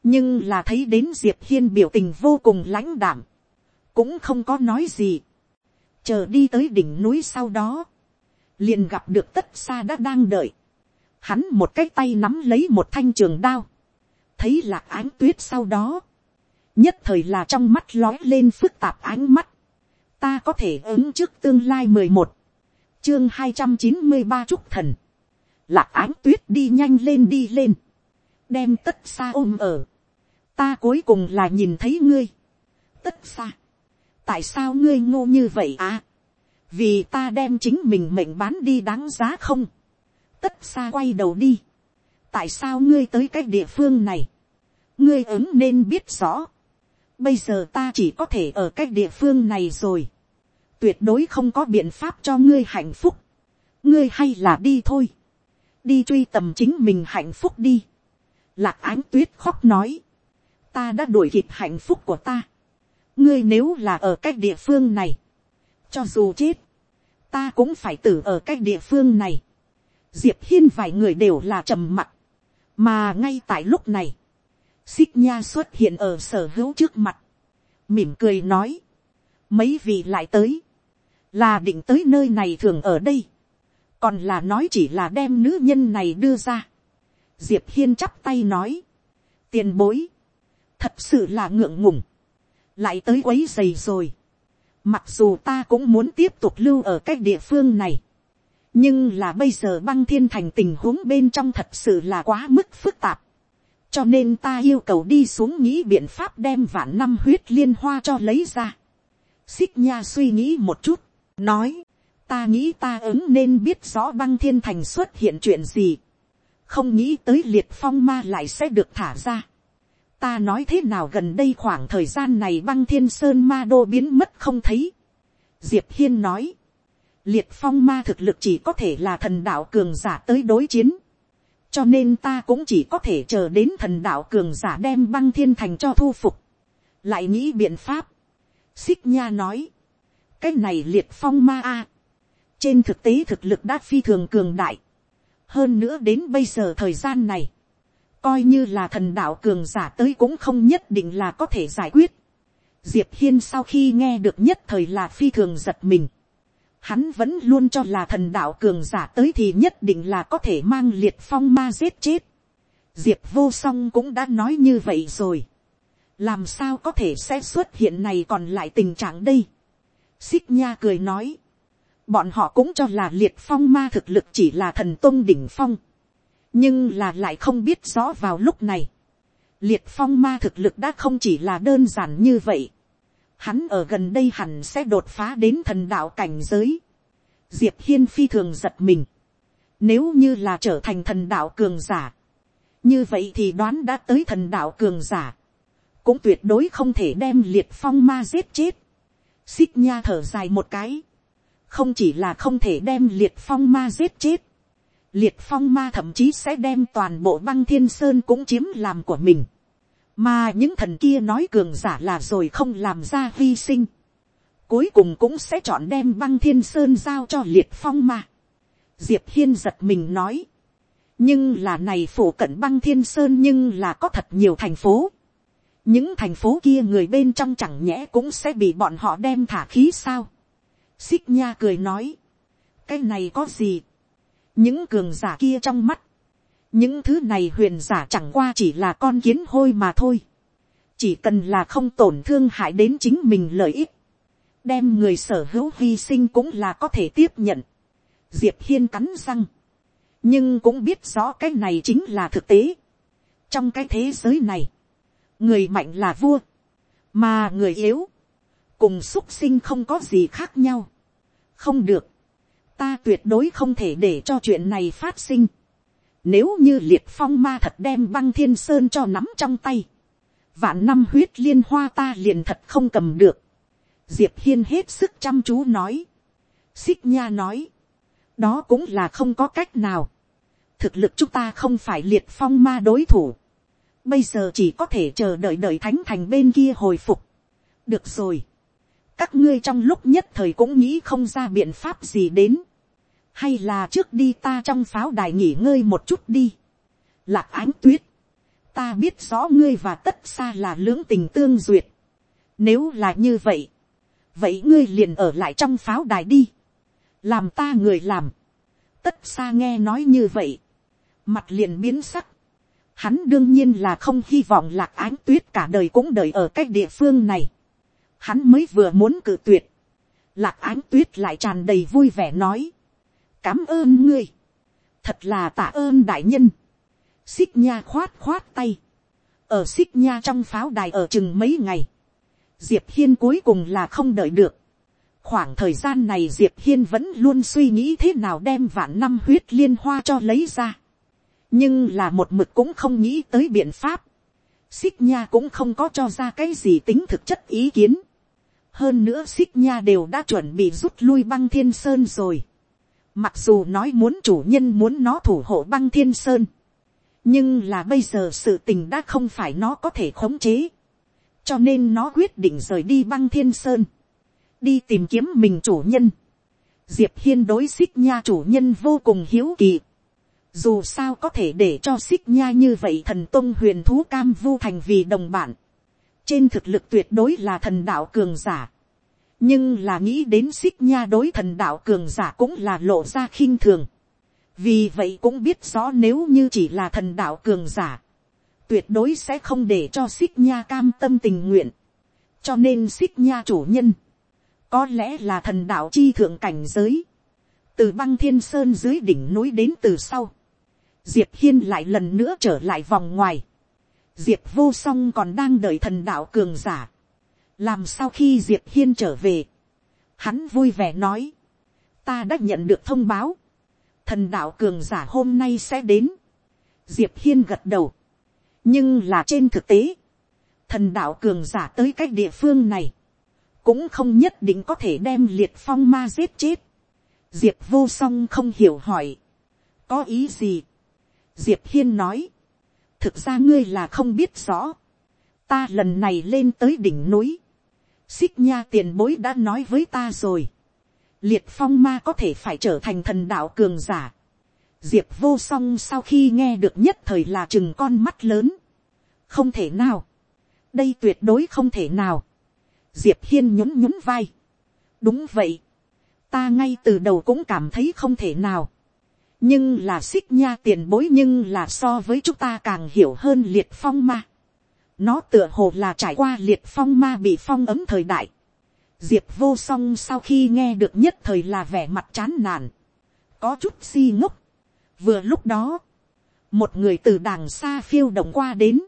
nhưng là thấy đến diệp hiên biểu tình vô cùng lãnh đảm cũng không có nói gì. chờ đi tới đỉnh núi sau đó, liền gặp được tất xa đã đang đợi. hắn một cái tay nắm lấy một thanh trường đao, thấy lạc ánh tuyết sau đó, nhất thời là trong mắt lói lên phức tạp ánh mắt, ta có thể ứng trước tương lai mười một, chương hai trăm chín mươi ba trúc thần, lạc ánh tuyết đi nhanh lên đi lên, đem tất xa ôm ở, ta cuối cùng là nhìn thấy ngươi, tất xa, tại sao ngươi ngô như vậy à, vì ta đem chính mình mệnh bán đi đáng giá không, tất xa quay đầu đi, tại sao ngươi tới cái địa phương này, ngươi ứng nên biết rõ, bây giờ ta chỉ có thể ở cái địa phương này rồi, tuyệt đối không có biện pháp cho ngươi hạnh phúc, ngươi hay là đi thôi, đi truy tầm chính mình hạnh phúc đi, lạc ánh tuyết khóc nói, ta đã đuổi kịp hạnh phúc của ta, ngươi nếu là ở cách địa phương này, cho dù chết, ta cũng phải tử ở cách địa phương này. diệp hiên vài người đều là trầm mặc, mà ngay tại lúc này, xích nha xuất hiện ở sở hữu trước mặt, mỉm cười nói, mấy vị lại tới, là định tới nơi này thường ở đây, còn là nói chỉ là đem nữ nhân này đưa ra. diệp hiên chắp tay nói, tiền bối, thật sự là ngượng ngùng, lại tới quấy dày rồi. Mặc dù ta cũng muốn tiếp tục lưu ở cái địa phương này. Nhưng là bây giờ băng thiên thành tình huống bên trong thật sự là quá mức phức tạp. Cho nên ta yêu cầu đi xuống nghĩ biện pháp đem vạn năm huyết liên hoa cho lấy ra. Xích nha suy nghĩ một chút, nói, ta nghĩ ta ứng nên biết rõ băng thiên thành xuất hiện chuyện gì. Không nghĩ tới liệt phong ma lại sẽ được thả ra ta nói thế nào gần đây khoảng thời gian này băng thiên sơn ma đô biến mất không thấy. diệp hiên nói, liệt phong ma thực lực chỉ có thể là thần đạo cường giả tới đối chiến. cho nên ta cũng chỉ có thể chờ đến thần đạo cường giả đem băng thiên thành cho thu phục. lại nghĩ biện pháp. xích nha nói, cái này liệt phong ma a. trên thực tế thực lực đã phi thường cường đại. hơn nữa đến bây giờ thời gian này, coi như là thần đạo cường giả tới cũng không nhất định là có thể giải quyết. Diệp hiên sau khi nghe được nhất thời là phi thường giật mình. Hắn vẫn luôn cho là thần đạo cường giả tới thì nhất định là có thể mang liệt phong ma giết chết. diệp vô song cũng đã nói như vậy rồi, làm sao có thể sẽ xuất hiện này còn lại tình trạng đây xích nha cười nói, bọn họ cũng cho là liệt phong ma thực lực chỉ là thần tôn đỉnh phong, nhưng là lại không biết rõ vào lúc này, liệt phong ma thực lực đã không chỉ là đơn giản như vậy, hắn ở gần đây hẳn sẽ đột phá đến thần đạo cảnh giới, diệp hiên phi thường giật mình, nếu như là trở thành thần đạo cường giả, như vậy thì đoán đã tới thần đạo cường giả, cũng tuyệt đối không thể đem liệt phong ma giết chết xích nha thở dài một cái, không chỉ là không thể đem liệt phong ma giết chết, liệt phong ma thậm chí sẽ đem toàn bộ băng thiên sơn cũng chiếm làm của mình, mà những thần kia nói cường giả là rồi không làm ra hy sinh, cuối cùng cũng sẽ chọn đem băng thiên sơn giao cho liệt phong ma. diệp hiên giật mình nói, nhưng là này phủ cận băng thiên sơn nhưng là có thật nhiều thành phố, những thành phố kia người bên trong chẳng nhẽ cũng sẽ bị bọn họ đem thả khí sao. xích nha cười nói, cái này có gì, những cường giả kia trong mắt, những thứ này huyền giả chẳng qua chỉ là con kiến hôi mà thôi, chỉ cần là không tổn thương hại đến chính mình lợi ích, đem người sở hữu hy sinh cũng là có thể tiếp nhận. diệp hiên cắn răng, nhưng cũng biết rõ cái này chính là thực tế. trong cái thế giới này, người mạnh là vua, mà người yếu, cùng x sinh không có gì khác nhau. không được, ta tuyệt đối không thể để cho chuyện này phát sinh. Nếu như liệt phong ma thật đem băng thiên sơn cho nắm trong tay, vạn năm huyết liên hoa ta liền thật không cầm được. diệp hiên hết sức chăm chú nói. xích nha nói, đó cũng là không có cách nào. thực lực chúng ta không phải liệt phong ma đối thủ. Bây giờ chỉ có thể chờ đợi đợi thánh thành bên kia hồi phục. Được rồi. Các ngươi trong lúc nhất thời cũng nghĩ không ra biện pháp gì đến. Hay là trước đi ta trong pháo đài nghỉ ngơi một chút đi. Lạc ánh tuyết. Ta biết rõ ngươi và tất xa là lưỡng tình tương duyệt. Nếu là như vậy. Vậy ngươi liền ở lại trong pháo đài đi. Làm ta người làm. Tất xa nghe nói như vậy. Mặt liền biến sắc Hắn đương nhiên là không hy vọng lạc ánh tuyết cả đời cũng đợi ở cái địa phương này. Hắn mới vừa muốn cự tuyệt. Lạc ánh tuyết lại tràn đầy vui vẻ nói. Cám ơn ngươi. Thật là tạ ơn đại nhân. Xích nha khoát khoát tay. Ở xích nha trong pháo đài ở chừng mấy ngày. Diệp Hiên cuối cùng là không đợi được. Khoảng thời gian này Diệp Hiên vẫn luôn suy nghĩ thế nào đem vạn năm huyết liên hoa cho lấy ra nhưng là một mực cũng không nghĩ tới biện pháp. xích nha cũng không có cho ra cái gì tính thực chất ý kiến. hơn nữa xích nha đều đã chuẩn bị rút lui băng thiên sơn rồi. mặc dù nói muốn chủ nhân muốn nó thủ hộ băng thiên sơn. nhưng là bây giờ sự tình đã không phải nó có thể khống chế. cho nên nó quyết định rời đi băng thiên sơn. đi tìm kiếm mình chủ nhân. diệp hiên đối xích nha chủ nhân vô cùng hiếu kỳ dù sao có thể để cho xích nha như vậy thần tôn huyền thú cam vu thành vì đồng bản. trên thực lực tuyệt đối là thần đạo cường giả. nhưng là nghĩ đến xích nha đối thần đạo cường giả cũng là lộ ra khinh thường. vì vậy cũng biết rõ nếu như chỉ là thần đạo cường giả, tuyệt đối sẽ không để cho xích nha cam tâm tình nguyện. cho nên xích nha chủ nhân, có lẽ là thần đạo chi thượng cảnh giới, từ băng thiên sơn dưới đỉnh núi đến từ sau, diệp hiên lại lần nữa trở lại vòng ngoài. diệp vô song còn đang đợi thần đạo cường giả. làm sao khi diệp hiên trở về, hắn vui vẻ nói, ta đã nhận được thông báo, thần đạo cường giả hôm nay sẽ đến. diệp hiên gật đầu, nhưng là trên thực tế, thần đạo cường giả tới cái địa phương này, cũng không nhất định có thể đem liệt phong ma giết chết. diệp vô song không hiểu hỏi, có ý gì, diệp hiên nói, thực ra ngươi là không biết rõ, ta lần này lên tới đỉnh núi, xích nha tiền bối đã nói với ta rồi, liệt phong ma có thể phải trở thành thần đạo cường giả, diệp vô song sau khi nghe được nhất thời là chừng con mắt lớn, không thể nào, đây tuyệt đối không thể nào, diệp hiên nhún nhún vai, đúng vậy, ta ngay từ đầu cũng cảm thấy không thể nào, nhưng là xích nha tiền bối nhưng là so với chúng ta càng hiểu hơn liệt phong ma. nó tựa hồ là trải qua liệt phong ma bị phong ấm thời đại. diệp vô song sau khi nghe được nhất thời là vẻ mặt chán nản, có chút si ngốc. vừa lúc đó, một người từ đàng xa phiêu động qua đến,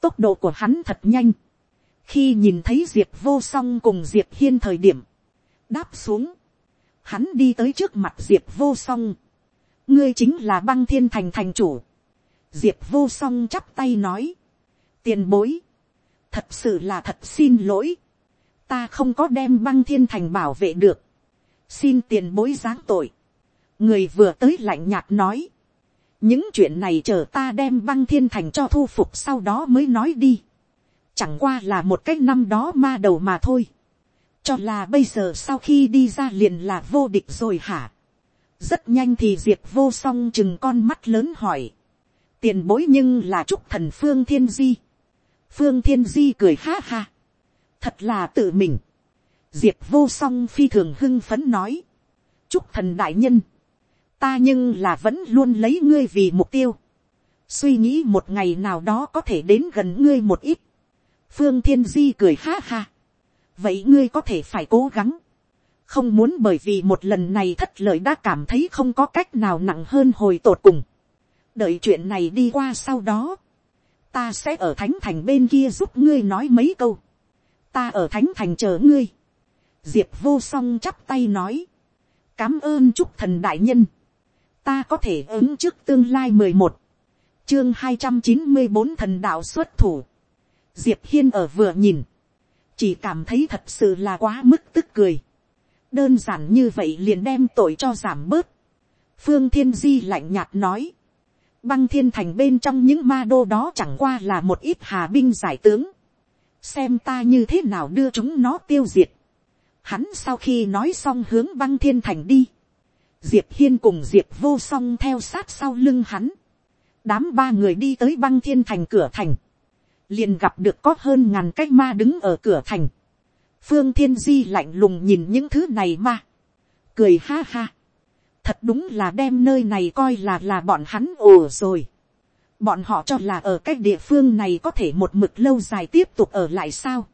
tốc độ của hắn thật nhanh, khi nhìn thấy diệp vô song cùng diệp hiên thời điểm, đáp xuống, hắn đi tới trước mặt diệp vô song, ngươi chính là băng thiên thành thành chủ, diệp vô song chắp tay nói, tiền bối, thật sự là thật xin lỗi, ta không có đem băng thiên thành bảo vệ được, xin tiền bối giáng tội, người vừa tới lạnh nhạt nói, những chuyện này chờ ta đem băng thiên thành cho thu phục sau đó mới nói đi, chẳng qua là một cái năm đó ma đầu mà thôi, cho là bây giờ sau khi đi ra liền là vô địch rồi hả, rất nhanh thì diệp vô song chừng con mắt lớn hỏi, tiền bối nhưng là chúc thần phương thiên di, phương thiên di cười ha ha, thật là tự mình, diệp vô song phi thường hưng phấn nói, chúc thần đại nhân, ta nhưng là vẫn luôn lấy ngươi vì mục tiêu, suy nghĩ một ngày nào đó có thể đến gần ngươi một ít, phương thiên di cười ha ha, vậy ngươi có thể phải cố gắng, không muốn bởi vì một lần này thất lợi đã cảm thấy không có cách nào nặng hơn hồi tột cùng, đợi chuyện này đi qua sau đó, ta sẽ ở thánh thành bên kia giúp ngươi nói mấy câu, ta ở thánh thành chờ ngươi, diệp vô song chắp tay nói, cám ơn chúc thần đại nhân, ta có thể ứng trước tương lai mười một, chương hai trăm chín mươi bốn thần đạo xuất thủ, diệp hiên ở vừa nhìn, chỉ cảm thấy thật sự là quá mức tức cười, đơn giản như vậy liền đem tội cho giảm bớt, phương thiên di lạnh nhạt nói, băng thiên thành bên trong những ma đô đó chẳng qua là một ít hà binh giải tướng, xem ta như thế nào đưa chúng nó tiêu diệt, hắn sau khi nói xong hướng băng thiên thành đi, diệp hiên cùng diệp vô song theo sát sau lưng hắn, đám ba người đi tới băng thiên thành cửa thành, liền gặp được có hơn ngàn cái ma đứng ở cửa thành, phương thiên di lạnh lùng nhìn những thứ này mà cười ha ha, thật đúng là đem nơi này coi là là bọn hắn ồ rồi, bọn họ cho là ở cái địa phương này có thể một mực lâu dài tiếp tục ở lại sao,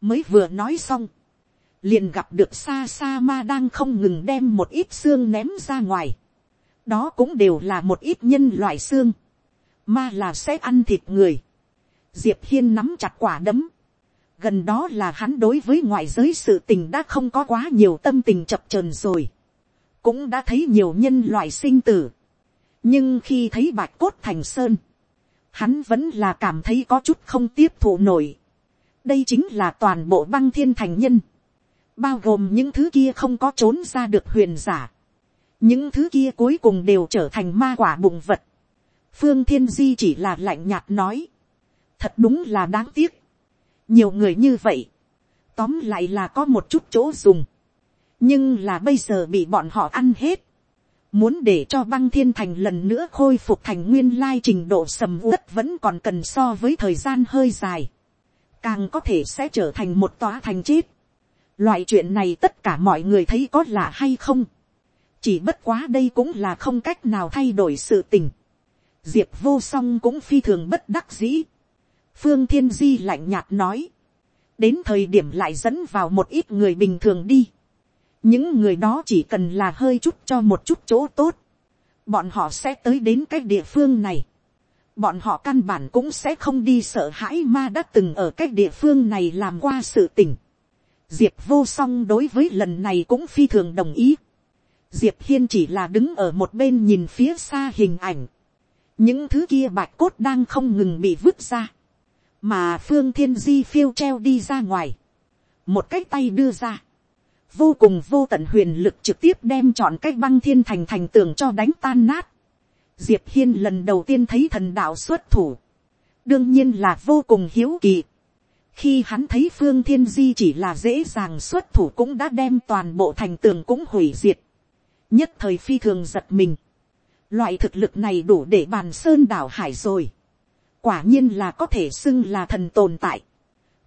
mới vừa nói xong, liền gặp được xa xa ma đang không ngừng đem một ít xương ném ra ngoài. đó cũng đều là một ít nhân loại xương. ma là sẽ ăn thịt người. diệp hiên nắm chặt quả đấm gần đó là hắn đối với ngoại giới sự tình đã không có quá nhiều tâm tình chập trờn rồi. cũng đã thấy nhiều nhân loại sinh tử. nhưng khi thấy bạch cốt thành sơn, hắn vẫn là cảm thấy có chút không tiếp thụ nổi. đây chính là toàn bộ băng thiên thành nhân bao gồm những thứ kia không có trốn ra được huyền giả, những thứ kia cuối cùng đều trở thành ma quả bụng vật. phương thiên di chỉ là lạnh nhạt nói, thật đúng là đáng tiếc, nhiều người như vậy, tóm lại là có một chút chỗ dùng, nhưng là bây giờ bị bọn họ ăn hết, muốn để cho băng thiên thành lần nữa khôi phục thành nguyên lai trình độ sầm uất vẫn còn cần so với thời gian hơi dài, càng có thể sẽ trở thành một tòa thành chết. Loại chuyện này tất cả mọi người thấy có lạ hay không. Chỉ bất quá đây cũng là không cách nào thay đổi sự tình. Diệp vô song cũng phi thường bất đắc dĩ. Phương Thiên Di lạnh nhạt nói. Đến thời điểm lại dẫn vào một ít người bình thường đi. Những người đó chỉ cần là hơi chút cho một chút chỗ tốt. Bọn họ sẽ tới đến cái địa phương này. Bọn họ căn bản cũng sẽ không đi sợ hãi ma đã từng ở cái địa phương này làm qua sự tình diệp vô song đối với lần này cũng phi thường đồng ý. diệp hiên chỉ là đứng ở một bên nhìn phía xa hình ảnh. những thứ kia bạch cốt đang không ngừng bị vứt ra mà phương thiên di phiêu treo đi ra ngoài. một cái tay đưa ra. vô cùng vô tận huyền lực trực tiếp đem chọn cái băng thiên thành thành tường cho đánh tan nát. diệp hiên lần đầu tiên thấy thần đạo xuất thủ. đương nhiên là vô cùng hiếu kỳ khi hắn thấy phương thiên di chỉ là dễ dàng xuất thủ cũng đã đem toàn bộ thành tường cũng hủy diệt, nhất thời phi thường giật mình, loại thực lực này đủ để bàn sơn đảo hải rồi, quả nhiên là có thể xưng là thần tồn tại,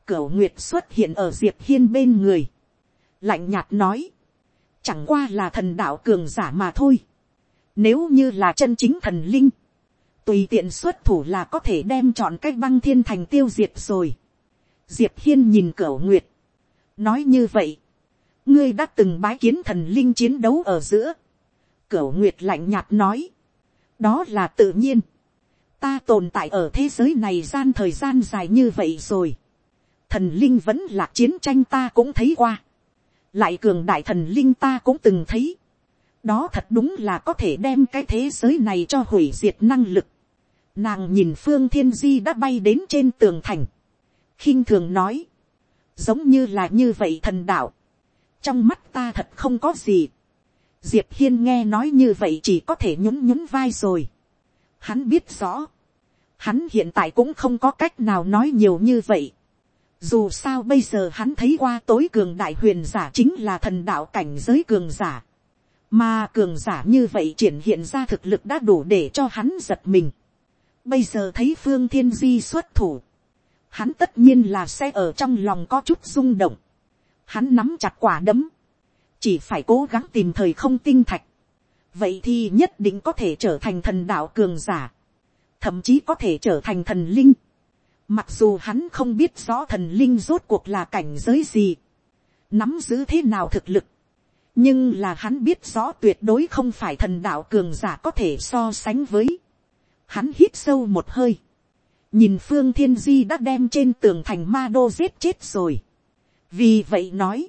cửu nguyệt xuất hiện ở diệp hiên bên người, lạnh nhạt nói, chẳng qua là thần đạo cường giả mà thôi, Nếu như là chân chính thần linh, tùy tiện xuất thủ là có thể đem chọn cách băng thiên thành tiêu diệt rồi. Diệp hiên nhìn Cửu nguyệt, nói như vậy, ngươi đã từng bái kiến thần linh chiến đấu ở giữa. Cửu nguyệt lạnh nhạt nói, đó là tự nhiên ta tồn tại ở thế giới này gian thời gian dài như vậy rồi. thần linh vẫn là chiến tranh ta cũng thấy qua. lại cường đại thần linh ta cũng từng thấy. đó thật đúng là có thể đem cái thế giới này cho hủy diệt năng lực. nàng nhìn phương thiên di đã bay đến trên tường thành. khinh thường nói, giống như là như vậy thần đạo trong mắt ta thật không có gì. diệp hiên nghe nói như vậy chỉ có thể nhún nhún vai rồi. hắn biết rõ, hắn hiện tại cũng không có cách nào nói nhiều như vậy. dù sao bây giờ hắn thấy qua tối cường đại huyền giả chính là thần đạo cảnh giới cường giả. mà cường giả như vậy triển hiện ra thực lực đã đủ để cho hắn giật mình. bây giờ thấy phương thiên di xuất thủ, hắn tất nhiên là sẽ ở trong lòng có chút rung động hắn nắm chặt quả đấm, chỉ phải cố gắng tìm thời không tinh thạch, vậy thì nhất định có thể trở thành thần đạo cường giả, thậm chí có thể trở thành thần linh, mặc dù hắn không biết rõ thần linh rốt cuộc là cảnh giới gì, nắm giữ thế nào thực lực, nhưng là hắn biết rõ tuyệt đối không phải thần đạo cường giả có thể so sánh với. Hắn hít sâu một hơi, nhìn phương thiên di đã đem trên tường thành ma đô giết chết rồi vì vậy nói,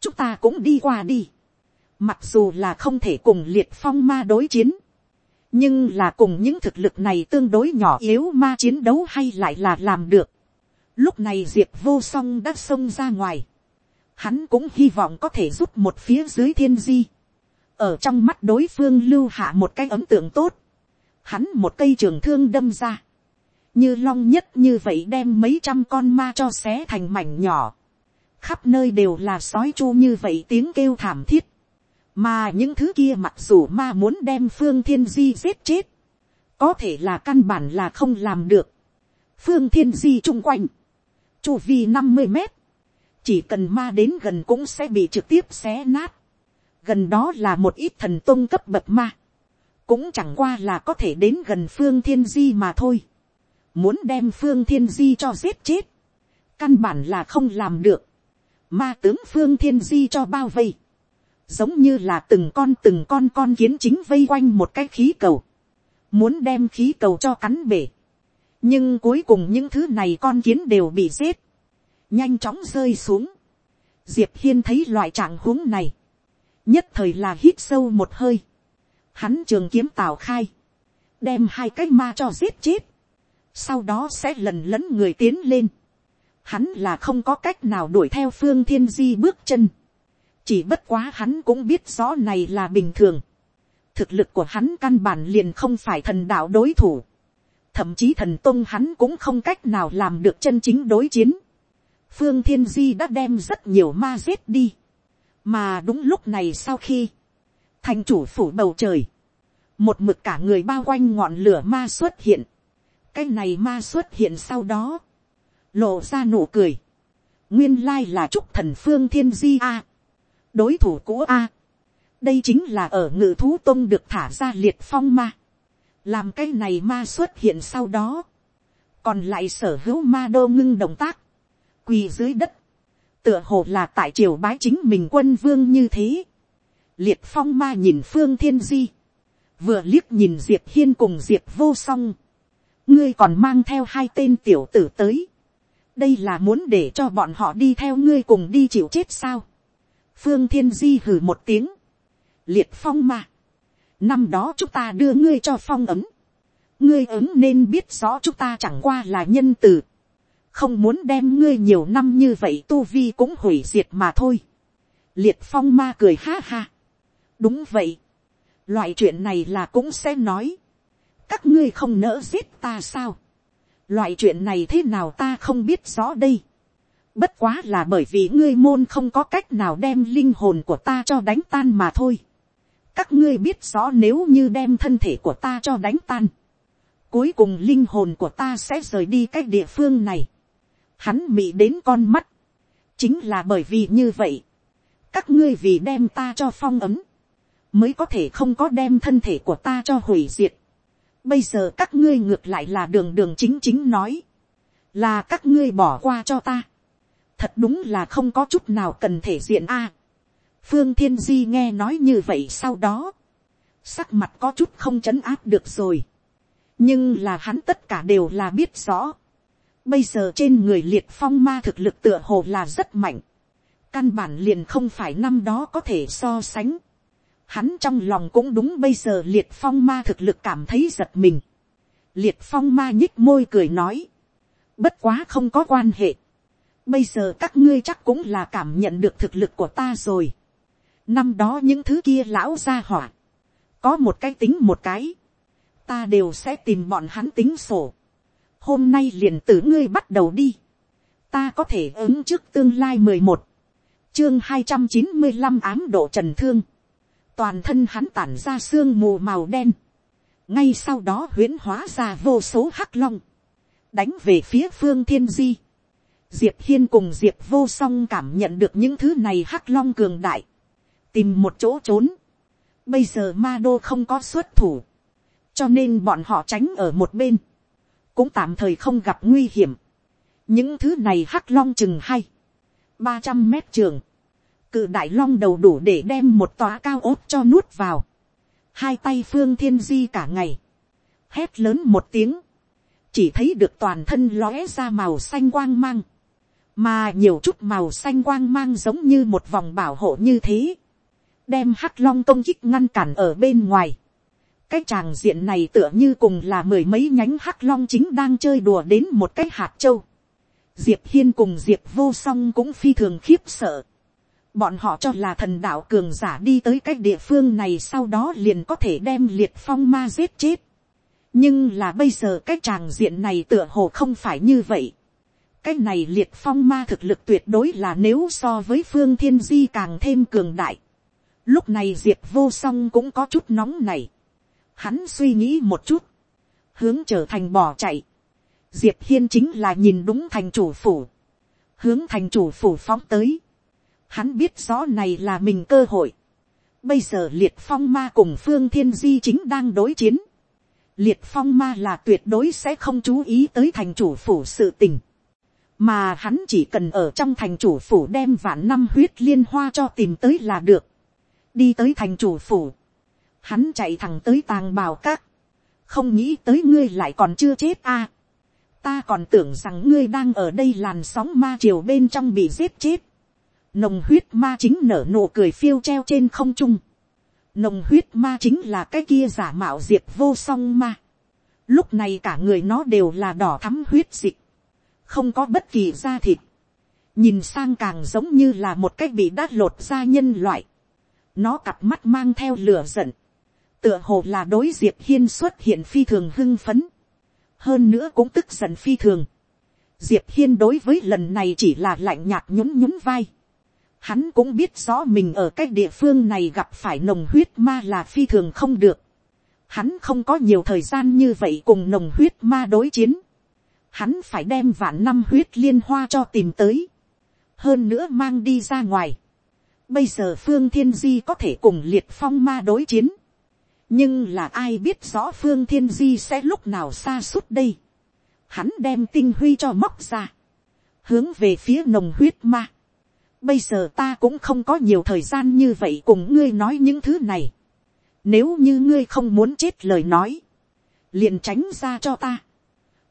chúng ta cũng đi qua đi. Mặc dù là không thể cùng liệt phong ma đối chiến, nhưng là cùng những thực lực này tương đối nhỏ yếu ma chiến đấu hay lại là làm được. Lúc này diệp vô song đã xông ra ngoài. Hắn cũng hy vọng có thể giúp một phía dưới thiên di. Ở trong mắt đối phương lưu hạ một cái ấn tượng tốt. Hắn một cây trường thương đâm ra. Như long nhất như vậy đem mấy trăm con ma cho xé thành mảnh nhỏ khắp nơi đều là sói chu như vậy tiếng kêu thảm thiết, mà những thứ kia mặc dù ma muốn đem phương thiên di giết chết, có thể là căn bản là không làm được. phương thiên di chung quanh, chu vi năm mươi mét, chỉ cần ma đến gần cũng sẽ bị trực tiếp xé nát. gần đó là một ít thần tôn cấp bậc ma, cũng chẳng qua là có thể đến gần phương thiên di mà thôi. muốn đem phương thiên di cho giết chết, căn bản là không làm được ma tướng phương thiên di cho bao vây, giống như là từng con từng con con kiến chính vây quanh một cái khí cầu, muốn đem khí cầu cho cắn bể, nhưng cuối cùng những thứ này con kiến đều bị giết, nhanh chóng rơi xuống, diệp hiên thấy loại trạng huống này, nhất thời là hít sâu một hơi, hắn trường kiếm tào khai, đem hai cái ma cho giết chết, sau đó sẽ lần lẫn người tiến lên, hắn là không có cách nào đuổi theo phương thiên di bước chân chỉ bất quá hắn cũng biết rõ này là bình thường. thực lực của hắn căn bản liền không phải thần đạo đối thủ. thậm chí thần tông hắn cũng không cách nào làm được chân chính đối chiến. phương thiên di đã đem rất nhiều ma giết đi. mà đúng lúc này sau khi, thành chủ phủ bầu trời, một mực cả người bao quanh ngọn lửa ma xuất hiện. cái này ma xuất hiện sau đó, lộ ra nụ cười, nguyên lai là trúc thần phương thiên di a, đối thủ cũ a, đây chính là ở ngự thú tông được thả ra liệt phong ma, làm cái này ma xuất hiện sau đó, còn lại sở hữu ma đô ngưng động tác, quỳ dưới đất, tựa hồ là tại triều bái chính mình quân vương như thế, liệt phong ma nhìn phương thiên di, vừa liếc nhìn diệp hiên cùng diệp vô song, ngươi còn mang theo hai tên tiểu tử tới, đây là muốn để cho bọn họ đi theo ngươi cùng đi chịu chết sao phương thiên di hử một tiếng, liệt phong mà. năm đó chúng ta đưa ngươi cho phong ấm. ngươi ứng nên biết rõ chúng ta chẳng qua là nhân từ. không muốn đem ngươi nhiều năm như vậy tu vi cũng hủy diệt mà thôi. liệt phong ma cười ha ha. đúng vậy. loại chuyện này là cũng sẽ nói. các ngươi không nỡ giết ta sao Loại chuyện này thế nào ta không biết rõ đây. Bất quá là bởi vì ngươi môn không có cách nào đem linh hồn của ta cho đánh tan mà thôi. Các ngươi biết rõ nếu như đem thân thể của ta cho đánh tan. Cuối cùng linh hồn của ta sẽ rời đi cái địa phương này. Hắn mị đến con mắt. Chính là bởi vì như vậy. Các ngươi vì đem ta cho phong ấm. mới có thể không có đem thân thể của ta cho hủy diệt. bây giờ các ngươi ngược lại là đường đường chính chính nói, là các ngươi bỏ qua cho ta thật đúng là không có chút nào cần thể diện a. phương thiên di nghe nói như vậy sau đó, sắc mặt có chút không chấn áp được rồi. nhưng là hắn tất cả đều là biết rõ. bây giờ trên người liệt phong ma thực lực tựa hồ là rất mạnh. căn bản liền không phải năm đó có thể so sánh. hắn trong lòng cũng đúng bây giờ liệt phong ma thực lực cảm thấy giật mình. liệt phong ma nhích môi cười nói. bất quá không có quan hệ bây giờ các ngươi chắc cũng là cảm nhận được thực lực của ta rồi. năm đó những thứ kia lão ra hỏa. Có một cái tính một cái, ta đều sẽ tìm bọn hắn tính sổ. hôm nay liền tử ngươi bắt đầu đi, ta có thể ứng trước tương lai mười một, chương hai trăm chín mươi năm ám độ trần thương, toàn thân hắn tản ra sương mù màu đen, ngay sau đó huyễn hóa ra vô số hắc long, đánh về phía phương thiên di. Diệp hiên cùng diệp vô song cảm nhận được những thứ này hắc long cường đại, tìm một chỗ trốn, Bây giờ ma đô không có xuất thủ. Cho nên bọn họ tránh ở một bên. Cũng tạm thời không gặp nguy hiểm. Những thứ này hắc long chừng hay. ba trăm mét trường. Cự đại long đầu đủ để đem một tòa cao ốt cho nuốt vào. Hai tay phương thiên di cả ngày. Hét lớn một tiếng. Chỉ thấy được toàn thân lóe ra màu xanh quang mang. Mà nhiều chút màu xanh quang mang giống như một vòng bảo hộ như thế, đem hắc long công kích ngăn cản ở bên ngoài. cái tràng diện này tựa như cùng là mười mấy nhánh hắc long chính đang chơi đùa đến một cái hạt châu. diệp hiên cùng diệp vô song cũng phi thường khiếp sợ. bọn họ cho là thần đạo cường giả đi tới cái địa phương này sau đó liền có thể đem liệt phong ma giết chết. nhưng là bây giờ cái tràng diện này tựa hồ không phải như vậy cái này liệt phong ma thực lực tuyệt đối là nếu so với phương thiên di càng thêm cường đại Lúc này diệp vô song cũng có chút nóng này. Hắn suy nghĩ một chút. Hướng trở thành bỏ chạy. Diệp hiên chính là nhìn đúng thành chủ phủ. Hướng thành chủ phủ phóng tới. Hắn biết rõ này là mình cơ hội. Bây giờ liệt phong ma cùng phương thiên di chính đang đối chiến. Liệt phong ma là tuyệt đối sẽ không chú ý tới thành chủ phủ sự tình. Mà hắn chỉ cần ở trong thành chủ phủ đem vạn năm huyết liên hoa cho tìm tới là được đi tới thành chủ phủ, hắn chạy thẳng tới tàng bào các, không nghĩ tới ngươi lại còn chưa chết a. À. ta còn tưởng rằng ngươi đang ở đây làn sóng ma triều bên trong bị giết chết. nồng huyết ma chính nở nụ cười phiêu treo trên không trung. nồng huyết ma chính là cái kia giả mạo diệt vô song ma. lúc này cả người nó đều là đỏ thắm huyết dịch, không có bất kỳ da thịt. nhìn sang càng giống như là một cái bị đát lột da nhân loại nó cặp mắt mang theo lửa giận. Tựa hồ là đối diệp hiên xuất hiện phi thường hưng phấn. Hơn nữa cũng tức giận phi thường. Diệp hiên đối với lần này chỉ là lạnh nhạt nhún nhún vai. Hắn cũng biết rõ mình ở cái địa phương này gặp phải nồng huyết ma là phi thường không được. Hắn không có nhiều thời gian như vậy cùng nồng huyết ma đối chiến. Hắn phải đem vạn năm huyết liên hoa cho tìm tới. Hơn nữa mang đi ra ngoài Bây giờ Phương Thiên Di có thể cùng liệt phong ma đối chiến. Nhưng là ai biết rõ Phương Thiên Di sẽ lúc nào xa suốt đây. Hắn đem tinh huy cho móc ra. Hướng về phía nồng huyết ma. Bây giờ ta cũng không có nhiều thời gian như vậy cùng ngươi nói những thứ này. Nếu như ngươi không muốn chết lời nói. Liền tránh ra cho ta.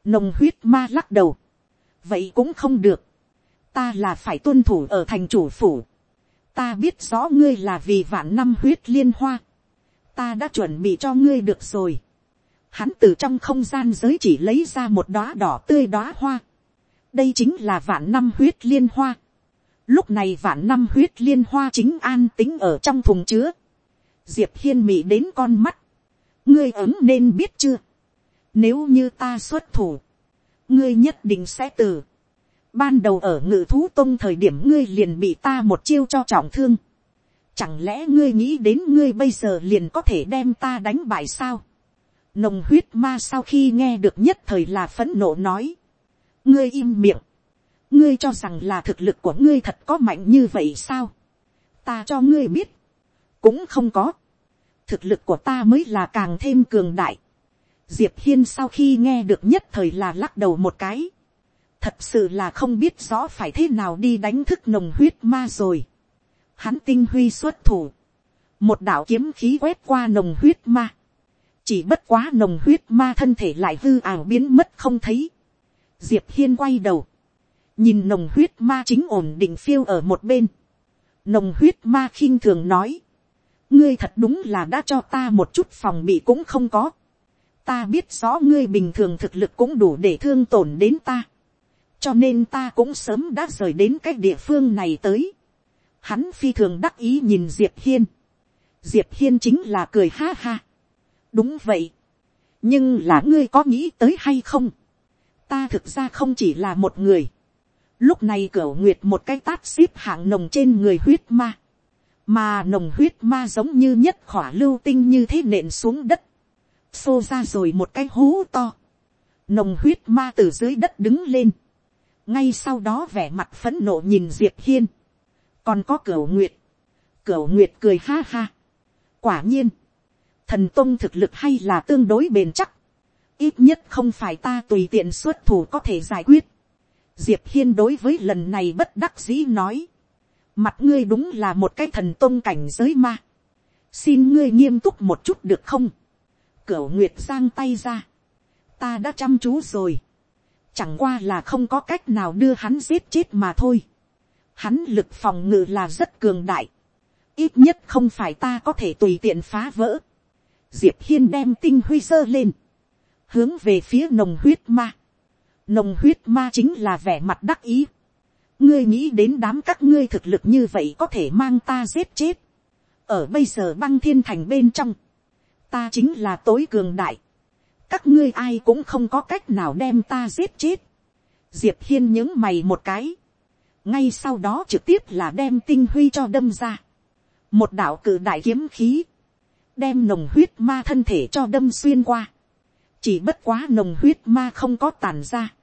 Nồng huyết ma lắc đầu. Vậy cũng không được. Ta là phải tuân thủ ở thành chủ phủ ta biết rõ ngươi là vì vạn năm huyết liên hoa, ta đã chuẩn bị cho ngươi được rồi. Hắn từ trong không gian giới chỉ lấy ra một đóa đỏ tươi đóa hoa. đây chính là vạn năm huyết liên hoa. lúc này vạn năm huyết liên hoa chính an tính ở trong thùng chứa. diệp hiên mị đến con mắt. ngươi ứng nên biết chưa nếu như ta xuất thủ, ngươi nhất định sẽ từ ban đầu ở ngự thú tông thời điểm ngươi liền bị ta một chiêu cho trọng thương. Chẳng lẽ ngươi nghĩ đến ngươi bây giờ liền có thể đem ta đánh bại sao? Nồng huyết ma sau khi nghe được nhất thời là phẫn nộ nói. Ngươi im miệng. Ngươi cho rằng là thực lực của ngươi thật có mạnh như vậy sao? Ta cho ngươi biết. Cũng không có. thực lực của ta mới là càng thêm cường đại diệp hiên sau khi nghe được nhất thời là lắc đầu một cái. thật sự là không biết rõ phải thế nào đi đánh thức nồng huyết ma rồi. hắn tinh huy xuất thủ. một đạo kiếm khí quét qua nồng huyết ma. chỉ bất quá nồng huyết ma thân thể lại hư ảo biến mất không thấy. diệp hiên quay đầu. nhìn nồng huyết ma chính ổn định phiêu ở một bên. nồng huyết ma khinh thường nói ngươi thật đúng là đã cho ta một chút phòng bị cũng không có ta biết rõ ngươi bình thường thực lực cũng đủ để thương tổn đến ta. cho nên ta cũng sớm đã rời đến cái địa phương này tới. hắn phi thường đắc ý nhìn diệp hiên. diệp hiên chính là cười ha ha. đúng vậy. nhưng là ngươi có nghĩ tới hay không. ta thực ra không chỉ là một người. lúc này cửa nguyệt một cái tát xếp hạng nồng trên người huyết ma mà nồng huyết ma giống như nhất khỏa lưu tinh như thế nện xuống đất, xô ra rồi một cái hố to, nồng huyết ma từ dưới đất đứng lên, ngay sau đó vẻ mặt phấn nộ nhìn diệp hiên, còn có cửa nguyệt, cửa nguyệt cười ha ha, quả nhiên, thần tôn thực lực hay là tương đối bền chắc, ít nhất không phải ta tùy tiện xuất thủ có thể giải quyết, diệp hiên đối với lần này bất đắc dĩ nói, mặt ngươi đúng là một cái thần tôn cảnh giới ma. xin ngươi nghiêm túc một chút được không cửu nguyệt giang tay ra. ta đã chăm chú rồi. chẳng qua là không có cách nào đưa hắn giết chết mà thôi. hắn lực phòng ngự là rất cường đại. ít nhất không phải ta có thể tùy tiện phá vỡ. diệp hiên đem tinh huy dơ lên. hướng về phía nồng huyết ma. nồng huyết ma chính là vẻ mặt đắc ý ngươi nghĩ đến đám các ngươi thực lực như vậy có thể mang ta giết chết. ở bây giờ băng thiên thành bên trong, ta chính là tối cường đại. các ngươi ai cũng không có cách nào đem ta giết chết. diệp hiên những mày một cái. ngay sau đó trực tiếp là đem tinh huy cho đâm ra. một đạo cử đại kiếm khí, đem nồng huyết ma thân thể cho đâm xuyên qua. chỉ bất quá nồng huyết ma không có tàn ra,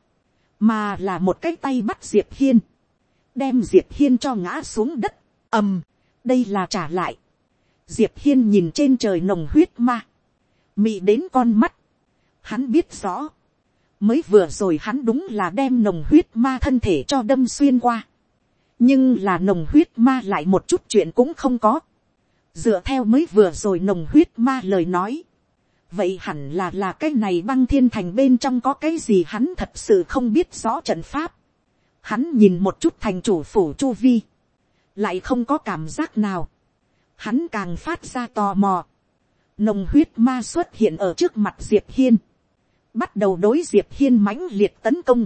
mà là một cái tay bắt diệp hiên đem diệp hiên cho ngã xuống đất, ầm, đây là trả lại diệp hiên nhìn trên trời nồng huyết ma, mị đến con mắt, hắn biết rõ, mới vừa rồi hắn đúng là đem nồng huyết ma thân thể cho đâm xuyên qua, nhưng là nồng huyết ma lại một chút chuyện cũng không có, dựa theo mới vừa rồi nồng huyết ma lời nói, vậy hẳn là là cái này băng thiên thành bên trong có cái gì hắn thật sự không biết rõ trận pháp, Hắn nhìn một chút thành chủ phủ chu vi. Lại không có cảm giác nào. Hắn càng phát ra tò mò. Nồng huyết ma xuất hiện ở trước mặt Diệp Hiên. Bắt đầu đối Diệp Hiên mãnh liệt tấn công.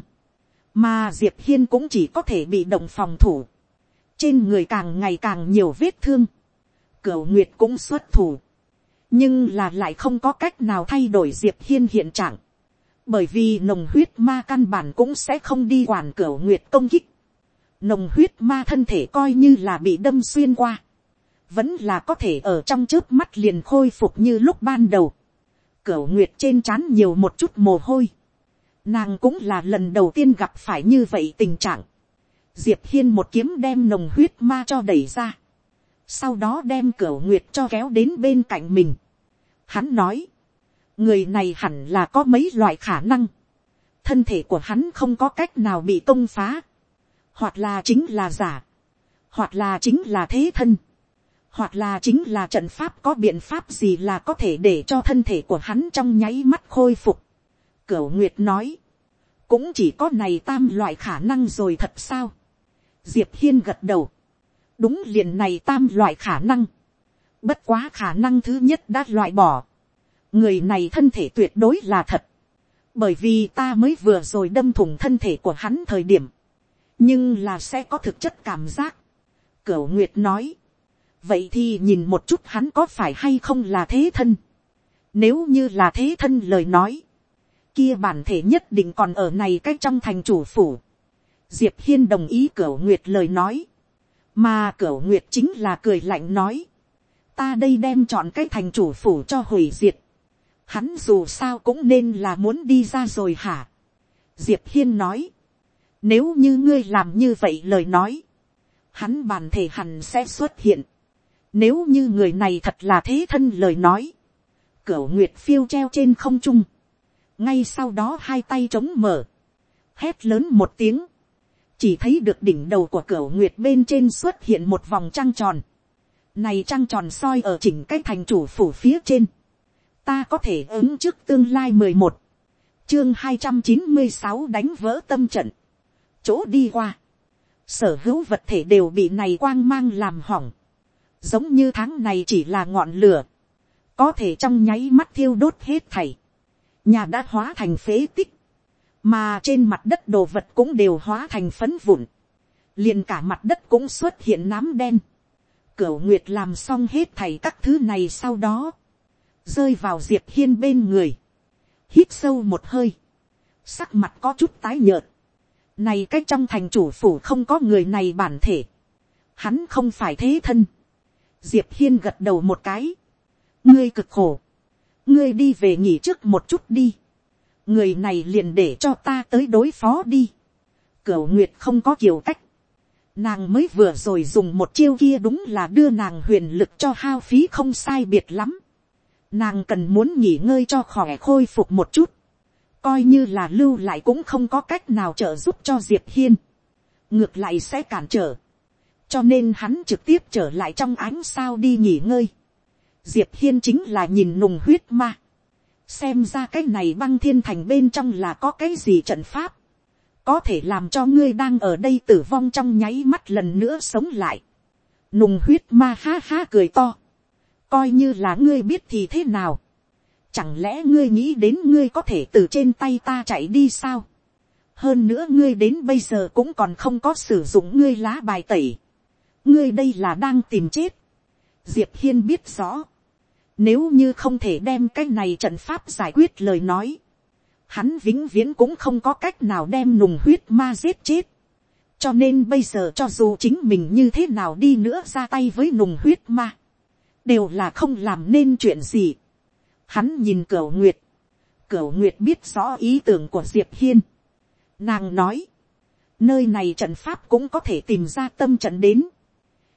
Mà Diệp Hiên cũng chỉ có thể bị động phòng thủ. Trên người càng ngày càng nhiều vết thương. Cửu Nguyệt cũng xuất thủ. Nhưng là lại không có cách nào thay đổi Diệp Hiên hiện trạng bởi vì nồng huyết ma căn bản cũng sẽ không đi quản cửu nguyệt công kích. Nồng huyết ma thân thể coi như là bị đâm xuyên qua. Vẫn là có thể ở trong trước mắt liền khôi phục như lúc ban đầu. Cửu nguyệt trên trán nhiều một chút mồ hôi. Nàng cũng là lần đầu tiên gặp phải như vậy tình trạng. Diệp hiên một kiếm đem nồng huyết ma cho đẩy ra. Sau đó đem cửu nguyệt cho kéo đến bên cạnh mình. Hắn nói người này hẳn là có mấy loại khả năng, thân thể của hắn không có cách nào bị công phá, hoặc là chính là giả, hoặc là chính là thế thân, hoặc là chính là trận pháp có biện pháp gì là có thể để cho thân thể của hắn trong nháy mắt khôi phục. Cửu Nguyệt nói, cũng chỉ có này tam loại khả năng rồi thật sao. Diệp Hiên gật đầu, đúng liền này tam loại khả năng. Bất quá khả năng thứ nhất đã loại bỏ người này thân thể tuyệt đối là thật, bởi vì ta mới vừa rồi đâm thủng thân thể của hắn thời điểm, nhưng là sẽ có thực chất cảm giác. Cửu nguyệt nói, vậy thì nhìn một chút hắn có phải hay không là thế thân. Nếu như là thế thân lời nói, kia bản thể nhất định còn ở này cách trong thành chủ phủ. Diệp hiên đồng ý cửu nguyệt lời nói, mà cửu nguyệt chính là cười lạnh nói, ta đây đem chọn cái thành chủ phủ cho hủy diệt hắn dù sao cũng nên là muốn đi ra rồi hả. diệp hiên nói, nếu như ngươi làm như vậy lời nói, hắn bàn thể hẳn sẽ xuất hiện. Nếu như người này thật là thế thân lời nói. Cửu nguyệt phiêu treo trên không trung. Ngay sau đó hai tay trống mở. Hét lớn một tiếng. Chỉ thấy được đỉnh đầu của cửu nguyệt bên trên xuất hiện một vòng trăng tròn. Này trăng tròn soi ở chỉnh cái thành chủ phủ phía trên. Ta có thể ứng trước tương lai mười một Chương hai trăm chín mươi sáu đánh vỡ tâm trận. Chỗ đi qua. Sở hữu vật thể đều bị này quang mang làm hỏng giống như tháng này chỉ là ngọn lửa, có thể trong nháy mắt thiêu đốt hết thảy, nhà đã hóa thành phế tích, mà trên mặt đất đồ vật cũng đều hóa thành phấn vụn, liền cả mặt đất cũng xuất hiện nám đen, cửu nguyệt làm xong hết thảy các thứ này sau đó, rơi vào diệp hiên bên người, hít sâu một hơi, sắc mặt có chút tái nhợt, này cách trong thành chủ phủ không có người này bản thể, hắn không phải thế thân, diệp hiên gật đầu một cái, ngươi cực khổ, ngươi đi về nghỉ trước một chút đi, người này liền để cho ta tới đối phó đi, cửu nguyệt không có kiểu cách, nàng mới vừa rồi dùng một chiêu kia đúng là đưa nàng huyền lực cho hao phí không sai biệt lắm, nàng cần muốn nghỉ ngơi cho khỏe khôi phục một chút, coi như là lưu lại cũng không có cách nào trợ giúp cho diệp hiên, ngược lại sẽ cản trở, cho nên hắn trực tiếp trở lại trong ánh sao đi nghỉ ngơi. diệp hiên chính là nhìn nùng huyết ma. xem ra cái này băng thiên thành bên trong là có cái gì trận pháp. có thể làm cho ngươi đang ở đây tử vong trong nháy mắt lần nữa sống lại. nùng huyết ma ha ha cười to. coi như là ngươi biết thì thế nào. chẳng lẽ ngươi nghĩ đến ngươi có thể từ trên tay ta chạy đi sao. hơn nữa ngươi đến bây giờ cũng còn không có sử dụng ngươi lá bài tẩy ngươi đây là đang tìm chết. diệp hiên biết rõ, nếu như không thể đem cái này trận pháp giải quyết lời nói, hắn vĩnh viễn cũng không có cách nào đem nùng huyết ma giết chết. cho nên bây giờ cho dù chính mình như thế nào đi nữa ra tay với nùng huyết ma, đều là không làm nên chuyện gì. hắn nhìn cửa nguyệt, cửa nguyệt biết rõ ý tưởng của diệp hiên. nàng nói, nơi này trận pháp cũng có thể tìm ra tâm trận đến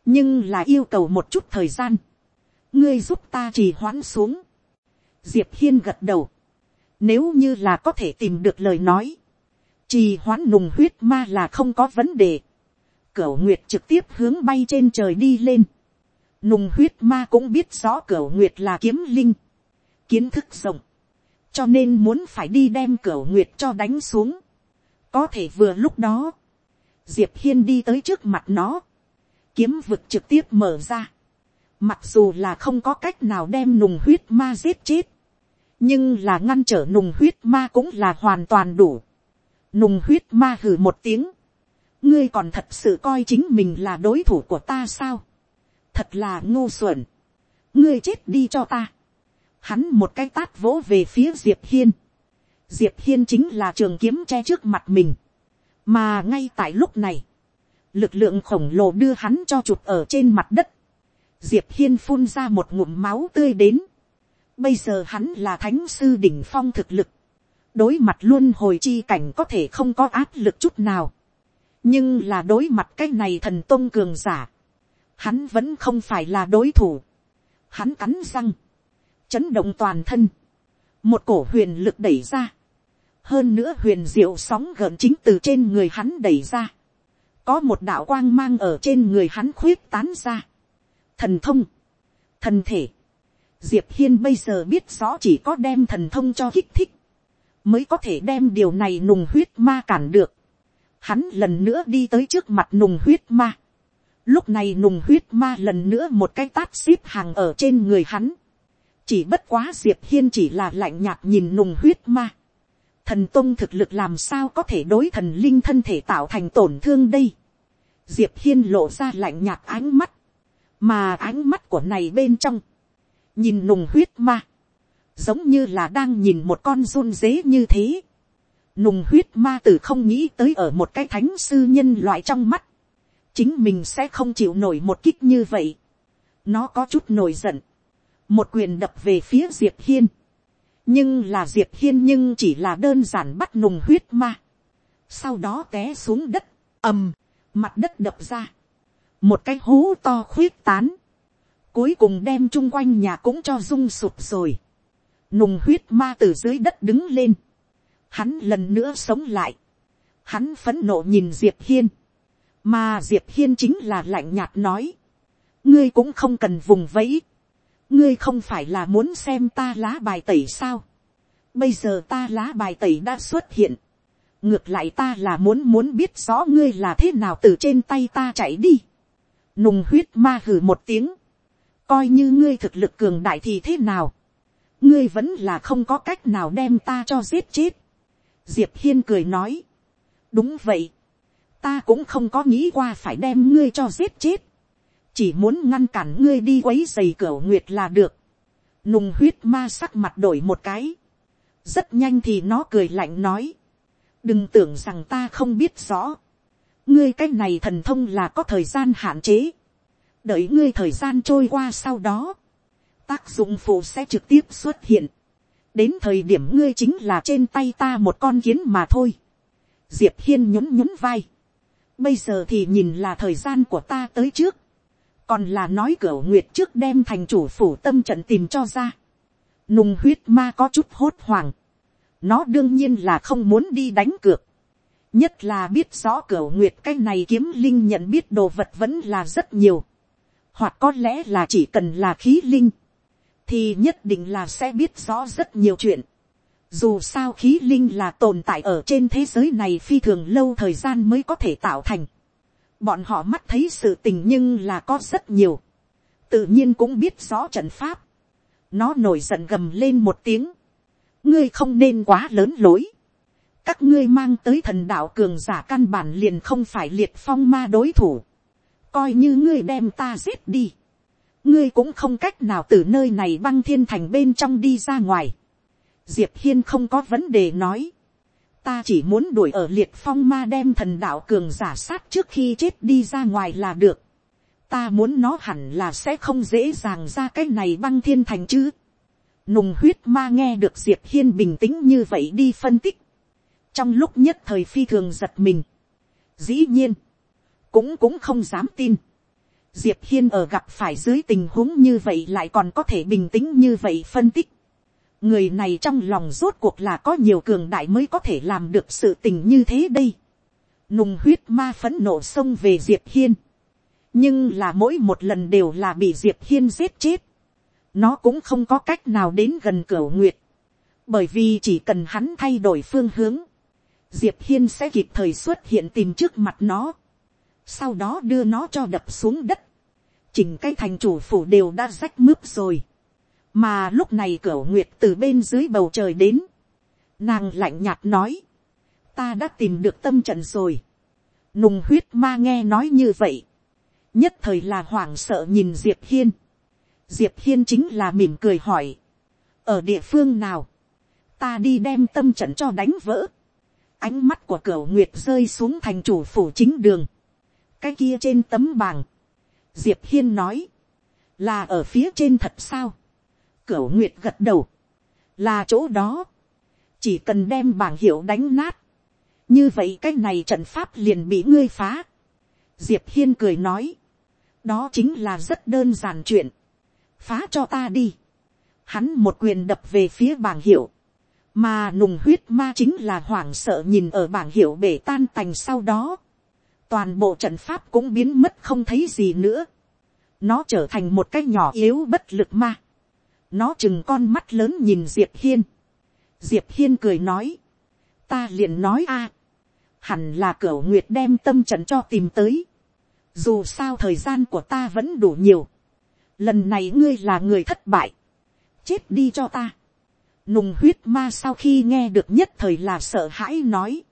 nhưng là yêu cầu một chút thời gian, ngươi giúp ta trì hoãn xuống. diệp hiên gật đầu, nếu như là có thể tìm được lời nói, trì hoãn nùng huyết ma là không có vấn đề, cửu nguyệt trực tiếp hướng bay trên trời đi lên, nùng huyết ma cũng biết rõ cửu nguyệt là kiếm linh, kiến thức rộng, cho nên muốn phải đi đem cửu nguyệt cho đánh xuống, có thể vừa lúc đó, diệp hiên đi tới trước mặt nó, kiếm vực trực tiếp mở ra. Mặc dù là không có cách nào đem nùng huyết ma giết chết. Nhưng là ngăn trở nùng huyết ma cũng là hoàn toàn đủ. Nùng huyết ma hử một tiếng. Ngươi còn thật sự coi chính mình là đối thủ của ta sao? Thật là ngu xuẩn. Ngươi chết đi cho ta. Hắn một cái tát vỗ về phía Diệp Hiên. Diệp Hiên chính là trường kiếm che trước mặt mình. Mà ngay tại lúc này lực lượng khổng lồ đưa hắn cho chụp ở trên mặt đất, diệp hiên phun ra một ngụm máu tươi đến, bây giờ hắn là thánh sư đỉnh phong thực lực, đối mặt luôn hồi chi cảnh có thể không có áp lực chút nào, nhưng là đối mặt cái này thần tôn cường giả, hắn vẫn không phải là đối thủ, hắn cắn răng, chấn động toàn thân, một cổ huyền lực đẩy ra, hơn nữa huyền diệu sóng gợn chính từ trên người hắn đẩy ra, có một đạo quang mang ở trên người hắn khuyết tán ra. Thần thông, thần thể, diệp hiên bây giờ biết rõ chỉ có đem thần thông cho kích thích, mới có thể đem điều này nùng huyết ma cản được. Hắn lần nữa đi tới trước mặt nùng huyết ma. Lúc này nùng huyết ma lần nữa một cái tát xếp hàng ở trên người hắn. Chỉ bất quá Diệp Hiên chỉ là lạnh nhạt nhìn nùng huyết ma thần Tông thực lực làm sao có thể đối thần linh thân thể tạo thành tổn thương đây diệp hiên lộ ra lạnh nhạt ánh mắt, mà ánh mắt của này bên trong, nhìn nùng huyết ma, giống như là đang nhìn một con run dế như thế. nùng huyết ma từ không nghĩ tới ở một cái thánh sư nhân loại trong mắt, chính mình sẽ không chịu nổi một kích như vậy. nó có chút nổi giận, một quyền đập về phía diệp hiên, nhưng là diệp hiên nhưng chỉ là đơn giản bắt nùng huyết ma, sau đó té xuống đất, ầm, mặt đất đập ra, một cái hố to khuyết tán, cuối cùng đem chung quanh nhà cũng cho rung sụp rồi, nùng huyết ma từ dưới đất đứng lên, hắn lần nữa sống lại, hắn phấn nộ nhìn diệp hiên, mà diệp hiên chính là lạnh nhạt nói, ngươi cũng không cần vùng vẫy, ngươi không phải là muốn xem ta lá bài tẩy sao, bây giờ ta lá bài tẩy đã xuất hiện, ngược lại ta là muốn muốn biết rõ ngươi là thế nào từ trên tay ta chạy đi, nùng huyết ma hử một tiếng, coi như ngươi thực lực cường đại thì thế nào, ngươi vẫn là không có cách nào đem ta cho giết chết. diệp hiên cười nói, đúng vậy, ta cũng không có nghĩ qua phải đem ngươi cho giết chết, chỉ muốn ngăn cản ngươi đi quấy giày cửa nguyệt là được. nùng huyết ma sắc mặt đổi một cái, rất nhanh thì nó cười lạnh nói, đừng tưởng rằng ta không biết rõ, ngươi cái này thần thông là có thời gian hạn chế, đợi ngươi thời gian trôi qua sau đó, tác dụng phụ sẽ trực tiếp xuất hiện, đến thời điểm ngươi chính là trên tay ta một con kiến mà thôi, diệp hiên nhún nhún vai, bây giờ thì nhìn là thời gian của ta tới trước, còn là nói cửa nguyệt trước đem thành chủ phủ tâm trận tìm cho ra, nùng huyết ma có chút hốt hoảng, nó đương nhiên là không muốn đi đánh cược, nhất là biết rõ cửa nguyệt cái này kiếm linh nhận biết đồ vật vẫn là rất nhiều, hoặc có lẽ là chỉ cần là khí linh, thì nhất định là sẽ biết rõ rất nhiều chuyện. Dù sao khí linh là tồn tại ở trên thế giới này phi thường lâu thời gian mới có thể tạo thành. Bọn họ mắt thấy sự tình nhưng là có rất nhiều. Tự nhiên cũng biết rõ trận pháp. Nó nổi giận gầm lên một tiếng. Ngươi không nên quá lớn lỗi. Các ngươi mang tới thần đạo cường giả căn bản liền không phải liệt phong ma đối thủ coi như ngươi đem ta giết đi, ngươi cũng không cách nào từ nơi này băng thiên thành bên trong đi ra ngoài. diệp hiên không có vấn đề nói, ta chỉ muốn đuổi ở liệt phong ma đem thần đạo cường giả sát trước khi chết đi ra ngoài là được. ta muốn nó hẳn là sẽ không dễ dàng ra cái này băng thiên thành chứ nùng huyết ma nghe được diệp hiên bình tĩnh như vậy đi phân tích. trong lúc nhất thời phi thường giật mình. dĩ nhiên, cũng cũng không dám tin. Diệp Hiên ở gặp phải dưới tình huống như vậy lại còn có thể bình tĩnh như vậy phân tích. Người này trong lòng rốt cuộc là có nhiều cường đại mới có thể làm được sự tình như thế đây. Nùng huyết ma phấn nộ xông về Diệp Hiên. Nhưng là mỗi một lần đều là bị Diệp Hiên giết chết. Nó cũng không có cách nào đến gần cửa nguyệt. Bởi vì chỉ cần hắn thay đổi phương hướng. Diệp Hiên sẽ kịp thời xuất hiện tìm trước mặt nó. Sau đó đưa nó cho đập xuống đất, chỉnh cái thành chủ phủ đều đã rách mướp rồi, mà lúc này cửa nguyệt từ bên dưới bầu trời đến, nàng lạnh nhạt nói, ta đã tìm được tâm trận rồi, nùng huyết ma nghe nói như vậy, nhất thời là hoảng sợ nhìn diệp hiên, diệp hiên chính là mỉm cười hỏi, ở địa phương nào, ta đi đem tâm trận cho đánh vỡ, ánh mắt của cửa nguyệt rơi xuống thành chủ phủ chính đường, cái kia trên tấm bảng, diệp hiên nói, là ở phía trên thật sao, cửu nguyệt gật đầu, là chỗ đó, chỉ cần đem bảng hiệu đánh nát, như vậy cái này trận pháp liền bị ngươi phá. diệp hiên cười nói, đó chính là rất đơn giản chuyện, phá cho ta đi. hắn một quyền đập về phía bảng hiệu, mà nùng huyết ma chính là hoảng sợ nhìn ở bảng hiệu bể tan tành sau đó, toàn bộ trận pháp cũng biến mất không thấy gì nữa. nó trở thành một cái nhỏ yếu bất lực ma. nó chừng con mắt lớn nhìn diệp hiên. diệp hiên cười nói. ta liền nói a. hẳn là cửa nguyệt đem tâm trận cho tìm tới. dù sao thời gian của ta vẫn đủ nhiều lần này ngươi là người thất bại. chết đi cho ta. nùng huyết ma sau khi nghe được nhất thời là sợ hãi nói.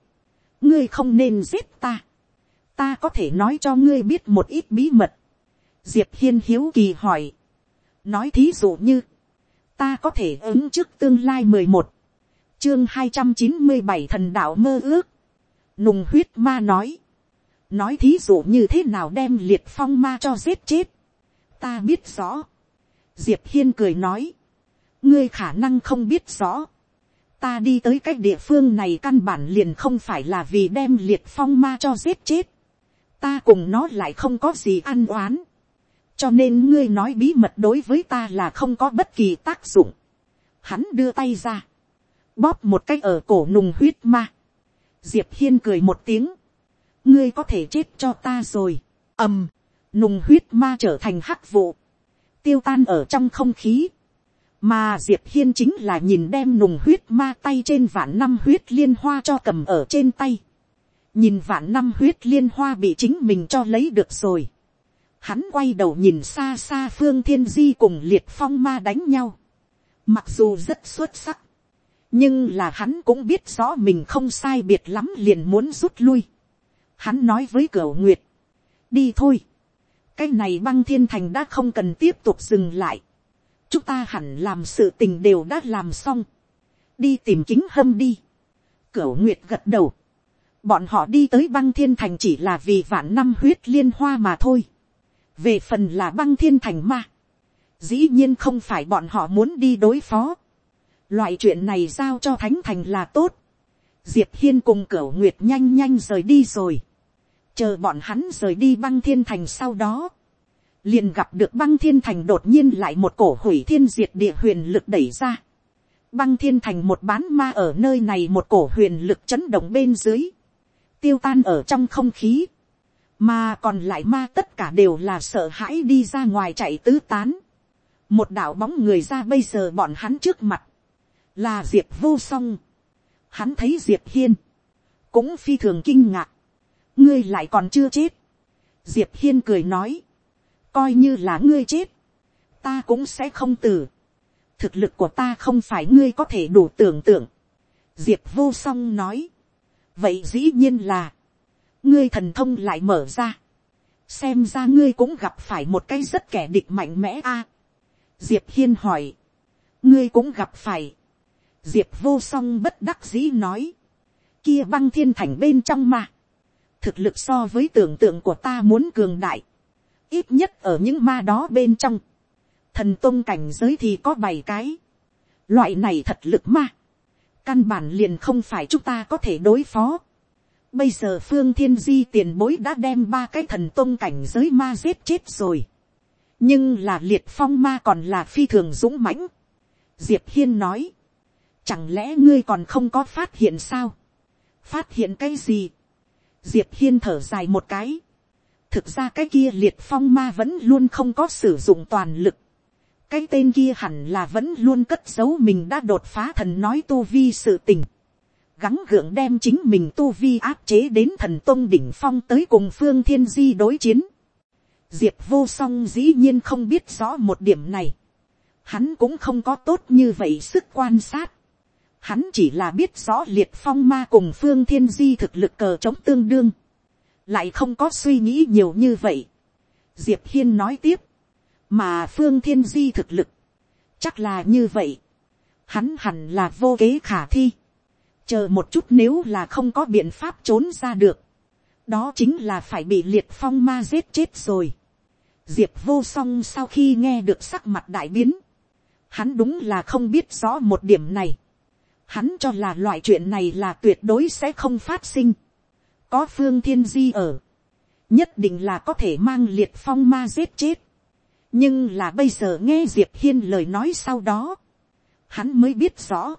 ngươi không nên giết ta ta có thể nói cho ngươi biết một ít bí mật. diệp hiên hiếu kỳ hỏi. nói thí dụ như, ta có thể ứng trước tương lai mười một, chương hai trăm chín mươi bảy thần đạo mơ ước. nùng huyết ma nói. nói thí dụ như thế nào đem liệt phong ma cho giết chết ta biết rõ. diệp hiên cười nói. ngươi khả năng không biết rõ ta đi tới cái địa phương này căn bản liền không phải là vì đem liệt phong ma cho giết chết ta cùng nó lại không có gì ăn oán, cho nên ngươi nói bí mật đối với ta là không có bất kỳ tác dụng. hắn đưa tay ra, bóp một cái ở cổ nùng huyết ma. diệp hiên cười một tiếng, ngươi có thể chết cho ta rồi, ầm, nùng huyết ma trở thành hắc vụ, tiêu tan ở trong không khí, mà diệp hiên chính là nhìn đem nùng huyết ma tay trên vạn năm huyết liên hoa cho cầm ở trên tay, nhìn vạn năm huyết liên hoa bị chính mình cho lấy được rồi, hắn quay đầu nhìn xa xa phương thiên di cùng liệt phong ma đánh nhau, mặc dù rất xuất sắc, nhưng là hắn cũng biết rõ mình không sai biệt lắm liền muốn rút lui. Hắn nói với cửa nguyệt, đi thôi, cái này băng thiên thành đã không cần tiếp tục dừng lại, chúng ta hẳn làm sự tình đều đã làm xong, đi tìm kính hâm đi, cửu nguyệt gật đầu, bọn họ đi tới băng thiên thành chỉ là vì vạn năm huyết liên hoa mà thôi, về phần là băng thiên thành ma, dĩ nhiên không phải bọn họ muốn đi đối phó, loại chuyện này giao cho thánh thành là tốt, diệp hiên cùng cửu nguyệt nhanh nhanh rời đi rồi, chờ bọn hắn rời đi băng thiên thành sau đó, liền gặp được băng thiên thành đột nhiên lại một cổ hủy thiên diệt địa huyền lực đẩy ra. Băng thiên thành một bán ma ở nơi này một cổ huyền lực chấn động bên dưới. Tiêu tan ở trong không khí. Mà còn lại ma tất cả đều là sợ hãi đi ra ngoài chạy tứ tán. Một đạo bóng người ra bây giờ bọn hắn trước mặt. Là Diệp vô song. Hắn thấy Diệp hiên. Cũng phi thường kinh ngạc. Ngươi lại còn chưa chết. Diệp hiên cười nói coi như là ngươi chết, ta cũng sẽ không tử. thực lực của ta không phải ngươi có thể đủ tưởng tượng. diệp vô song nói. vậy dĩ nhiên là, ngươi thần thông lại mở ra. xem ra ngươi cũng gặp phải một cái rất kẻ địch mạnh mẽ a. diệp hiên hỏi, ngươi cũng gặp phải. diệp vô song bất đắc dĩ nói, kia băng thiên thành bên trong mà thực lực so với tưởng tượng của ta muốn cường đại. Ít nhất ở những ma đó bên trong, thần tôn cảnh giới thì có bảy cái, loại này thật lực ma, căn bản liền không phải chúng ta có thể đối phó. Bây giờ phương thiên di tiền bối đã đem ba cái thần tôn cảnh giới ma giết chết rồi, nhưng là liệt phong ma còn là phi thường dũng mãnh. diệp hiên nói, chẳng lẽ ngươi còn không có phát hiện sao, phát hiện cái gì, diệp hiên thở dài một cái, thực ra cái kia liệt phong ma vẫn luôn không có sử dụng toàn lực. cái tên kia hẳn là vẫn luôn cất giấu mình đã đột phá thần nói tu vi sự tình. gắng gượng đem chính mình tu vi áp chế đến thần tôn đỉnh phong tới cùng phương thiên di đối chiến. diệp vô song dĩ nhiên không biết rõ một điểm này. hắn cũng không có tốt như vậy sức quan sát. Hắn chỉ là biết rõ liệt phong ma cùng phương thiên di thực lực cờ chống tương đương. Lại không có suy nghĩ nhiều như vậy. diệp hiên nói tiếp, mà phương thiên di thực lực, chắc là như vậy, hắn hẳn là vô kế khả thi, chờ một chút nếu là không có biện pháp trốn ra được, đó chính là phải bị liệt phong ma giết chết rồi. diệp vô song sau khi nghe được sắc mặt đại biến, hắn đúng là không biết rõ một điểm này, hắn cho là loại chuyện này là tuyệt đối sẽ không phát sinh. Có phương thiên di ở, nhất định là có thể mang liệt phong ma giết chết. nhưng là bây giờ nghe diệp hiên lời nói sau đó, hắn mới biết rõ,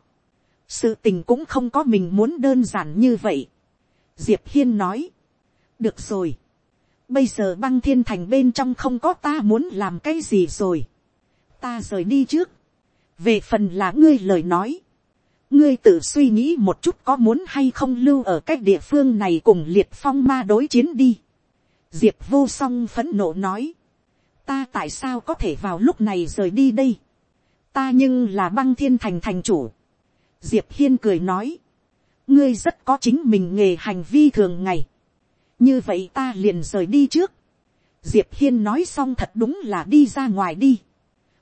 sự tình cũng không có mình muốn đơn giản như vậy. diệp hiên nói, được rồi, bây giờ băng thiên thành bên trong không có ta muốn làm cái gì rồi, ta rời đi trước, về phần là ngươi lời nói, ngươi tự suy nghĩ một chút có muốn hay không lưu ở cái địa phương này cùng liệt phong ma đối chiến đi. diệp vô song phấn nộ nói, ta tại sao có thể vào lúc này rời đi đây, ta nhưng là băng thiên thành thành chủ. diệp hiên cười nói, ngươi rất có chính mình nghề hành vi thường ngày, như vậy ta liền rời đi trước. diệp hiên nói xong thật đúng là đi ra ngoài đi,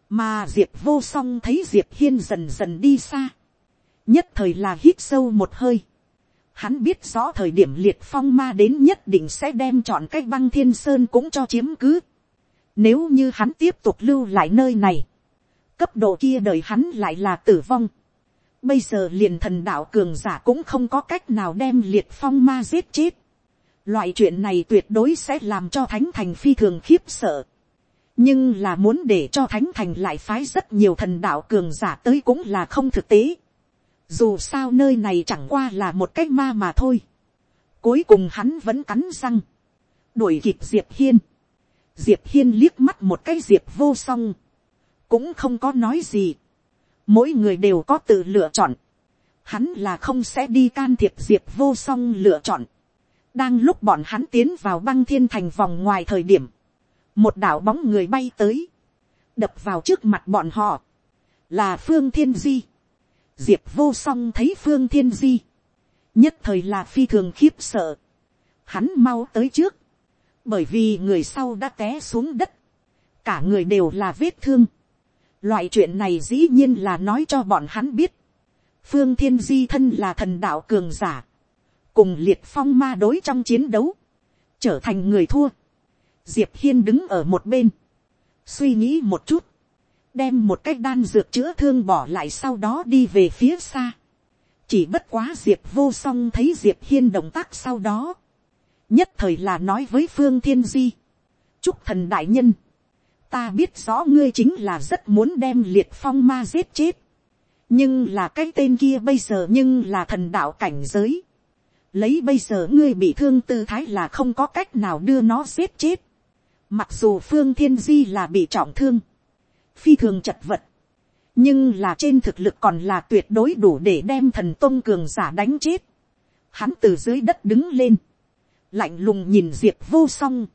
mà diệp vô song thấy diệp hiên dần dần đi xa, nhất thời là hít sâu một hơi. Hắn biết rõ thời điểm liệt phong ma đến nhất định sẽ đem chọn cái băng thiên sơn cũng cho chiếm cứ. Nếu như hắn tiếp tục lưu lại nơi này, cấp độ kia đời hắn lại là tử vong. Bây giờ liền thần đạo cường giả cũng không có cách nào đem liệt phong ma giết chết. Loại chuyện này tuyệt đối sẽ làm cho thánh thành phi thường khiếp sợ. nhưng là muốn để cho thánh thành lại phái rất nhiều thần đạo cường giả tới cũng là không thực tế dù sao nơi này chẳng qua là một cái ma mà thôi. cuối cùng hắn vẫn cắn răng, đuổi kịp diệp hiên. diệp hiên liếc mắt một cái diệp vô song, cũng không có nói gì. mỗi người đều có tự lựa chọn. hắn là không sẽ đi can thiệp diệp vô song lựa chọn. đang lúc bọn hắn tiến vào băng thiên thành vòng ngoài thời điểm, một đạo bóng người bay tới, đập vào trước mặt bọn họ, là phương thiên di diệp vô song thấy phương thiên di, nhất thời là phi thường khiếp sợ, hắn mau tới trước, bởi vì người sau đã té xuống đất, cả người đều là vết thương. Loại chuyện này dĩ nhiên là nói cho bọn hắn biết, phương thiên di thân là thần đạo cường giả, cùng liệt phong ma đối trong chiến đấu, trở thành người thua. Diệp hiên đứng ở một bên, suy nghĩ một chút, đem một cái đan dược chữa thương bỏ lại sau đó đi về phía xa. chỉ bất quá diệp vô song thấy diệp hiên động tác sau đó, nhất thời là nói với phương thiên di, chúc thần đại nhân, ta biết rõ ngươi chính là rất muốn đem liệt phong ma giết chết, nhưng là cái tên kia bây giờ nhưng là thần đạo cảnh giới, lấy bây giờ ngươi bị thương tư thái là không có cách nào đưa nó giết chết, Mặc dù phương thiên di là bị trọng thương, phi thường chật vật, nhưng là trên thực lực còn là tuyệt đối đủ để đem thần tôn cường giả đánh chết. Hắn từ dưới đất đứng lên, lạnh lùng nhìn diệp vô song.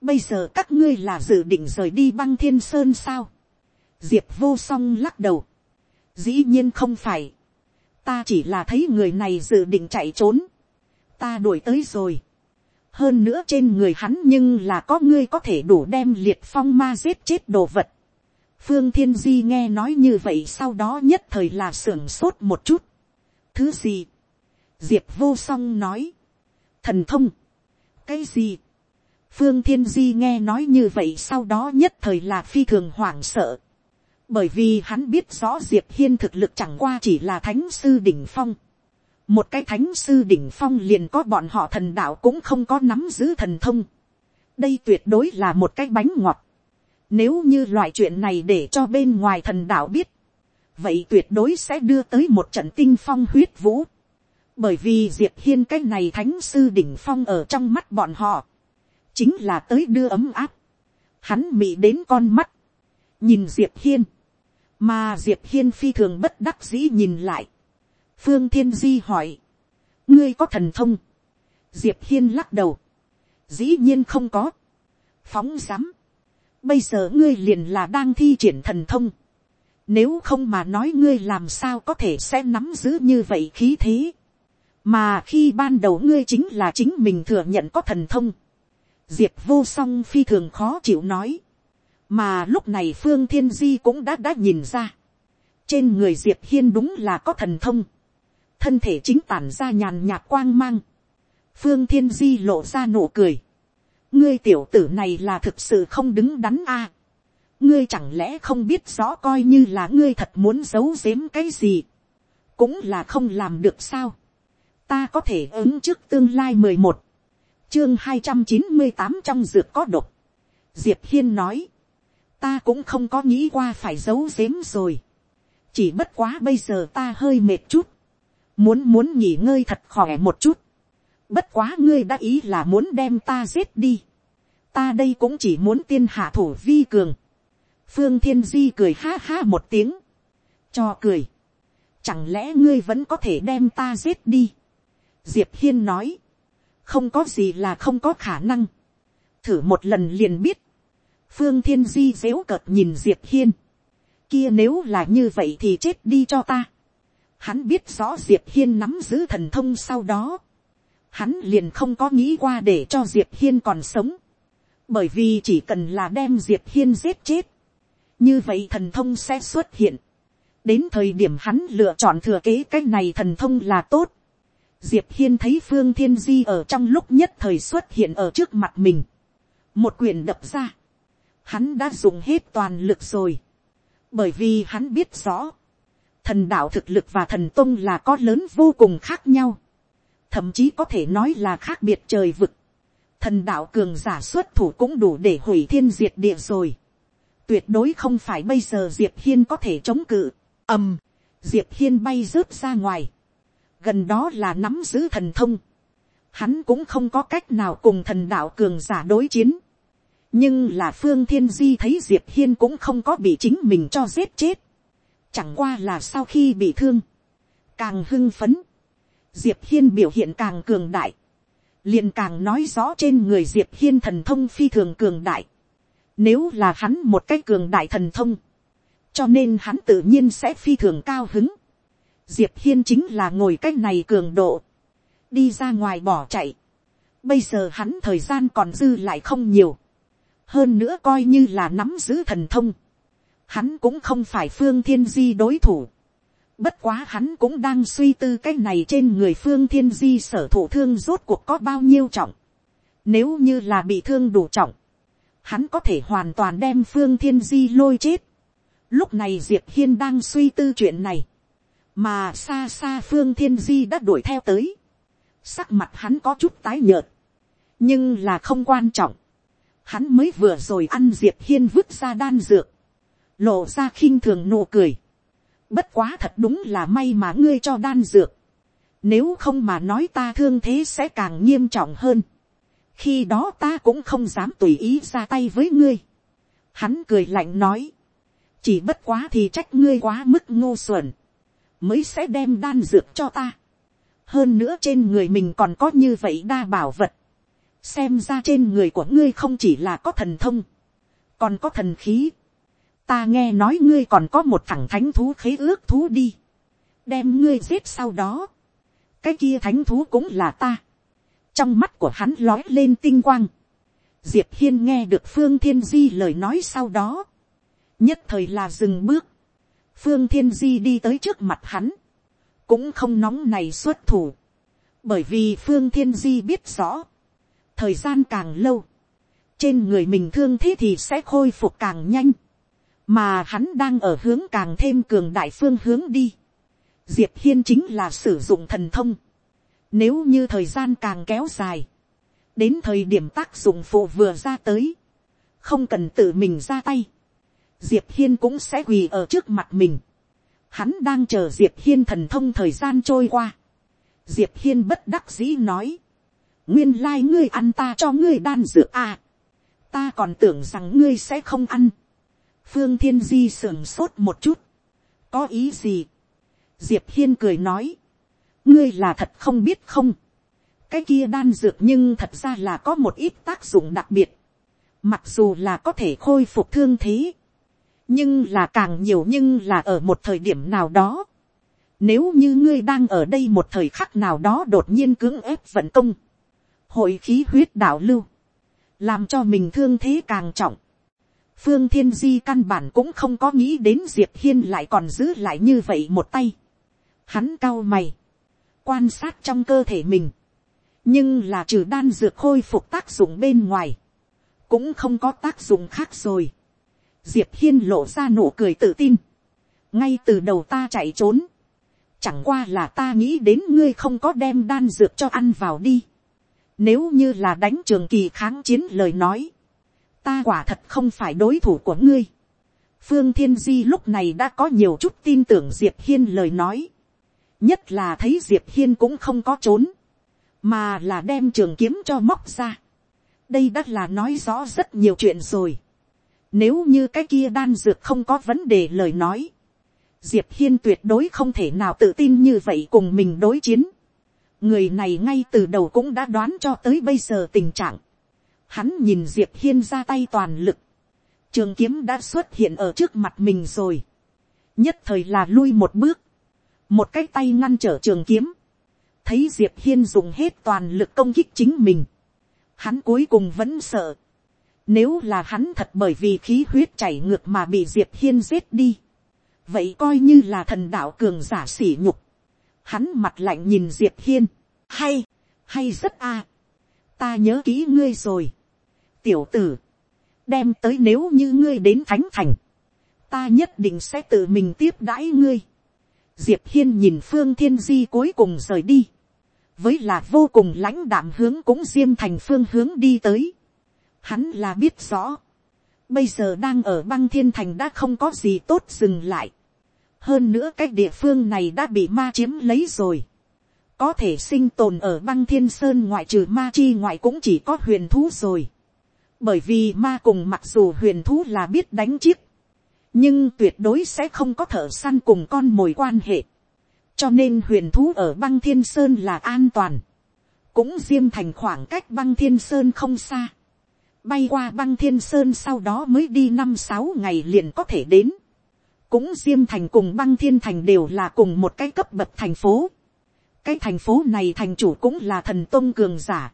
Bây giờ các ngươi là dự định rời đi băng thiên sơn sao. diệp vô song lắc đầu. dĩ nhiên không phải. ta chỉ là thấy người này dự định chạy trốn. ta đuổi tới rồi hơn nữa trên người hắn nhưng là có ngươi có thể đủ đem liệt phong ma giết chết đồ vật phương thiên di nghe nói như vậy sau đó nhất thời là sưởng sốt một chút. thứ gì. diệp vô song nói. thần thông. cái gì. phương thiên di nghe nói như vậy sau đó nhất thời là phi thường hoảng sợ. bởi vì hắn biết rõ diệp hiên thực lực chẳng qua chỉ là thánh sư đỉnh phong một cái thánh sư đỉnh phong liền có bọn họ thần đạo cũng không có nắm giữ thần thông. đây tuyệt đối là một cái bánh ngọt nếu như loại chuyện này để cho bên ngoài thần đạo biết, vậy tuyệt đối sẽ đưa tới một trận tinh phong huyết vũ. bởi vì diệp hiên cái này thánh sư đỉnh phong ở trong mắt bọn họ, chính là tới đưa ấm áp. hắn mị đến con mắt, nhìn diệp hiên, mà diệp hiên phi thường bất đắc dĩ nhìn lại phương thiên di hỏi, ngươi có thần thông, diệp hiên lắc đầu, dĩ nhiên không có, phóng dám, bây giờ ngươi liền là đang thi triển thần thông, nếu không mà nói ngươi làm sao có thể sẽ nắm giữ như vậy khí thế, mà khi ban đầu ngươi chính là chính mình thừa nhận có thần thông, diệp vô song phi thường khó chịu nói, mà lúc này phương thiên di cũng đã đã nhìn ra, trên người diệp hiên đúng là có thần thông, thân thể chính tản ra nhàn nhạt quang mang, phương thiên di lộ ra nụ cười, ngươi tiểu tử này là thực sự không đứng đắn a, ngươi chẳng lẽ không biết rõ coi như là ngươi thật muốn giấu giếm cái gì, cũng là không làm được sao, ta có thể ứng trước tương lai mười một, chương hai trăm chín mươi tám trong dược có độc, diệp hiên nói, ta cũng không có nghĩ qua phải giấu giếm rồi, chỉ bất quá bây giờ ta hơi mệt chút, muốn muốn nghỉ ngơi thật khỏe một chút, bất quá ngươi đã ý là muốn đem ta giết đi, ta đây cũng chỉ muốn tiên hạ thủ vi cường, phương thiên di cười ha ha một tiếng, cho cười, chẳng lẽ ngươi vẫn có thể đem ta giết đi, diệp hiên nói, không có gì là không có khả năng, thử một lần liền biết, phương thiên di dếu cợt nhìn diệp hiên, kia nếu là như vậy thì chết đi cho ta, Hắn biết rõ Diệp Hiên nắm giữ thần thông sau đó. Hắn liền không có nghĩ qua để cho Diệp Hiên còn sống. Bởi vì chỉ cần là đem Diệp Hiên giết chết. Như vậy thần thông sẽ xuất hiện. Đến thời điểm hắn lựa chọn thừa kế cái này thần thông là tốt. Diệp Hiên thấy Phương Thiên Di ở trong lúc nhất thời xuất hiện ở trước mặt mình. Một quyền đập ra. Hắn đã dùng hết toàn lực rồi. Bởi vì hắn biết rõ thần đạo thực lực và thần tông là có lớn vô cùng khác nhau, thậm chí có thể nói là khác biệt trời vực, thần đạo cường giả xuất thủ cũng đủ để hủy thiên diệt địa rồi, tuyệt đối không phải bây giờ diệp hiên có thể chống cự, ầm, diệp hiên bay rớt ra ngoài, gần đó là nắm giữ thần thông, hắn cũng không có cách nào cùng thần đạo cường giả đối chiến, nhưng là phương thiên di thấy diệp hiên cũng không có bị chính mình cho giết chết, chẳng qua là sau khi bị thương, càng hưng phấn, diệp hiên biểu hiện càng cường đại, liền càng nói rõ trên người diệp hiên thần thông phi thường cường đại, nếu là hắn một cái cường đại thần thông, cho nên hắn tự nhiên sẽ phi thường cao hứng, diệp hiên chính là ngồi cách này cường độ, đi ra ngoài bỏ chạy, bây giờ hắn thời gian còn dư lại không nhiều, hơn nữa coi như là nắm giữ thần thông, hắn cũng không phải phương thiên di đối thủ, Bất quá hắn cũng đang suy tư cái này trên người phương thiên di sở thủ thương rốt cuộc có bao nhiêu trọng. Nếu như là bị thương đủ trọng, hắn có thể hoàn toàn đem phương thiên di lôi chết. Lúc này diệp hiên đang suy tư chuyện này, mà xa xa phương thiên di đã đuổi theo tới. Sắc mặt hắn có chút tái nhợt, nhưng là không quan trọng. Hắn mới vừa rồi ăn diệp hiên vứt ra đan dược, lộ ra khinh thường nụ cười Bất quá thật đúng là may mà ngươi cho đan dược. Nếu không mà nói ta thương thế sẽ càng nghiêm trọng hơn. Khi đó ta cũng không dám tùy ý ra tay với ngươi. Hắn cười lạnh nói. Chỉ bất quá thì trách ngươi quá mức ngô xuẩn. Mới sẽ đem đan dược cho ta. Hơn nữa trên người mình còn có như vậy đa bảo vật. Xem ra trên người của ngươi không chỉ là có thần thông. Còn có thần khí ta nghe nói ngươi còn có một thằng thánh thú khế ước thú đi, đem ngươi giết sau đó, cái kia thánh thú cũng là ta, trong mắt của hắn lói lên tinh quang, diệp hiên nghe được phương thiên di lời nói sau đó, nhất thời là dừng bước, phương thiên di đi tới trước mặt hắn, cũng không nóng này xuất thủ, bởi vì phương thiên di biết rõ, thời gian càng lâu, trên người mình thương thế thì sẽ khôi phục càng nhanh, mà hắn đang ở hướng càng thêm cường đại phương hướng đi. diệp hiên chính là sử dụng thần thông. nếu như thời gian càng kéo dài, đến thời điểm tác dụng phụ vừa ra tới, không cần tự mình ra tay, diệp hiên cũng sẽ quỳ ở trước mặt mình. hắn đang chờ diệp hiên thần thông thời gian trôi qua. diệp hiên bất đắc dĩ nói, nguyên lai ngươi ăn ta cho ngươi đan dược à. ta còn tưởng rằng ngươi sẽ không ăn phương thiên di sưởng sốt một chút, có ý gì, diệp hiên cười nói, ngươi là thật không biết không, cái kia đan dược nhưng thật ra là có một ít tác dụng đặc biệt, mặc dù là có thể khôi phục thương thế, nhưng là càng nhiều nhưng là ở một thời điểm nào đó, nếu như ngươi đang ở đây một thời khắc nào đó đột nhiên cưỡng ép vận công, hội khí huyết đạo lưu, làm cho mình thương thế càng trọng, phương thiên di căn bản cũng không có nghĩ đến diệp hiên lại còn giữ lại như vậy một tay. hắn cao mày, quan sát trong cơ thể mình, nhưng là trừ đan dược khôi phục tác dụng bên ngoài, cũng không có tác dụng khác rồi. diệp hiên lộ ra nụ cười tự tin, ngay từ đầu ta chạy trốn, chẳng qua là ta nghĩ đến ngươi không có đem đan dược cho ăn vào đi. Nếu như là đánh trường kỳ kháng chiến lời nói, ta quả thật không phải đối thủ của ngươi. phương thiên di lúc này đã có nhiều chút tin tưởng diệp hiên lời nói. nhất là thấy diệp hiên cũng không có trốn, mà là đem trường kiếm cho móc ra. đây đã là nói rõ rất nhiều chuyện rồi. nếu như cái kia đan dược không có vấn đề lời nói, diệp hiên tuyệt đối không thể nào tự tin như vậy cùng mình đối chiến. người này ngay từ đầu cũng đã đoán cho tới bây giờ tình trạng Hắn nhìn Diệp Hiên ra tay toàn lực. Trường kiếm đã xuất hiện ở trước mặt mình rồi. Nhất thời là lui một bước. Một cái tay ngăn trở trường kiếm. Thấy Diệp Hiên dùng hết toàn lực công kích chính mình. Hắn cuối cùng vẫn sợ. Nếu là hắn thật bởi vì khí huyết chảy ngược mà bị Diệp Hiên giết đi. Vậy coi như là thần đạo cường giả sỉ nhục. Hắn mặt lạnh nhìn Diệp Hiên. Hay, hay rất a Ta nhớ kỹ ngươi rồi tiểu tử, đem tới nếu như ngươi đến thánh thành, ta nhất định sẽ tự mình tiếp đãi ngươi. Diệp hiên nhìn phương thiên di cuối cùng rời đi, với là vô cùng lãnh đạm hướng cũng diêm thành phương hướng đi tới. Hắn là biết rõ, bây giờ đang ở băng thiên thành đã không có gì tốt dừng lại. hơn nữa cái địa phương này đã bị ma chiếm lấy rồi. có thể sinh tồn ở băng thiên sơn ngoại trừ ma chi ngoại cũng chỉ có huyền thú rồi bởi vì ma cùng mặc dù huyền thú là biết đánh chiếc, nhưng tuyệt đối sẽ không có thợ săn cùng con mồi quan hệ. cho nên huyền thú ở băng thiên sơn là an toàn. cũng diêm thành khoảng cách băng thiên sơn không xa bay qua băng thiên sơn sau đó mới đi năm sáu ngày liền có thể đến. cũng diêm thành cùng băng thiên thành đều là cùng một cái cấp bậc thành phố. cái thành phố này thành chủ cũng là thần tôn cường giả.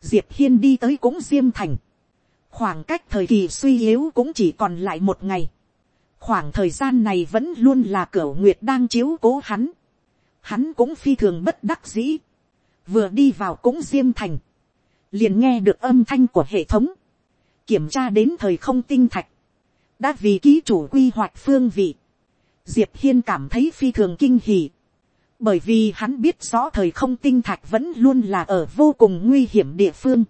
diệp hiên đi tới cũng diêm thành khoảng cách thời kỳ suy yếu cũng chỉ còn lại một ngày. khoảng thời gian này vẫn luôn là cửa nguyệt đang chiếu cố hắn. hắn cũng phi thường bất đắc dĩ. vừa đi vào cũng diêm thành liền nghe được âm thanh của hệ thống, kiểm tra đến thời không tinh thạch, đã vì ký chủ quy hoạch phương vị, diệp hiên cảm thấy phi thường kinh hỉ, bởi vì hắn biết rõ thời không tinh thạch vẫn luôn là ở vô cùng nguy hiểm địa phương,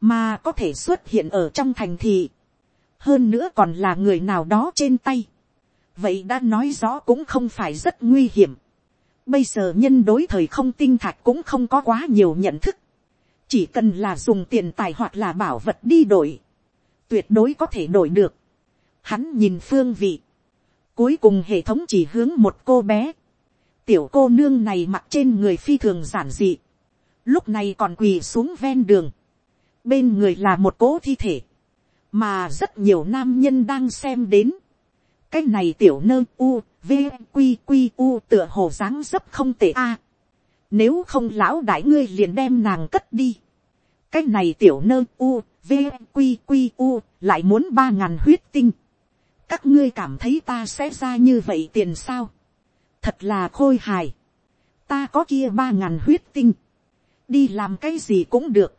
mà có thể xuất hiện ở trong thành thị, hơn nữa còn là người nào đó trên tay, vậy đã nói rõ cũng không phải rất nguy hiểm. Bây giờ nhân đối thời không tinh thạch cũng không có quá nhiều nhận thức, chỉ cần là dùng tiền tài hoặc là bảo vật đi đổi, tuyệt đối có thể đổi được. Hắn nhìn phương vị. Cuối cùng hệ thống chỉ hướng một cô bé. Tiểu cô nương này mặc trên người phi thường giản dị. Lúc này còn quỳ xuống ven đường. Bên người là một cố thi thể. Mà rất nhiều nam nhân đang xem đến. Cái này tiểu nơ u, v, q q u tựa hồ dáng dấp không tệ a. Nếu không lão đại ngươi liền đem nàng cất đi. Cái này tiểu nơ u, v q q u lại muốn ba ngàn huyết tinh. các ngươi cảm thấy ta sẽ ra như vậy tiền sao. thật là khôi hài. ta có kia ba ngàn huyết tinh. đi làm cái gì cũng được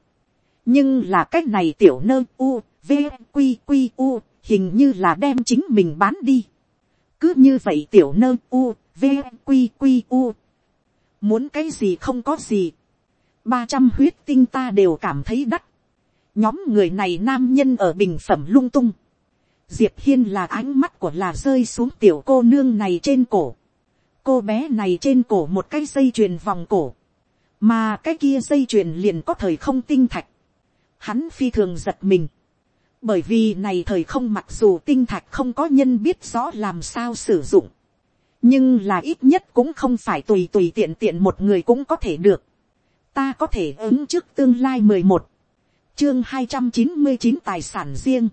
nhưng là cái này tiểu nơ u, v, q q, u, hình như là đem chính mình bán đi. cứ như vậy tiểu nơ u, v, q q, u muốn cái gì không có gì. ba trăm huyết tinh ta đều cảm thấy đắt nhóm người này nam nhân ở bình phẩm lung tung. diệp hiên là ánh mắt của là rơi xuống tiểu cô nương này trên cổ. cô bé này trên cổ một cái dây chuyền vòng cổ. mà cái kia dây chuyền liền có thời không tinh thạch hắn phi thường giật mình. bởi vì này thời không mặc dù tinh thạch không có nhân biết rõ làm sao sử dụng. nhưng là ít nhất cũng không phải tùy tùy tiện tiện một người cũng có thể được. ta có thể ứng trước tương lai mười một chương hai trăm chín mươi chín tài sản riêng.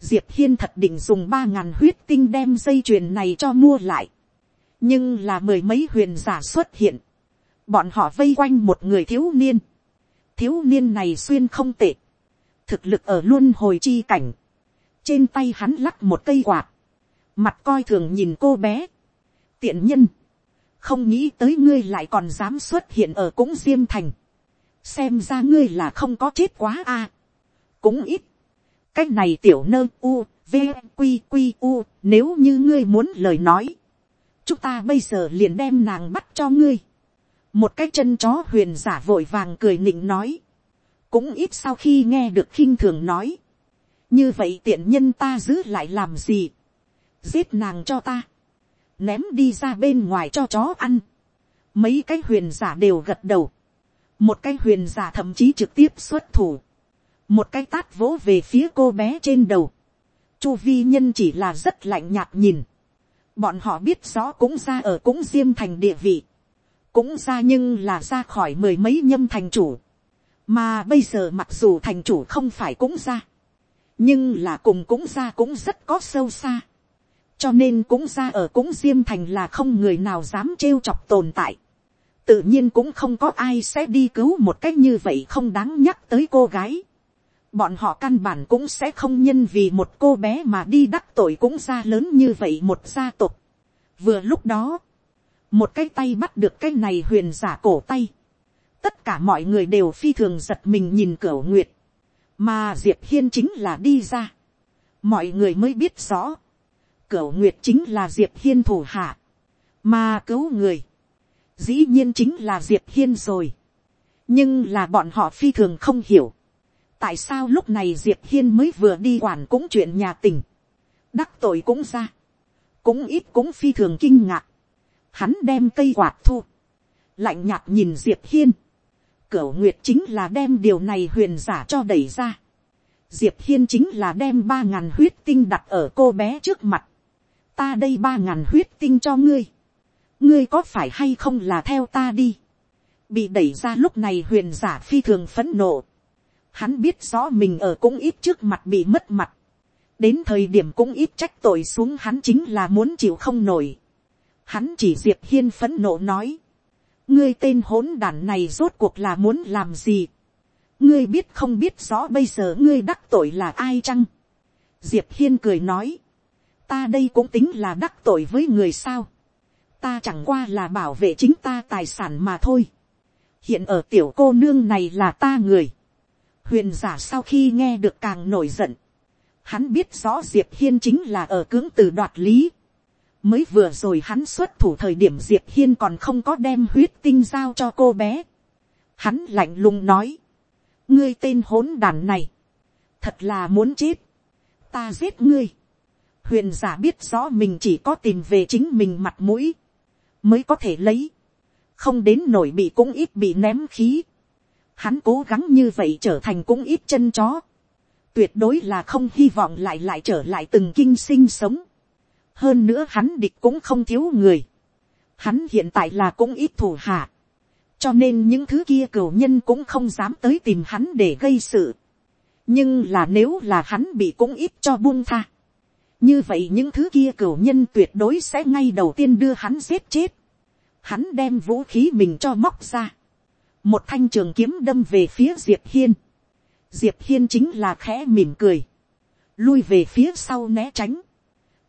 Diệp hiên thật định dùng ba ngàn huyết tinh đem dây chuyền này cho mua lại. nhưng là mười mấy huyền giả xuất hiện. bọn họ vây quanh một người thiếu niên thiếu niên này xuyên không tệ. thực lực ở luôn hồi chi cảnh. trên tay hắn lắc một cây quạt. mặt coi thường nhìn cô bé. tiện nhân. không nghĩ tới ngươi lại còn dám xuất hiện ở cũng diêm thành xem ra ngươi là không có chết quá a. À. cũng ít. cái này tiểu nơ u, v, q q u, nếu như ngươi muốn lời nói, chúng ta bây giờ liền đem nàng bắt cho ngươi một cái chân chó huyền giả vội vàng cười nịnh nói, cũng ít sau khi nghe được khinh thường nói, như vậy tiện nhân ta giữ lại làm gì, giết nàng cho ta, ném đi ra bên ngoài cho chó ăn, mấy cái huyền giả đều gật đầu, một cái huyền giả thậm chí trực tiếp xuất thủ, một cái tát vỗ về phía cô bé trên đầu, chu vi nhân chỉ là rất lạnh nhạt nhìn, bọn họ biết rõ cũng ra ở cũng diêm thành địa vị, cũng ra nhưng là ra khỏi mười mấy nhâm thành chủ, mà bây giờ mặc dù thành chủ không phải cũng ra, nhưng là cùng cũng ra cũng rất có sâu xa, cho nên cũng ra ở cũng diêm thành là không người nào dám trêu chọc tồn tại tự nhiên cũng không có ai sẽ đi cứu một cách như vậy không đáng nhắc tới cô gái. bọn họ căn bản cũng sẽ không nhân vì một cô bé mà đi đắc tội cũng ra lớn như vậy một gia tộc. vừa lúc đó, một cái tay bắt được cái này huyền giả cổ tay. tất cả mọi người đều phi thường giật mình nhìn cửa nguyệt, mà diệp hiên chính là đi ra. mọi người mới biết rõ, cửa nguyệt chính là diệp hiên thủ hạ, mà cứu người dĩ nhiên chính là diệp hiên rồi. nhưng là bọn họ phi thường không hiểu. tại sao lúc này diệp hiên mới vừa đi quản cũng chuyện nhà tình, đắc tội cũng ra, cũng ít cũng phi thường kinh ngạc, hắn đem cây quạt thu, lạnh nhạt nhìn diệp hiên, cửu nguyệt chính là đem điều này huyền giả cho đẩy ra, diệp hiên chính là đem ba ngàn huyết tinh đặt ở cô bé trước mặt, ta đây ba ngàn huyết tinh cho ngươi, ngươi có phải hay không là theo ta đi, bị đẩy ra lúc này huyền giả phi thường phấn nộ, hắn biết rõ mình ở cũng ít trước mặt bị mất mặt, đến thời điểm cũng ít trách tội xuống hắn chính là muốn chịu không nổi, hắn chỉ diệp hiên phấn nộ nói, ngươi tên hỗn đản này rốt cuộc là muốn làm gì, ngươi biết không biết rõ bây giờ ngươi đắc tội là ai chăng, diệp hiên cười nói, ta đây cũng tính là đắc tội với người sao, ta chẳng qua là bảo vệ chính ta tài sản mà thôi, hiện ở tiểu cô nương này là ta người, huyền giả sau khi nghe được càng nổi giận, hắn biết rõ diệp hiên chính là ở cưỡng từ đoạt lý, mới vừa rồi hắn xuất thủ thời điểm diệp hiên còn không có đem huyết tinh giao cho cô bé, hắn lạnh lùng nói, ngươi tên hỗn đàn này, thật là muốn chết, ta giết ngươi, huyền giả biết rõ mình chỉ có tìm về chính mình mặt mũi, mới có thể lấy, không đến nổi bị cũng ít bị ném khí, hắn cố gắng như vậy trở thành cũng ít chân chó, tuyệt đối là không hy vọng lại lại trở lại từng kinh sinh sống, hơn nữa hắn địch cũng không thiếu người, hắn hiện tại là cũng ít thủ hạ, cho nên những thứ kia cửu nhân cũng không dám tới tìm hắn để gây sự, nhưng là nếu là hắn bị cũng ít cho buông tha, như vậy những thứ kia cửu nhân tuyệt đối sẽ ngay đầu tiên đưa hắn giết chết, hắn đem vũ khí mình cho móc ra, một thanh trường kiếm đâm về phía diệp hiên, diệp hiên chính là khẽ mỉm cười, lui về phía sau né tránh,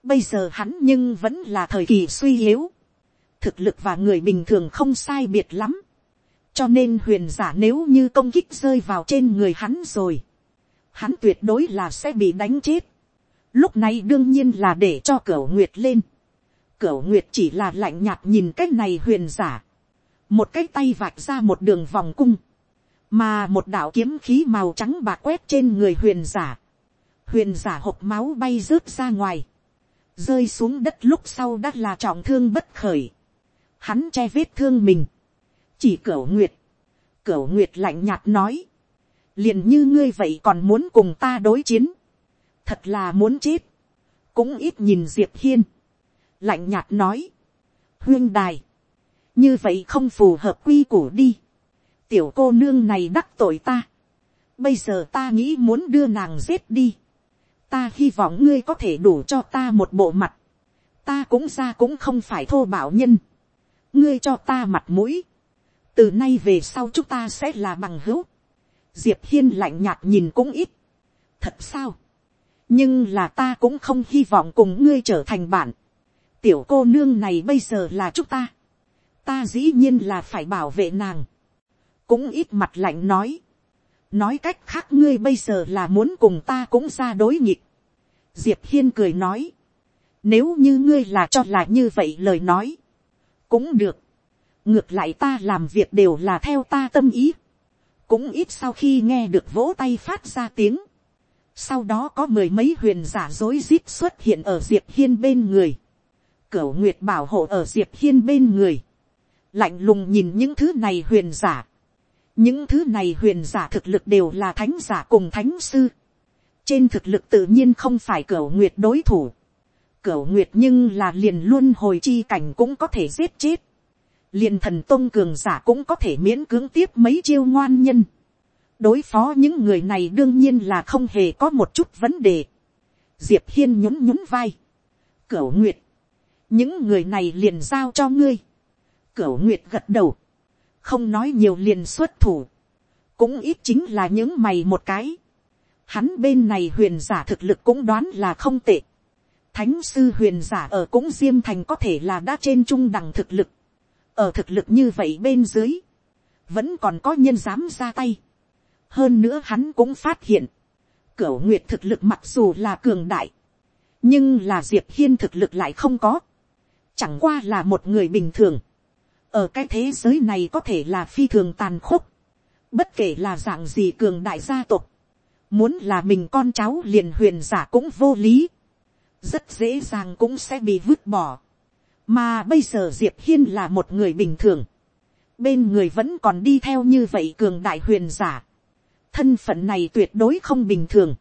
bây giờ hắn nhưng vẫn là thời kỳ suy yếu, thực lực và người bình thường không sai biệt lắm, cho nên huyền giả nếu như công kích rơi vào trên người hắn rồi, hắn tuyệt đối là sẽ bị đánh chết, lúc này đương nhiên là để cho cửa nguyệt lên, Cửu Nguyệt chỉ là lạnh nhạt nhìn cái này huyền giả. Một cái tay vạch ra một đường vòng cung. Mà một đạo kiếm khí màu trắng bạc quét trên người huyền giả. Huyền giả hộp máu bay rớt ra ngoài. Rơi xuống đất lúc sau đã là trọng thương bất khởi. Hắn che vết thương mình. Chỉ cửu Nguyệt. Cửu Nguyệt lạnh nhạt nói. Liền như ngươi vậy còn muốn cùng ta đối chiến. Thật là muốn chết. Cũng ít nhìn Diệp Hiên lạnh nhạt nói, huyên đài, như vậy không phù hợp quy củ đi, tiểu cô nương này đắc tội ta, bây giờ ta nghĩ muốn đưa nàng giết đi, ta hy vọng ngươi có thể đủ cho ta một bộ mặt, ta cũng ra cũng không phải thô bảo nhân, ngươi cho ta mặt mũi, từ nay về sau chúng ta sẽ là bằng hữu, diệp hiên lạnh nhạt nhìn cũng ít, thật sao, nhưng là ta cũng không hy vọng cùng ngươi trở thành bạn, tiểu cô nương này bây giờ là chúng ta, ta dĩ nhiên là phải bảo vệ nàng, cũng ít mặt lạnh nói, nói cách khác ngươi bây giờ là muốn cùng ta cũng ra đối nghịch, diệp hiên cười nói, nếu như ngươi là cho là như vậy lời nói, cũng được, ngược lại ta làm việc đều là theo ta tâm ý, cũng ít sau khi nghe được vỗ tay phát ra tiếng, sau đó có mười mấy huyền giả dối rít xuất hiện ở diệp hiên bên người, Cửu Nguyệt bảo hộ ở Diệp Hiên bên người. Lạnh lùng nhìn những thứ này huyền giả. Những thứ này huyền giả thực lực đều là thánh giả cùng thánh sư. Trên thực lực tự nhiên không phải cửa Nguyệt đối thủ. cửa Nguyệt nhưng là liền luôn hồi chi cảnh cũng có thể giết chết. Liền thần tôn cường giả cũng có thể miễn cưỡng tiếp mấy chiêu ngoan nhân. Đối phó những người này đương nhiên là không hề có một chút vấn đề. Diệp Hiên nhún nhún vai. cửa Nguyệt những người này liền giao cho ngươi. cửa nguyệt gật đầu, không nói nhiều liền xuất thủ, cũng ít chính là những mày một cái. Hắn bên này huyền giả thực lực cũng đoán là không tệ. Thánh sư huyền giả ở cũng diêm thành có thể là đã trên trung đẳng thực lực. Ở thực lực như vậy bên dưới, vẫn còn có nhân dám ra tay. Hơn nữa hắn cũng phát hiện, cửu nguyệt thực lực mặc dù là cường đại, nhưng là diệp hiên thực lực lại không có chẳng qua là một người bình thường, ở cái thế giới này có thể là phi thường tàn khốc, bất kể là dạng gì cường đại gia tộc, muốn là mình con cháu liền huyền giả cũng vô lý, rất dễ dàng cũng sẽ bị vứt bỏ, mà bây giờ diệp hiên là một người bình thường, bên người vẫn còn đi theo như vậy cường đại huyền giả, thân phận này tuyệt đối không bình thường,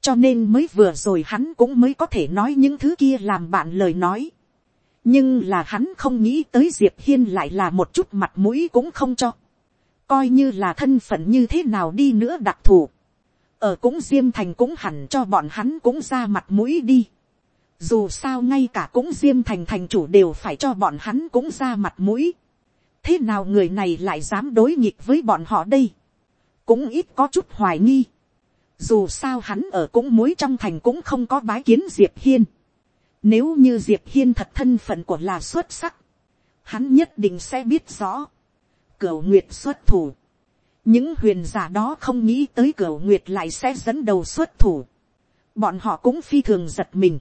cho nên mới vừa rồi hắn cũng mới có thể nói những thứ kia làm bạn lời nói, nhưng là hắn không nghĩ tới diệp hiên lại là một chút mặt mũi cũng không cho, coi như là thân phận như thế nào đi nữa đặc thù, ở cũng diêm thành cũng hẳn cho bọn hắn cũng ra mặt mũi đi. Dù sao ngay cả cũng diêm thành thành chủ đều phải cho bọn hắn cũng ra mặt mũi. Thế nào người này lại dám đối nghịch với bọn họ đây? Cũng ít có chút hoài nghi. Dù sao hắn ở cũng mối trong thành cũng không có bái kiến Diệp Hiên. Nếu như Diệp Hiên thật thân phận của là xuất sắc. Hắn nhất định sẽ biết rõ. Cửu Nguyệt xuất thủ những huyền giả đó không nghĩ tới Cửu nguyệt lại sẽ dẫn đầu xuất thủ. bọn họ cũng phi thường giật mình.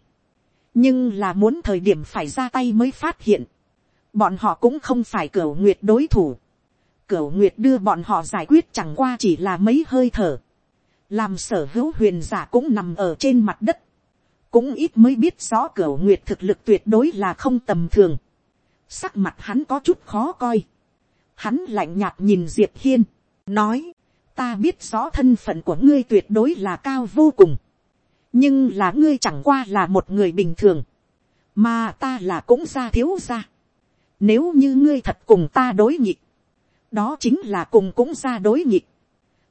nhưng là muốn thời điểm phải ra tay mới phát hiện. bọn họ cũng không phải Cửu nguyệt đối thủ. Cửu nguyệt đưa bọn họ giải quyết chẳng qua chỉ là mấy hơi thở. làm sở hữu huyền giả cũng nằm ở trên mặt đất cũng ít mới biết rõ cửa nguyệt thực lực tuyệt đối là không tầm thường. sắc mặt hắn có chút khó coi. hắn lạnh nhạt nhìn diệp hiên nói, ta biết rõ thân phận của ngươi tuyệt đối là cao vô cùng, nhưng là ngươi chẳng qua là một người bình thường, mà ta là cũng ra thiếu ra. Nếu như ngươi thật cùng ta đối nghịch đó chính là cùng cũng ra đối nghịch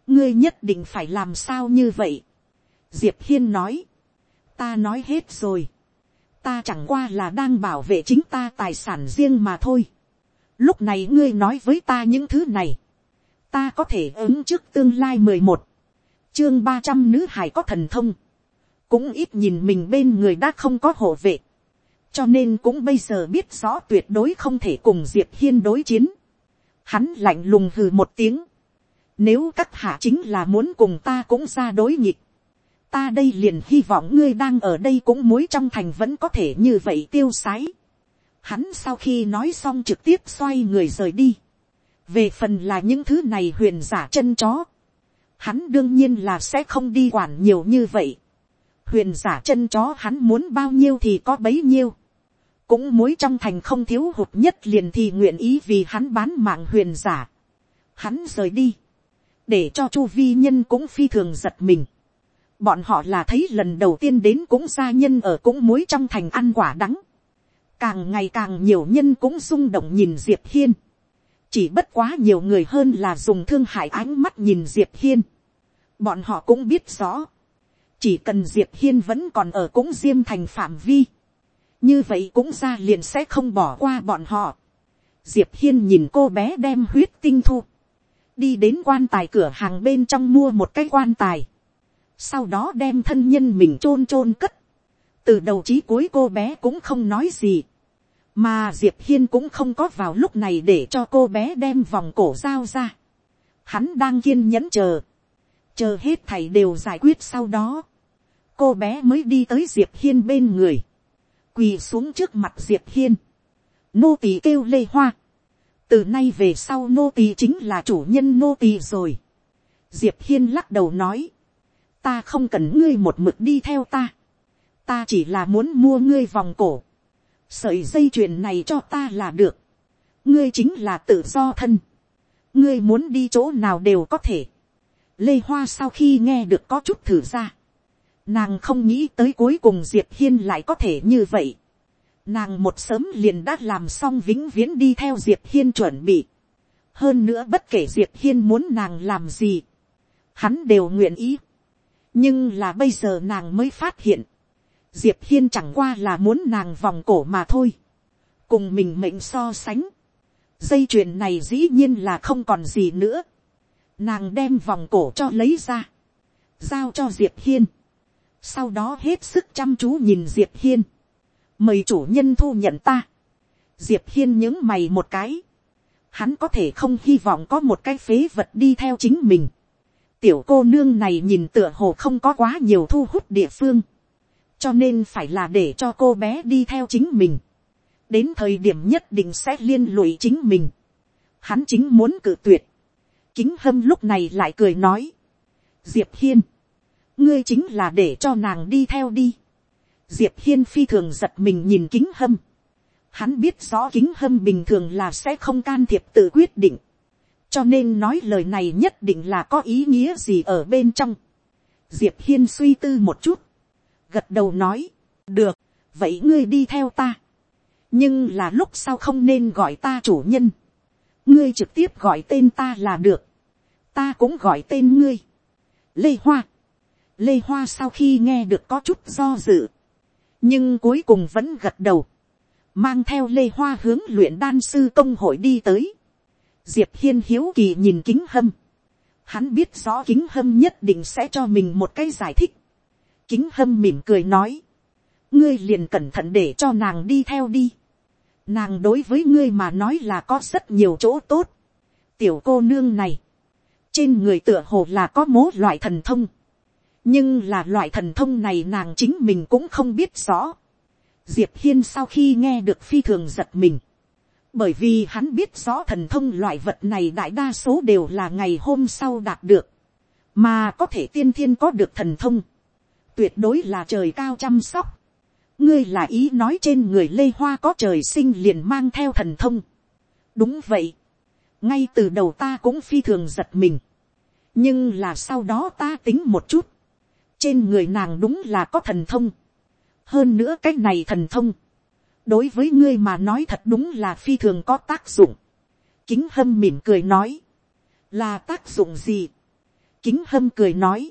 ngươi nhất định phải làm sao như vậy. diệp hiên nói, ta nói hết rồi, ta chẳng qua là đang bảo vệ chính ta tài sản riêng mà thôi. lúc này ngươi nói với ta những thứ này, ta có thể ứng trước tương lai mười một, chương ba trăm nữ hải có thần thông, cũng ít nhìn mình bên người đã không có hộ vệ, cho nên cũng bây giờ biết rõ tuyệt đối không thể cùng diệp hiên đối chiến. Hắn lạnh lùng hừ một tiếng, nếu các hạ chính là muốn cùng ta cũng ra đối nghịch, ta đây liền hy vọng ngươi đang ở đây cũng muối trong thành vẫn có thể như vậy tiêu sái. Hắn sau khi nói xong trực tiếp xoay người rời đi về phần là những thứ này huyền giả chân chó, hắn đương nhiên là sẽ không đi quản nhiều như vậy. huyền giả chân chó hắn muốn bao nhiêu thì có bấy nhiêu. cũng muối trong thành không thiếu hụt nhất liền thì nguyện ý vì hắn bán mạng huyền giả. hắn rời đi, để cho chu vi nhân cũng phi thường giật mình bọn họ là thấy lần đầu tiên đến cũng gia nhân ở cũng muối trong thành ăn quả đắng. càng ngày càng nhiều nhân cũng rung động nhìn diệp hiên chỉ bất quá nhiều người hơn là dùng thương hại ánh mắt nhìn diệp hiên. bọn họ cũng biết rõ, chỉ cần diệp hiên vẫn còn ở cũng diêm thành phạm vi, như vậy cũng ra liền sẽ không bỏ qua bọn họ. diệp hiên nhìn cô bé đem huyết tinh thu, đi đến quan tài cửa hàng bên trong mua một cái quan tài, sau đó đem thân nhân mình chôn chôn cất, từ đầu chí cuối cô bé cũng không nói gì, mà diệp hiên cũng không có vào lúc này để cho cô bé đem vòng cổ dao ra. hắn đang kiên nhẫn chờ, chờ hết thầy đều giải quyết sau đó. cô bé mới đi tới diệp hiên bên người, quỳ xuống trước mặt diệp hiên. nô tỳ kêu lê hoa. từ nay về sau nô tỳ chính là chủ nhân nô tỳ rồi. diệp hiên lắc đầu nói, ta không cần ngươi một mực đi theo ta. ta chỉ là muốn mua ngươi vòng cổ sợi dây chuyền này cho ta là được, ngươi chính là tự do thân, ngươi muốn đi chỗ nào đều có thể. Lê Hoa sau khi nghe được có chút thử ra, nàng không nghĩ tới cuối cùng diệp hiên lại có thể như vậy. Nàng một sớm liền đã làm xong vĩnh viễn đi theo diệp hiên chuẩn bị. hơn nữa bất kể diệp hiên muốn nàng làm gì, hắn đều nguyện ý nhưng là bây giờ nàng mới phát hiện, diệp hiên chẳng qua là muốn nàng vòng cổ mà thôi, cùng mình mệnh so sánh, dây chuyền này dĩ nhiên là không còn gì nữa, nàng đem vòng cổ cho lấy ra, giao cho diệp hiên, sau đó hết sức chăm chú nhìn diệp hiên, mời chủ nhân thu nhận ta, diệp hiên những mày một cái, hắn có thể không hy vọng có một cái phế vật đi theo chính mình, tiểu cô nương này nhìn tựa hồ không có quá nhiều thu hút địa phương, cho nên phải là để cho cô bé đi theo chính mình, đến thời điểm nhất định sẽ liên lụy chính mình, hắn chính muốn cự tuyệt, kính hâm lúc này lại cười nói, diệp hiên, ngươi chính là để cho nàng đi theo đi. diệp hiên phi thường giật mình nhìn kính hâm. hắn biết rõ kính hâm bình thường là sẽ không can thiệp tự quyết định cho nên nói lời này nhất định là có ý nghĩa gì ở bên trong. diệp hiên suy tư một chút. gật đầu nói, được, vậy ngươi đi theo ta. nhưng là lúc sau không nên gọi ta chủ nhân. ngươi trực tiếp gọi tên ta là được. ta cũng gọi tên ngươi. lê hoa Lê Hoa sau khi nghe được có chút do dự. Nhưng cuối cùng vẫn gật đầu. Mang theo Lê Hoa hướng luyện đan sư công hội đi tới. Diệp Hiên hiếu kỳ nhìn kính hâm. Hắn biết rõ kính hâm nhất định sẽ cho mình một cái giải thích. Kính hâm mỉm cười nói. Ngươi liền cẩn thận để cho nàng đi theo đi. Nàng đối với ngươi mà nói là có rất nhiều chỗ tốt. Tiểu cô nương này. Trên người tựa hồ là có mố loại thần thông nhưng là loại thần thông này nàng chính mình cũng không biết rõ. diệp hiên sau khi nghe được phi thường giật mình, bởi vì hắn biết rõ thần thông loại vật này đại đa số đều là ngày hôm sau đạt được, mà có thể tiên thiên có được thần thông, tuyệt đối là trời cao chăm sóc. ngươi là ý nói trên người lê hoa có trời sinh liền mang theo thần thông. đúng vậy, ngay từ đầu ta cũng phi thường giật mình, nhưng là sau đó ta tính một chút, trên người nàng đúng là có thần thông. hơn nữa cái này thần thông, đối với ngươi mà nói thật đúng là phi thường có tác dụng. kính hâm mỉm cười nói, là tác dụng gì. kính hâm cười nói,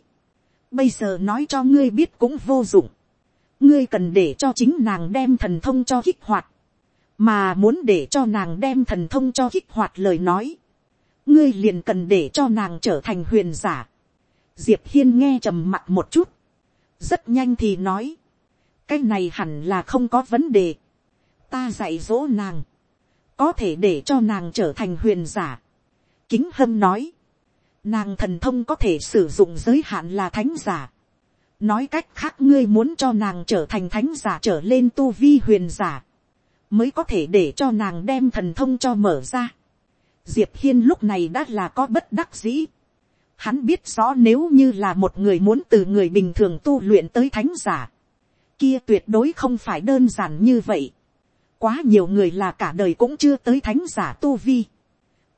bây giờ nói cho ngươi biết cũng vô dụng. ngươi cần để cho chính nàng đem thần thông cho kích hoạt, mà muốn để cho nàng đem thần thông cho kích hoạt lời nói, ngươi liền cần để cho nàng trở thành huyền giả. Diệp hiên nghe trầm mặt một chút, rất nhanh thì nói, cái này hẳn là không có vấn đề, ta dạy dỗ nàng, có thể để cho nàng trở thành huyền giả. Kính hâm nói, nàng thần thông có thể sử dụng giới hạn là thánh giả. nói cách khác ngươi muốn cho nàng trở thành thánh giả trở lên tu vi huyền giả, mới có thể để cho nàng đem thần thông cho mở ra. diệp hiên lúc này đã là có bất đắc dĩ. Hắn biết rõ nếu như là một người muốn từ người bình thường tu luyện tới thánh giả. Kia tuyệt đối không phải đơn giản như vậy. Quá nhiều người là cả đời cũng chưa tới thánh giả tu vi.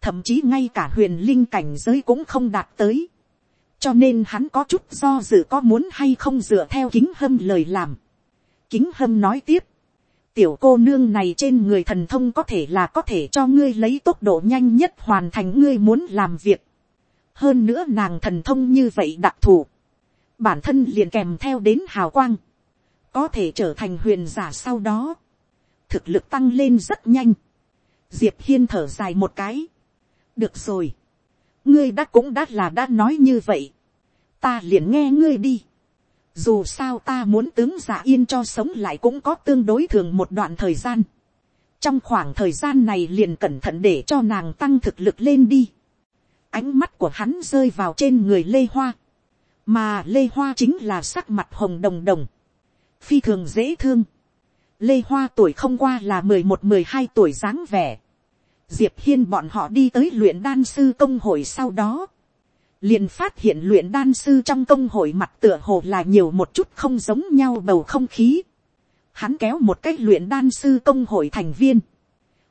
Thậm chí ngay cả huyền linh cảnh giới cũng không đạt tới. Cho nên hắn có chút do dự có muốn hay không dựa theo kính hâm lời làm. Kính hâm nói tiếp. Tiểu cô nương này trên người thần thông có thể là có thể cho ngươi lấy tốc độ nhanh nhất hoàn thành ngươi muốn làm việc hơn nữa nàng thần thông như vậy đặc thù, bản thân liền kèm theo đến hào quang, có thể trở thành huyền giả sau đó, thực lực tăng lên rất nhanh, diệp hiên thở dài một cái, được rồi, ngươi đã cũng đã là đã nói như vậy, ta liền nghe ngươi đi, dù sao ta muốn tướng giả yên cho sống lại cũng có tương đối thường một đoạn thời gian, trong khoảng thời gian này liền cẩn thận để cho nàng tăng thực lực lên đi, ánh mắt của hắn rơi vào trên người lê hoa, mà lê hoa chính là sắc mặt hồng đồng đồng, phi thường dễ thương lê hoa tuổi không qua là mười một mười hai tuổi dáng vẻ. diệp hiên bọn họ đi tới luyện đan sư công hội sau đó, liền phát hiện luyện đan sư trong công hội mặt tựa hồ là nhiều một chút không giống nhau bầu không khí. Hắn kéo một cái luyện đan sư công hội thành viên.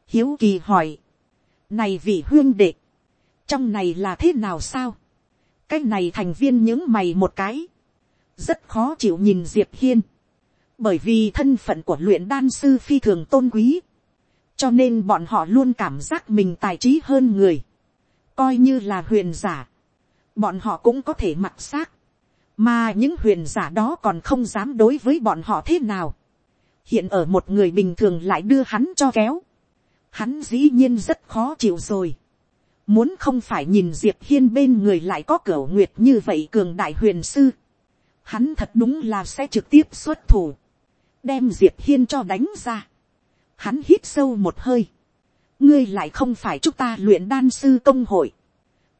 Hiếu kỳ hỏi. Này vị huyên đệ trong này là thế nào sao, cái này thành viên những mày một cái, rất khó chịu nhìn diệp hiên, bởi vì thân phận của luyện đan sư phi thường tôn quý, cho nên bọn họ luôn cảm giác mình tài trí hơn người, coi như là huyền giả, bọn họ cũng có thể mặc xác, mà những huyền giả đó còn không dám đối với bọn họ thế nào, hiện ở một người bình thường lại đưa hắn cho kéo, hắn dĩ nhiên rất khó chịu rồi. Muốn không phải nhìn Diệp Hiên bên người lại có cửa nguyệt như vậy cường đại huyền sư. Hắn thật đúng là sẽ trực tiếp xuất thủ. Đem Diệp Hiên cho đánh ra. Hắn hít sâu một hơi. Ngươi lại không phải chúng ta luyện đan sư công hội.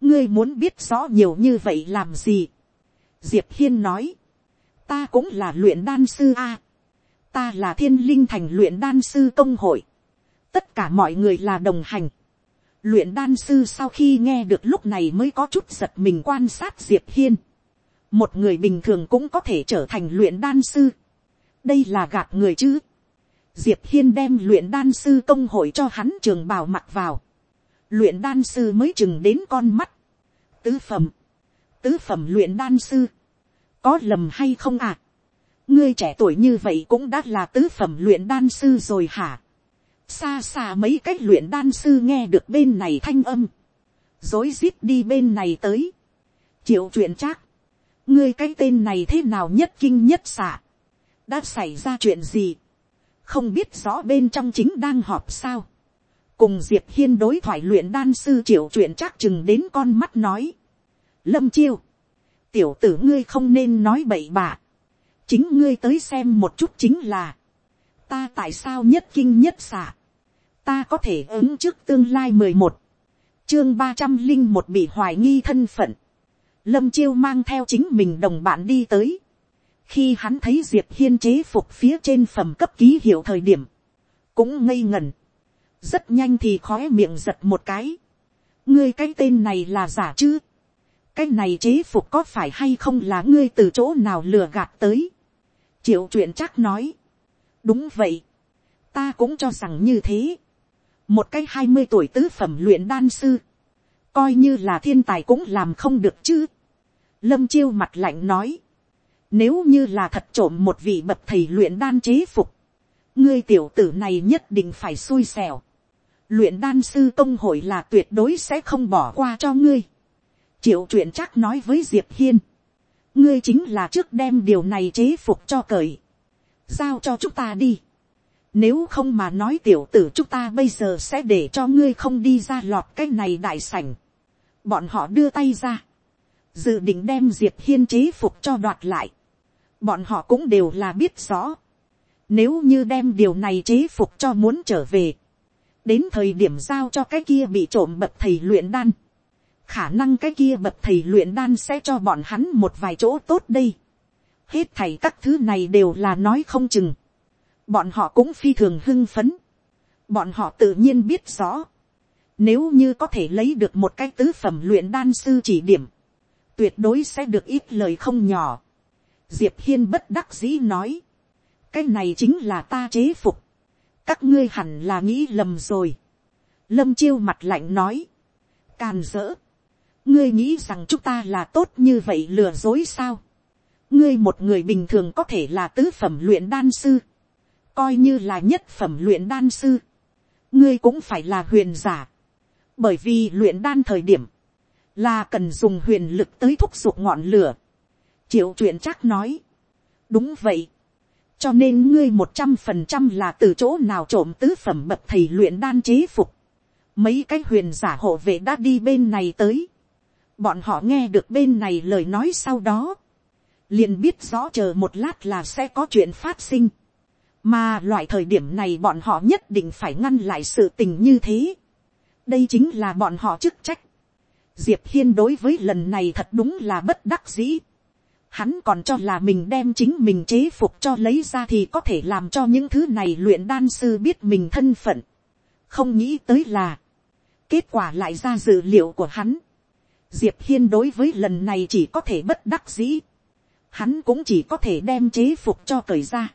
Ngươi muốn biết rõ nhiều như vậy làm gì? Diệp Hiên nói. Ta cũng là luyện đan sư A. Ta là thiên linh thành luyện đan sư công hội. Tất cả mọi người là đồng hành Luyện đan sư sau khi nghe được lúc này mới có chút giật mình quan sát Diệp Hiên. một người bình thường cũng có thể trở thành luyện đan sư đây là gạt người chứ. diệp hiên đem luyện đan sư công hội cho hắn trường bào mặc vào. luyện đan sư mới chừng đến con mắt. tứ phẩm, tứ phẩm luyện đan sư, có lầm hay không à. ngươi trẻ tuổi như vậy cũng đã là tứ phẩm luyện đan sư rồi hả. xa xa mấy cách luyện đan sư nghe được bên này thanh âm, dối rít đi bên này tới. triệu chuyện chắc, ngươi cái tên này thế nào nhất kinh nhất xạ, đã xảy ra chuyện gì, không biết rõ bên trong chính đang họp sao, cùng diệp hiên đối thoại luyện đan sư triệu chuyện chắc chừng đến con mắt nói, lâm chiêu, tiểu tử ngươi không nên nói bậy bạ, chính ngươi tới xem một chút chính là, ta tại sao nhất kinh nhất xạ, ta có thể ứng trước tương lai mười một, chương ba trăm linh một bị hoài nghi thân phận, lâm chiêu mang theo chính mình đồng bạn đi tới khi hắn thấy diệp hiên chế phục phía trên phẩm cấp ký hiệu thời điểm, cũng ngây ngần. rất nhanh thì khói miệng giật một cái. ngươi cái tên này là giả chứ. cái này chế phục có phải hay không là ngươi từ chỗ nào lừa gạt tới. triệu chuyện chắc nói. đúng vậy. ta cũng cho rằng như thế. một cái hai mươi tuổi tứ phẩm luyện đan sư coi như là thiên tài cũng làm không được chứ. Lâm chiêu mặt lạnh nói. Nếu như là thật trộm một vị bậc thầy luyện đan chế phục. Ngươi tiểu tử này nhất định phải xui xẻo. Luyện đan sư công hội là tuyệt đối sẽ không bỏ qua cho ngươi. Triệu chuyện chắc nói với Diệp Hiên. Ngươi chính là trước đem điều này chế phục cho cởi. Giao cho chúng ta đi. Nếu không mà nói tiểu tử chúng ta bây giờ sẽ để cho ngươi không đi ra lọt cái này đại sảnh. Bọn họ đưa tay ra dự định đem diệp hiên chế phục cho đoạt lại. bọn họ cũng đều là biết rõ. nếu như đem điều này chế phục cho muốn trở về, đến thời điểm giao cho cái kia bị trộm bậc thầy luyện đan, khả năng cái kia bậc thầy luyện đan sẽ cho bọn hắn một vài chỗ tốt đây. hết thầy các thứ này đều là nói không chừng. bọn họ cũng phi thường hưng phấn. bọn họ tự nhiên biết rõ. Nếu như có thể lấy được một cái tứ phẩm luyện đan sư chỉ điểm, tuyệt đối sẽ được ít lời không nhỏ. diệp hiên bất đắc dĩ nói, cái này chính là ta chế phục, các ngươi hẳn là nghĩ lầm rồi. lâm chiêu mặt lạnh nói, càn dỡ, ngươi nghĩ rằng chúng ta là tốt như vậy lừa dối sao. ngươi một người bình thường có thể là tứ phẩm luyện đan sư, coi như là nhất phẩm luyện đan sư, ngươi cũng phải là huyền giả, bởi vì luyện đan thời điểm, là cần dùng huyền lực tới thúc giục ngọn lửa. triệu chuyện chắc nói, đúng vậy, cho nên ngươi một trăm phần trăm là từ chỗ nào trộm tứ phẩm bậc thầy luyện đan chế phục. mấy cái huyền giả hộ vệ đã đi bên này tới. bọn họ nghe được bên này lời nói sau đó. liền biết rõ chờ một lát là sẽ có chuyện phát sinh. mà loại thời điểm này bọn họ nhất định phải ngăn lại sự tình như thế. đây chính là bọn họ chức trách diệp hiên đối với lần này thật đúng là bất đắc dĩ. Hắn còn cho là mình đem chính mình chế phục cho lấy ra thì có thể làm cho những thứ này luyện đan sư biết mình thân phận. Không nghĩ tới là, kết quả lại ra dự liệu của hắn. Diệp hiên đối với lần này chỉ có thể bất đắc dĩ. Hắn cũng chỉ có thể đem chế phục cho cởi ra.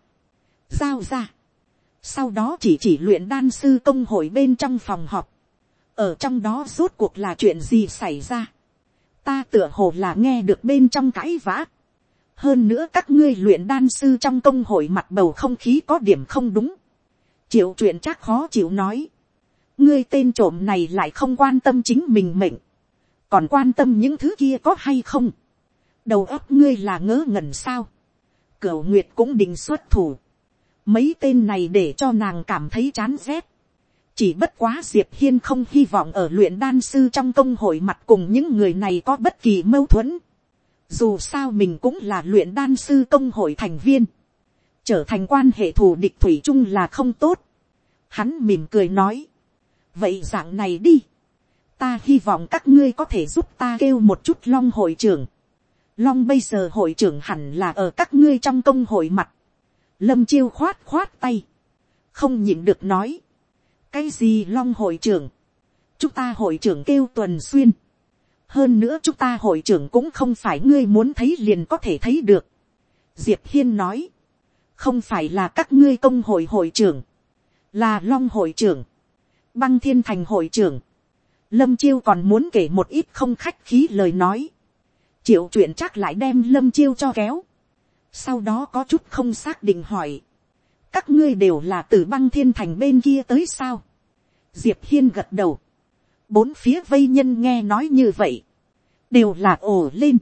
Giao ra. Sau đó chỉ chỉ luyện đan sư công hội bên trong phòng họp ở trong đó rốt cuộc là chuyện gì xảy ra. ta tựa hồ là nghe được bên trong cãi vã. hơn nữa các ngươi luyện đan sư trong công hội mặt bầu không khí có điểm không đúng. chịu chuyện chắc khó chịu nói. ngươi tên trộm này lại không quan tâm chính mình mệnh. còn quan tâm những thứ kia có hay không. đầu óc ngươi là ngớ ngẩn sao. cửa nguyệt cũng định xuất thủ. mấy tên này để cho nàng cảm thấy chán rét chỉ bất quá diệp hiên không hy vọng ở luyện đan sư trong công hội mặt cùng những người này có bất kỳ mâu thuẫn. dù sao mình cũng là luyện đan sư công hội thành viên. trở thành quan hệ thù địch thủy chung là không tốt. hắn mỉm cười nói. vậy dạng này đi. ta hy vọng các ngươi có thể giúp ta kêu một chút long hội trưởng. long bây giờ hội trưởng hẳn là ở các ngươi trong công hội mặt. lâm chiêu khoát khoát tay. không nhịn được nói cái gì long hội trưởng, chúng ta hội trưởng kêu tuần xuyên, hơn nữa chúng ta hội trưởng cũng không phải ngươi muốn thấy liền có thể thấy được. diệp hiên nói, không phải là các ngươi công hội hội trưởng, là long hội trưởng, băng thiên thành hội trưởng, lâm chiêu còn muốn kể một ít không khách khí lời nói, triệu chuyện chắc lại đem lâm chiêu cho kéo, sau đó có chút không xác định hỏi, các ngươi đều là từ băng thiên thành bên kia tới sao, diệp hiên gật đầu, bốn phía vây nhân nghe nói như vậy, đều là ồ lên,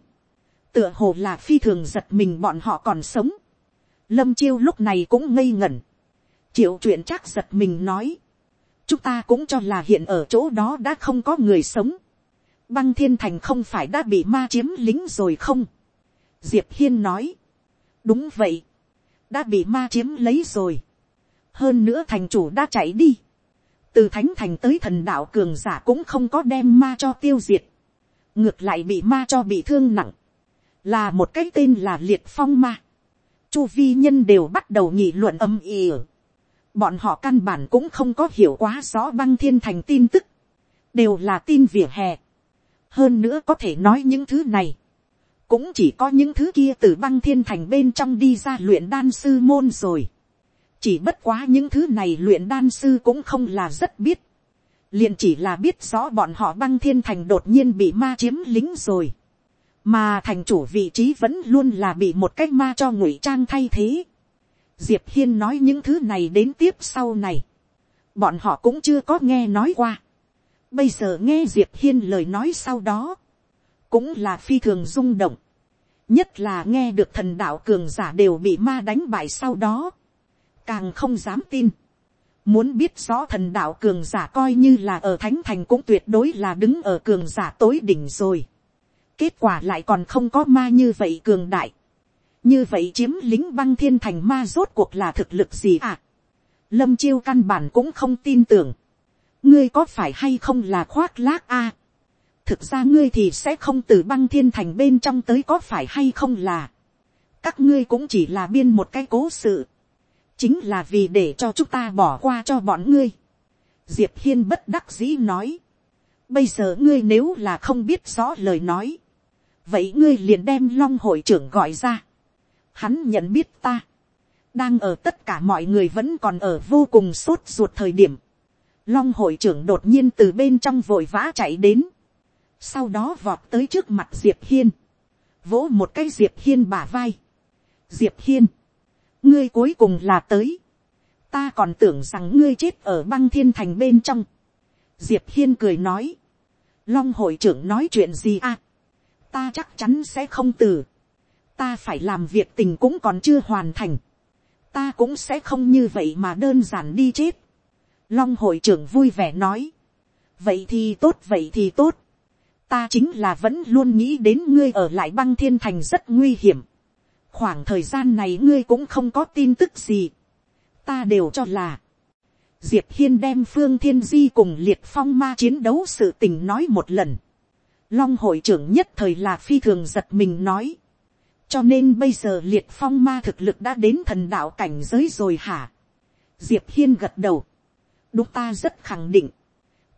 tựa hồ là phi thường giật mình bọn họ còn sống, lâm chiêu lúc này cũng ngây ngẩn, triệu chuyện chắc giật mình nói, chúng ta cũng cho là hiện ở chỗ đó đã không có người sống, băng thiên thành không phải đã bị ma chiếm lính rồi không, diệp hiên nói, đúng vậy, đã bị ma chiếm lấy rồi, hơn nữa thành chủ đã chạy đi, từ thánh thành tới thần đạo cường giả cũng không có đem ma cho tiêu diệt, ngược lại bị ma cho bị thương nặng, là một cái tên là liệt phong ma. Chu vi nhân đều bắt đầu nghị luận âm ỉ. Bọn họ căn bản cũng không có hiểu quá rõ băng thiên thành tin tức, đều là tin vỉa hè. hơn nữa có thể nói những thứ này, cũng chỉ có những thứ kia từ băng thiên thành bên trong đi ra luyện đan sư môn rồi chỉ bất quá những thứ này luyện đan sư cũng không là rất biết, liền chỉ là biết rõ bọn họ băng thiên thành đột nhiên bị ma chiếm lính rồi, mà thành chủ vị trí vẫn luôn là bị một cái ma cho ngụy trang thay thế. diệp hiên nói những thứ này đến tiếp sau này, bọn họ cũng chưa có nghe nói qua. bây giờ nghe diệp hiên lời nói sau đó, cũng là phi thường rung động, nhất là nghe được thần đạo cường giả đều bị ma đánh bại sau đó, càng không dám tin. Muốn biết rõ thần đạo cường giả coi như là ở thánh thành cũng tuyệt đối là đứng ở cường giả tối đỉnh rồi. Kết quả lại còn không có ma như vậy cường đại. Như vậy chiếm lính băng thiên thành ma rốt cuộc là thực lực gì à? Lâm chiêu căn bản cũng không tin tưởng. Ngươi có phải hay không là khoác lác a à? Thực ra ngươi thì sẽ không từ băng thiên thành bên trong tới có phải hay không là. Các ngươi cũng chỉ là biên một cái cố sự chính là vì để cho chúng ta bỏ qua cho bọn ngươi. diệp hiên bất đắc dĩ nói. bây giờ ngươi nếu là không biết rõ lời nói, vậy ngươi liền đem long hội trưởng gọi ra. hắn nhận biết ta, đang ở tất cả mọi người vẫn còn ở vô cùng sốt ruột thời điểm. long hội trưởng đột nhiên từ bên trong vội vã chạy đến, sau đó vọt tới trước mặt diệp hiên, vỗ một cái diệp hiên bả vai. diệp hiên, ngươi cuối cùng là tới, ta còn tưởng rằng ngươi chết ở băng thiên thành bên trong. diệp hiên cười nói, long hội trưởng nói chuyện gì à, ta chắc chắn sẽ không từ, ta phải làm việc tình cũng còn chưa hoàn thành, ta cũng sẽ không như vậy mà đơn giản đi chết. long hội trưởng vui vẻ nói, vậy thì tốt vậy thì tốt, ta chính là vẫn luôn nghĩ đến ngươi ở lại băng thiên thành rất nguy hiểm. Khoảng thời gian này ngươi cũng không có tin tức gì, ta đều cho là, diệp hiên đem phương thiên di cùng liệt phong ma chiến đấu sự tình nói một lần, long hội trưởng nhất thời là phi thường giật mình nói, cho nên bây giờ liệt phong ma thực lực đã đến thần đạo cảnh giới rồi hả, diệp hiên gật đầu, đúng ta rất khẳng định,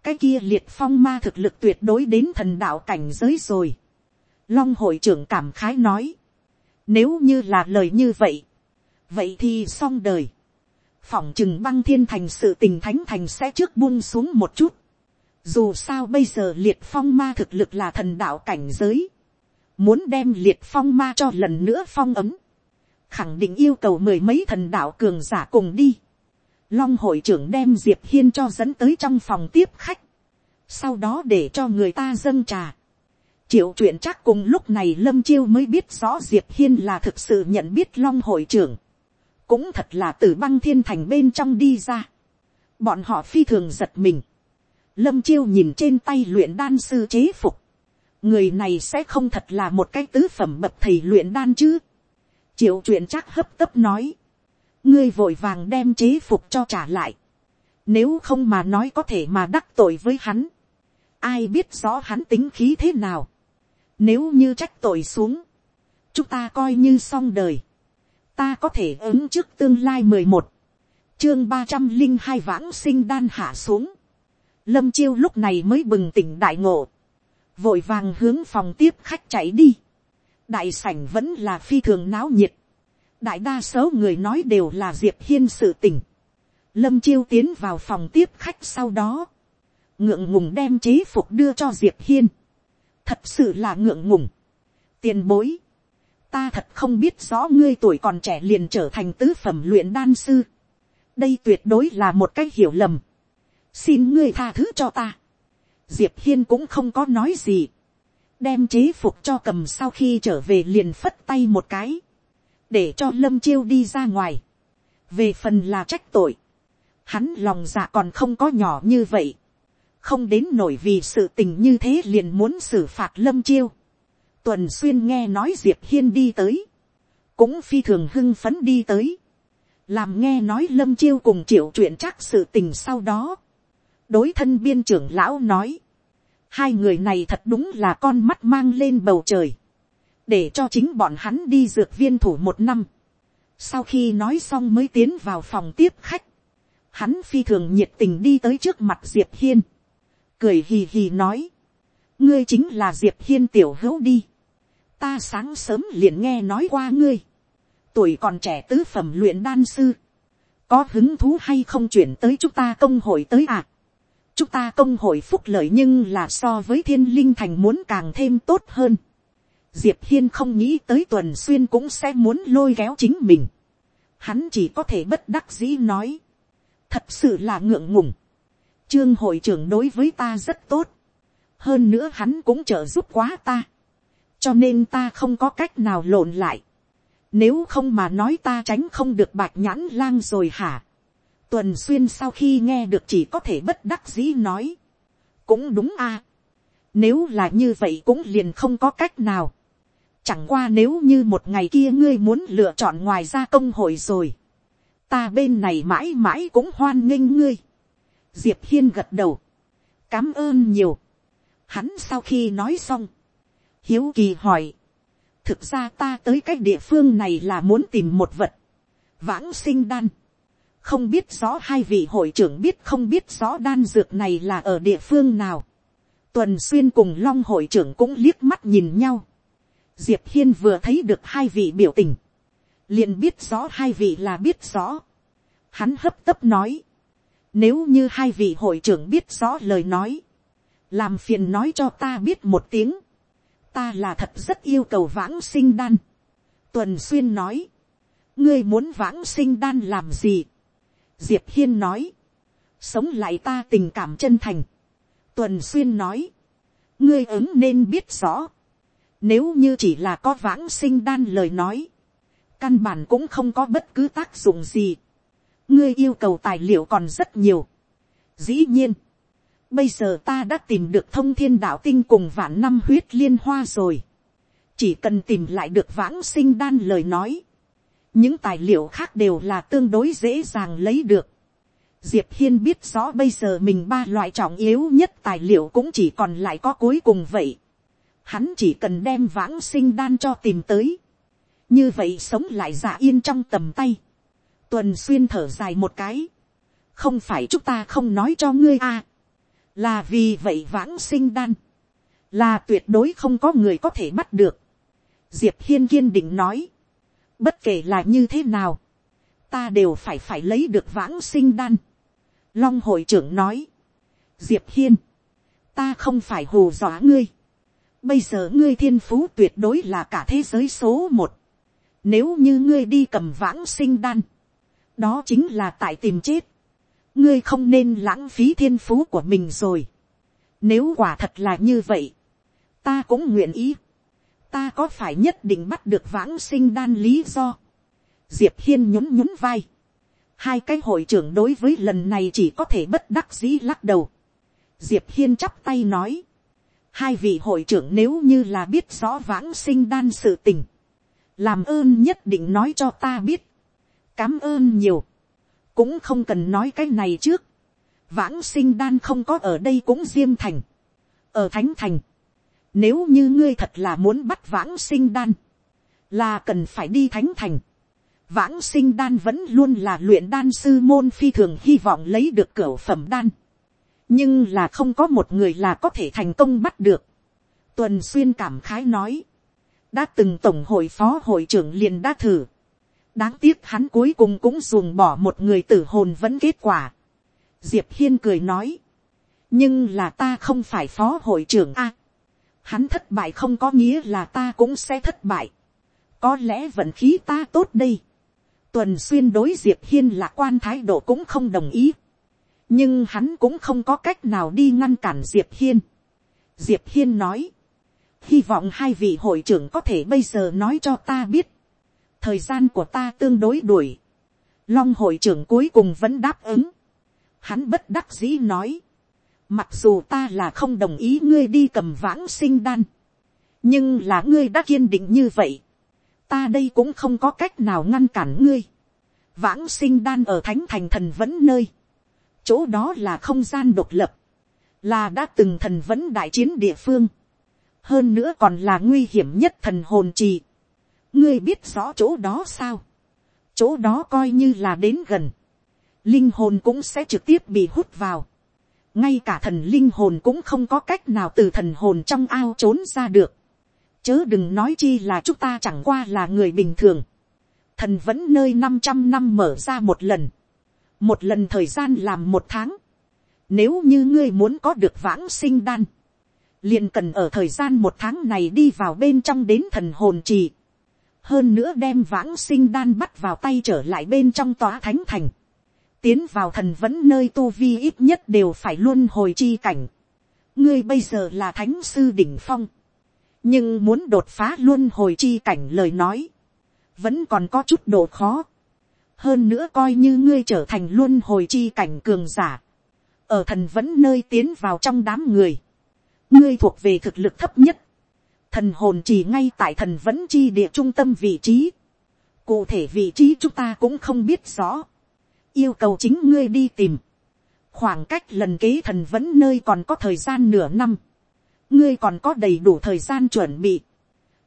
cái kia liệt phong ma thực lực tuyệt đối đến thần đạo cảnh giới rồi. Long hội trưởng cảm khái nói. Nếu như là lời như vậy. Vậy thì xong đời. Phỏng chừng băng thiên thành sự tình thánh thành sẽ trước buông xuống một chút. Dù sao bây giờ liệt phong ma thực lực là thần đạo cảnh giới. Muốn đem liệt phong ma cho lần nữa phong ấm. Khẳng định yêu cầu mười mấy thần đạo cường giả cùng đi. Long hội trưởng đem Diệp Hiên cho dẫn tới trong phòng tiếp khách. Sau đó để cho người ta dâng trà. Triệu chuyện chắc cùng lúc này lâm chiêu mới biết rõ diệp hiên là thực sự nhận biết long hội trưởng. Cũng thật là từ băng thiên thành bên trong đi ra. Bọn họ phi thường giật mình. Lâm chiêu nhìn trên tay luyện đan sư chế phục. Người này sẽ không thật là một cái tứ phẩm bậc thầy luyện đan chứ? Triệu chuyện chắc hấp tấp nói ngươi vội vàng đem chế phục cho trả lại nếu không mà nói có thể mà đắc tội với hắn ai biết rõ hắn tính khí thế nào nếu như trách tội xuống, chúng ta coi như xong đời. Ta có thể ứng trước tương lai mười một, chương ba trăm linh hai vãng sinh đan hạ xuống. Lâm chiêu lúc này mới bừng tỉnh đại ngộ. vội vàng hướng phòng tiếp khách chạy đi, đại sảnh vẫn là phi thường náo nhiệt, đại đa số người nói đều là diệp hiên sự tình, lâm chiêu tiến vào phòng tiếp khách sau đó, ngượng ngùng đem chế phục đưa cho diệp hiên, thật sự là ngượng ngùng, tiền bối, ta thật không biết rõ ngươi tuổi còn trẻ liền trở thành tứ phẩm luyện đan sư, đây tuyệt đối là một cái hiểu lầm, xin ngươi tha thứ cho ta, diệp hiên cũng không có nói gì, đem chế phục cho cầm sau khi trở về liền phất tay một cái, để cho lâm chiêu đi ra ngoài, về phần là trách tội, hắn lòng dạ còn không có nhỏ như vậy, không đến nổi vì sự tình như thế liền muốn xử phạt lâm chiêu. tuần xuyên nghe nói diệp hiên đi tới, cũng phi thường hưng phấn đi tới, làm nghe nói lâm chiêu cùng triệu chuyện chắc sự tình sau đó, đối thân biên trưởng lão nói, hai người này thật đúng là con mắt mang lên bầu trời, để cho chính bọn hắn đi dược viên thủ một năm. sau khi nói xong mới tiến vào phòng tiếp khách, hắn phi thường nhiệt tình đi tới trước mặt diệp hiên, cười hì hì nói, ngươi chính là diệp hiên tiểu hữu đi, ta sáng sớm liền nghe nói qua ngươi, tuổi còn trẻ tứ phẩm luyện đan sư, có hứng thú hay không chuyển tới chúng ta công hội tới à, chúng ta công hội phúc lợi nhưng là so với thiên linh thành muốn càng thêm tốt hơn diệp hiên không nghĩ tới tuần xuyên cũng sẽ muốn lôi kéo chính mình. hắn chỉ có thể bất đắc dĩ nói. thật sự là ngượng ngùng. trương hội trưởng đối với ta rất tốt. hơn nữa hắn cũng trợ giúp quá ta. cho nên ta không có cách nào lộn lại. nếu không mà nói ta tránh không được bạch nhãn lang rồi hả tuần xuyên sau khi nghe được chỉ có thể bất đắc dĩ nói. cũng đúng a. nếu là như vậy cũng liền không có cách nào chẳng qua nếu như một ngày kia ngươi muốn lựa chọn ngoài ra công hội rồi. ta bên này mãi mãi cũng hoan nghênh ngươi. diệp hiên gật đầu. cám ơn nhiều. hắn sau khi nói xong. hiếu kỳ hỏi. thực ra ta tới cái địa phương này là muốn tìm một vật. vãng sinh đan không biết rõ hai vị hội trưởng biết không biết rõ đan dược này là ở địa phương nào. tuần xuyên cùng long hội trưởng cũng liếc mắt nhìn nhau diệp hiên vừa thấy được hai vị biểu tình, liền biết rõ hai vị là biết rõ. hắn hấp tấp nói, nếu như hai vị hội trưởng biết rõ lời nói, làm phiền nói cho ta biết một tiếng, ta là thật rất yêu cầu vãng sinh đan. tuần xuyên nói, ngươi muốn vãng sinh đan làm gì, diệp hiên nói, sống lại ta tình cảm chân thành. tuần xuyên nói, ngươi ứng nên biết rõ, nếu như chỉ là có vãng sinh đan lời nói, căn bản cũng không có bất cứ tác dụng gì. ngươi yêu cầu tài liệu còn rất nhiều. dĩ nhiên, bây giờ ta đã tìm được thông thiên đạo tinh cùng vạn năm huyết liên hoa rồi. chỉ cần tìm lại được vãng sinh đan lời nói, những tài liệu khác đều là tương đối dễ dàng lấy được. Diệp Hiên biết rõ bây giờ mình ba loại trọng yếu nhất tài liệu cũng chỉ còn lại có cuối cùng vậy. Hắn chỉ cần đem vãng sinh đan cho tìm tới. Như vậy sống lại giả yên trong tầm tay. Tuần xuyên thở dài một cái. Không phải chúng ta không nói cho ngươi à. Là vì vậy vãng sinh đan. Là tuyệt đối không có người có thể bắt được. Diệp Hiên kiên định nói bất kể là như thế nào, ta đều phải phải lấy được vãng sinh đan. Long hội trưởng nói, diệp hiên, ta không phải hù dọa ngươi. Bây giờ ngươi thiên phú tuyệt đối là cả thế giới số một. Nếu như ngươi đi cầm vãng sinh đan, đó chính là tại tìm chết. Ngươi không nên lãng phí thiên phú của mình rồi. Nếu quả thật là như vậy, ta cũng nguyện ý ta có phải nhất định bắt được vãng sinh đan lý do. diệp hiên nhún nhún vai. hai cái hội trưởng đối với lần này chỉ có thể bất đắc dĩ lắc đầu. diệp hiên chắp tay nói hai vị hội trưởng nếu như là biết rõ vãng sinh đan sự tình. làm ơn nhất định nói cho ta biết. cám ơn nhiều. cũng không cần nói cái này trước. vãng sinh đan không có ở đây cũng diêm thành. ở thánh thành nếu như ngươi thật là muốn bắt vãng sinh đan, là cần phải đi thánh thành. Vãng sinh đan vẫn luôn là luyện đan sư môn phi thường hy vọng lấy được cửa phẩm đan. Nhưng là không có một người là có thể thành công bắt được. tuần xuyên cảm khái nói, đã từng tổng hội phó hội trưởng liền đã thử, đáng tiếc hắn cuối cùng cũng dùng bỏ một người tử hồn vẫn kết quả. diệp hiên cười nói, nhưng là ta không phải phó hội trưởng a. hắn thất bại không có nghĩa là ta cũng sẽ thất bại. có lẽ vận khí ta tốt đây. tuần xuyên đối diệp hiên lạc quan thái độ cũng không đồng ý nhưng hắn cũng không có cách nào đi ngăn cản diệp hiên. diệp hiên nói, hy vọng hai vị hội trưởng có thể bây giờ nói cho ta biết, thời gian của ta tương đối đuổi, long hội trưởng cuối cùng vẫn đáp ứng, hắn bất đắc dĩ nói, mặc dù ta là không đồng ý ngươi đi cầm vãng sinh đan, nhưng là ngươi đã kiên định như vậy, ta đây cũng không có cách nào ngăn cản ngươi, vãng sinh đan ở thánh thành thần vẫn nơi, chỗ đó là không gian độc lập, là đã từng thần vẫn đại chiến địa phương, hơn nữa còn là nguy hiểm nhất thần hồn trì. ngươi biết rõ chỗ đó sao, chỗ đó coi như là đến gần, linh hồn cũng sẽ trực tiếp bị hút vào, ngay cả thần linh hồn cũng không có cách nào từ thần hồn trong ao trốn ra được, chớ đừng nói chi là chúng ta chẳng qua là người bình thường, thần vẫn nơi năm trăm năm mở ra một lần, một lần thời gian làm một tháng, nếu như ngươi muốn có được vãng sinh đan, liền cần ở thời gian một tháng này đi vào bên trong đến thần hồn trì. hơn nữa đem vãng sinh đan bắt vào tay trở lại bên trong tòa thánh thành. tiến vào thần vẫn nơi tu vi ít nhất đều phải luôn hồi chi cảnh. ngươi bây giờ là thánh sư đỉnh phong. nhưng muốn đột phá luôn hồi chi cảnh lời nói. vẫn còn có chút độ khó hơn nữa coi như ngươi trở thành luôn hồi chi cảnh cường giả. ở thần vẫn nơi tiến vào trong đám người. Ngươi thuộc về thực lực thấp nhất, thần hồn chỉ ngay tại thần vẫn chi địa trung tâm vị trí, cụ thể vị trí chúng ta cũng không biết rõ, yêu cầu chính ngươi đi tìm, khoảng cách lần kế thần vẫn nơi còn có thời gian nửa năm, ngươi còn có đầy đủ thời gian chuẩn bị,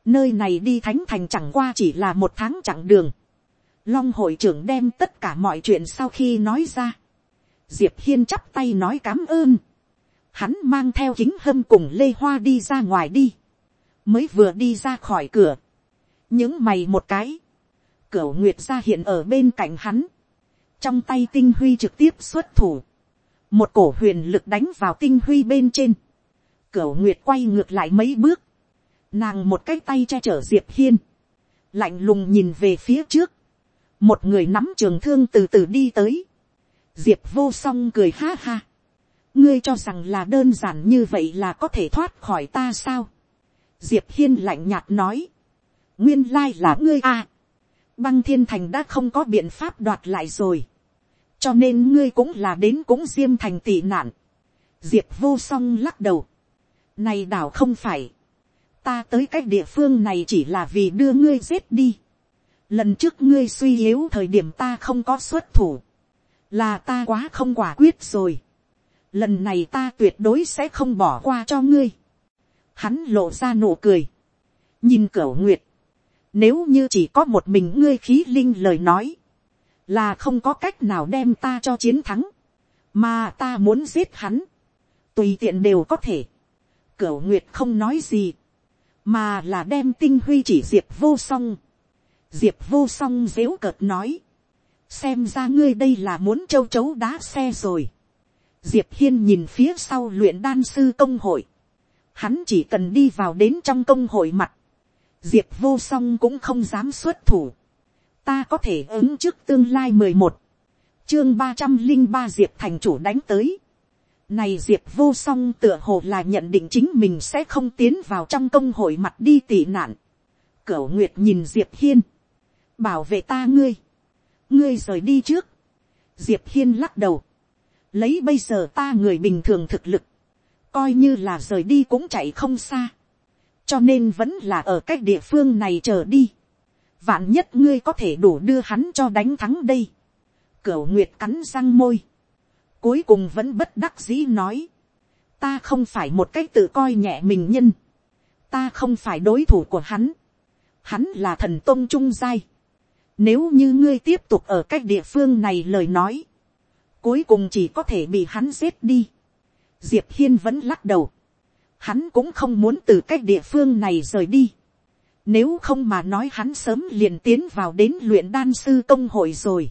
nơi này đi thánh thành chẳng qua chỉ là một tháng chặng đường, long hội trưởng đem tất cả mọi chuyện sau khi nói ra, diệp hiên chắp tay nói cảm ơn, hắn mang theo kính hâm cùng lê hoa đi ra ngoài đi, mới vừa đi ra khỏi cửa, những mày một cái, Cửu nguyệt ra hiện ở bên cạnh hắn, trong tay tinh huy trực tiếp xuất thủ, một cổ huyền lực đánh vào tinh huy bên trên, Cửu nguyệt quay ngược lại mấy bước, nàng một cái tay che chở diệp hiên, lạnh lùng nhìn về phía trước, một người nắm trường thương từ từ đi tới, diệp vô song cười ha ha, ngươi cho rằng là đơn giản như vậy là có thể thoát khỏi ta sao. diệp hiên lạnh nhạt nói. nguyên lai là ngươi. À. băng thiên thành đã không có biện pháp đoạt lại rồi. cho nên ngươi cũng là đến cũng diêm thành tị nạn. diệp vô song lắc đầu. này đảo không phải. ta tới cái địa phương này chỉ là vì đưa ngươi giết đi lần trước ngươi suy yếu thời điểm ta không có xuất thủ. là ta quá không quả quyết rồi lần này ta tuyệt đối sẽ không bỏ qua cho ngươi. Hắn lộ ra nụ cười, nhìn cửa nguyệt, nếu như chỉ có một mình ngươi khí linh lời nói, là không có cách nào đem ta cho chiến thắng, mà ta muốn giết hắn, tùy tiện đều có thể. Cửu nguyệt không nói gì, mà là đem tinh huy chỉ diệp vô song. Diệp vô song dếu cợt nói, xem ra ngươi đây là muốn châu chấu đá xe rồi. Diệp Hiên nhìn phía sau luyện đan sư công hội. Hắn chỉ cần đi vào đến trong công hội mặt. Diệp vô song cũng không dám xuất thủ. Ta có thể ứng trước tương lai 11. Chương 303 Diệp thành chủ đánh tới. Này Diệp vô song tựa hồ là nhận định chính mình sẽ không tiến vào trong công hội mặt đi tị nạn. Cửu Nguyệt nhìn Diệp Hiên. Bảo vệ ta ngươi. Ngươi rời đi trước. Diệp Hiên lắc đầu. Lấy bây giờ ta người bình thường thực lực, coi như là rời đi cũng chạy không xa, cho nên vẫn là ở cách địa phương này chờ đi, vạn nhất ngươi có thể đủ đưa hắn cho đánh thắng đây, cửu nguyệt cắn răng môi, cuối cùng vẫn bất đắc dĩ nói, ta không phải một cách tự coi nhẹ mình nhân, ta không phải đối thủ của hắn, hắn là thần tôn trung giai, nếu như ngươi tiếp tục ở cách địa phương này lời nói, cuối cùng chỉ có thể bị hắn giết đi. diệp hiên vẫn lắc đầu. hắn cũng không muốn từ cách địa phương này rời đi. Nếu không mà nói hắn sớm liền tiến vào đến luyện đan sư công hội rồi.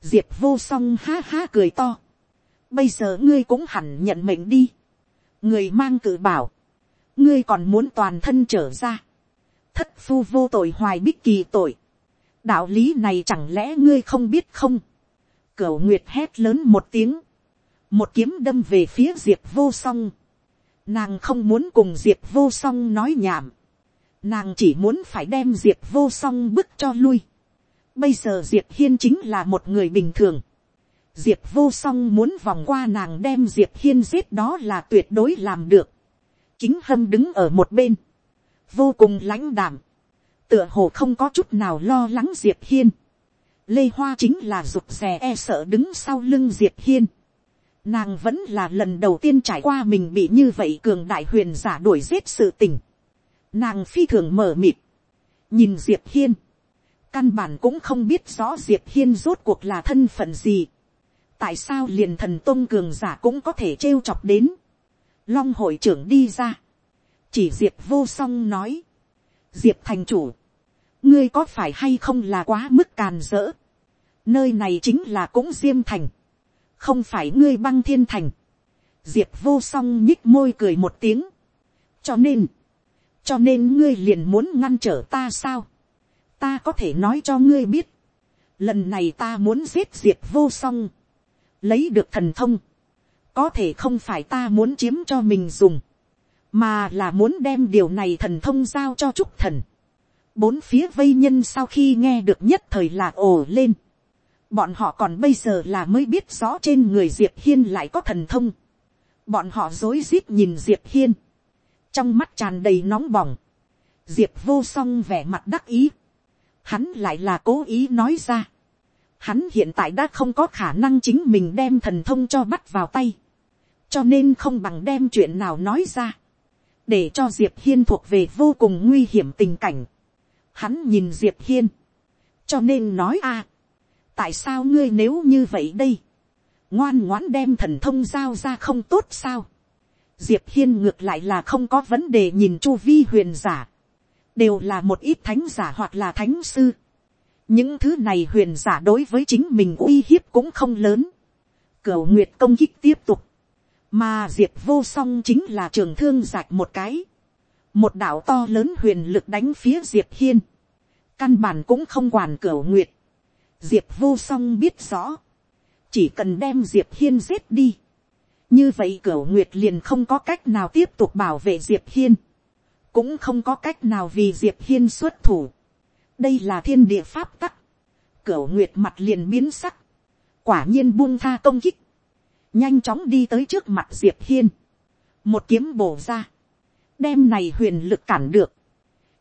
Diệp vô song ha ha cười to. Bây giờ ngươi cũng hẳn nhận mệnh đi. Người mang cử bảo. Ngươi còn muốn toàn thân trở ra. Thất phu vô tội hoài bích kỳ tội. Đạo lý này chẳng lẽ ngươi không biết không? Cửu Nguyệt hét lớn một tiếng. Một kiếm đâm về phía Diệp vô song. Nàng không muốn cùng Diệp vô song nói nhảm. Nàng chỉ muốn phải đem Diệp vô song bức cho lui. Bây giờ Diệp Hiên chính là một người bình thường. Diệp vô song muốn vòng qua nàng đem Diệp Hiên giết đó là tuyệt đối làm được. Chính hâm đứng ở một bên. Vô cùng lãnh đảm. Tựa hồ không có chút nào lo lắng Diệp Hiên. Lê Hoa chính là rụt rè e sợ đứng sau lưng Diệp Hiên. Nàng vẫn là lần đầu tiên trải qua mình bị như vậy cường đại huyền giả đuổi giết sự tình. Nàng phi thường mở mịt. Nhìn Diệp Hiên. Căn bản cũng không biết rõ Diệp Hiên rốt cuộc là thân phận gì. Tại sao liền thần tôn cường giả cũng có thể trêu chọc đến. Long hội trưởng đi ra. Chỉ Diệp vô song nói. Diệp thành chủ. Ngươi có phải hay không là quá mức càn rỡ. Nơi này chính là cũng diêm thành không phải ngươi băng thiên thành. diệp vô song nhích môi cười một tiếng. cho nên, cho nên ngươi liền muốn ngăn trở ta sao. ta có thể nói cho ngươi biết. lần này ta muốn giết diệp vô song. lấy được thần thông. có thể không phải ta muốn chiếm cho mình dùng. mà là muốn đem điều này thần thông giao cho trúc thần bốn phía vây nhân sau khi nghe được nhất thời là ồ lên Bọn họ còn bây giờ là mới biết rõ trên người Diệp Hiên lại có thần thông. Bọn họ dối rít nhìn Diệp Hiên. Trong mắt tràn đầy nóng bỏng. Diệp vô song vẻ mặt đắc ý. Hắn lại là cố ý nói ra. Hắn hiện tại đã không có khả năng chính mình đem thần thông cho bắt vào tay. Cho nên không bằng đem chuyện nào nói ra. Để cho Diệp Hiên thuộc về vô cùng nguy hiểm tình cảnh. Hắn nhìn Diệp Hiên. Cho nên nói a tại sao ngươi nếu như vậy đây, ngoan ngoãn đem thần thông giao ra không tốt sao, diệp hiên ngược lại là không có vấn đề nhìn chu vi huyền giả, đều là một ít thánh giả hoặc là thánh sư. những thứ này huyền giả đối với chính mình uy hiếp cũng không lớn. cửu nguyệt công kích tiếp tục, mà diệp vô song chính là trường thương giạch một cái, một đạo to lớn huyền lực đánh phía diệp hiên, căn bản cũng không quản cửu nguyệt, diệp vô song biết rõ, chỉ cần đem diệp hiên giết đi, như vậy cửa nguyệt liền không có cách nào tiếp tục bảo vệ diệp hiên, cũng không có cách nào vì diệp hiên xuất thủ. đây là thiên địa pháp tắc, cửa nguyệt mặt liền biến sắc, quả nhiên buông tha công kích, nhanh chóng đi tới trước mặt diệp hiên, một kiếm bổ ra, đem này huyền lực cản được,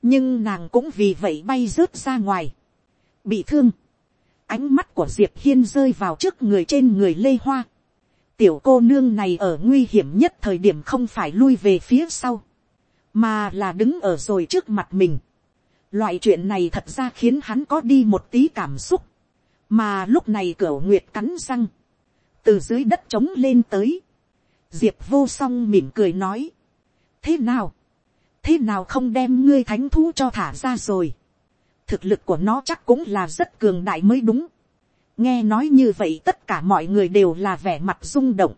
nhưng nàng cũng vì vậy bay rớt ra ngoài, bị thương, ánh mắt của diệp hiên rơi vào trước người trên người lê hoa. tiểu cô nương này ở nguy hiểm nhất thời điểm không phải lui về phía sau, mà là đứng ở rồi trước mặt mình. loại chuyện này thật ra khiến hắn có đi một tí cảm xúc, mà lúc này cửa nguyệt cắn răng, từ dưới đất trống lên tới, diệp vô song mỉm cười nói, thế nào, thế nào không đem ngươi thánh thú cho thả ra rồi, thực lực của nó chắc cũng là rất cường đại mới đúng. nghe nói như vậy tất cả mọi người đều là vẻ mặt rung động.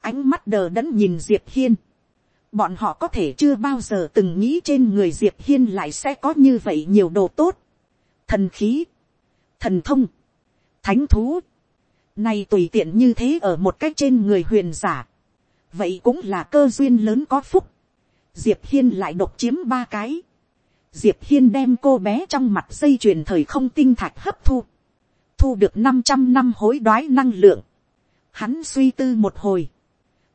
ánh mắt đờ đẫn nhìn diệp hiên. bọn họ có thể chưa bao giờ từng nghĩ trên người diệp hiên lại sẽ có như vậy nhiều đồ tốt. thần khí, thần thông, thánh thú. nay tùy tiện như thế ở một cách trên người huyền giả. vậy cũng là cơ duyên lớn có phúc diệp hiên lại độc chiếm ba cái. Diệp hiên đem cô bé trong mặt dây chuyền thời không tinh thạch hấp thu, thu được năm trăm năm hối đoái năng lượng, hắn suy tư một hồi,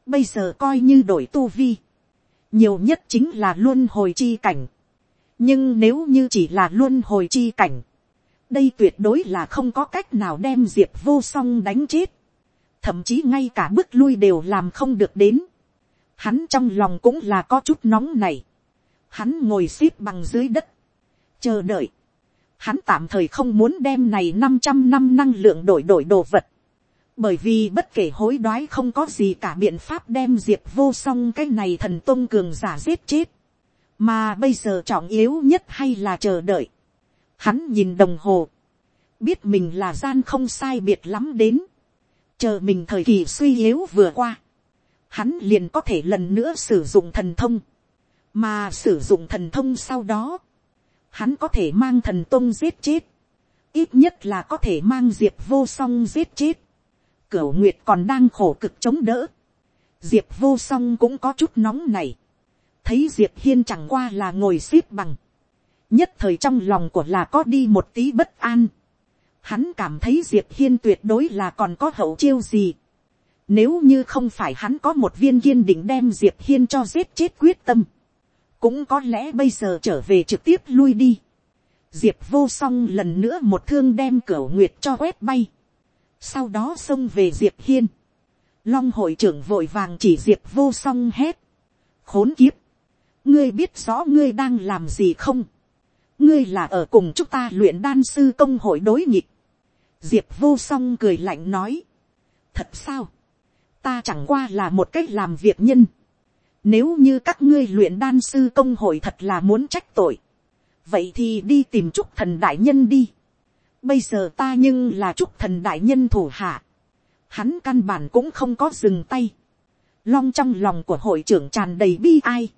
bây giờ coi như đổi tu vi, nhiều nhất chính là luân hồi chi cảnh, nhưng nếu như chỉ là luân hồi chi cảnh, đây tuyệt đối là không có cách nào đem diệp vô song đánh chết, thậm chí ngay cả bước lui đều làm không được đến, hắn trong lòng cũng là có chút nóng này, hắn ngồi xếp bằng dưới đất, chờ đợi, hắn tạm thời không muốn đem này năm trăm năm năng lượng đổi đổi đồ vật, bởi vì bất kể hối đoái không có gì cả biện pháp đem diệp vô song cái này thần tôn cường giả giết chết, mà bây giờ trọng yếu nhất hay là chờ đợi. Hắn nhìn đồng hồ, biết mình là gian không sai biệt lắm đến, chờ mình thời kỳ suy yếu vừa qua, hắn liền có thể lần nữa sử dụng thần thông, mà sử dụng thần thông sau đó, hắn có thể mang thần tôn giết chết, ít nhất là có thể mang diệp vô song giết chết, cửu nguyệt còn đang khổ cực chống đỡ, diệp vô song cũng có chút nóng này, thấy diệp hiên chẳng qua là ngồi x ế p bằng, nhất thời trong lòng của là có đi một tí bất an, hắn cảm thấy diệp hiên tuyệt đối là còn có hậu chiêu gì, nếu như không phải hắn có một viên kiên định đem diệp hiên cho giết chết quyết tâm, cũng có lẽ bây giờ trở về trực tiếp lui đi. diệp vô song lần nữa một thương đem cửa nguyệt cho quét bay. sau đó xông về diệp hiên. long hội trưởng vội vàng chỉ diệp vô song hét. khốn kiếp. ngươi biết rõ ngươi đang làm gì không. ngươi là ở cùng chúng ta luyện đan sư công hội đối nghịch. diệp vô song cười lạnh nói. thật sao ta chẳng qua là một cách làm việc nhân nếu như các ngươi luyện đan sư công hội thật là muốn trách tội. Vậy thì đi tìm trúc thần đại nhân đi. Bây giờ ta nhưng là trúc thần đại nhân thủ hạ. Hắn căn bản cũng không có dừng tay. Long trong lòng của hội trưởng tràn đầy bi ai.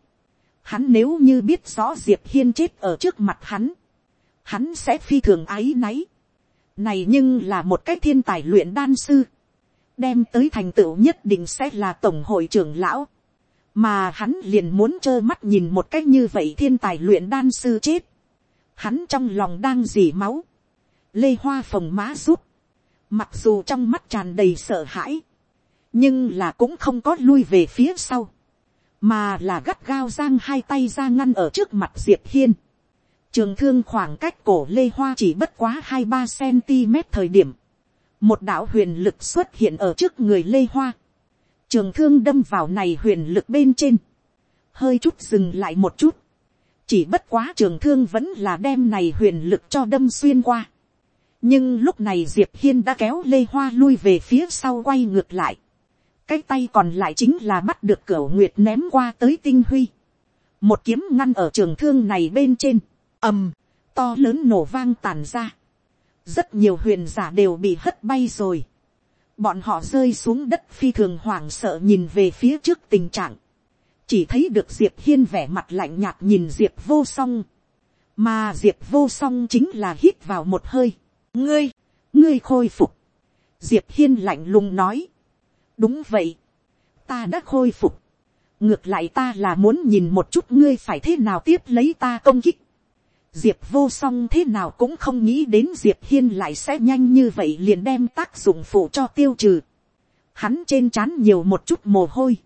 Hắn nếu như biết rõ Diệp Hiên chết ở trước mặt hắn. Hắn sẽ phi thường ái náy. Này nhưng là một cái thiên tài luyện đan sư. Đem tới thành tựu nhất định sẽ là tổng hội trưởng lão. Mà hắn liền muốn trơ mắt nhìn một cách như vậy thiên tài luyện đan sư chết, hắn trong lòng đang dì máu, lê hoa phồng má rút, mặc dù trong mắt tràn đầy sợ hãi, nhưng là cũng không có lui về phía sau, mà là gắt gao giang hai tay ra ngăn ở trước mặt diệp hiên, trường thương khoảng cách cổ lê hoa chỉ bất quá hai ba cm thời điểm, một đạo huyền lực xuất hiện ở trước người lê hoa, trường thương đâm vào này huyền lực bên trên, hơi chút dừng lại một chút, chỉ bất quá trường thương vẫn là đem này huyền lực cho đâm xuyên qua. nhưng lúc này diệp hiên đã kéo lê hoa lui về phía sau quay ngược lại, cái tay còn lại chính là bắt được cửa nguyệt ném qua tới tinh huy, một kiếm ngăn ở trường thương này bên trên, ầm, to lớn nổ vang tàn ra, rất nhiều huyền giả đều bị hất bay rồi, bọn họ rơi xuống đất phi thường hoảng sợ nhìn về phía trước tình trạng, chỉ thấy được diệp hiên vẻ mặt lạnh nhạt nhìn diệp vô song, mà diệp vô song chính là hít vào một hơi, ngươi, ngươi khôi phục, diệp hiên lạnh lùng nói, đúng vậy, ta đã khôi phục, ngược lại ta là muốn nhìn một chút ngươi phải thế nào tiếp lấy ta công kích, diệp vô song thế nào cũng không nghĩ đến diệp hiên lại sẽ nhanh như vậy liền đem tác dụng phụ cho tiêu trừ. Hắn trên trán nhiều một chút mồ hôi.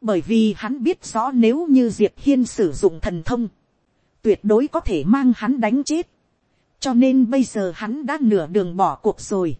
Bởi vì hắn biết rõ nếu như diệp hiên sử dụng thần thông, tuyệt đối có thể mang hắn đánh chết. cho nên bây giờ hắn đã nửa đường bỏ cuộc rồi.